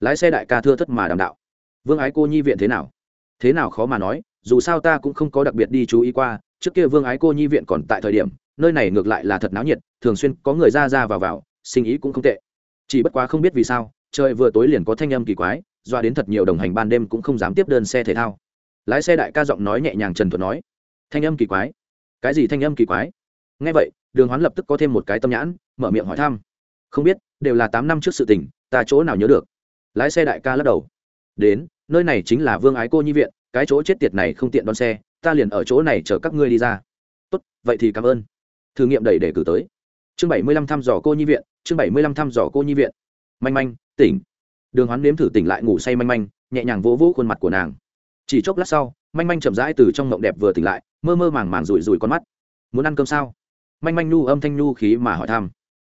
A: Lái xe đại ca thưa thất mà đàm đạo, vương ái cô nhi viện thế nào? Thế nào khó mà nói dù sao ta cũng không có đặc biệt đi chú ý qua, trước kia vương ái cô nhi viện còn tại thời điểm, nơi này ngược lại là thật náo nhiệt, thường xuyên có người ra ra vào vào, sinh ý cũng không tệ. Chỉ bất quá không biết vì sao, trời vừa tối liền có thanh âm kỳ quái, doa đến thật nhiều đồng hành ban đêm cũng không dám tiếp đơn xe thể thao. Lái xe đại ca giọng nói nhẹ nhàng trần thuật nói, thanh âm kỳ quái. Cái gì thanh âm kỳ quái? Ngay vậy, đường hoán lập tức có thêm một cái tâm nhãn, mở miệng hỏi thăm. Không biết, đều là tám năm trước sự tình, ta chỗ nào nhớ được? Lái xe đại ca lắc đầu. Đến, nơi này chính là vương ái cô nhi viện cái chỗ chết tiệt này không tiện đón xe, ta liền ở chỗ này chờ các ngươi đi ra. Tốt, vậy thì cảm ơn. Thử nghiệm đẩy để cử tới. Chương bảy mươi lăm thăm dò cô nhi viện, chương bảy mươi lăm thăm dò cô nhi viện. Manh manh, tỉnh. Đường hoán nếm thử tỉnh lại ngủ say manh manh, nhẹ nhàng vỗ vỗ khuôn mặt của nàng. Chỉ chốc lát sau, manh manh chậm rãi từ trong mộng đẹp vừa tỉnh lại, mơ mơ màng màng rủi rủi con mắt. Muốn ăn cơm sao? Manh manh nhu âm thanh nhu khí mà hỏi thăm.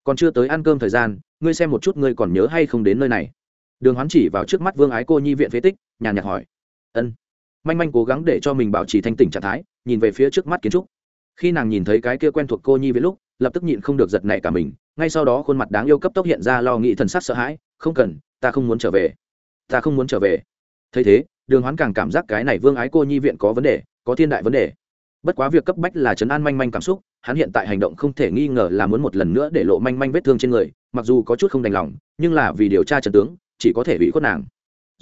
A: Còn chưa tới ăn cơm thời gian, ngươi xem một chút ngươi còn nhớ hay không đến nơi này. Đường hoán chỉ vào trước mắt vương ái cô nhi viện phế tích, nhàn nhạt hỏi. Ân manh manh cố gắng để cho mình bảo trì thanh tỉnh trạng thái, nhìn về phía trước mắt kiến trúc. Khi nàng nhìn thấy cái kia quen thuộc cô nhi viện lúc, lập tức nhịn không được giật nảy cả mình, ngay sau đó khuôn mặt đáng yêu cấp tốc hiện ra lo nghĩ thần sắc sợ hãi, không cần, ta không muốn trở về. Ta không muốn trở về. Thấy thế, đường hoán càng cảm giác cái này vương ái cô nhi viện có vấn đề, có thiên đại vấn đề. Bất quá việc cấp bách là chấn an manh manh cảm xúc, hắn hiện tại hành động không thể nghi ngờ là muốn một lần nữa để lộ manh manh vết thương trên người, mặc dù có chút không đành lòng, nhưng là vì điều tra trần tướng, chỉ có thể bị khuất nàng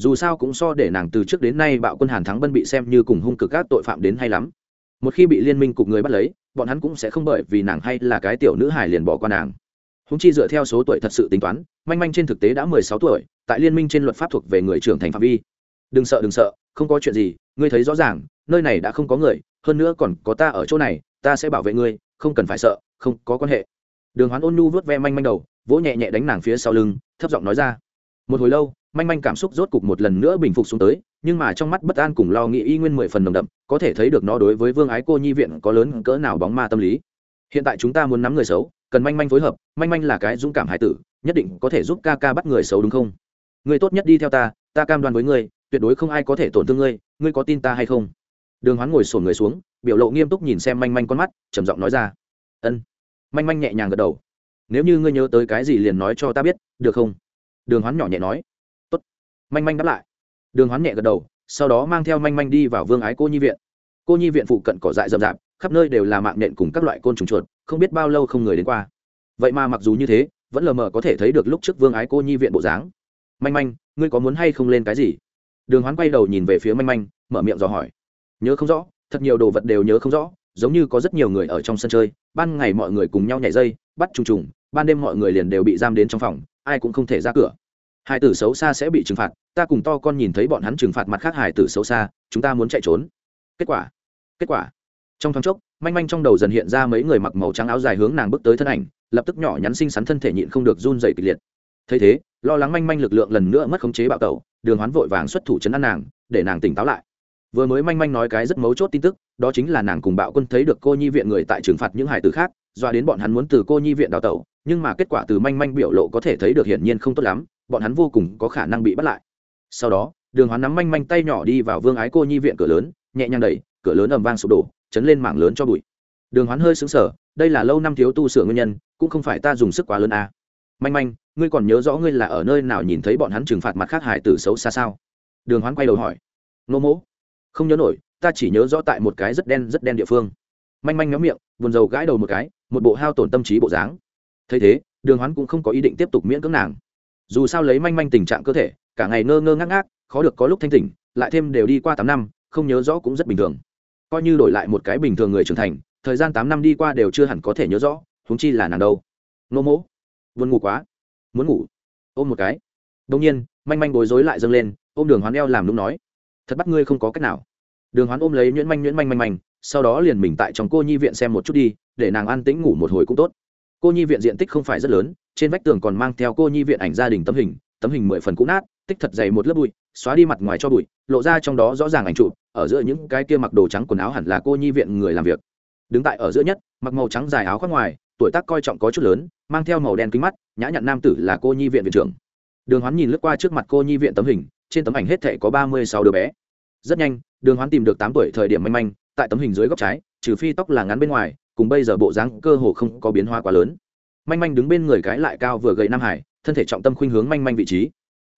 A: dù sao cũng so để nàng từ trước đến nay bạo quân hàn thắng bân bị xem như cùng hung cực các tội phạm đến hay lắm. Một khi bị liên minh cục người bắt lấy, bọn hắn cũng sẽ không bởi vì nàng hay là cái tiểu nữ hài liền bỏ qua nàng. Húng chi dựa theo số tuổi thật sự tính toán, manh manh trên thực tế đã mười sáu tuổi, tại liên minh trên luật pháp thuộc về người trưởng thành phạm vi. Đừng sợ đừng sợ, không có chuyện gì, ngươi thấy rõ ràng, nơi này đã không có người, hơn nữa còn có ta ở chỗ này, ta sẽ bảo vệ ngươi, không cần phải sợ, không có quan hệ. Đường hoán ôn nhu vớt ve manh manh đầu, vỗ nhẹ nhẹ đánh nàng phía sau lưng, thấp giọng nói ra. Một hồi lâu manh manh cảm xúc rốt cục một lần nữa bình phục xuống tới, nhưng mà trong mắt bất an cùng lo nghĩ y nguyên mười phần nồng đậm, có thể thấy được nó đối với vương ái cô nhi viện có lớn cỡ nào bóng ma tâm lý. Hiện tại chúng ta muốn nắm người xấu, cần manh manh phối hợp, manh manh là cái dũng cảm hải tử, nhất định có thể giúp ca ca bắt người xấu đúng không? Người tốt nhất đi theo ta ta cam đoan với ngươi, tuyệt đối không ai có thể tổn thương ngươi ngươi có tin ta hay không? Đường hoán ngồi sổn người xuống, biểu lộ nghiêm túc nhìn xem manh manh con mắt, trầm giọng nói ra. Ân. Manh manh nhẹ nhàng gật đầu. Nếu như ngươi nhớ tới cái gì liền nói cho ta biết, được không? Đường hoán nhỏ nhẹ nói manh manh đáp lại. Đường hoán nhẹ gật đầu, sau đó mang theo manh manh đi vào vương ái cô nhi viện. Cô nhi viện phụ cận cỏ dại rậm rạp, khắp nơi đều là mạng nện cùng các loại côn trùng chuột, không biết bao lâu không người đến qua. Vậy mà mặc dù như thế, vẫn lờ mờ có thể thấy được lúc trước vương ái cô nhi viện bộ dáng. Manh manh, ngươi có muốn hay không lên cái gì? Đường hoán quay đầu nhìn về phía manh manh, mở miệng dò hỏi. Nhớ không rõ, thật nhiều đồ vật đều nhớ không rõ, giống như có rất nhiều người ở trong sân chơi, ban ngày mọi người cùng nhau nhảy dây, bắt trùng trùng, ban đêm mọi người liền đều bị giam đến trong phòng, ai cũng không thể ra cửa. Hai tử xấu xa sẽ bị trừng phạt ta cùng to con nhìn thấy bọn hắn trừng phạt mặt khác hải tử xấu xa, chúng ta muốn chạy trốn. Kết quả kết quả. Trong thoáng chốc, manh manh trong đầu dần hiện ra mấy người mặc màu trắng áo dài hướng nàng bước tới thân ảnh, lập tức nhỏ nhắn xinh xắn thân thể nhịn không được run dày kịch liệt. Thấy thế, lo lắng manh manh lực lượng lần nữa mất khống chế bạo tẩu, đường hoán vội vàng xuất thủ chấn an nàng, để nàng tỉnh táo lại. Vừa mới manh manh nói cái rất mấu chốt tin tức, đó chính là nàng cùng bạo quân thấy được cô nhi viện người tại trừng phạt những hải tử khác doa đến bọn hắn muốn từ cô nhi viện đào tẩu, nhưng mà kết quả từ manh manh biểu lộ có thể thấy được hiển nhiên không tốt lắm, bọn hắn vô cùng có khả năng bị bắt lại sau đó, đường hoán nắm manh manh tay nhỏ đi vào vương ái cô nhi viện cửa lớn, nhẹ nhàng đẩy, cửa lớn ầm vang sụp đổ, chấn lên mảng lớn cho bụi. Đường hoán hơi xứng sở đây là lâu năm thiếu tu sửa nguyên nhân, cũng không phải ta dùng sức quá lớn à. manh manh, ngươi còn nhớ rõ ngươi là ở nơi nào nhìn thấy bọn hắn trừng phạt mặt khác hải tử xấu xa sao? Đường hoán quay đầu hỏi. Nô mỗ. Không nhớ nổi, ta chỉ nhớ rõ tại một cái rất đen rất đen địa phương. Manh manh nhóm miệng, buồn rầu gãi đầu một cái, một bộ hao tổn tâm trí bộ dáng. Thấy thế, đường hoán cũng không có ý định tiếp tục miễn cưỡng nàng. Dù sao lấy manh manh tình trạng cơ thể cả ngày ngơ ngơ ngác ngác, khó được có lúc thanh tỉnh, lại thêm đều đi qua tám năm, không nhớ rõ cũng rất bình thường. Coi như đổi lại một cái bình thường người trưởng thành, thời gian tám năm đi qua đều chưa hẳn có thể nhớ rõ, huống chi là nàng đâu. Nô mỗ. Buồn ngủ quá. Muốn ngủ. Ôm một cái. Đông nhiên, manh manh bối rối lại dâng lên, ôm đường hoán eo làm lúc nói, thật bắt ngươi không có cách nào. Đường hoán ôm lấy nhuyễn manh nhuyễn manh manh manh, sau đó liền mình tại trong cô nhi viện xem một chút đi, để nàng an tĩnh ngủ một hồi cũng tốt. Cô nhi viện diện tích không phải rất lớn, trên vách tường còn mang theo cô nhi viện ảnh gia đình tấm hình tấm hình mười phần cũ nát tích thật dày một lớp bụi, xóa đi mặt ngoài cho bụi, lộ ra trong đó rõ ràng ảnh trụ ở giữa những cái kia mặc đồ trắng quần áo hẳn là cô nhi viện người làm việc. Đứng tại ở giữa nhất, mặc màu trắng dài áo khoác ngoài, tuổi tác coi trọng có chút lớn, mang theo màu đen kính mắt, nhã nhặn nam tử là cô nhi viện viện trưởng. Đường hoán nhìn lướt qua trước mặt cô nhi viện tấm hình, trên tấm ảnh hết thể có ba mươi sáu đứa bé. Rất nhanh, đường hoán tìm được tám tuổi thời điểm manh manh, tại tấm hình dưới góc trái, trừ phi tóc là ngắn bên ngoài, cùng bây giờ bộ dáng cơ hồ không có biến hóa quá lớn. Manh manh đứng bên người cái lại cao vừa gầy nam hải, thân thể trọng tâm khuynh hướng manh manh vị trí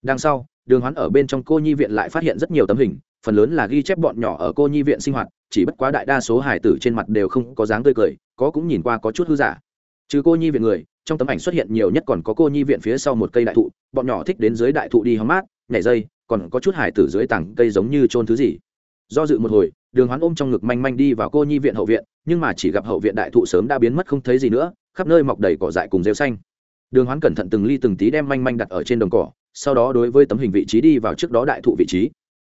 A: đằng sau, đường hoán ở bên trong cô nhi viện lại phát hiện rất nhiều tấm hình, phần lớn là ghi chép bọn nhỏ ở cô nhi viện sinh hoạt, chỉ bất quá đại đa số hải tử trên mặt đều không có dáng tươi cười, có cũng nhìn qua có chút hư giả. Trừ cô nhi viện người, trong tấm ảnh xuất hiện nhiều nhất còn có cô nhi viện phía sau một cây đại thụ, bọn nhỏ thích đến dưới đại thụ đi hóng mát, nhảy dây, còn có chút hải tử dưới tảng cây giống như trôn thứ gì. Do dự một hồi, đường hoán ôm trong ngực manh manh đi vào cô nhi viện hậu viện, nhưng mà chỉ gặp hậu viện đại thụ sớm đã biến mất không thấy gì nữa, khắp nơi mọc đầy cỏ dại cùng rêu xanh. Đường hoán cẩn thận từng ly từng tí đem manh manh đặt ở trên đồng cỏ sau đó đối với tấm hình vị trí đi vào trước đó đại thụ vị trí.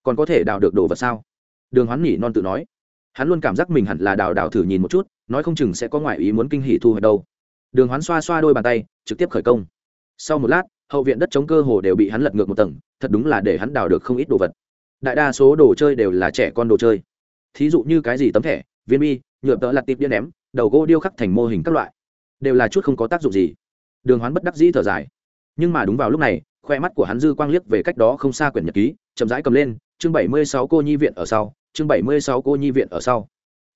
A: Còn có thể đào được đồ vật sao? Đường hoán nhỉ non tự nói. Hắn luôn cảm giác mình hẳn là đào đào thử nhìn một chút, nói không chừng sẽ có ngoại ý muốn kinh hỉ thu hoạch đâu. Đường hoán xoa xoa đôi bàn tay, trực tiếp khởi công. Sau một lát, hậu viện đất chống cơ hồ đều bị hắn lật ngược một tầng, thật đúng là để hắn đào được không ít đồ vật. Đại đa số đồ chơi đều là trẻ con đồ chơi. Thí dụ như cái gì tấm thẻ, viên bi, nhựa tợ lặt tiệp đĩa ném, đầu gỗ điêu khắc thành mô hình các loại, đều là chút không có tác dụng gì. Đường hoán bất đắc dĩ thở dài. Nhưng mà đúng vào lúc này khoe mắt của hắn dư quang liếc về cách đó không xa quyển nhật ký, chậm rãi cầm lên, chương bảy mươi sáu cô nhi viện ở sau, chương bảy mươi sáu cô nhi viện ở sau.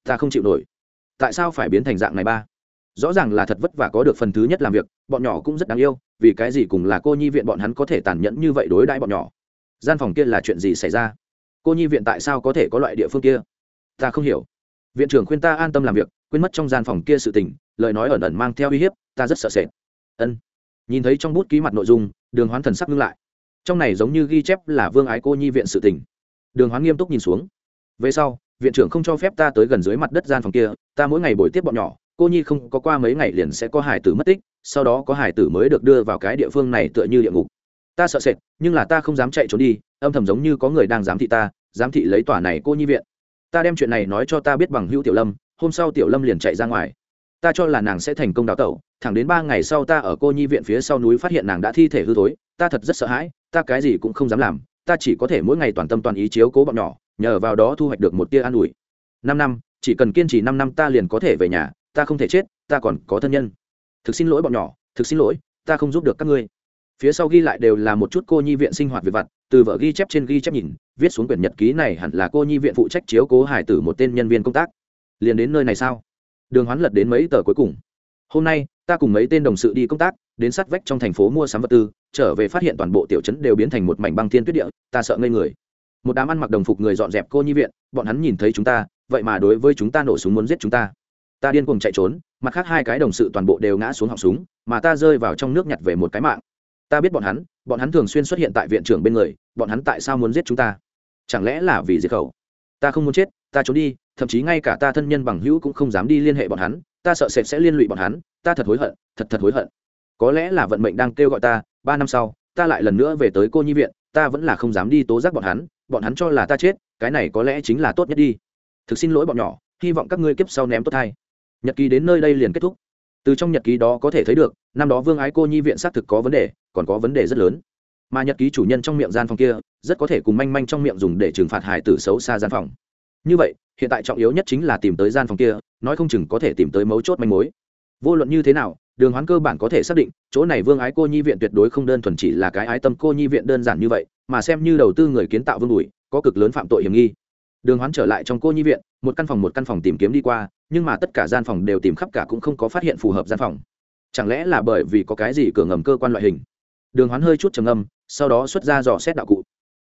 A: Ta không chịu nổi. Tại sao phải biến thành dạng này ba? Rõ ràng là thật vất vả có được phần thứ nhất làm việc, bọn nhỏ cũng rất đáng yêu, vì cái gì cùng là cô nhi viện bọn hắn có thể tàn nhẫn như vậy đối đãi bọn nhỏ? Gian phòng kia là chuyện gì xảy ra? Cô nhi viện tại sao có thể có loại địa phương kia? Ta không hiểu. Viện trưởng khuyên ta an tâm làm việc, quên mất trong gian phòng kia sự tình, lời nói ẩn ẩn mang theo uy hiếp, ta rất sợ sệt. Ân. Nhìn thấy trong bút ký mặt nội dung đường hoán thần sắc ngưng lại. Trong này giống như ghi chép là vương ái cô nhi viện sự tình. Đường hoán nghiêm túc nhìn xuống. Về sau, viện trưởng không cho phép ta tới gần dưới mặt đất gian phòng kia, ta mỗi ngày buổi tiếp bọn nhỏ, cô nhi không có qua mấy ngày liền sẽ có hải tử mất tích, sau đó có hải tử mới được đưa vào cái địa phương này tựa như địa ngục. Ta sợ sệt, nhưng là ta không dám chạy trốn đi, âm thầm giống như có người đang giám thị ta, giám thị lấy tòa này cô nhi viện. Ta đem chuyện này nói cho ta biết bằng hữu tiểu lâm, hôm sau tiểu lâm liền chạy ra ngoài. Ta cho là nàng sẽ thành công đào tẩu thẳng đến ba ngày sau ta ở cô nhi viện phía sau núi phát hiện nàng đã thi thể hư thối, ta thật rất sợ hãi, ta cái gì cũng không dám làm, ta chỉ có thể mỗi ngày toàn tâm toàn ý chiếu cố bọn nhỏ, nhờ vào đó thu hoạch được một tia an ủi. Năm năm, chỉ cần kiên trì năm năm ta liền có thể về nhà, ta không thể chết, ta còn có thân nhân. Thực xin lỗi bọn nhỏ, thực xin lỗi, ta không giúp được các ngươi. Phía sau ghi lại đều là một chút cô nhi viện sinh hoạt việc vặt, từ vợ ghi chép trên ghi chép nhìn, viết xuống quyển nhật ký này hẳn là cô nhi viện phụ trách chiếu cố hải tử một tên nhân viên công tác. Liền đến nơi này sao? Đường hoán lật đến mấy tờ cuối cùng. Hôm nay ta cùng mấy tên đồng sự đi công tác, đến sát vách trong thành phố mua sắm vật tư, trở về phát hiện toàn bộ tiểu trấn đều biến thành một mảnh băng thiên tuyết địa, ta sợ ngây người. Một đám ăn mặc đồng phục người dọn dẹp cô nhi viện, bọn hắn nhìn thấy chúng ta, vậy mà đối với chúng ta nổ súng muốn giết chúng ta. Ta điên cuồng chạy trốn, mặt khác hai cái đồng sự toàn bộ đều ngã xuống họng súng, mà ta rơi vào trong nước nhặt về một cái mạng. Ta biết bọn hắn bọn hắn thường xuyên xuất hiện tại viện trưởng bên người, bọn hắn tại sao muốn giết chúng ta? Chẳng lẽ là vì diệt khẩu? Ta không muốn chết, ta trốn đi, thậm chí ngay cả ta thân nhân bằng hữu cũng không dám đi liên hệ bọn hắn ta sợ sệt sẽ liên lụy bọn hắn, ta thật hối hận, thật thật hối hận. Có lẽ là vận mệnh đang kêu gọi ta, ba năm sau, ta lại lần nữa về tới cô nhi viện, ta vẫn là không dám đi tố giác bọn hắn bọn hắn cho là ta chết, cái này có lẽ chính là tốt nhất đi. Thực xin lỗi bọn nhỏ, hy vọng các ngươi kiếp sau ném tốt thay nhật ký đến nơi đây liền kết thúc. Từ trong nhật ký đó có thể thấy được, năm đó vương ái cô nhi viện xác thực có vấn đề, còn có vấn đề rất lớn. Mà nhật ký chủ nhân trong miệng gian phòng kia, rất có thể cùng manh manh trong miệng dùng để trừng phạt hải tử xấu xa gian phòng như vậy, hiện tại trọng yếu nhất chính là tìm tới gian phòng kia, nói không chừng có thể tìm tới mấu chốt manh mối. Vô luận như thế nào, đường hoán cơ bản có thể xác định, chỗ này vương ái cô nhi viện tuyệt đối không đơn thuần chỉ là cái ái tâm cô nhi viện đơn giản như vậy, mà xem như đầu tư người kiến tạo vương đùi, có cực lớn phạm tội hiểm nghi. Đường hoán trở lại trong cô nhi viện, một căn phòng một căn phòng tìm kiếm đi qua, nhưng mà tất cả gian phòng đều tìm khắp cả cũng không có phát hiện phù hợp gian phòng. Chẳng lẽ là bởi vì có cái gì cửa ngầm cơ quan loại hình? Đường hoán hơi chút trầm ngâm, sau đó xuất ra dò xét đạo cụ.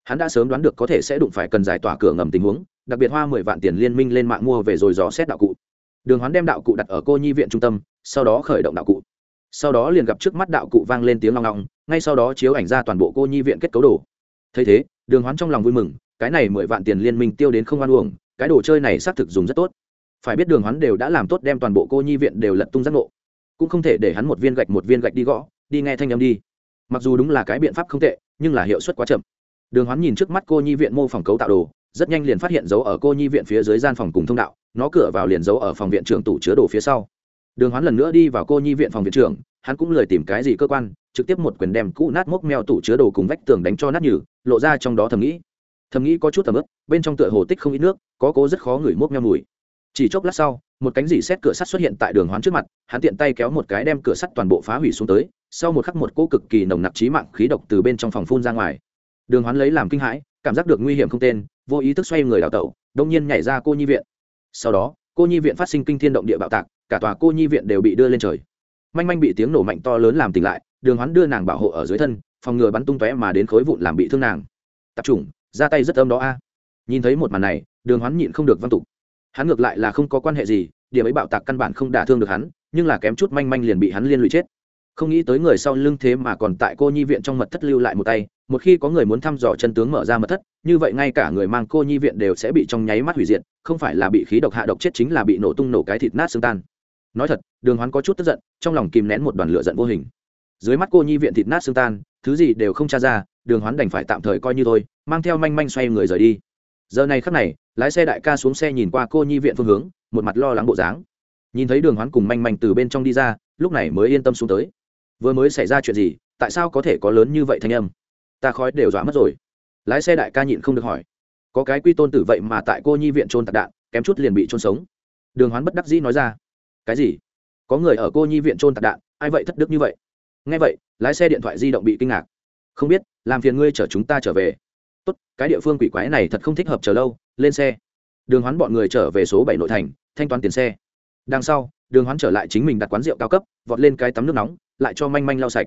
A: Hắn đã sớm đoán được có thể sẽ đụng phải cần giải tỏa cửa ngầm tình huống đặc biệt hoa mười vạn tiền liên minh lên mạng mua về rồi dò xét đạo cụ. Đường hoán đem đạo cụ đặt ở cô nhi viện trung tâm, sau đó khởi động đạo cụ. Sau đó liền gặp trước mắt đạo cụ vang lên tiếng long long, ngay sau đó chiếu ảnh ra toàn bộ cô nhi viện kết cấu đồ. Thấy thế, đường hoán trong lòng vui mừng, cái này mười vạn tiền liên minh tiêu đến không ăn uổng, cái đồ chơi này xác thực dùng rất tốt. Phải biết đường hoán đều đã làm tốt đem toàn bộ cô nhi viện đều lật tung giác ngộ. Cũng không thể để hắn một viên gạch một viên gạch đi gõ, đi nghe thanh âm đi. Mặc dù đúng là cái biện pháp không tệ, nhưng là hiệu suất quá chậm. Đường hoán nhìn trước mắt cô nhi viện mô phỏng cấu tạo đồ rất nhanh liền phát hiện dấu ở cô nhi viện phía dưới gian phòng cùng thông đạo, nó cửa vào liền dấu ở phòng viện trưởng tủ chứa đồ phía sau. Đường hoán lần nữa đi vào cô nhi viện phòng viện trưởng, hắn cũng lười tìm cái gì cơ quan, trực tiếp một quyền đem cũ nát mốc meo tủ chứa đồ cùng vách tường đánh cho nát nhừ, lộ ra trong đó thầm nghĩ. Thầm nghĩ có chút tầm ướp bên trong tựa hồ tích không ít nước, có cố rất khó ngửi mốc meo mùi. Chỉ chốc lát sau, một cánh dỉ xét cửa sắt xuất hiện tại đường hoán trước mặt, hắn tiện tay kéo một cái đem cửa sắt toàn bộ phá hủy xuống tới, sau một khắc một cỗ cực kỳ nồng nặc trí mạng khí độc từ bên trong phòng phun ra ngoài. Đường hoán lấy làm kinh hãi, cảm giác được nguy hiểm không tên vô ý thức xoay người đào tẩu, đông nhiên nhảy ra cô nhi viện. Sau đó, cô nhi viện phát sinh kinh thiên động địa bạo tạc, cả tòa cô nhi viện đều bị đưa lên trời. Manh manh bị tiếng nổ mạnh to lớn làm tỉnh lại, đường hoán đưa nàng bảo hộ ở dưới thân, phòng ngừa bắn tung tóe mà đến khối vụn làm bị thương nàng. Tập trung, ra tay rất âm đó a. Nhìn thấy một màn này, đường hoán nhịn không được văn tục. Hắn ngược lại là không có quan hệ gì, điểm ấy bạo tạc căn bản không đả thương được hắn, nhưng là kém chút manh manh liền bị hắn liên lụy chết. Không nghĩ tới người sau lưng thế mà còn tại cô nhi viện trong mật thất lưu lại một tay một khi có người muốn thăm dò chân tướng mở ra mật thất, như vậy ngay cả người mang cô nhi viện đều sẽ bị trong nháy mắt hủy diệt, không phải là bị khí độc hạ độc chết chính là bị nổ tung nổ cái thịt nát xương tan. Nói thật, đường hoán có chút tức giận, trong lòng kìm nén một đoàn lửa giận vô hình. Dưới mắt cô nhi viện thịt nát xương tan, thứ gì đều không tra ra, đường hoán đành phải tạm thời coi như thôi, mang theo manh manh xoay người rời đi. Giờ này khắc này, lái xe đại ca xuống xe nhìn qua cô nhi viện phương hướng, một mặt lo lắng bộ dáng. Nhìn thấy đường hoán cùng manh manh từ bên trong đi ra, lúc này mới yên tâm xuống tới. Vừa mới xảy ra chuyện gì, tại sao có thể có lớn như vậy thanh âm? Ta khói đều dọa mất rồi. Lái xe đại ca nhịn không được hỏi. Có cái quy tôn tử vậy mà tại cô nhi viện trôn tạc đạn, kém chút liền bị trôn sống. Đường hoán bất đắc dĩ nói ra. Cái gì? Có người ở cô nhi viện trôn tạc đạn, ai vậy thất đức như vậy? Nghe vậy, lái xe điện thoại di động bị kinh ngạc. Không biết, làm phiền ngươi chở chúng ta trở về. Tốt, cái địa phương quỷ quái này thật không thích hợp chờ lâu, lên xe. Đường hoán bọn người trở về số bảy nội thành, thanh toán tiền xe. Đằng sau, đường hoán trở lại chính mình đặt quán rượu cao cấp, vọt lên cái tắm nước nóng, lại cho manh manh lau sạch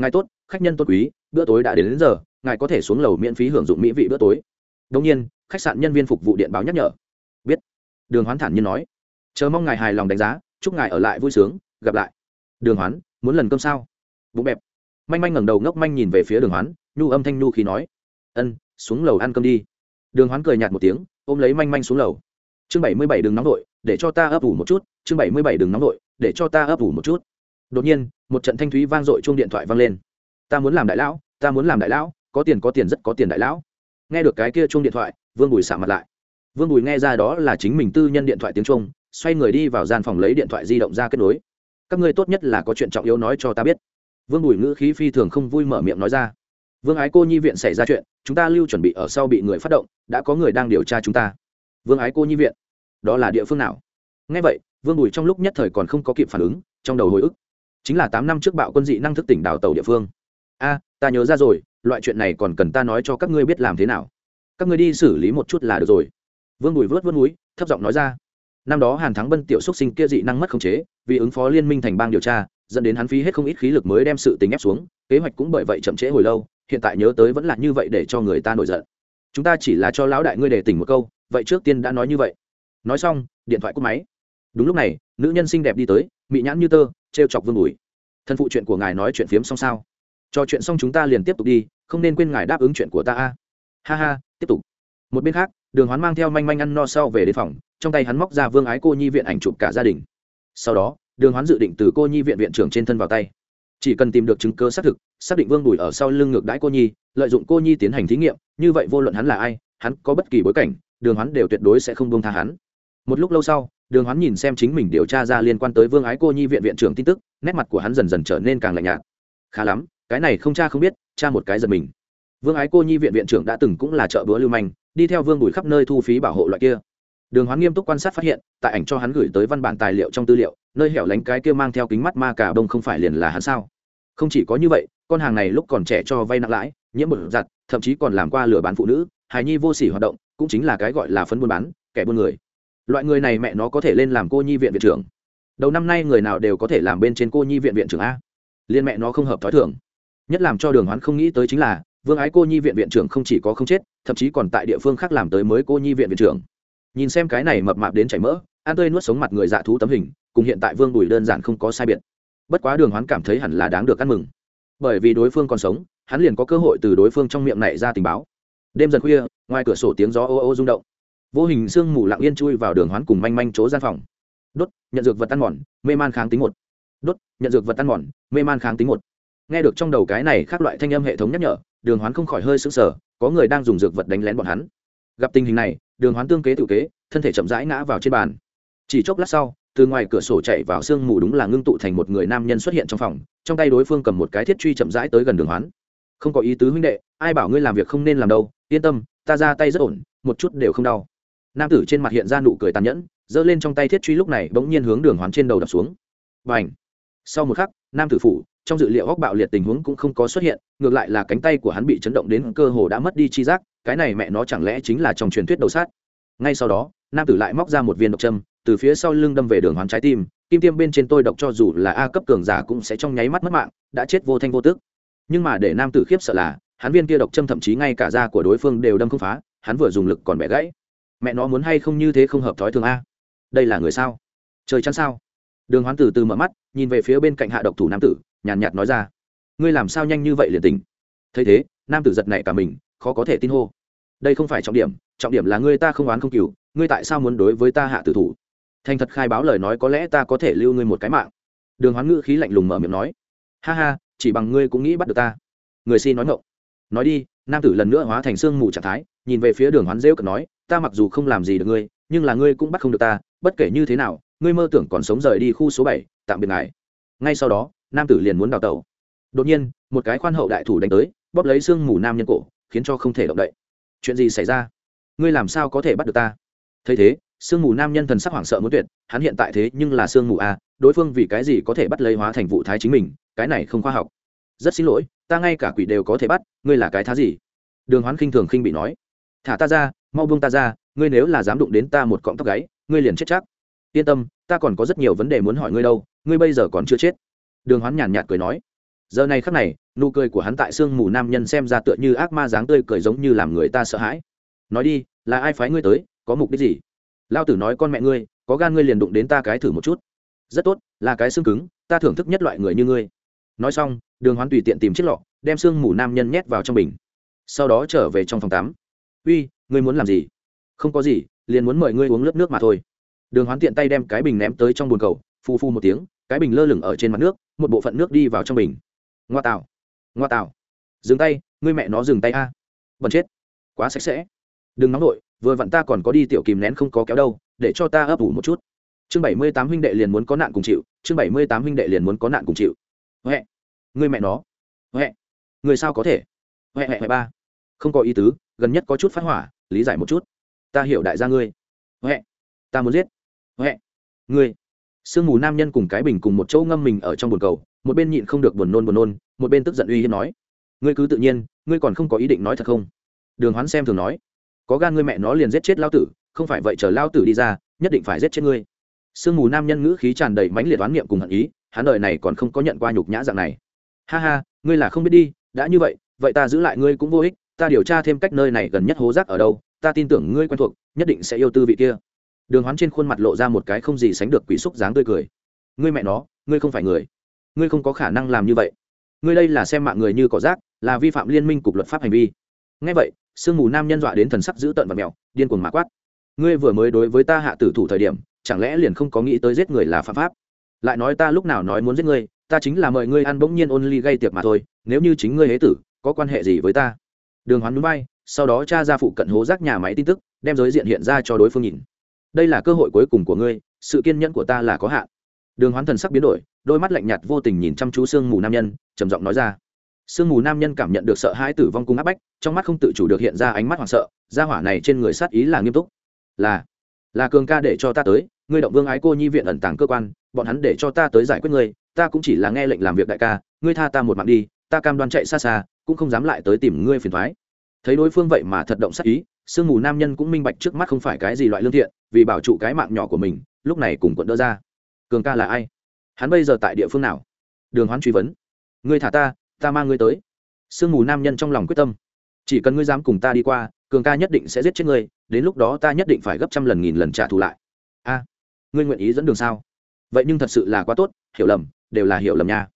A: ngài tốt khách nhân tốt quý bữa tối đã đến, đến giờ ngài có thể xuống lầu miễn phí hưởng dụng mỹ vị bữa tối. Đông nhiên khách sạn nhân viên phục vụ điện báo nhắc nhở. Biết. Đường hoán thản nhiên nói. Chờ mong ngài hài lòng đánh giá chúc ngài ở lại vui sướng gặp lại. Đường hoán muốn lần cơm sao? Bụng bẹp. Manh manh ngẩng đầu ngốc manh nhìn về phía đường hoán nhu âm thanh nhu khi nói. Ân xuống lầu ăn cơm đi. Đường hoán cười nhạt một tiếng ôm lấy manh manh xuống lầu. Chương bảy mươi bảy đừng nóng đội để cho ta ấp ủ một chút. Chương bảy mươi bảy đừng nóng đội để cho ta ấp ủ một chút đột nhiên, một trận thanh thúy vang dội chuông điện thoại vang lên. Ta muốn làm đại lão, ta muốn làm đại lão, có tiền có tiền rất có tiền đại lão. Nghe được cái kia chuông điện thoại, vương bùi xả mặt lại. Vương bùi nghe ra đó là chính mình tư nhân điện thoại tiếng trung xoay người đi vào gian phòng lấy điện thoại di động ra kết nối. Các ngươi tốt nhất là có chuyện trọng yếu nói cho ta biết. Vương bùi ngữ khí phi thường không vui mở miệng nói ra. Vương ái cô nhi viện xảy ra chuyện, chúng ta lưu chuẩn bị ở sau bị người phát động, đã có người đang điều tra chúng ta. Vương ái cô nhi viện? Đó là địa phương nào? Ngay vậy, vương bùi trong lúc nhất thời còn không có kịp phản ứng, trong đầu hồi ức chính là tám năm trước bạo quân dị năng thức tỉnh đào tàu địa phương. A, ta nhớ ra rồi, loại chuyện này còn cần ta nói cho các ngươi biết làm thế nào. Các ngươi đi xử lý một chút là được rồi. Vương bùi vớt vớt núi, thấp giọng nói ra. Năm đó hàn thắng bân tiểu xúc sinh kia dị năng mất khống chế, vì ứng phó liên minh thành bang điều tra, dẫn đến hắn phí hết không ít khí lực mới đem sự tình ép xuống, kế hoạch cũng bởi vậy chậm trễ hồi lâu, hiện tại nhớ tới vẫn là như vậy để cho người ta nổi giận. Chúng ta chỉ là cho lão đại ngươi để tỉnh một câu, vậy trước tiên đã nói như vậy. Nói xong, điện thoại cúp máy. Đúng lúc này, nữ nhân xinh đẹp đi tới, mị nhãn như tơ trêu chọc vương bùi thân phụ chuyện của ngài nói chuyện phiếm xong sao? Trò chuyện xong chúng ta liền tiếp tục đi, không nên quên ngài đáp ứng chuyện của ta a. Ha ha, tiếp tục. Một bên khác, đường hoán mang theo manh manh ăn no sau về đến phòng, trong tay hắn móc ra vương ái cô nhi viện ảnh chụp cả gia đình. Sau đó, đường hoán dự định từ cô nhi viện viện trưởng trên thân vào tay. Chỉ cần tìm được chứng cơ xác thực, xác định vương đùi ở sau lưng ngược đãi cô nhi, lợi dụng cô nhi tiến hành thí nghiệm, như vậy vô luận hắn là ai, hắn có bất kỳ bối cảnh, đường hoán đều tuyệt đối sẽ không buông tha hắn. Một lúc lâu sau đường hoán nhìn xem chính mình điều tra ra liên quan tới vương ái cô nhi viện viện trưởng tin tức, nét mặt của hắn dần dần trở nên càng lạnh nhạt. Khá lắm, cái này không cha không biết, cha một cái giật mình. Vương ái cô nhi viện viện trưởng đã từng cũng là chợ búa lưu manh, đi theo vương bùi khắp nơi thu phí bảo hộ loại kia. Đường hoán nghiêm túc quan sát phát hiện, tại ảnh cho hắn gửi tới văn bản tài liệu trong tư liệu, nơi hẻo lánh cái kia mang theo kính mắt ma cả đông không phải liền là hắn sao? Không chỉ có như vậy, con hàng này lúc còn trẻ cho vay nặng lãi, nhiễm một giặt, thậm chí còn làm qua lừa bán phụ nữ, hài nhi vô sỉ hoạt động, cũng chính là cái gọi là phân buôn bán, kẻ buôn người loại người này mẹ nó có thể lên làm cô nhi viện viện trưởng. Đầu năm nay người nào đều có thể làm bên trên cô nhi viện viện trưởng a. Liên mẹ nó không hợp t h ó i thưởng nhất làm cho đường hoán không nghĩ tới chính là, vương ái cô nhi viện viện trưởng không chỉ có không chết, thậm chí còn tại địa phương khác làm tới mới cô nhi viện viện trưởng. Nhìn xem cái này mập mạp đến chảy mỡ an tươi nuốt sống mặt người dạ thú tấm hình, cùng hiện tại vương bùi đơn giản không có sai biệt. Bất quá đường hoán cảm thấy hẳn là đáng được ăn mừng. Bởi vì đối phương còn sống, hắn liền có cơ hội từ đối phương trong miệng này ra tình báo. Đêm dần khuya, ngoài cửa sổ tiếng gió ô ô rung động vô hình sương mù lặng yên chui vào đường hoán cùng manh manh chỗ gian phòng. Đốt, nhận dược vật tan mòn, mê man kháng tính một. Đốt, nhận dược vật tan mòn, mê man kháng tính một. Nghe được trong đầu cái này khác loại thanh âm hệ thống nhắc nhở, đường hoán không khỏi hơi sững sờ, có người đang dùng dược vật đánh lén bọn hắn. Gặp tình hình này, đường hoán tương kế tự kế, thân thể chậm rãi ngã vào trên bàn. Chỉ chốc lát sau, từ ngoài cửa sổ chạy vào sương mù đúng là ngưng tụ thành một người nam nhân xuất hiện trong phòng, trong tay đối phương cầm một cái thiết truy chậm rãi tới gần đường hoán. Không có ý tứ huynh đệ, ai bảo ngươi làm việc không nên làm đâu, yên tâm, ta ra tay rất ổn, một chút đều không đau nam tử trên mặt hiện ra nụ cười tàn nhẫn, giơ lên trong tay thiết truy lúc này bỗng nhiên hướng đường hoán trên đầu đập xuống. Và ảnh sau một khắc, nam tử phủ, trong dự liệu góc bạo liệt tình huống cũng không có xuất hiện, ngược lại là cánh tay của hắn bị chấn động đến cơ hồ đã mất đi chi giác, cái này mẹ nó chẳng lẽ chính là trong truyền thuyết đầu sát? Ngay sau đó, nam tử lại móc ra một viên độc châm, từ phía sau lưng đâm về đường hoán trái tim, kim tiêm bên trên tôi độc cho dù là a cấp cường giả cũng sẽ trong nháy mắt mất mạng, đã chết vô thanh vô tức. Nhưng mà để nam tử khiếp sợ là, hắn viên kia độc châm thậm chí ngay cả da của đối phương đều đâm không phá, hắn vừa dùng lực còn bẻ gãy mẹ nó muốn hay không như thế không hợp thói thường a? Đây là người sao? Trời chắn sao? Đường hoán từ từ mở mắt, nhìn về phía bên cạnh hạ độc thủ nam tử, nhàn nhạt nói ra. Ngươi làm sao nhanh như vậy liền tình thấy thế, nam tử giật này cả mình, khó có thể tin hô. Đây không phải trọng điểm trọng điểm là ngươi ta không oán không cừu, ngươi tại sao muốn đối với ta hạ tử thủ? Thành thật khai báo lời nói có lẽ ta có thể lưu ngươi một cái mạng. Đường hoán ngữ khí lạnh lùng mở miệng nói. Ha ha, chỉ bằng ngươi cũng nghĩ bắt được ta. Người xin nói ngộng nói đi, nam tử lần nữa hóa thành xương mù trạng thái, nhìn về phía đường hoán rêu cực nói ta mặc dù không làm gì được ngươi, nhưng là ngươi cũng bắt không được ta, bất kể như thế nào, ngươi mơ tưởng còn sống rời đi khu số bảy, tạm biệt ngài. Ngay sau đó, nam tử liền muốn đào tẩu. Đột nhiên, một cái khoan hậu đại thủ đánh tới, bóp lấy xương mù nam nhân cổ, khiến cho không thể động đậy. Chuyện gì xảy ra? Ngươi làm sao có thể bắt được ta? Thấy thế sương mù nam nhân thần sắc hoảng sợ muốn tuyệt, hắn hiện tại thế nhưng là sương mù a, đối phương vì cái gì có thể bắt lấy hóa thành vụ thái chính mình, cái này không khoa học. Rất xin lỗi, ta ngay cả quỷ đều có thể bắt, ngươi là cái thá gì? Đường hoán khinh thường khinh bị nói thả ta ra, mau buông ta ra, ngươi nếu là dám đụng đến ta một cọng tóc gáy, ngươi liền chết chắc. Yên tâm, ta còn có rất nhiều vấn đề muốn hỏi ngươi đâu, ngươi bây giờ còn chưa chết. Đường hoán nhàn nhạt cười nói. Giờ này khắc này, nụ cười của hắn tại sương mù nam nhân xem ra tựa như ác ma dáng tươi cười giống như làm người ta sợ hãi. Nói đi, là ai phái ngươi tới, có mục đích gì? Lao tử nói, con mẹ ngươi, có gan ngươi liền đụng đến ta cái thử một chút. Rất tốt, là cái xương cứng, ta thưởng thức nhất loại người như ngươi. Nói xong, đường hoán tùy tiện tìm chiếc lọ, đem xương mù nam nhân nhét vào trong bình. Sau đó trở về trong phòng tắm uy, ngươi muốn làm gì? Không có gì, liền muốn mời ngươi uống lớp nước mà thôi. Đường hoán tiện tay đem cái bình ném tới trong bồn cầu, phu phu một tiếng, cái bình lơ lửng ở trên mặt nước, một bộ phận nước đi vào trong bình. Ngoa tạo ngoa tạo dừng tay, ngươi mẹ nó dừng tay a, bẩn chết, quá sạch sẽ. Đừng nóng nổi vừa vặn ta còn có đi tiểu kìm nén không có kéo đâu, để cho ta ấp ủ một chút. Chương bảy mươi tám huynh đệ liền muốn có nạn cùng chịu, chương bảy mươi tám huynh đệ liền muốn có nạn cùng chịu. Huệ người mẹ nó, huệ, người sao có thể? Huệ huệ huệ ba, không có ý tứ gần nhất có chút phát hỏa, lý giải một chút. Ta hiểu đại gia ngươi. Huệ, ta muốn giết. Huệ, ngươi. Sương mù nam nhân cùng cái bình cùng một chỗ ngâm mình ở trong bồn cầu, một bên nhịn không được buồn nôn buồn nôn, một bên tức giận uy hiếp nói. Ngươi cứ tự nhiên, ngươi còn không có ý định nói thật không? Đường hoán xem thường nói. Có gan ngươi mẹ nó liền giết chết lao tử, không phải vậy chờ lao tử đi ra, nhất định phải giết chết ngươi. Sương mù nam nhân ngữ khí tràn đầy mãnh liệt oán niệm cùng hận ý, hắn đời này còn không có nhận qua nhục nhã dạng này. Ha ha, ngươi là không biết đi, đã như vậy vậy ta giữ lại ngươi cũng vô ích ta điều tra thêm cách nơi này gần nhất hố rác ở đâu, ta tin tưởng ngươi quen thuộc, nhất định sẽ yêu tư vị kia. Đường hoán trên khuôn mặt lộ ra một cái không gì sánh được quỷ xúc dáng tươi cười. Ngươi mẹ nó, ngươi không phải người. Ngươi không có khả năng làm như vậy. Ngươi đây là xem mạng người như cỏ rác, là vi phạm liên minh cục luật pháp hành vi. Ngay vậy, sương mù nam nhân dọa đến thần sắc dữ tợn và mèo, điên cuồng mã quát. Ngươi vừa mới đối với ta hạ tử thủ thời điểm, chẳng lẽ liền không có nghĩ tới giết người là phạm pháp? Lại nói ta lúc nào nói muốn giết ngươi, ta chính là mời ngươi ăn bỗng nhiên ôn ly gây tiệc mà thôi, nếu như chính ngươi hế tử, có quan hệ gì với ta? Đường hoán núi bay sau đó cha ra phụ cận hố rác nhà máy tin tức, đem giới diện hiện ra cho đối phương nhìn. Đây là cơ hội cuối cùng của ngươi, sự kiên nhẫn của ta là có hạn. Đường hoán thần sắc biến đổi, đôi mắt lạnh nhạt vô tình nhìn chăm chú sương mù nam nhân, trầm giọng nói ra. Sương mù nam nhân cảm nhận được sợ hãi tử vong cung áp bách, trong mắt không tự chủ được hiện ra ánh mắt hoảng sợ ra hỏa này trên người sát ý là nghiêm túc. Là là cường ca để cho ta tới, ngươi động vương ái cô nhi viện ẩn tàng cơ quan, bọn hắn để cho ta tới giải quyết ngươi, ta cũng chỉ là nghe lệnh làm việc đại ca, ngươi tha ta một mạng đi, ta cam đoan chạy xa xa cũng không dám lại tới tìm ngươi phiền thoái. Thấy đối phương vậy mà thật động sát ý, sương mù nam nhân cũng minh bạch trước mắt không phải cái gì loại lương thiện, vì bảo trụ cái mạng nhỏ của mình, lúc này cùng quận đỡ ra. Cường ca là ai? Hắn bây giờ tại địa phương nào? Đường hoán truy vấn. Ngươi thả ta ta mang ngươi tới. Sương mù nam nhân trong lòng quyết tâm. Chỉ cần ngươi dám cùng ta đi qua, cường ca nhất định sẽ giết chết ngươi, đến lúc đó ta nhất định phải gấp trăm lần nghìn lần trả thù lại. A, ngươi nguyện ý dẫn đường sao? Vậy nhưng thật sự là quá tốt, hiểu lầm, đều là hiểu lầm nha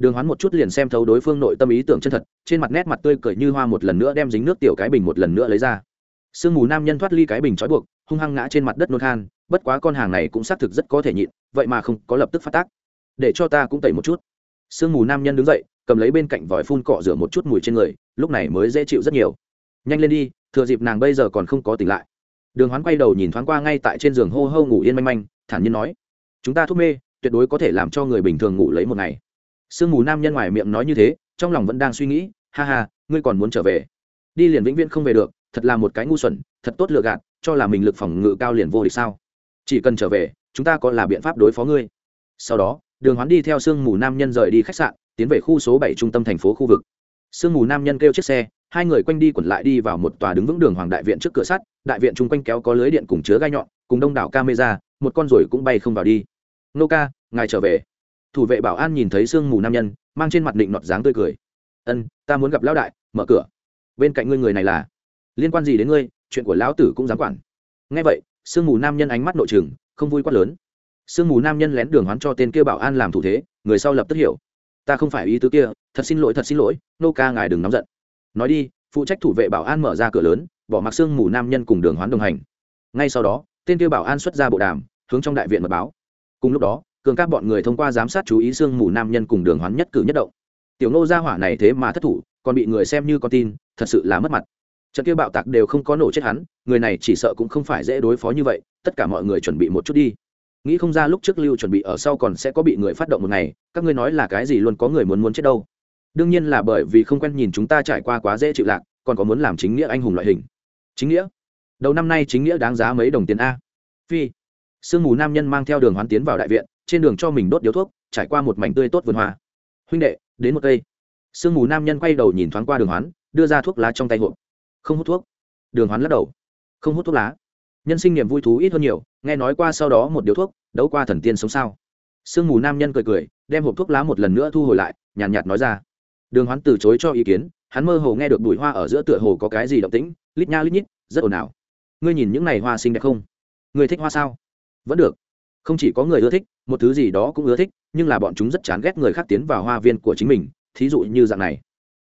A: đường hoán một chút liền xem thấu đối phương nội tâm ý tưởng chân thật, trên mặt nét mặt tươi cười như hoa một lần nữa đem dính nước tiểu cái bình một lần nữa lấy ra. Sương mù nam nhân thoát ly cái bình trói buộc, hung hăng ngã trên mặt đất nôn khan, bất quá con hàng này cũng xác thực rất có thể nhịn, vậy mà không có lập tức phát tác. Để cho ta cũng tẩy một chút. Sương mù nam nhân đứng dậy, cầm lấy bên cạnh vòi phun cọ rửa một chút mùi trên người, lúc này mới dễ chịu rất nhiều. Nhanh lên đi, thừa dịp nàng bây giờ còn không có tỉnh lại. Đường hoán quay đầu nhìn thoáng qua ngay tại trên giường hô hô ngủ yên manh manh, thản nhiên nói, chúng ta thuốc mê, tuyệt đối có thể làm cho người bình thường ngủ lấy một ngày sương mù nam nhân ngoài miệng nói như thế, trong lòng vẫn đang suy nghĩ, ha ha, ngươi còn muốn trở về? Đi liền vĩnh viễn không về được, thật là một cái ngu xuẩn, thật tốt lựa gạt, cho là mình lực phòng ngự cao liền vô địch sao? Chỉ cần trở về, chúng ta có là biện pháp đối phó ngươi. Sau đó, đường hoán đi theo sương mù nam nhân rời đi khách sạn, tiến về khu số bảy trung tâm thành phố khu vực. Sương mù nam nhân kêu chiếc xe, hai người quanh đi quẩn lại đi vào một tòa đứng vững đường hoàng đại viện trước cửa sắt, đại viện chung quanh kéo có lưới điện cùng chứa gai nhọn, cùng đông đảo camera, một con ruồi cũng bay không vào đi. Nô ca, ngài trở về thủ vệ bảo an nhìn thấy sương mù nam nhân, mang trên mặt định nọt dáng tươi cười. Ân, ta muốn gặp lão đại, mở cửa. Bên cạnh ngươi người này là? Liên quan gì đến ngươi? Chuyện của lão tử cũng dám quản. Ngay vậy, sương mù nam nhân ánh mắt nội trường không vui quát lớn. Sương mù nam nhân lén đường hoán cho tên kia bảo an làm thủ thế, người sau lập tức hiểu. Ta không phải ý tứ kia, thật xin lỗi, thật xin lỗi, nô ca ngài đừng nóng giận. Nói đi, phụ trách thủ vệ bảo an mở ra cửa lớn, bỏ mặc sương mù nam nhân cùng đường hoán đồng hành. Ngay sau đó, tên kia bảo an xuất ra bộ đàm, hướng trong đại viện mật báo. Cùng lúc đó cường các bọn người thông qua giám sát chú ý sương mù nam nhân cùng đường hoán nhất cử nhất động. Tiểu nô gia hỏa này thế mà thất thủ, còn bị người xem như con tin, thật sự là mất mặt. Trận kia bạo tạc đều không có nổ chết hắn, người này chỉ sợ cũng không phải dễ đối phó như vậy, tất cả mọi người chuẩn bị một chút đi. Nghĩ không ra lúc trước lưu chuẩn bị ở sau còn sẽ có bị người phát động một ngày, các ngươi nói là cái gì luôn có người muốn muốn chết đâu. Đương nhiên là bởi vì không quen nhìn chúng ta trải qua quá dễ chịu lạc, còn có muốn làm chính nghĩa anh hùng loại hình. Chính nghĩa? Đầu năm nay chính nghĩa đáng giá mấy đồng tiền a. Phi. Sương mù nam nhân mang theo đường hoán tiến vào đại viện trên đường cho mình đốt điếu thuốc, trải qua một mảnh tươi tốt vườn hoa. Huynh đệ, đến một cây. Sương mù nam nhân quay đầu nhìn thoáng qua đường hoán, đưa ra thuốc lá trong tay hộp. Không hút thuốc. Đường hoán lắc đầu. Không hút thuốc lá. Nhân sinh niềm vui thú ít hơn nhiều, nghe nói qua sau đó một điếu thuốc, đấu qua thần tiên sống sao. Sương mù nam nhân cười cười, đem hộp thuốc lá một lần nữa thu hồi lại, nhàn nhạt nói ra. Đường hoán từ chối cho ý kiến, hắn mơ hồ nghe được bụi hoa ở giữa tựa hồ có cái gì động tĩnh, lít nha lít nhít, rất ồn ào. Ngươi nhìn những n à y hoa xinh đẹp không? Ngươi thích hoa sao? Vẫn được không chỉ có người ưa thích, một thứ gì đó cũng ưa thích, nhưng là bọn chúng rất chán ghét người khác tiến vào hoa viên của chính mình, thí dụ như dạng này.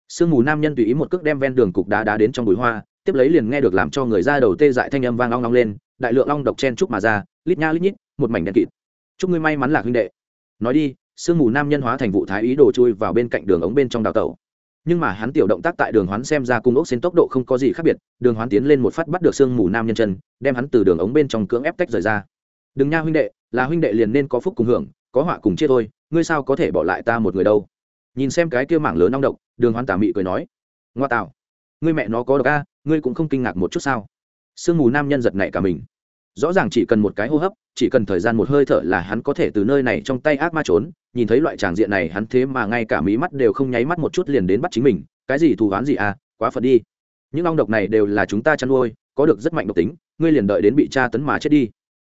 A: Sương mù nam nhân tùy ý một cước đem ven đường cục đá đá đến trong bụi hoa, tiếp lấy liền nghe được làm cho người ra đầu tê dại thanh âm vang long long lên, đại lượng long độc chen chúc mà ra, lít nha lít nhít, một mảnh đen kịt. Chúc ngươi may mắn là huynh đệ. Nói đi, sương mù nam nhân hóa thành vụ thái ý đồ chui vào bên cạnh đường ống bên trong đào tẩu. Nhưng mà hắn tiểu động tác tại đường hoán xem ra cung ốc xến tốc độ không có gì khác biệt, đường hoán tiến lên một phát bắt được sương mù nam nhân chân, đem hắn từ đường ống bên trong cưỡng ép tách rời ra đừng nha huynh đệ, là huynh đệ liền nên có phúc cùng hưởng, có họa cùng chia thôi, ngươi sao có thể bỏ lại ta một người đâu? Nhìn xem cái kia mảng lớn nong độc, đường hoan tà mị cười nói, ngoa tạo, ngươi mẹ nó có độc a, ngươi cũng không kinh ngạc một chút sao? Sương mù nam nhân giật nảy cả mình. Rõ ràng chỉ cần một cái hô hấp, chỉ cần thời gian một hơi thở là hắn có thể từ nơi này trong tay ác ma trốn, nhìn thấy loại tràng diện này hắn thế mà ngay cả mí mắt đều không nháy mắt một chút liền đến bắt chính mình, cái gì thù oán gì à quá phật đi. Những ong độc này đều là chúng ta chăn nuôi, có được rất mạnh độc tính, ngươi liền đợi đến bị tra tấn mà chết đi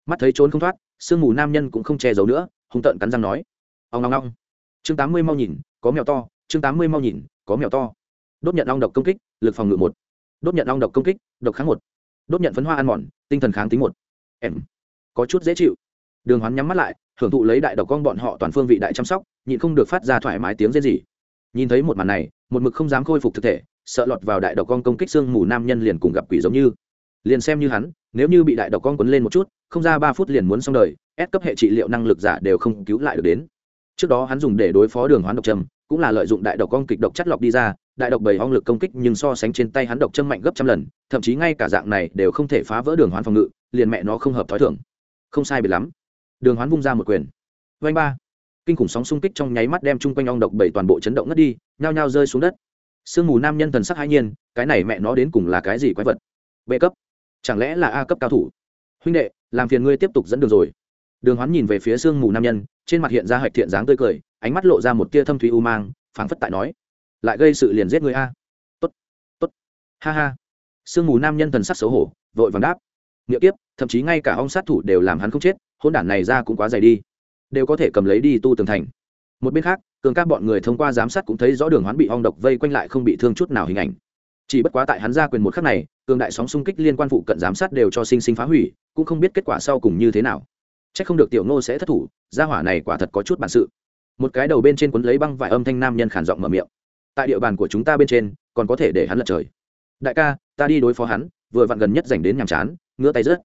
A: mắt thấy trốn không thoát, sương mù nam nhân cũng không che giấu nữa, hung tợn cắn răng nói. Ong ong ong. Chương tám mươi mau nhìn, có mèo to. Chương tám mươi mau nhìn, có mèo to. Đốt nhận ong độc công kích, lực phòng ngự một. Đốt nhận ong độc công kích, độc kháng một. Đốt nhận phấn hoa ăn mòn, tinh thần kháng tính một. Em. Có chút dễ chịu. Đường hoán nhắm mắt lại, hưởng thụ lấy đại độc con bọn họ toàn phương vị đại chăm sóc, nhịn không được phát ra thoải mái tiếng rên rỉ. Nhìn thấy một màn này, một mực không dám khôi phục thực thể, sợ lọt vào đại độc con công kích xương mù nam nhân liền cùng gặp quỷ giống như. Liền xem như hắn nếu như bị đại độc con quấn lên một chút, không ra ba phút liền muốn xong đời ép cấp hệ trị liệu năng lực giả đều không cứu lại được đến. Trước đó hắn dùng để đối phó đường hoán độc trầm cũng là lợi dụng đại độc con kịch độc chất lọc đi ra, đại độc bầy hoang lực công kích nhưng so sánh trên tay hắn độc châm mạnh gấp trăm lần, thậm chí ngay cả dạng này đều không thể phá vỡ đường hoán phòng ngự, liền mẹ nó không hợp thói thường. Không sai biệt lắm. Đường hoán vung ra một quyền. Vanh ba. Kinh khủng sóng xung kích trong nháy mắt đem chung quanh ong độc bảy toàn bộ chấn động ngất đi, nhao nhao rơi xuống đất. Sương mù nam nhân thần sắc hai nhiên, cái này mẹ nó đến cùng là cái gì quái vật? B cấp chẳng lẽ là a cấp cao thủ? Huynh đệ, làm phiền ngươi tiếp tục dẫn đường rồi. Đường hoán nhìn về phía sương mù nam nhân, trên mặt hiện ra hạch thiện dáng tươi cười, ánh mắt lộ ra một tia thâm thúy u mang, phảng phất tại nói, lại gây sự liền giết người a. Tốt tốt. Ha ha. Sương mù nam nhân thần sắc xấu hổ, vội vàng đáp nghĩa tiếp thậm chí ngay cả ông sát thủ đều làm hắn không chết hôn đản này ra cũng quá dày đi. Đều có thể cầm lấy đi tu tường thành. Một bên khác, cường các bọn người thông qua giám sát cũng thấy rõ đường hoán bị ong độc vây quanh lại không bị thương chút nào hình ảnh chỉ bất quá tại hắn ra quyền một khắc này, cường đại sóng xung kích liên quan phụ cận giám sát đều cho sinh sinh phá hủy, cũng không biết kết quả sau cùng như thế nào. C h ắ c không được tiểu ngô sẽ thất thủ, gia hỏa này quả thật có chút bản sự. Một cái đầu bên trên quấn lấy băng vải âm thanh nam nhân khản giọng mở miệng. Tại địa bàn của chúng ta bên trên, còn có thể để hắn lật trời. Đại ca, ta đi đối phó hắn, vừa vặn gần nhất dành đến nhàm chán, ngứa tay rớt.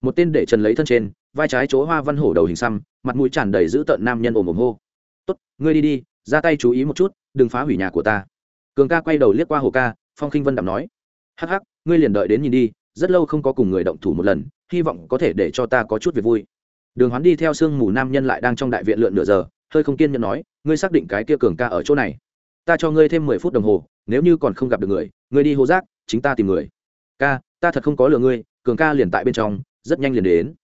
A: Một tên để trần lấy thân trên, vai trái chỗ hoa văn hổ đầu hình xăm, mặt mũi tràn đầy giữ tợn nam nhân ồm ồm hô. Tốt, ngươi đi đi, ra tay chú ý một chút, đừng phá hủy nhà của ta. Cường ca quay đầu liếc qua hồ ca phong khinh vân đạm nói. Hắc hắc, ngươi liền đợi đến nhìn đi, rất lâu không có cùng người động thủ một lần, hy vọng có thể để cho ta có chút việc vui. Đường hoán đi theo sương mù nam nhân lại đang trong đại viện lượn nửa giờ, hơi không kiên nhẫn nói, ngươi xác định cái kia cường ca ở chỗ này. Ta cho ngươi thêm mười phút đồng hồ, nếu như còn không gặp được người, ngươi đi hô giác chính ta tìm người. Ca, ta thật không có lừa ngươi, cường ca liền tại bên trong, rất nhanh liền đến.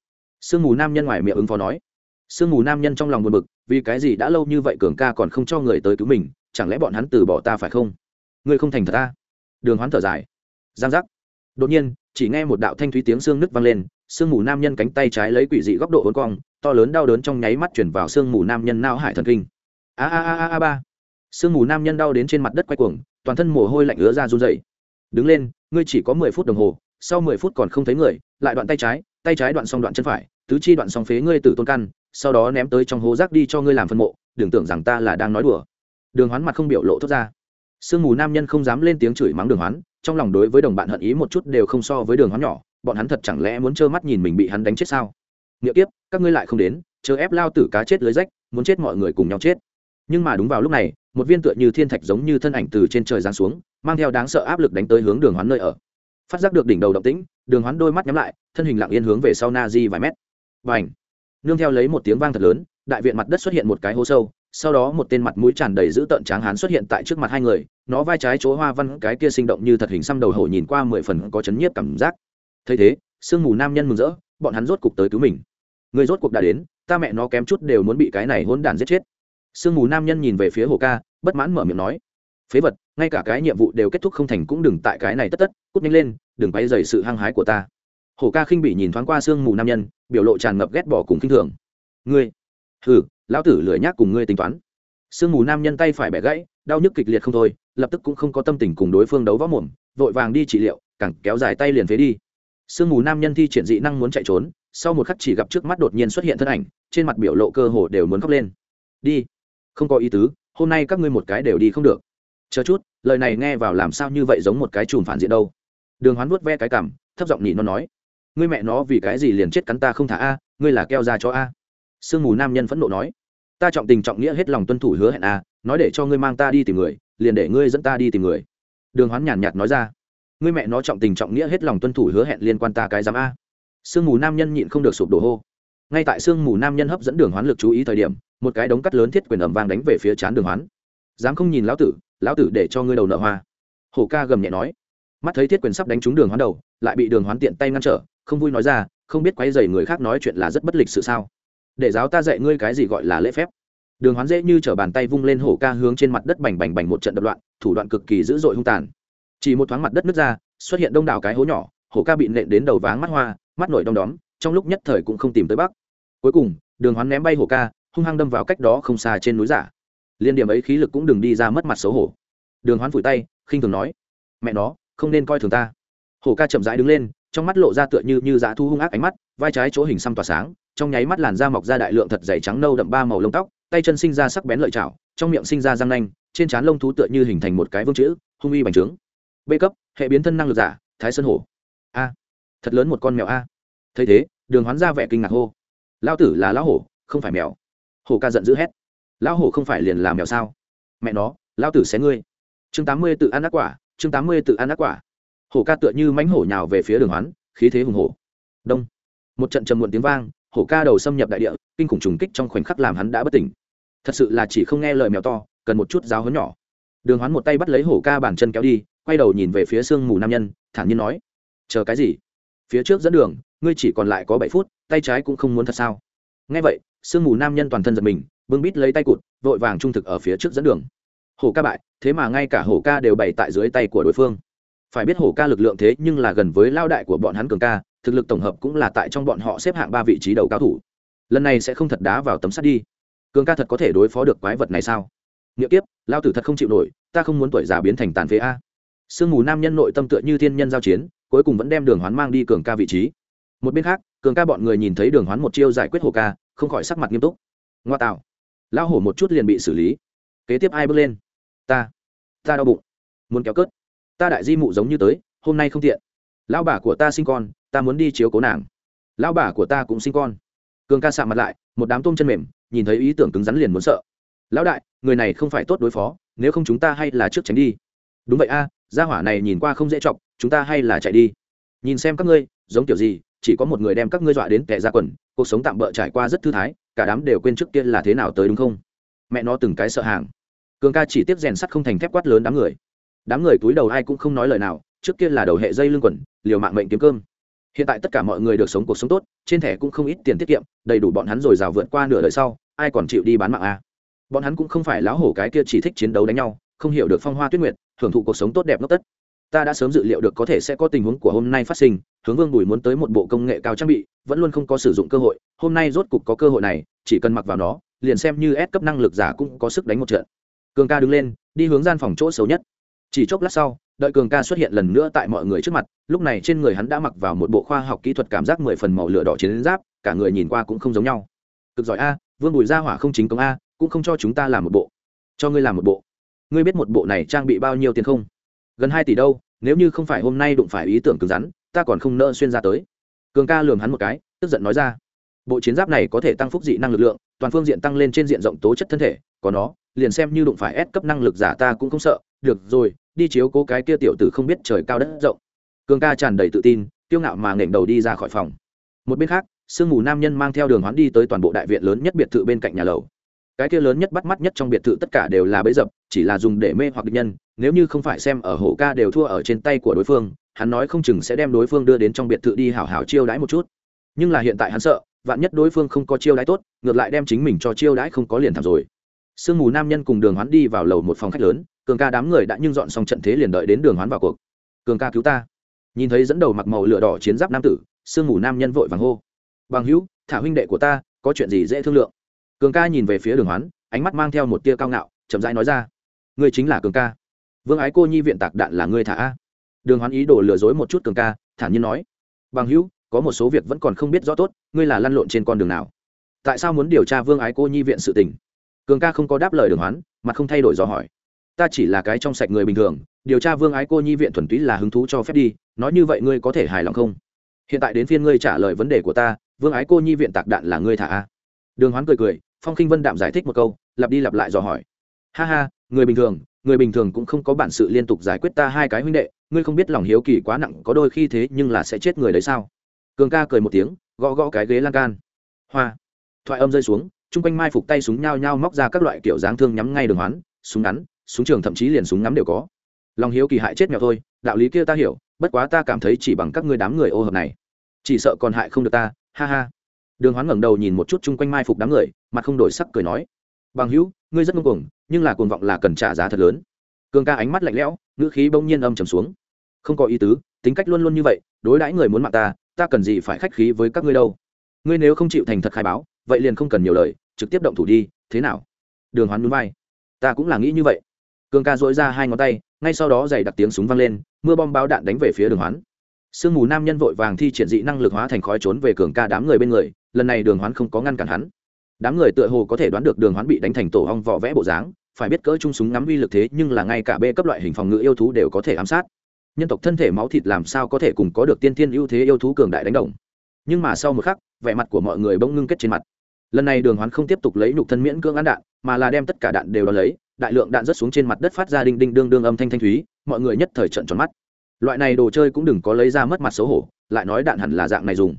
A: Sương mù nam nhân ngoài miệng ứng phó nói. Sương mù nam nhân trong lòng buồn bực, vì cái gì đã lâu như vậy cường ca còn không cho người tới cứu mình, chẳng lẽ bọn hắn từ bỏ ta phải không? Ngươi không thành thật ta đường hoán thở dài. Giang giác. Đột nhiên, chỉ nghe một đạo thanh thúy tiếng xương nứt vang lên sương mù nam nhân cánh tay trái lấy quỷ dị góc độ hôn cong, to lớn đau đớn trong nháy mắt chuyển vào sương mù nam nhân nao hải thần kinh. A a a a ba. Sương mù nam nhân đau đến trên mặt đất quay cuồng, toàn thân mồ hôi lạnh ứa ra run dậy đứng lên, ngươi chỉ có mười phút đồng hồ, sau mười phút còn không thấy người, lại đoạn tay trái tay trái đoạn xong đoạn chân phải, tứ chi đoạn xong phế ngươi từ tôn căn, sau đó ném tới trong hố rác đi cho ngươi làm phân mộ, đừng tưởng rằng ta là đang nói đùa. Đường hoán mặt không biểu lộ thốt ra sương mù nam nhân không dám lên tiếng chửi mắng đường hoán, trong lòng đối với đồng bạn hận ý một chút đều không so với đường hoán nhỏ, bọn hắn thật chẳng lẽ muốn trơ mắt nhìn mình bị hắn đánh chết sao? Nghĩa tiếp các ngươi lại không đến chờ ép lao tử cá chết lưới rách, muốn chết mọi người cùng nhau chết. Nhưng mà đúng vào lúc này, một viên tựa như thiên thạch giống như thân ảnh từ trên trời giáng xuống, mang theo đáng sợ áp lực đánh tới hướng đường hoán nơi ở. Phát giác được đỉnh đầu động tĩnh, đường hoán đôi mắt nhắm lại, thân hình lặng yên hướng về sau na di vài mét. Và ảnh nương theo lấy một tiếng vang thật lớn, đại viện mặt đất xuất hiện một cái hố sâu sau đó một tên mặt mũi tràn đầy dữ tợn tráng hán xuất hiện tại trước mặt hai người, nó vai trái chỗ hoa văn cái kia sinh động như thật hình xăm đầu hổ nhìn qua mười phần có chấn nhiếp cảm giác. Thấy thế, sương mù nam nhân mừng rỡ, bọn hắn rốt cục tới cứu mình. Người rốt cuộc đã đến, ta mẹ nó kém chút đều muốn bị cái này hỗn đản giết chết. Sương mù nam nhân nhìn về phía hồ ca, bất mãn mở miệng nói, phế vật, ngay cả cái nhiệm vụ đều kết thúc không thành cũng đừng tại cái này tất tất, cút nhanh lên, đừng bay dày sự hăng hái của ta. Hồ ca khinh bị nhìn thoáng qua sương mù nam nhân, biểu lộ tràn ngập ghét bỏ cùng khinh thường. Ngươi hừ, lão tử lười nhác cùng ngươi tính toán. Sương mù nam nhân tay phải bẻ gãy, đau nhức kịch liệt không thôi, lập tức cũng không có tâm tình cùng đối phương đấu võ mồm, vội vàng đi trị liệu, càng kéo dài tay liền phế đi. Sương mù nam nhân thi triển dị năng muốn chạy trốn, sau một khắc chỉ gặp trước mắt đột nhiên xuất hiện thân ảnh, trên mặt biểu lộ cơ hồ đều muốn khóc lên. Đi. Không có ý tứ, hôm nay các ngươi một cái đều đi không được. Chờ chút, lời này nghe vào làm sao như vậy giống một cái chùm phản diện đâu. Đường hoán vuốt ve cái cảm thấp giọng nhị nó nói, ngươi mẹ nó vì cái gì liền chết cắn ta không thả a, ngươi là keo ra cho a sương mù nam nhân phẫn nộ nói, ta trọng tình trọng nghĩa hết lòng tuân thủ hứa hẹn a nói để cho ngươi mang ta đi tìm người, liền để ngươi dẫn ta đi tìm người. Đường hoán nhàn nhạt nói ra, ngươi mẹ nó trọng tình trọng nghĩa hết lòng tuân thủ hứa hẹn liên quan ta cái giám a. Sương mù nam nhân nhịn không được sụp đổ hô. Ngay tại sương mù nam nhân hấp dẫn đường hoán lực chú ý thời điểm, một cái đống cắt lớn thiết quyền ẩm vang đánh về phía chán đường hoán. Dám không nhìn lão tử lão tử để cho ngươi đầu nợ hoa. Hổ ca gầm nhẹ nói. Mắt thấy thiết quyền sắp đánh trúng đường hoán đầu, lại bị đường hoán tiện tay ngăn trở, không vui nói ra, không biết quay dày người khác nói chuyện là rất bất lịch sự sao? Để giáo ta dạy ngươi cái gì gọi là lễ phép. Đường hoán dễ như t bàn tay vung lên hổ ca hướng trên mặt đất bành bành bành một trận đập loạn, thủ đoạn cực kỳ dữ dội hung tàn. Chỉ một thoáng mặt đất nứt ra, xuất hiện đông đảo cái hố nhỏ, hổ ca bị nện đến đầu váng mắt hoa, mắt nổi đom đóm, trong lúc nhất thời cũng không tìm tới bắc. Cuối cùng, đường hoán ném bay hổ ca, hung hăng đâm vào cách đó không xa trên núi giả. Liên điểm ấy khí lực cũng đừng đi ra mất mặt xấu hổ. Đường hoán phủi tay, khinh thường nói, mẹ nó, không nên coi thường ta. Hổ ca chậm rãi đứng lên, trong mắt lộ ra tựa như như dã thu hung ác ánh mắt vai trái chỗ hình xăm tỏa sáng, trong nháy mắt làn da mọc ra đại lượng thật dày trắng nâu đậm ba màu lông tóc, tay chân sinh ra sắc bén lợi chảo trong miệng sinh ra răng nanh, trên trán lông thú tựa như hình thành một cái vương chữ, hung uy bành trướng. B cấp, hệ biến thân năng lực giả, thái sơn hổ. A, thật lớn một con mèo a. Thấy thế, đường hoán ra vẻ kinh ngạc hô. Lao tử là lão hổ, không phải mèo. Hổ ca giận dữ hét. Lão hổ không phải liền là mèo sao? Mẹ nó, lão tử xé ngươi. Chương tám mươi tự ăn ác quả, chương tám mươi tự ăn ác quả. Hổ ca tựa như mánh hổ nhào về phía đường hoán, khí thế hùng hổ. Đông một trận trầm muộn tiếng vang, hổ ca đầu xâm nhập đại địa, kinh khủng trùng kích trong khoảnh khắc làm hắn đã bất tỉnh. Thật sự là chỉ không nghe lời mèo to, cần một chút giáo hớn nhỏ. Đường hoán một tay bắt lấy hổ ca bàn chân kéo đi, quay đầu nhìn về phía sương mù nam nhân, thản nhiên nói, chờ cái gì? Phía trước dẫn đường, ngươi chỉ còn lại có bảy phút, tay trái cũng không muốn thật sao? Nghe vậy, sương mù nam nhân toàn thân giật mình, bưng bít lấy tay cụt, vội vàng trung thực ở phía trước dẫn đường. Hổ ca bại, thế mà ngay cả hổ ca đều bày tại dưới tay của đối phương. Phải biết hổ ca lực lượng thế nhưng là gần với lao đại của bọn hắn cường ca thực lực tổng hợp cũng là tại trong bọn họ xếp hạng ba vị trí đầu cao thủ. Lần này sẽ không thật đá vào tấm sắt đi. Cường ca thật có thể đối phó được quái vật này sao? Nghĩa kiếp, lao tử thật không chịu nổi, ta không muốn tuổi già biến thành tàn phế a. Sương mù nam nhân nội tâm tựa như thiên nhân giao chiến, cuối cùng vẫn đem đường hoán mang đi cường ca vị trí. Một bên khác, cường ca bọn người nhìn thấy đường hoán một chiêu giải quyết hồ ca, không khỏi sắc mặt nghiêm túc. Ngoa tạo. Lao hổ một chút liền bị xử lý. Kế tiếp ai bước lên? Ta. Ta đau bụng. Muốn kéo cớt. Ta đại di mụ giống như tới, hôm nay không tiện. Lão bà của ta sinh con ta muốn đi chiếu cố nàng. Lão bà của ta cũng sinh con. Cường ca sạ mặt lại, một đám tôm chân mềm, nhìn thấy ý tưởng cứng rắn liền muốn sợ. Lão đại, người này không phải tốt đối phó, nếu không chúng ta hay là trước tránh đi. Đúng vậy a, gia hỏa này nhìn qua không dễ chọc, chúng ta hay là chạy đi. Nhìn xem các ngươi, giống kiểu gì, chỉ có một người đem các ngươi dọa đến tệ ra quần, cuộc sống tạm bỡ trải qua rất thư thái, cả đám đều quên trước kia là thế nào tới đúng không? Mẹ nó từng cái sợ hàng. Cường ca chỉ tiếp rèn sắt không thành thép quát lớn đám người. Đám người túi đầu ai cũng không nói lời nào, trước kia là đầu hệ dây lưng quần, liều mạng mệnh kiếm cơm hiện tại tất cả mọi người được sống cuộc sống tốt, trên thẻ cũng không ít tiền tiết kiệm, đầy đủ bọn hắn rồi rào vượt qua nửa đời sau, ai còn chịu đi bán mạng à. bọn hắn cũng không phải láo hổ cái kia chỉ thích chiến đấu đánh nhau, không hiểu được phong hoa tuyết nguyệt hưởng thụ cuộc sống tốt đẹp ngốc tất. Ta đã sớm dự liệu được có thể sẽ có tình huống của hôm nay phát sinh, hướng vương bùi muốn tới một bộ công nghệ cao trang bị, vẫn luôn không có sử dụng cơ hội, hôm nay rốt cục có cơ hội này, chỉ cần mặc vào nó, liền xem như ép cấp năng lực giả cũng có sức đánh một trận. Cường ca đứng lên, đi hướng gian phòng chỗ xấu nhất. Chỉ chốc lát sau đợi cường ca xuất hiện lần nữa tại mọi người trước mặt, lúc này trên người hắn đã mặc vào một bộ khoa học kỹ thuật cảm giác mười phần màu lửa đỏ chiến giáp, cả người nhìn qua cũng không giống nhau. Cực giỏi a, vương bùi gia hỏa không chính công a, cũng không cho chúng ta làm một bộ. Cho ngươi làm một bộ. Ngươi biết một bộ này trang bị bao nhiêu tiền không? Gần hai tỷ đâu, nếu như không phải hôm nay đụng phải ý tưởng cứng rắn, ta còn không nỡ xuyên ra tới. Cường ca lườm hắn một cái, tức giận nói ra. Bộ chiến giáp này có thể tăng phúc dị năng lực lượng, toàn phương diện tăng lên trên diện rộng tố chất thân thể, có nó liền xem như đụng phải ép cấp năng lực giả ta cũng không sợ, được rồi, đi chiếu cố cái kia tiểu tử không biết trời cao đất rộng. Cường ca tràn đầy tự tin, kiêu ngạo mà nghển đầu đi ra khỏi phòng. Một bên khác, sương mù nam nhân mang theo đường hoán đi tới toàn bộ đại viện lớn nhất biệt thự bên cạnh nhà lầu. Cái kia lớn nhất bắt mắt nhất trong biệt thự tất cả đều là bẫy dập, chỉ là dùng để mê hoặc địch nhân, nếu như không phải xem ở hổ ca đều thua ở trên tay của đối phương, hắn nói không chừng sẽ đem đối phương đưa đến trong biệt thự đi hảo hảo chiêu đãi một chút. Nhưng là hiện tại hắn sợ, vạn nhất đối phương không có chiêu đãi tốt, ngược lại đem chính mình cho chiêu đãi không có liền thảm rồi sương mù nam nhân cùng đường hoán đi vào lầu một phòng khách lớn, cường ca đám người đã nhưng dọn xong trận thế liền đợi đến đường hoán vào cuộc. Cường ca cứu ta. Nhìn thấy dẫn đầu mặc màu lửa đỏ chiến giáp nam tử, sương mù nam nhân vội vàng hô. Bằng hữu, thả huynh đệ của ta, có chuyện gì dễ thương lượng. Cường ca nhìn về phía đường hoán, ánh mắt mang theo một tia cao ngạo, chậm rãi nói ra. Ngươi chính là cường ca. Vương ái cô nhi viện tạc đạn là ngươi thả a. Đường hoán ý đồ lừa dối một chút cường ca, thản nhiên nói. Bằng hữu, có một số việc vẫn còn không biết rõ tốt, ngươi là lăn lộn trên con đường nào. Tại sao muốn điều tra vương ái cô nhi viện sự tình? Cường ca không có đáp lời đường hoán mặt không thay đổi dò hỏi. Ta chỉ là cái trong sạch người bình thường, điều tra vương ái cô nhi viện thuần túy là hứng thú cho phép đi, nói như vậy ngươi có thể hài lòng không? Hiện tại đến phiên ngươi trả lời vấn đề của ta, vương ái cô nhi viện tạc đạn là ngươi thả a. Đường hoán cười cười, phong khinh vân đạm giải thích một câu, lặp đi lặp lại dò hỏi. Ha ha, người bình thường, người bình thường cũng không có bản sự liên tục giải quyết ta hai cái huynh đệ, ngươi không biết lòng hiếu kỳ quá nặng, có đôi khi thế nhưng là sẽ chết người đấy sao? Cường ca cười một tiếng, gõ gõ cái ghế lan can. Hoa. Thoại âm rơi xuống chung quanh mai phục tay súng nhao nhao móc ra các loại kiểu dáng thương nhắm ngay đường hoán, súng ngắn, súng trường thậm chí liền súng ngắm đều có. Lòng hiếu kỳ hại chết mèo thôi, đạo lý kia ta hiểu, bất quá ta cảm thấy chỉ bằng các ngươi đám người ô hợp này. Chỉ sợ còn hại không được ta, ha ha. Đường hoán ngẩng đầu nhìn một chút chung quanh mai phục đám người, mặt không đổi sắc cười nói. Bằng hữu, ngươi rất ngông cuồng, nhưng là cuồng vọng là cần trả giá thật lớn. Cường ca ánh mắt lạnh lẽo, ngữ khí bỗng nhiên âm trầm xuống. Không có ý tứ, tính cách luôn luôn như vậy, đối đãi người muốn mạng ta ta cần gì phải khách khí với các ngươi đâu? Ngươi nếu không chịu thành thật khai báo vậy liền không cần nhiều lời, trực tiếp động thủ đi, thế nào? Đường hoán núi vai. Ta cũng là nghĩ như vậy. Cường ca dỗi ra hai ngón tay, ngay sau đó giày đặt tiếng súng vang lên, mưa bom báo đạn đánh về phía đường hoán. Sương mù nam nhân vội vàng thi triển dị năng lực hóa thành khói trốn về cường ca đám người bên người, lần này đường hoán không có ngăn cản hắn. Đám người tựa hồ có thể đoán được đường hoán bị đánh thành tổ hong vỏ vẽ bộ dáng, phải biết cỡ chung súng ngắm uy lực thế, nhưng là ngay cả b cấp loại hình phòng ngự yêu thú đều có thể ám sát. Nhân tộc thân thể máu thịt làm sao có thể cùng có được tiên tiên ưu thế yêu thú cường đại đánh đồng? Nhưng mà sau một khắc, vẻ mặt của mọi người bỗng ngưng kết trên mặt lần này đường hoán không tiếp tục lấy nhục thân miễn cưỡng ăn đạn, mà là đem tất cả đạn đều đ ó lấy, đại lượng đạn rớt xuống trên mặt đất phát ra đinh đinh đương đương âm thanh thanh thúy, mọi người nhất thời trận tròn mắt. Loại này đồ chơi cũng đừng có lấy ra mất mặt xấu hổ, lại nói đạn hẳn là dạng này dùng.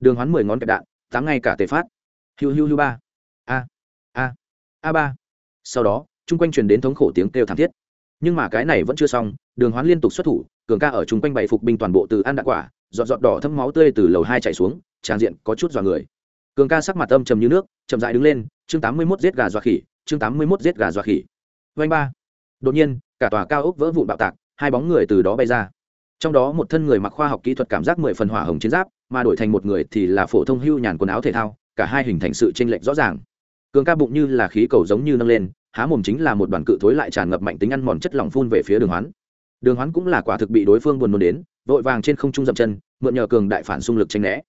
A: Đường hoán mười ngón kẹp đạn tám ngay cả tề phát. Hiu hiu hiu ba. A. A. A ba. Sau đó, chung quanh truyền đến thống khổ tiếng kêu thảm thiết. Nhưng mà cái này vẫn chưa xong, đường hoán liên tục xuất thủ, cường ca ở chung quanh bày phục binh toàn bộ từ ăn đạn quả dọn dọn đỏ thấm máu tươi từ lầu hai chạy xuống tràn diện có chút dọa người cường ca sắc mặt âm trầm như nước, chậm dại đứng lên, chương tám mươi mốt giết gà dọa khỉ, chương tám mươi mốt giết gà dọa khỉ. Vanh ba. Đột nhiên, cả tòa cao ốc vỡ vụn bạo tạc, hai bóng người từ đó bay ra. Trong đó một thân người mặc khoa học kỹ thuật cảm giác mười phần hỏa hồng chiến giáp, mà đổi thành một người thì là phổ thông hưu nhàn quần áo thể thao, cả hai hình thành sự tranh lệch rõ ràng. Cường ca bụng như là khí cầu giống như nâng lên, há mồm chính là một đoàn cự thối lại tràn ngập mạnh tính ăn mòn chất lỏng phun về phía đường hoán. Đường hoán cũng là quả thực bị đối phương buồn nôn đến, vội vàng trên không trung dậm chân, mượn nhờ cường đại phản xung lực tranh né.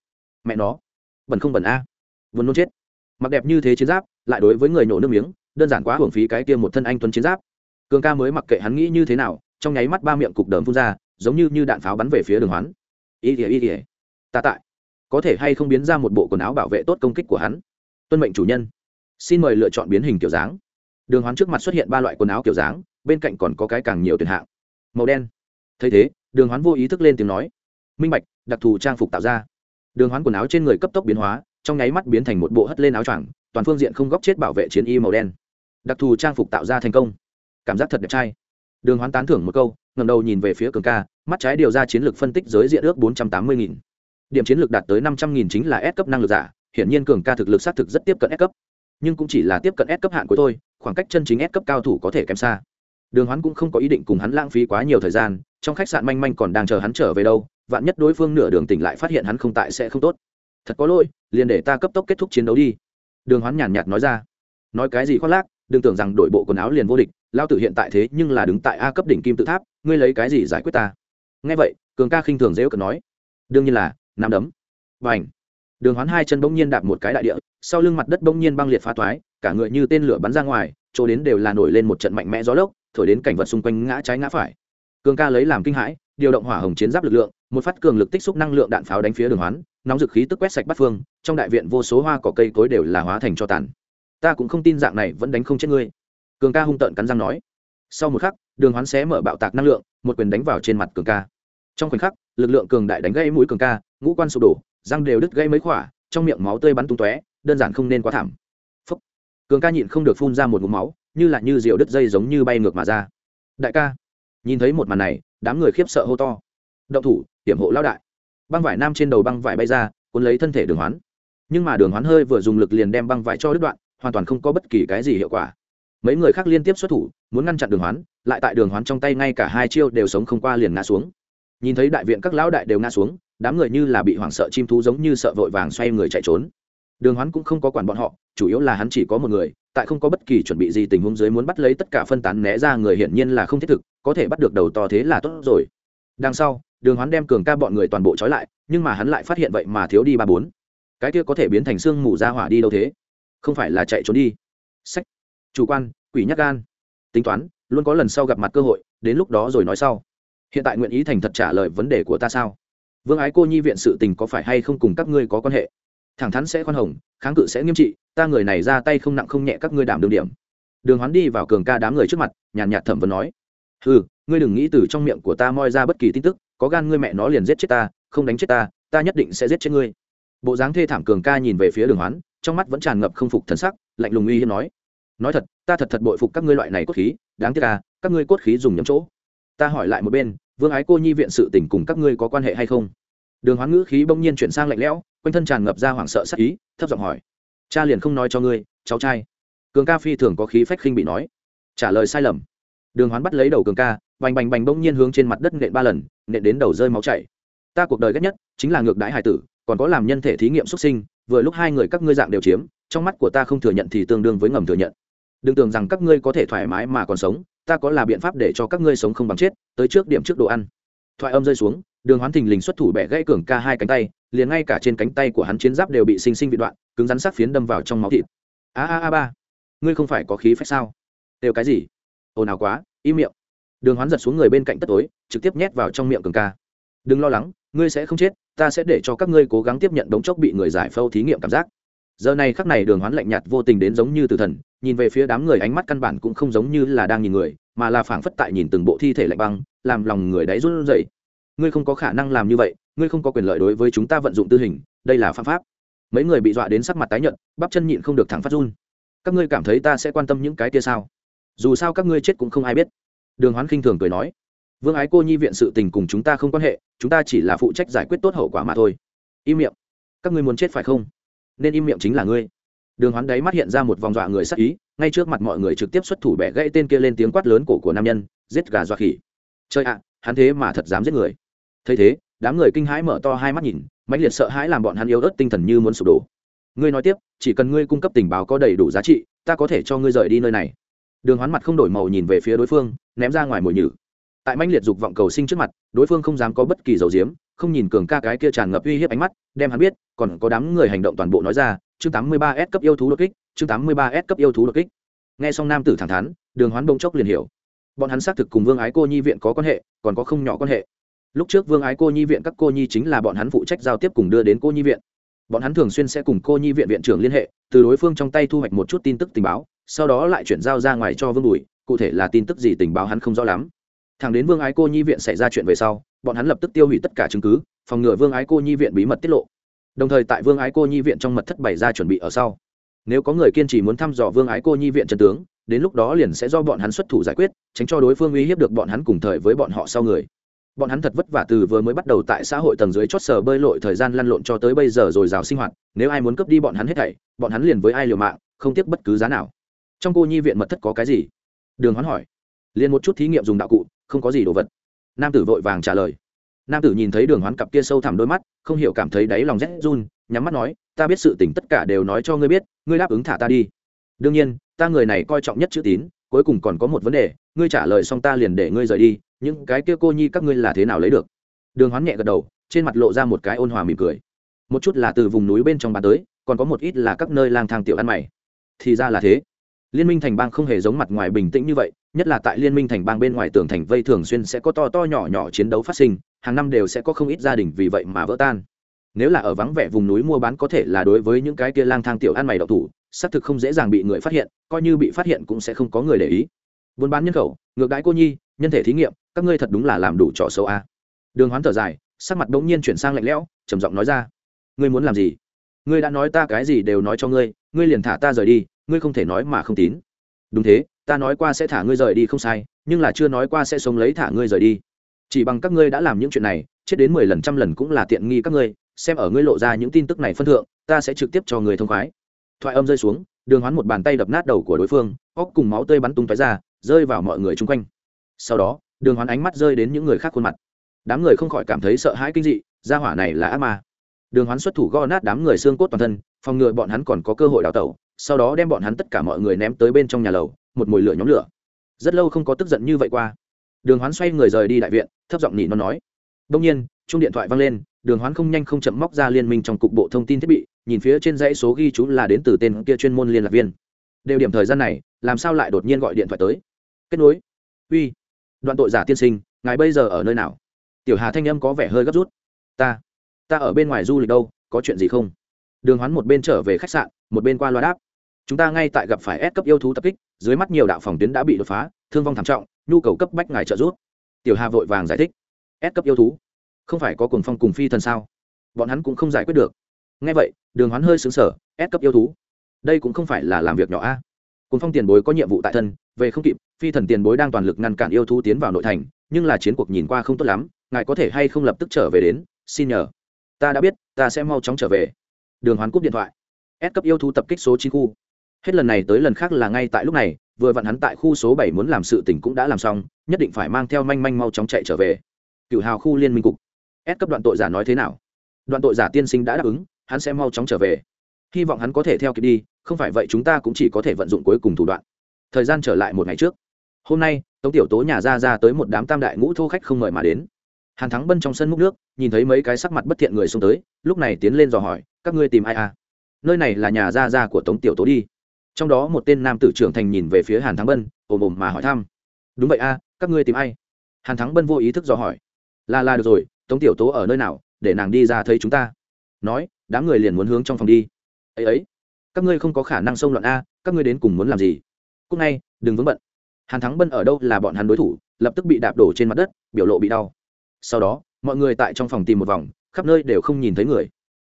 A: Mẹ nó, bẩn không bẩn a? Vốn nôn chết. Mặc đẹp như thế chiến giáp, lại đối với người nổ nước miếng, đơn giản quá hưởng phí cái kia một thân anh tuấn chiến giáp. Cường ca mới mặc kệ hắn nghĩ như thế nào, trong nháy mắt ba miệng cục đờm phun ra, giống như như đạn pháo bắn về phía đường hoán. Ý ỉa ý ỉa ta tại có thể hay không biến ra một bộ quần áo bảo vệ tốt công kích của hắn? Tuân mệnh chủ nhân. Xin mời lựa chọn biến hình kiểu dáng. Đường hoán trước mặt xuất hiện ba loại quần áo kiểu dáng, bên cạnh còn có cái càng nhiều tuyển hạng. Màu đen. Thấy thế, đường hoán vô ý thức lên tiếng nói. Minh bạch, đặc thù trang phục tạo ra. Đường hoán quần áo trên người cấp tốc biến hóa trong nháy mắt biến thành một bộ hất lên áo choàng, toàn phương diện không góc chết bảo vệ chiến y màu đen. Đặc thù trang phục tạo ra thành công. Cảm giác thật đẹp trai. Đường hoán tán thưởng một câu ngầm đầu nhìn về phía cường ca, mắt trái điều ra chiến lược phân tích giới diện ước bốn trăm tám mươi nghìn. Điểm chiến lược đạt tới năm trăm nghìn chính là S cấp năng lực giả, hiển nhiên cường ca thực lực xác thực rất tiếp cận S cấp. Nhưng cũng chỉ là tiếp cận S cấp hạn của tôi, khoảng cách chân chính S cấp cao thủ có thể kém xa. Đường hoán cũng không có ý định cùng hắn lãng phí quá nhiều thời gian, trong khách sạn manh manh còn đang chờ hắn trở về đâu, vạn nhất đối phương nửa đường tỉnh lại phát hiện hắn không tại sẽ không tốt thật có lỗi, liền để ta cấp tốc kết thúc chiến đấu đi. Đường hoán nhàn nhạt nói ra. Nói cái gì khoác lác, đừng tưởng rằng đội bộ quần áo liền vô địch lao tử hiện tại thế nhưng là đứng tại a cấp đỉnh kim tự tháp, ngươi lấy cái gì giải quyết ta? Nghe vậy, cường ca khinh thường dễ cận nói. Đương nhiên là, nắm đấm. Và ảnh đường hoán hai chân bỗng nhiên đạp một cái đại địa, sau lưng mặt đất bỗng nhiên băng liệt phá toái cả người như tên lửa bắn ra ngoài, chỗ đến đều là nổi lên một trận mạnh mẽ gió lốc, thổi đến cảnh vật xung quanh ngã trái ngã phải. Cường ca lấy làm kinh hãi, điều động hỏa hồng chiến giáp lực lượng, một phát cường lực tích xúc năng lượng đạn pháo đánh phía đường hoán nóng dực khí tức quét sạch bắt phương, trong đại viện vô số hoa cỏ cây cối đều là hóa thành cho tàn. Ta cũng không tin dạng này vẫn đánh không chết ngươi. Cường ca hung tợn cắn răng nói. Sau một khắc, đường hoán xé mở bạo tạc năng lượng, một quyền đánh vào trên mặt cường ca. Trong khoảnh khắc, lực lượng cường đại đánh gãy mũi cường ca, ngũ quan sụp đổ, răng đều đứt gãy mấy khỏa, trong miệng máu tươi bắn tung tóe, đơn giản không nên quá thảm. Phúc. cường ca nhịn không được phun ra một ngụm máu, như là như rượu đứt dây giống như bay ngược mà ra. Đại ca. Nhìn thấy một màn này, đám người khiếp sợ hô to. Động thủ, hiểm hộ lao đại băng vải nam trên đầu băng vải bay ra, cuốn lấy thân thể đường hoán. Nhưng mà đường hoán hơi vừa dùng lực liền đem băng vải cho đứt đoạn, hoàn toàn không có bất kỳ cái gì hiệu quả. Mấy người khác liên tiếp xuất thủ, muốn ngăn chặn đường hoán, lại tại đường hoán trong tay ngay cả hai chiêu đều sống không qua liền ngã xuống. Nhìn thấy đại viện các lão đại đều ngã xuống, đám người như là bị hoảng sợ chim thú giống như sợ vội vàng xoay người chạy trốn. Đường hoán cũng không có quản bọn họ, chủ yếu là hắn chỉ có một người, tại không có bất kỳ chuẩn bị gì tình huống dưới muốn bắt lấy tất cả phân tán né ra người hiển nhiên là không thiết thực, có thể bắt được đầu to thế là tốt rồi. Đằng sau đường hoán đem cường ca bọn người toàn bộ trói lại, nhưng mà hắn lại phát hiện vậy mà thiếu đi ba bốn. Cái kia có thể biến thành xương mù ra hỏa đi đâu thế? Không phải là chạy trốn đi. Sách. Chủ quan, quỷ nhắc gan. Tính toán, luôn có lần sau gặp mặt cơ hội, đến lúc đó rồi nói sau. Hiện tại nguyện ý thành thật trả lời vấn đề của ta sao? Vương ái cô nhi viện sự tình có phải hay không cùng các ngươi có quan hệ? Thẳng thắn sẽ khoan hồng, kháng cự sẽ nghiêm trị, ta người này ra tay không nặng không nhẹ các ngươi đảm đương điểm. Đường hoán đi vào cường ca đám người trước mặt, nhàn nhạt thẩm vấn nói. Ừ ngươi đừng nghĩ từ trong miệng của ta moi ra bất kỳ tin tức có gan ngươi mẹ nó liền giết chết ta, không đánh chết ta ta nhất định sẽ giết chết ngươi. Bộ dáng thê thảm cường ca nhìn về phía đường hoán, trong mắt vẫn tràn ngập không phục thần sắc, lạnh lùng uy hiếp nói nói thật, ta thật thật bội phục các ngươi loại này cốt khí, đáng tiếc ca các ngươi cốt khí dùng nhầm chỗ. Ta hỏi lại một bên, vương ái cô nhi viện sự tình cùng các ngươi có quan hệ hay không? Đường hoán ngữ khí bỗng nhiên chuyển sang lạnh lẽo, quanh thân tràn ngập ra hoảng sợ sắc ý, thấp giọng hỏi, cha liền không nói cho ngươi, cháu trai. Cường ca phi thường có khí phách khinh bị nói, trả lời sai lầm đường hoán bắt lấy đầu cường ca, bành bành bành bỗng nhiên hướng trên mặt đất nện ba lần, nện đến đầu rơi máu chảy. Ta cuộc đời ghét nhất chính là ngược đãi hải tử, còn có làm nhân thể thí nghiệm xuất sinh, vừa lúc hai người các ngươi dạng đều chiếm, trong mắt của ta không thừa nhận thì tương đương với ngầm thừa nhận. Đừng tưởng rằng các ngươi có thể thoải mái mà còn sống, ta có là biện pháp để cho các ngươi sống không bằng chết, tới trước điểm trước đồ ăn. Thoại âm rơi xuống, đường hoán thình lình xuất thủ bẻ gãy cường ca hai cánh tay, liền ngay cả trên cánh tay của hắn chiến giáp đều bị sinh sinh bị đoạn, cứng rắn sắc phiến đâm vào trong máu thịt. A a a ba, ngươi không phải có khí phách sao? Đều cái gì? Ồn ào quá, im miệng. Đường hoán giật xuống người bên cạnh tất tối, trực tiếp nhét vào trong miệng cường ca. Đừng lo lắng, ngươi sẽ không chết, ta sẽ để cho các ngươi cố gắng tiếp nhận đống chốc bị người giải phâu thí nghiệm cảm giác. Giờ này khắc này đường hoán lạnh nhạt vô tình đến giống như từ thần, nhìn về phía đám người ánh mắt căn bản cũng không giống như là đang nhìn người, mà là phảng phất tại nhìn từng bộ thi thể lạnh băng, làm lòng người đáy run rẩy. Ngươi không có khả năng làm như vậy, ngươi không có quyền lợi đối với chúng ta vận dụng tư hình, đây là pháp pháp. Mấy người bị dọa đến sắc mặt tái nhợt, bắp chân nhịn không được thẳng phát run. Các ngươi cảm thấy ta sẽ quan tâm những cái kia sao? Dù sao các ngươi chết cũng không ai biết. Đường hoán khinh thường cười nói, vương ái cô nhi viện sự tình cùng chúng ta không quan hệ, chúng ta chỉ là phụ trách giải quyết tốt hậu quả mà thôi. Im miệng, các ngươi muốn chết phải không? Nên im miệng chính là ngươi. Đường hoán đáy mắt hiện ra một vòng dọa người sắc ý, ngay trước mặt mọi người trực tiếp xuất thủ bẻ gãy tên kia lên tiếng quát lớn cổ của nam nhân, giết gà dọa khỉ. Chơi ạ, hắn thế mà thật dám giết người. Thấy thế, đám người kinh hãi mở to hai mắt nhìn, mãnh liệt sợ hãi làm bọn hắn yếu ớt tinh thần như muốn sụp đổ. Ngươi nói tiếp, chỉ cần ngươi cung cấp tình báo có đầy đủ giá trị, ta có thể cho ngươi rời đi nơi này đường hoán mặt không đổi màu nhìn về phía đối phương, ném ra ngoài mồi nhử. Tại mãnh liệt dục vọng cầu sinh trước mặt, đối phương không dám có bất kỳ dầu diếm, không nhìn cường ca cái kia tràn ngập uy hiếp ánh mắt, đem hắn biết, còn có đám người hành động toàn bộ nói ra, chương 83 s cấp yêu thú đột kích, chương 83 s cấp yêu thú đột kích. Nghe xong nam tử thẳng thắn, đường hoán bông chốc liền hiểu. Bọn hắn xác thực cùng vương ái cô nhi viện có quan hệ, còn có không nhỏ quan hệ. Lúc trước vương ái cô nhi viện các cô nhi chính là bọn hắn phụ trách giao tiếp cùng đưa đến cô nhi viện. Bọn hắn thường xuyên sẽ cùng cô nhi viện viện trưởng liên hệ, từ đối phương trong tay thu hoạch một chút tin tức tình báo sau đó lại chuyển giao ra ngoài cho vương bùi, cụ thể là tin tức gì tình báo hắn không rõ lắm. Thằng đến vương ái cô nhi viện xảy ra chuyện về sau, bọn hắn lập tức tiêu hủy tất cả chứng cứ, phòng ngừa vương ái cô nhi viện bí mật tiết lộ. Đồng thời tại vương ái cô nhi viện trong mật thất bày ra chuẩn bị ở sau. Nếu có người kiên trì muốn thăm dò vương ái cô nhi viện trần tướng, đến lúc đó liền sẽ do bọn hắn xuất thủ giải quyết, tránh cho đối phương uy hiếp được bọn hắn cùng thời với bọn họ sau người. Bọn hắn thật vất vả từ vừa mới bắt đầu tại xã hội tầng dưới chót sờ bơi lội thời gian lăn lộn cho tới bây giờ rồi rào sinh hoạt, nếu ai muốn cướp đi bọn hắn hết thảy, bọn hắn liền với ai liều mạng, không tiếc bất cứ giá nào trong cô nhi viện mật thất có cái gì? Đường hoán hỏi. Liền một chút thí nghiệm dùng đạo cụ, không có gì đồ vật. Nam tử vội vàng trả lời. Nam tử nhìn thấy đường hoán cặp kia sâu thẳm đôi mắt, không hiểu cảm thấy đáy lòng rét run, nhắm mắt nói, ta biết sự tình tất cả đều nói cho ngươi biết, ngươi đáp ứng thả ta đi. Đương nhiên, ta người này coi trọng nhất chữ tín, cuối cùng còn có một vấn đề, ngươi trả lời xong ta liền để ngươi rời đi, những cái kia cô nhi các ngươi là thế nào lấy được? Đường hoán nhẹ gật đầu, trên mặt lộ ra một cái ôn hòa mỉm cười. Một chút là từ vùng núi bên trong bán tới, còn có một ít là các nơi lang thang tiểu ăn mày. Thì ra là thế liên minh thành bang không hề giống mặt ngoài bình tĩnh như vậy, nhất là tại liên minh thành bang bên ngoài tường thành vây thường xuyên sẽ có to to nhỏ nhỏ chiến đấu phát sinh, hàng năm đều sẽ có không ít gia đình vì vậy mà vỡ tan. Nếu là ở vắng vẻ vùng núi mua bán có thể là đối với những cái kia lang thang tiểu ăn mày đậu thủ, xác thực không dễ dàng bị người phát hiện, coi như bị phát hiện cũng sẽ không có người để ý. Buôn bán nhân khẩu, ngược đãi cô nhi, nhân thể thí nghiệm, các ngươi thật đúng là làm đủ trò xấu a. Đường hoán thở dài, sắc mặt bỗng nhiên chuyển sang lạnh lẽo, trầm giọng nói ra. Ngươi muốn làm gì? Ngươi đã nói ta cái gì đều nói cho ngươi ngươi liền thả ta rời đi ngươi không thể nói mà không tín. Đúng thế, ta nói qua sẽ thả ngươi rời đi không sai, nhưng là chưa nói qua sẽ sống lấy thả ngươi rời đi. Chỉ bằng các ngươi đã làm những chuyện này, chết đến mười lần trăm lần cũng là tiện nghi các ngươi, xem ở ngươi lộ ra những tin tức này phân thượng, ta sẽ trực tiếp cho người thông khoái. Thoại âm rơi xuống, đường hoán một bàn tay đập nát đầu của đối phương, óc cùng máu tươi bắn tung tói ra, rơi vào mọi người chung quanh. Sau đó, đường hoán ánh mắt rơi đến những người khác khuôn mặt. Đám người không khỏi cảm thấy sợ hãi kinh dị, gia hỏa này là ác ma. Đường hoán xuất thủ gõ nát đám người xương cốt toàn thân, phòng ngừa bọn hắn còn có cơ hội đào tẩu sau đó đem bọn hắn tất cả mọi người ném tới bên trong nhà lầu, một mồi lửa nhóm lửa. Rất lâu không có tức giận như vậy qua. Đường hoán xoay người rời đi đại viện, thấp giọng nhỉ nó nói. Đông nhiên chung điện thoại vang lên, đường hoán không nhanh không chậm móc ra liên minh trong cục bộ thông tin thiết bị, nhìn phía trên dãy số ghi chú là đến từ tên kia chuyên môn liên lạc viên. Đều điểm thời gian này, làm sao lại đột nhiên gọi điện thoại tới? Kết nối. Uy, đoạn tội giả tiên sinh, ngài bây giờ ở nơi nào? Tiểu hà thanh âm có vẻ hơi gấp rút. Ta ta ở bên ngoài du lịch đâu, có chuyện gì không? Đường hoán một bên trở về khách sạn, một bên qua loa đáp chúng ta ngay tại gặp phải ép cấp yêu thú tập kích, dưới mắt nhiều đạo phòng tuyến đã bị đột phá, thương vong thảm trọng, nhu cầu cấp bách ngài trợ giúp. Tiểu hà vội vàng giải thích. Ép cấp yêu thú? Không phải có cùng phong cùng phi thần sao? Bọn hắn cũng không giải quyết được. Ngay vậy, đường hoán hơi xứng sở ép cấp yêu thú? Đây cũng không phải là làm việc nhỏ a. Cùng phong tiền bối có nhiệm vụ tại thân, về không kịp, phi thần tiền bối đang toàn lực ngăn cản yêu thú tiến vào nội thành, nhưng là chiến cuộc nhìn qua không tốt lắm, ngài có thể hay không lập tức trở về đến? Xin nhờ. Ta đã biết, ta sẽ mau chóng trở về. Đường hoán cúp điện thoại. Ép cấp yêu thú tập kích số chín khu hết lần này tới lần khác là ngay tại lúc này, vừa vặn hắn tại khu số bảy muốn làm sự tình cũng đã làm xong, nhất định phải mang theo manh manh mau chóng chạy trở về. Cựu hào khu liên minh cục. Ép cấp đoạn tội giả nói thế nào? Đoạn tội giả tiên sinh đã đáp ứng, hắn sẽ mau chóng trở về. Hy vọng hắn có thể theo kịp đi, không phải vậy chúng ta cũng chỉ có thể vận dụng cuối cùng thủ đoạn. Thời gian trở lại một ngày trước. Hôm nay, tống tiểu tố nhà ra ra tới một đám tam đại ngũ thô khách không mời mà đến. Hàn thắng bân trong sân múc nước, nhìn thấy mấy cái sắc mặt bất thiện người xông tới, lúc này tiến lên dò hỏi, các ngươi tìm ai à? Nơi này là nhà ra ra của tống tiểu tố đi trong đó một tên nam tử trưởng thành nhìn về phía hàn thắng bân ồm ồm mà hỏi thăm. Đúng vậy a à, các ngươi tìm ai? Hàn thắng bân vô ý thức dò hỏi. Là là được rồi tống tiểu tố ở nơi nào để nàng đi ra thấy chúng ta. Nói đám người liền muốn hướng trong phòng đi. Ấy ấy các ngươi không có khả năng xông loạn a các ngươi đến cùng muốn làm gì? Cúc ngay đừng vướng bận. Hàn thắng bân ở đâu là bọn hắn đối thủ lập tức bị đạp đổ trên mặt đất biểu lộ bị đau. Sau đó mọi người tại trong phòng tìm một vòng khắp nơi đều không nhìn thấy người.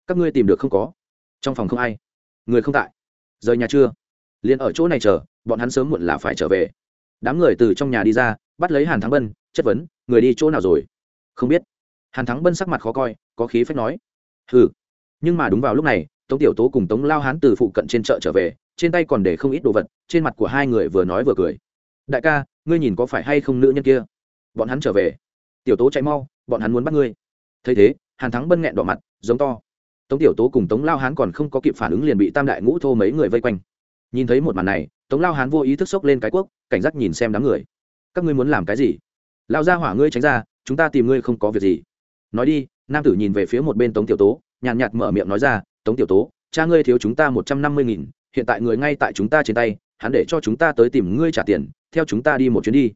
A: Các ngươi tìm được không có? Trong phòng không ai. Người không tại. Rời nhà chưa? Liền ở chỗ này chờ, bọn hắn sớm muộn là phải trở về. Đám người từ trong nhà đi ra, bắt lấy hàn thắng bân, chất vấn, người đi chỗ nào rồi? Không biết. Hàn thắng bân sắc mặt khó coi, có khí phách nói, hừ. Nhưng mà đúng vào lúc này, tống tiểu tố cùng tống lao hán từ phụ cận trên chợ trở về, trên tay còn để không ít đồ vật, trên mặt của hai người vừa nói vừa cười. Đại ca, ngươi nhìn có phải hay không nữ nhân kia? Bọn hắn trở về. Tiểu tố chạy mau, bọn hắn muốn bắt ngươi. Thấy thế, hàn thắng bân nghẹn đỏ mặt, giống to. Tống tiểu tố cùng tống lao hán còn không có kịp phản ứng liền bị tam đại ngũ thô mấy người vây quanh nhìn thấy một màn này, tống lao hán vô ý thức xốc lên cái quốc, cảnh giác nhìn xem đám người. Các ngươi muốn làm cái gì? Lao ra hỏa ngươi tránh ra, chúng ta tìm ngươi không có việc gì. Nói đi, nam tử nhìn về phía một bên tống tiểu tố, nhàn nhạt mở miệng nói ra, tống tiểu tố, cha ngươi thiếu chúng ta một trăm năm mươi nghìn, hiện tại người ngay tại chúng ta trên tay, hắn để cho chúng ta tới tìm ngươi trả tiền, theo chúng ta đi một chuyến đi.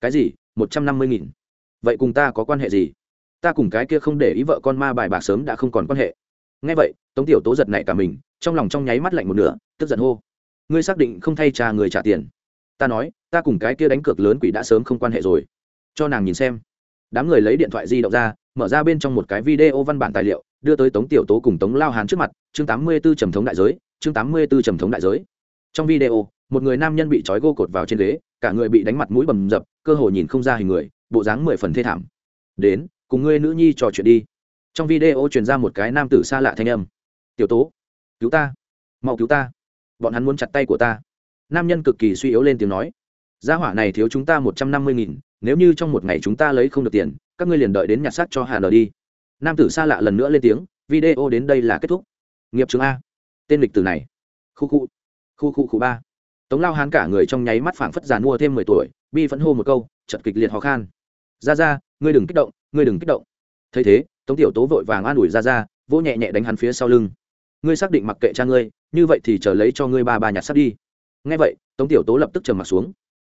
A: Cái gì? một trăm năm mươi nghìn? Vậy cùng ta có quan hệ gì? Ta cùng cái kia không để ý vợ con ma bài bạc sớm đã không còn quan hệ. Ngay vậy, tống tiểu tố giật nảy cả mình, trong lòng trong nháy mắt lạnh một nửa, tức giận hô ngươi xác định không thay cha người trả tiền. Ta nói, ta cùng cái kia đánh cược lớn quỷ đã sớm không quan hệ rồi. Cho nàng nhìn xem. Đám người lấy điện thoại di động ra, mở ra bên trong một cái video văn bản tài liệu, đưa tới tống tiểu tố cùng tống lao hán trước mặt, chương tám mươi b ố trầm thống đại giới, chương tám mươi b ố trầm thống đại giới. Trong video, một người nam nhân bị trói gô cột vào trên ghế, cả người bị đánh mặt mũi bầm dập, cơ hồ nhìn không ra hình người, bộ dáng mười phần thê thảm. Đến, cùng ngươi nữ nhi trò chuyện đi. Trong video truyền ra một cái nam tử xa lạ thanh âm. Tiểu tố, cứu ta, mau cứu ta bọn hắn muốn chặt tay của ta. Nam nhân cực kỳ suy yếu lên tiếng nói. Gia hỏa này thiếu chúng ta một trăm năm mươi nghìn, nếu như trong một ngày chúng ta lấy không được tiền, các ngươi liền đợi đến nhặt xác cho hà nờ đi. Nam tử xa lạ lần nữa lên tiếng, video đến đây là kết thúc. Nghiệp trường a. Tên lịch tử này. Khu khu. Khu khu khu ba. Tống lao hán cả người trong nháy mắt phảng phất giàn mua thêm mười tuổi, bi vẫn hô một câu, chật kịch liệt ho khan. Ra ra, ngươi đừng kích động, ngươi đừng kích động. Thấy thế, tống tiểu tố vội vàng an ủi ra ra, vỗ nhẹ nhẹ đánh hắn phía sau lưng. Ngươi xác định mặc kệ cha ngươi như vậy thì chờ lấy cho ngươi ba ba nhặt sắt đi. Ngay vậy, tống tiểu tố lập tức trầm mặt xuống.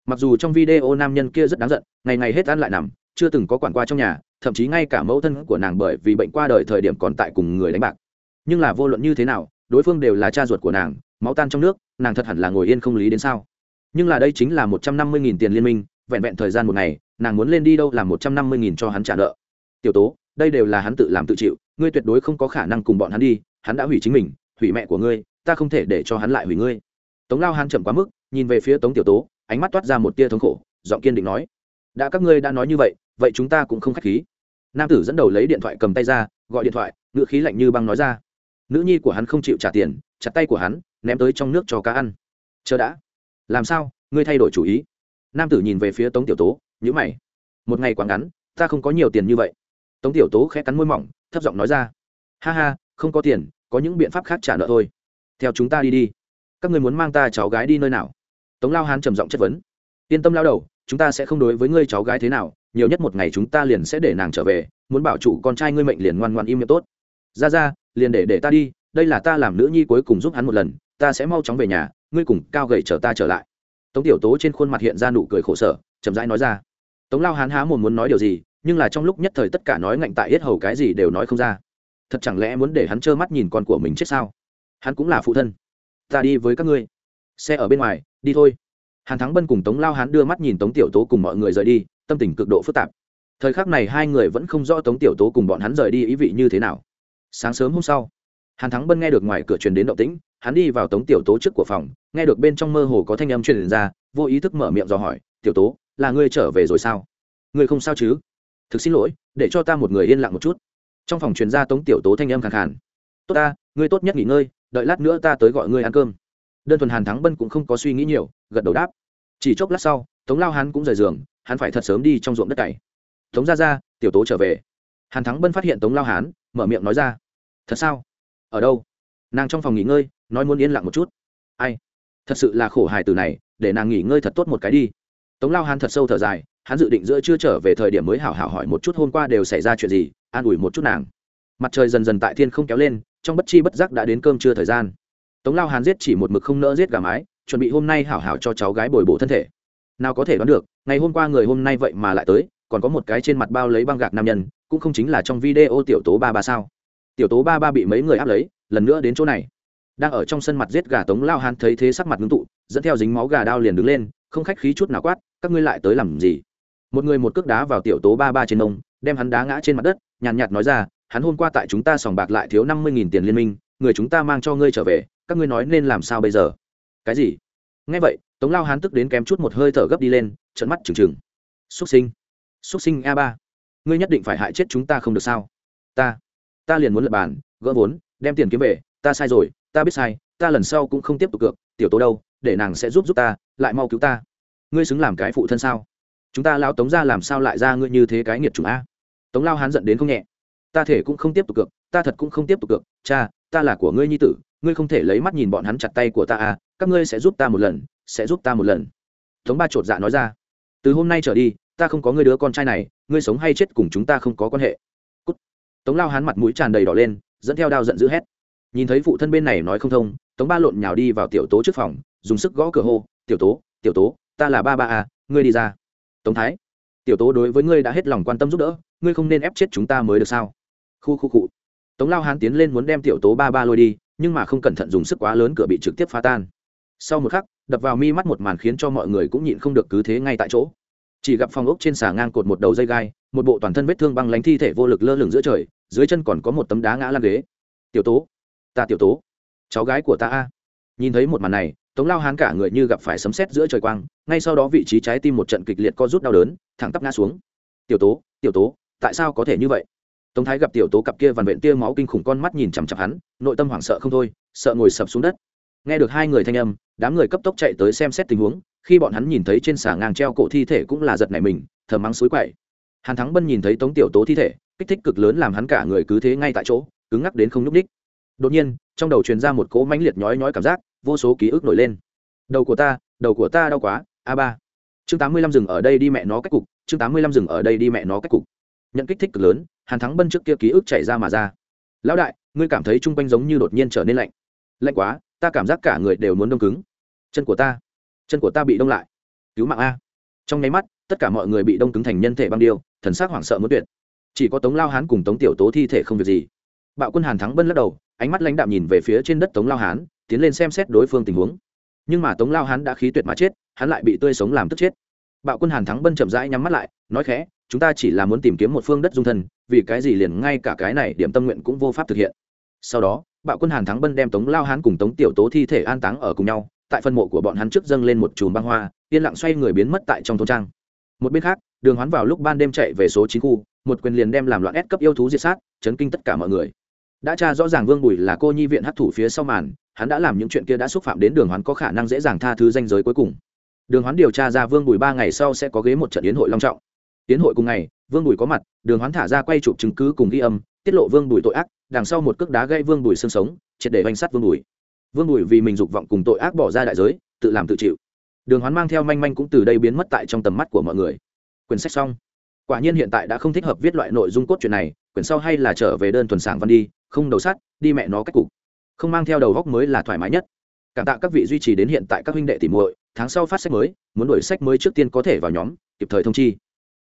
A: Mặc dù trong video nam nhân kia rất đáng giận, ngày ngày hết ăn lại nằm, chưa từng có quản qua trong nhà, thậm chí ngay cả mẫu thân của nàng bởi vì bệnh qua đời thời điểm còn tại cùng người đánh bạc. Nhưng là vô luận như thế nào, đối phương đều là cha ruột của nàng, máu tan trong nước, nàng thật hẳn là ngồi yên không lý đến sao. Nhưng là đây chính là một trăm năm mươi nghìn tiền liên minh, vẹn vẹn thời gian một ngày, nàng muốn lên đi đâu là một trăm năm mươi nghìn cho hắn trả nợ. Tiểu tố, đây đều là hắn tự làm tự chịu, ngươi tuyệt đối không có khả năng cùng bọn hắn đi, hắn đã hủy chính mình, hủy mẹ của ngươi ta không thể để cho hắn lại hủy ngươi. Tống lao hán chậm quá mức, nhìn về phía tống tiểu tố, ánh mắt toát ra một tia thống khổ, giọng kiên định nói, đã các ngươi đã nói như vậy vậy chúng ta cũng không k h á c h khí. Nam tử dẫn đầu lấy điện thoại cầm tay ra, gọi điện thoại ngựa khí lạnh như băng nói ra. Nữ nhi của hắn không chịu trả tiền, chặt tay của hắn, ném tới trong nước cho cá ăn. Chờ đã. Làm sao? Ngươi thay đổi chủ ý. Nam tử nhìn về phía tống tiểu tố nhữ mày. Một ngày quá ngắn, ta không có nhiều tiền như vậy. Tống tiểu tố khẽ cắn môi mỏng, thấp giọng nói ra. Ha ha, không có tiền, có những biện pháp khác trả nợ thôi theo chúng ta đi đi. Các người muốn mang ta cháu gái đi nơi nào? Tống lao hán trầm giọng chất vấn. Yên tâm lao đầu, chúng ta sẽ không đối với ngươi cháu gái thế nào, nhiều nhất một ngày chúng ta liền sẽ để nàng trở về, muốn bảo chủ con trai ngươi mệnh liền ngoan ngoan im miệng tốt. Ra ra, liền để để ta đi, đây là ta làm nữ nhi cuối cùng giúp hắn một lần, ta sẽ mau chóng về nhà, ngươi cùng cao gậy chờ ta trở lại. Tống tiểu tố trên khuôn mặt hiện ra nụ cười khổ sở, chậm rãi nói ra. Tống lao hán há mồm muốn nói điều gì, nhưng là trong lúc nhất thời tất cả nói ngạnh tại yết hầu cái gì đều nói không ra. Thật chẳng lẽ muốn để hắn trơ mắt nhìn con của mình chết sao? Hắn cũng là phụ thân. Ta đi với các ngươi. Xe ở bên ngoài, đi thôi. Hàn thắng bân cùng tống lao hán đưa mắt nhìn tống tiểu tố cùng mọi người rời đi, tâm tình cực độ phức tạp. Thời khắc này hai người vẫn không rõ tống tiểu tố cùng bọn hắn rời đi ý vị như thế nào. Sáng sớm hôm sau, hàn thắng bân nghe được ngoài cửa truyền đến động tĩnh, hắn đi vào tống tiểu tố trước của phòng, nghe được bên trong mơ hồ có thanh âm truyền ra, vô ý thức mở miệng dò hỏi, tiểu tố, là ngươi trở về rồi sao? Ngươi không sao chứ? Thực xin lỗi, để cho ta một người yên lặng một chút. Trong phòng truyền ra tống tiểu tố thanh âm khàn khàn. Tốt ta, ngươi tốt nhất nghỉ ngơi đợi lát nữa ta tới gọi ngươi ăn cơm. Đơn thuần hàn thắng bân cũng không có suy nghĩ nhiều, gật đầu đáp. Chỉ chốc lát sau, tống lao hắn cũng rời giường, hắn phải thật sớm đi trong ruộng đất cày. Tống ra ra tiểu tố trở về. Hàn thắng bân phát hiện tống lao hán, mở miệng nói ra. Thật sao? Ở đâu? Nàng trong phòng nghỉ ngơi, nói muốn yên lặng một chút. Ai? Thật sự là khổ hài từ này, để nàng nghỉ ngơi thật tốt một cái đi. Tống lao hán thật sâu thở dài, hắn dự định giữa chưa trở về thời điểm mới hảo hảo hỏi một chút hôm qua đều xảy ra chuyện gì, an ủi một chút nàng. Mặt trời dần dần tại thiên không kéo lên trong bất chi bất giác đã đến cơm trưa thời gian. Tống lao hàn giết chỉ một mực không nỡ giết gà mái chuẩn bị hôm nay hảo hảo cho cháu gái bồi bổ thân thể. Nào có thể đoán được ngày hôm qua người hôm nay vậy mà lại tới còn có một cái trên mặt bao lấy băng gạc nam nhân cũng không chính là trong video tiểu tố ba ba sao. Tiểu tố ba ba bị mấy người áp lấy lần nữa đến chỗ này. Đang ở trong sân mặt giết gà tống lao hàn thấy thế sắc mặt ngưng tụ dẫn theo dính máu gà đao liền đứng lên không khách khí chút nào quát các ngươi lại tới làm gì? Một người một cước đá vào tiểu tố ba ba trên nông đem hắn đá ngã trên mặt đất nhàn nhạt, nhạt nói ra hắn hôm qua tại chúng ta sòng bạc lại thiếu năm mươi tiền liên minh, người chúng ta mang cho ngươi trở về, các ngươi nói nên làm sao bây giờ? Cái gì? Nghe vậy, tống lao hán tức đến kém chút một hơi thở gấp đi lên trận mắt trừng trừng. Xúc sinh. Xúc sinh a ba. Ngươi nhất định phải hại chết chúng ta không được sao? Ta. Ta liền muốn lập bàn, gỡ vốn, đem tiền kiếm về, ta sai rồi, ta biết sai, ta lần sau cũng không tiếp tục cược, tiểu tố đâu, để nàng sẽ giúp giúp ta, lại mau cứu ta. Ngươi xứng làm cái phụ thân sao? Chúng ta lao tống ra làm sao lại ra ngươi như thế cái nghiệt chủng a? Tống lao hán giận đến không nhẹ ta thể cũng không tiếp tục cược, ta thật cũng không tiếp tục cược. Cha, ta là của ngươi nhi tử, ngươi không thể lấy mắt nhìn bọn hắn chặt tay của ta à các ngươi sẽ giúp ta một lần, sẽ giúp ta một lần. Tống ba chột dạ nói ra. Từ hôm nay trở đi, ta không có ngươi đứa con trai này, ngươi sống hay chết cùng chúng ta không có quan hệ. Cút. tống lao hán mặt mũi tràn đầy đỏ lên, dẫn theo đao giận dữ hét. Nhìn thấy phụ thân bên này nói không thông, tống ba lộn nhào đi vào tiểu tố trước phòng, dùng sức gõ cửa hô, tiểu tố tiểu tố, ta là ba ba à ngươi đi ra. Tống thái, tiểu tố đối với ngươi đã hết lòng quan tâm giúp đỡ, ngươi không nên ép chết chúng ta mới được sao? Khu khu cụ tống lao hán tiến lên muốn đem tiểu tố ba ba lôi đi, nhưng mà không cẩn thận dùng sức quá lớn cửa bị trực tiếp phá tan. Sau một khắc, đập vào mi mắt một màn khiến cho mọi người cũng nhịn không được cứ thế ngay tại chỗ. Chỉ gặp phòng ốc trên xà ngang cột một đầu dây gai, một bộ toàn thân vết thương băng lánh thi thể vô lực lơ lửng giữa trời, dưới chân còn có một tấm đá ngã lan ghế. Tiểu tố, ta tiểu tố, cháu gái của ta a. Nhìn thấy một màn này, tống lao hán cả người như gặp phải sấm sét giữa trời quang, ngay sau đó vị trí trái tim một trận kịch liệt co rút đau đớn, thẳng tắp ngã xuống. Tiểu tố tiểu tố, tại sao có thể như vậy? Tống thái gặp tiểu tố cặp kia vằn vện tia máu kinh khủng con mắt nhìn chằm chặp hắn, nội tâm hoảng sợ không thôi, sợ ngồi sập xuống đất. Nghe được hai người thanh âm, đám người cấp tốc chạy tới xem xét tình huống, khi bọn hắn nhìn thấy trên xà ngang treo cổ thi thể cũng là giật nảy mình, thờ mắng suối quậy. Hàn thắng bân nhìn thấy tống tiểu tố thi thể, kích thích cực lớn làm hắn cả người cứ thế ngay tại chỗ, cứng ngắc đến không nhúc ních đột nhiên, trong đầu truyền ra một cỗ mãnh liệt nhói nhói cảm giác, vô số ký ức nổi lên. Đầu của ta, đầu của ta đau quá, a ba. Chương tám mươi lăm dừng ở đây đi mẹ nó cách cục, chương tám mươi lăm dừng ở đây đi mẹ nó cách cục nhận kích thích cực lớn, hàn thắng bân trước kia ký ức chảy ra mà ra. Lão đại, ngươi cảm thấy chung quanh giống như đột nhiên trở nên lạnh. Lạnh quá, ta cảm giác cả người đều muốn đông cứng. Chân của ta, chân của ta bị đông lại. Cứu mạng a. Trong nháy mắt, tất cả mọi người bị đông cứng thành nhân thể băng điêu, thần sắc hoảng sợ muốn tuyệt. Chỉ có tống lao hán cùng tống tiểu tố thi thể không việc gì. Bạo quân hàn thắng bân lắc đầu, ánh mắt lãnh đạm nhìn về phía trên đất tống lao hán, tiến lên xem xét đối phương tình huống. Nhưng mà tống lao hán đã khí tuyệt mà chết, hắn lại bị tươi sống làm tức chết. Bạo quân hàn thắng bân chậm rãi nhắm mắt lại, nói khẽ chúng ta chỉ là muốn tìm kiếm một phương đất dung thân, vì cái gì liền ngay cả cái này điểm tâm nguyện cũng vô pháp thực hiện. Sau đó, bạo quân hàn thắng bân đem tống lao hán cùng tống tiểu tố thi thể an táng ở cùng nhau, tại phân mộ của bọn hắn trước dâng lên một chùm băng hoa, yên lặng xoay người biến mất tại trong thôn trang. Một bên khác, đường hoán vào lúc ban đêm chạy về số chín khu, một quyền liền đem làm loạn ép cấp yêu thú diệt sát, chấn kinh tất cả mọi người. Đã tra rõ ràng vương bùi là cô nhi viện hấp thủ phía sau màn, hắn đã làm những chuyện kia đã xúc phạm đến đường hoán có khả năng dễ dàng tha thứ danh giới cuối cùng. Đường hoán điều tra ra vương bùi ba ngày sau sẽ có ghế một trận yến hội long trọng tiến hội cùng ngày, vương bùi có mặt, đường hoán thả ra quay chụp chứng cứ cùng ghi âm, tiết lộ vương bùi tội ác, đằng sau một cước đá gây vương bùi xương sống, triệt để oanh sắt vương bùi. Vương bùi vì mình dục vọng cùng tội ác bỏ ra đại giới, tự làm tự chịu. Đường hoán mang theo manh manh cũng từ đây biến mất tại trong tầm mắt của mọi người. Quyển sách xong. Quả nhiên hiện tại đã không thích hợp viết loại nội dung cốt truyện này, quyển sau hay là trở về đơn thuần sảng văn đi, không đầu sắt, đi mẹ nó cách cục. Không mang theo đầu góc mới là thoải mái nhất. Cảm tạ các vị duy trì đến hiện tại các huynh đệ tỉ muội, tháng sau phát sách mới, muốn đổi sách mới trước tiên có thể vào nhóm, kịp thời thông chi.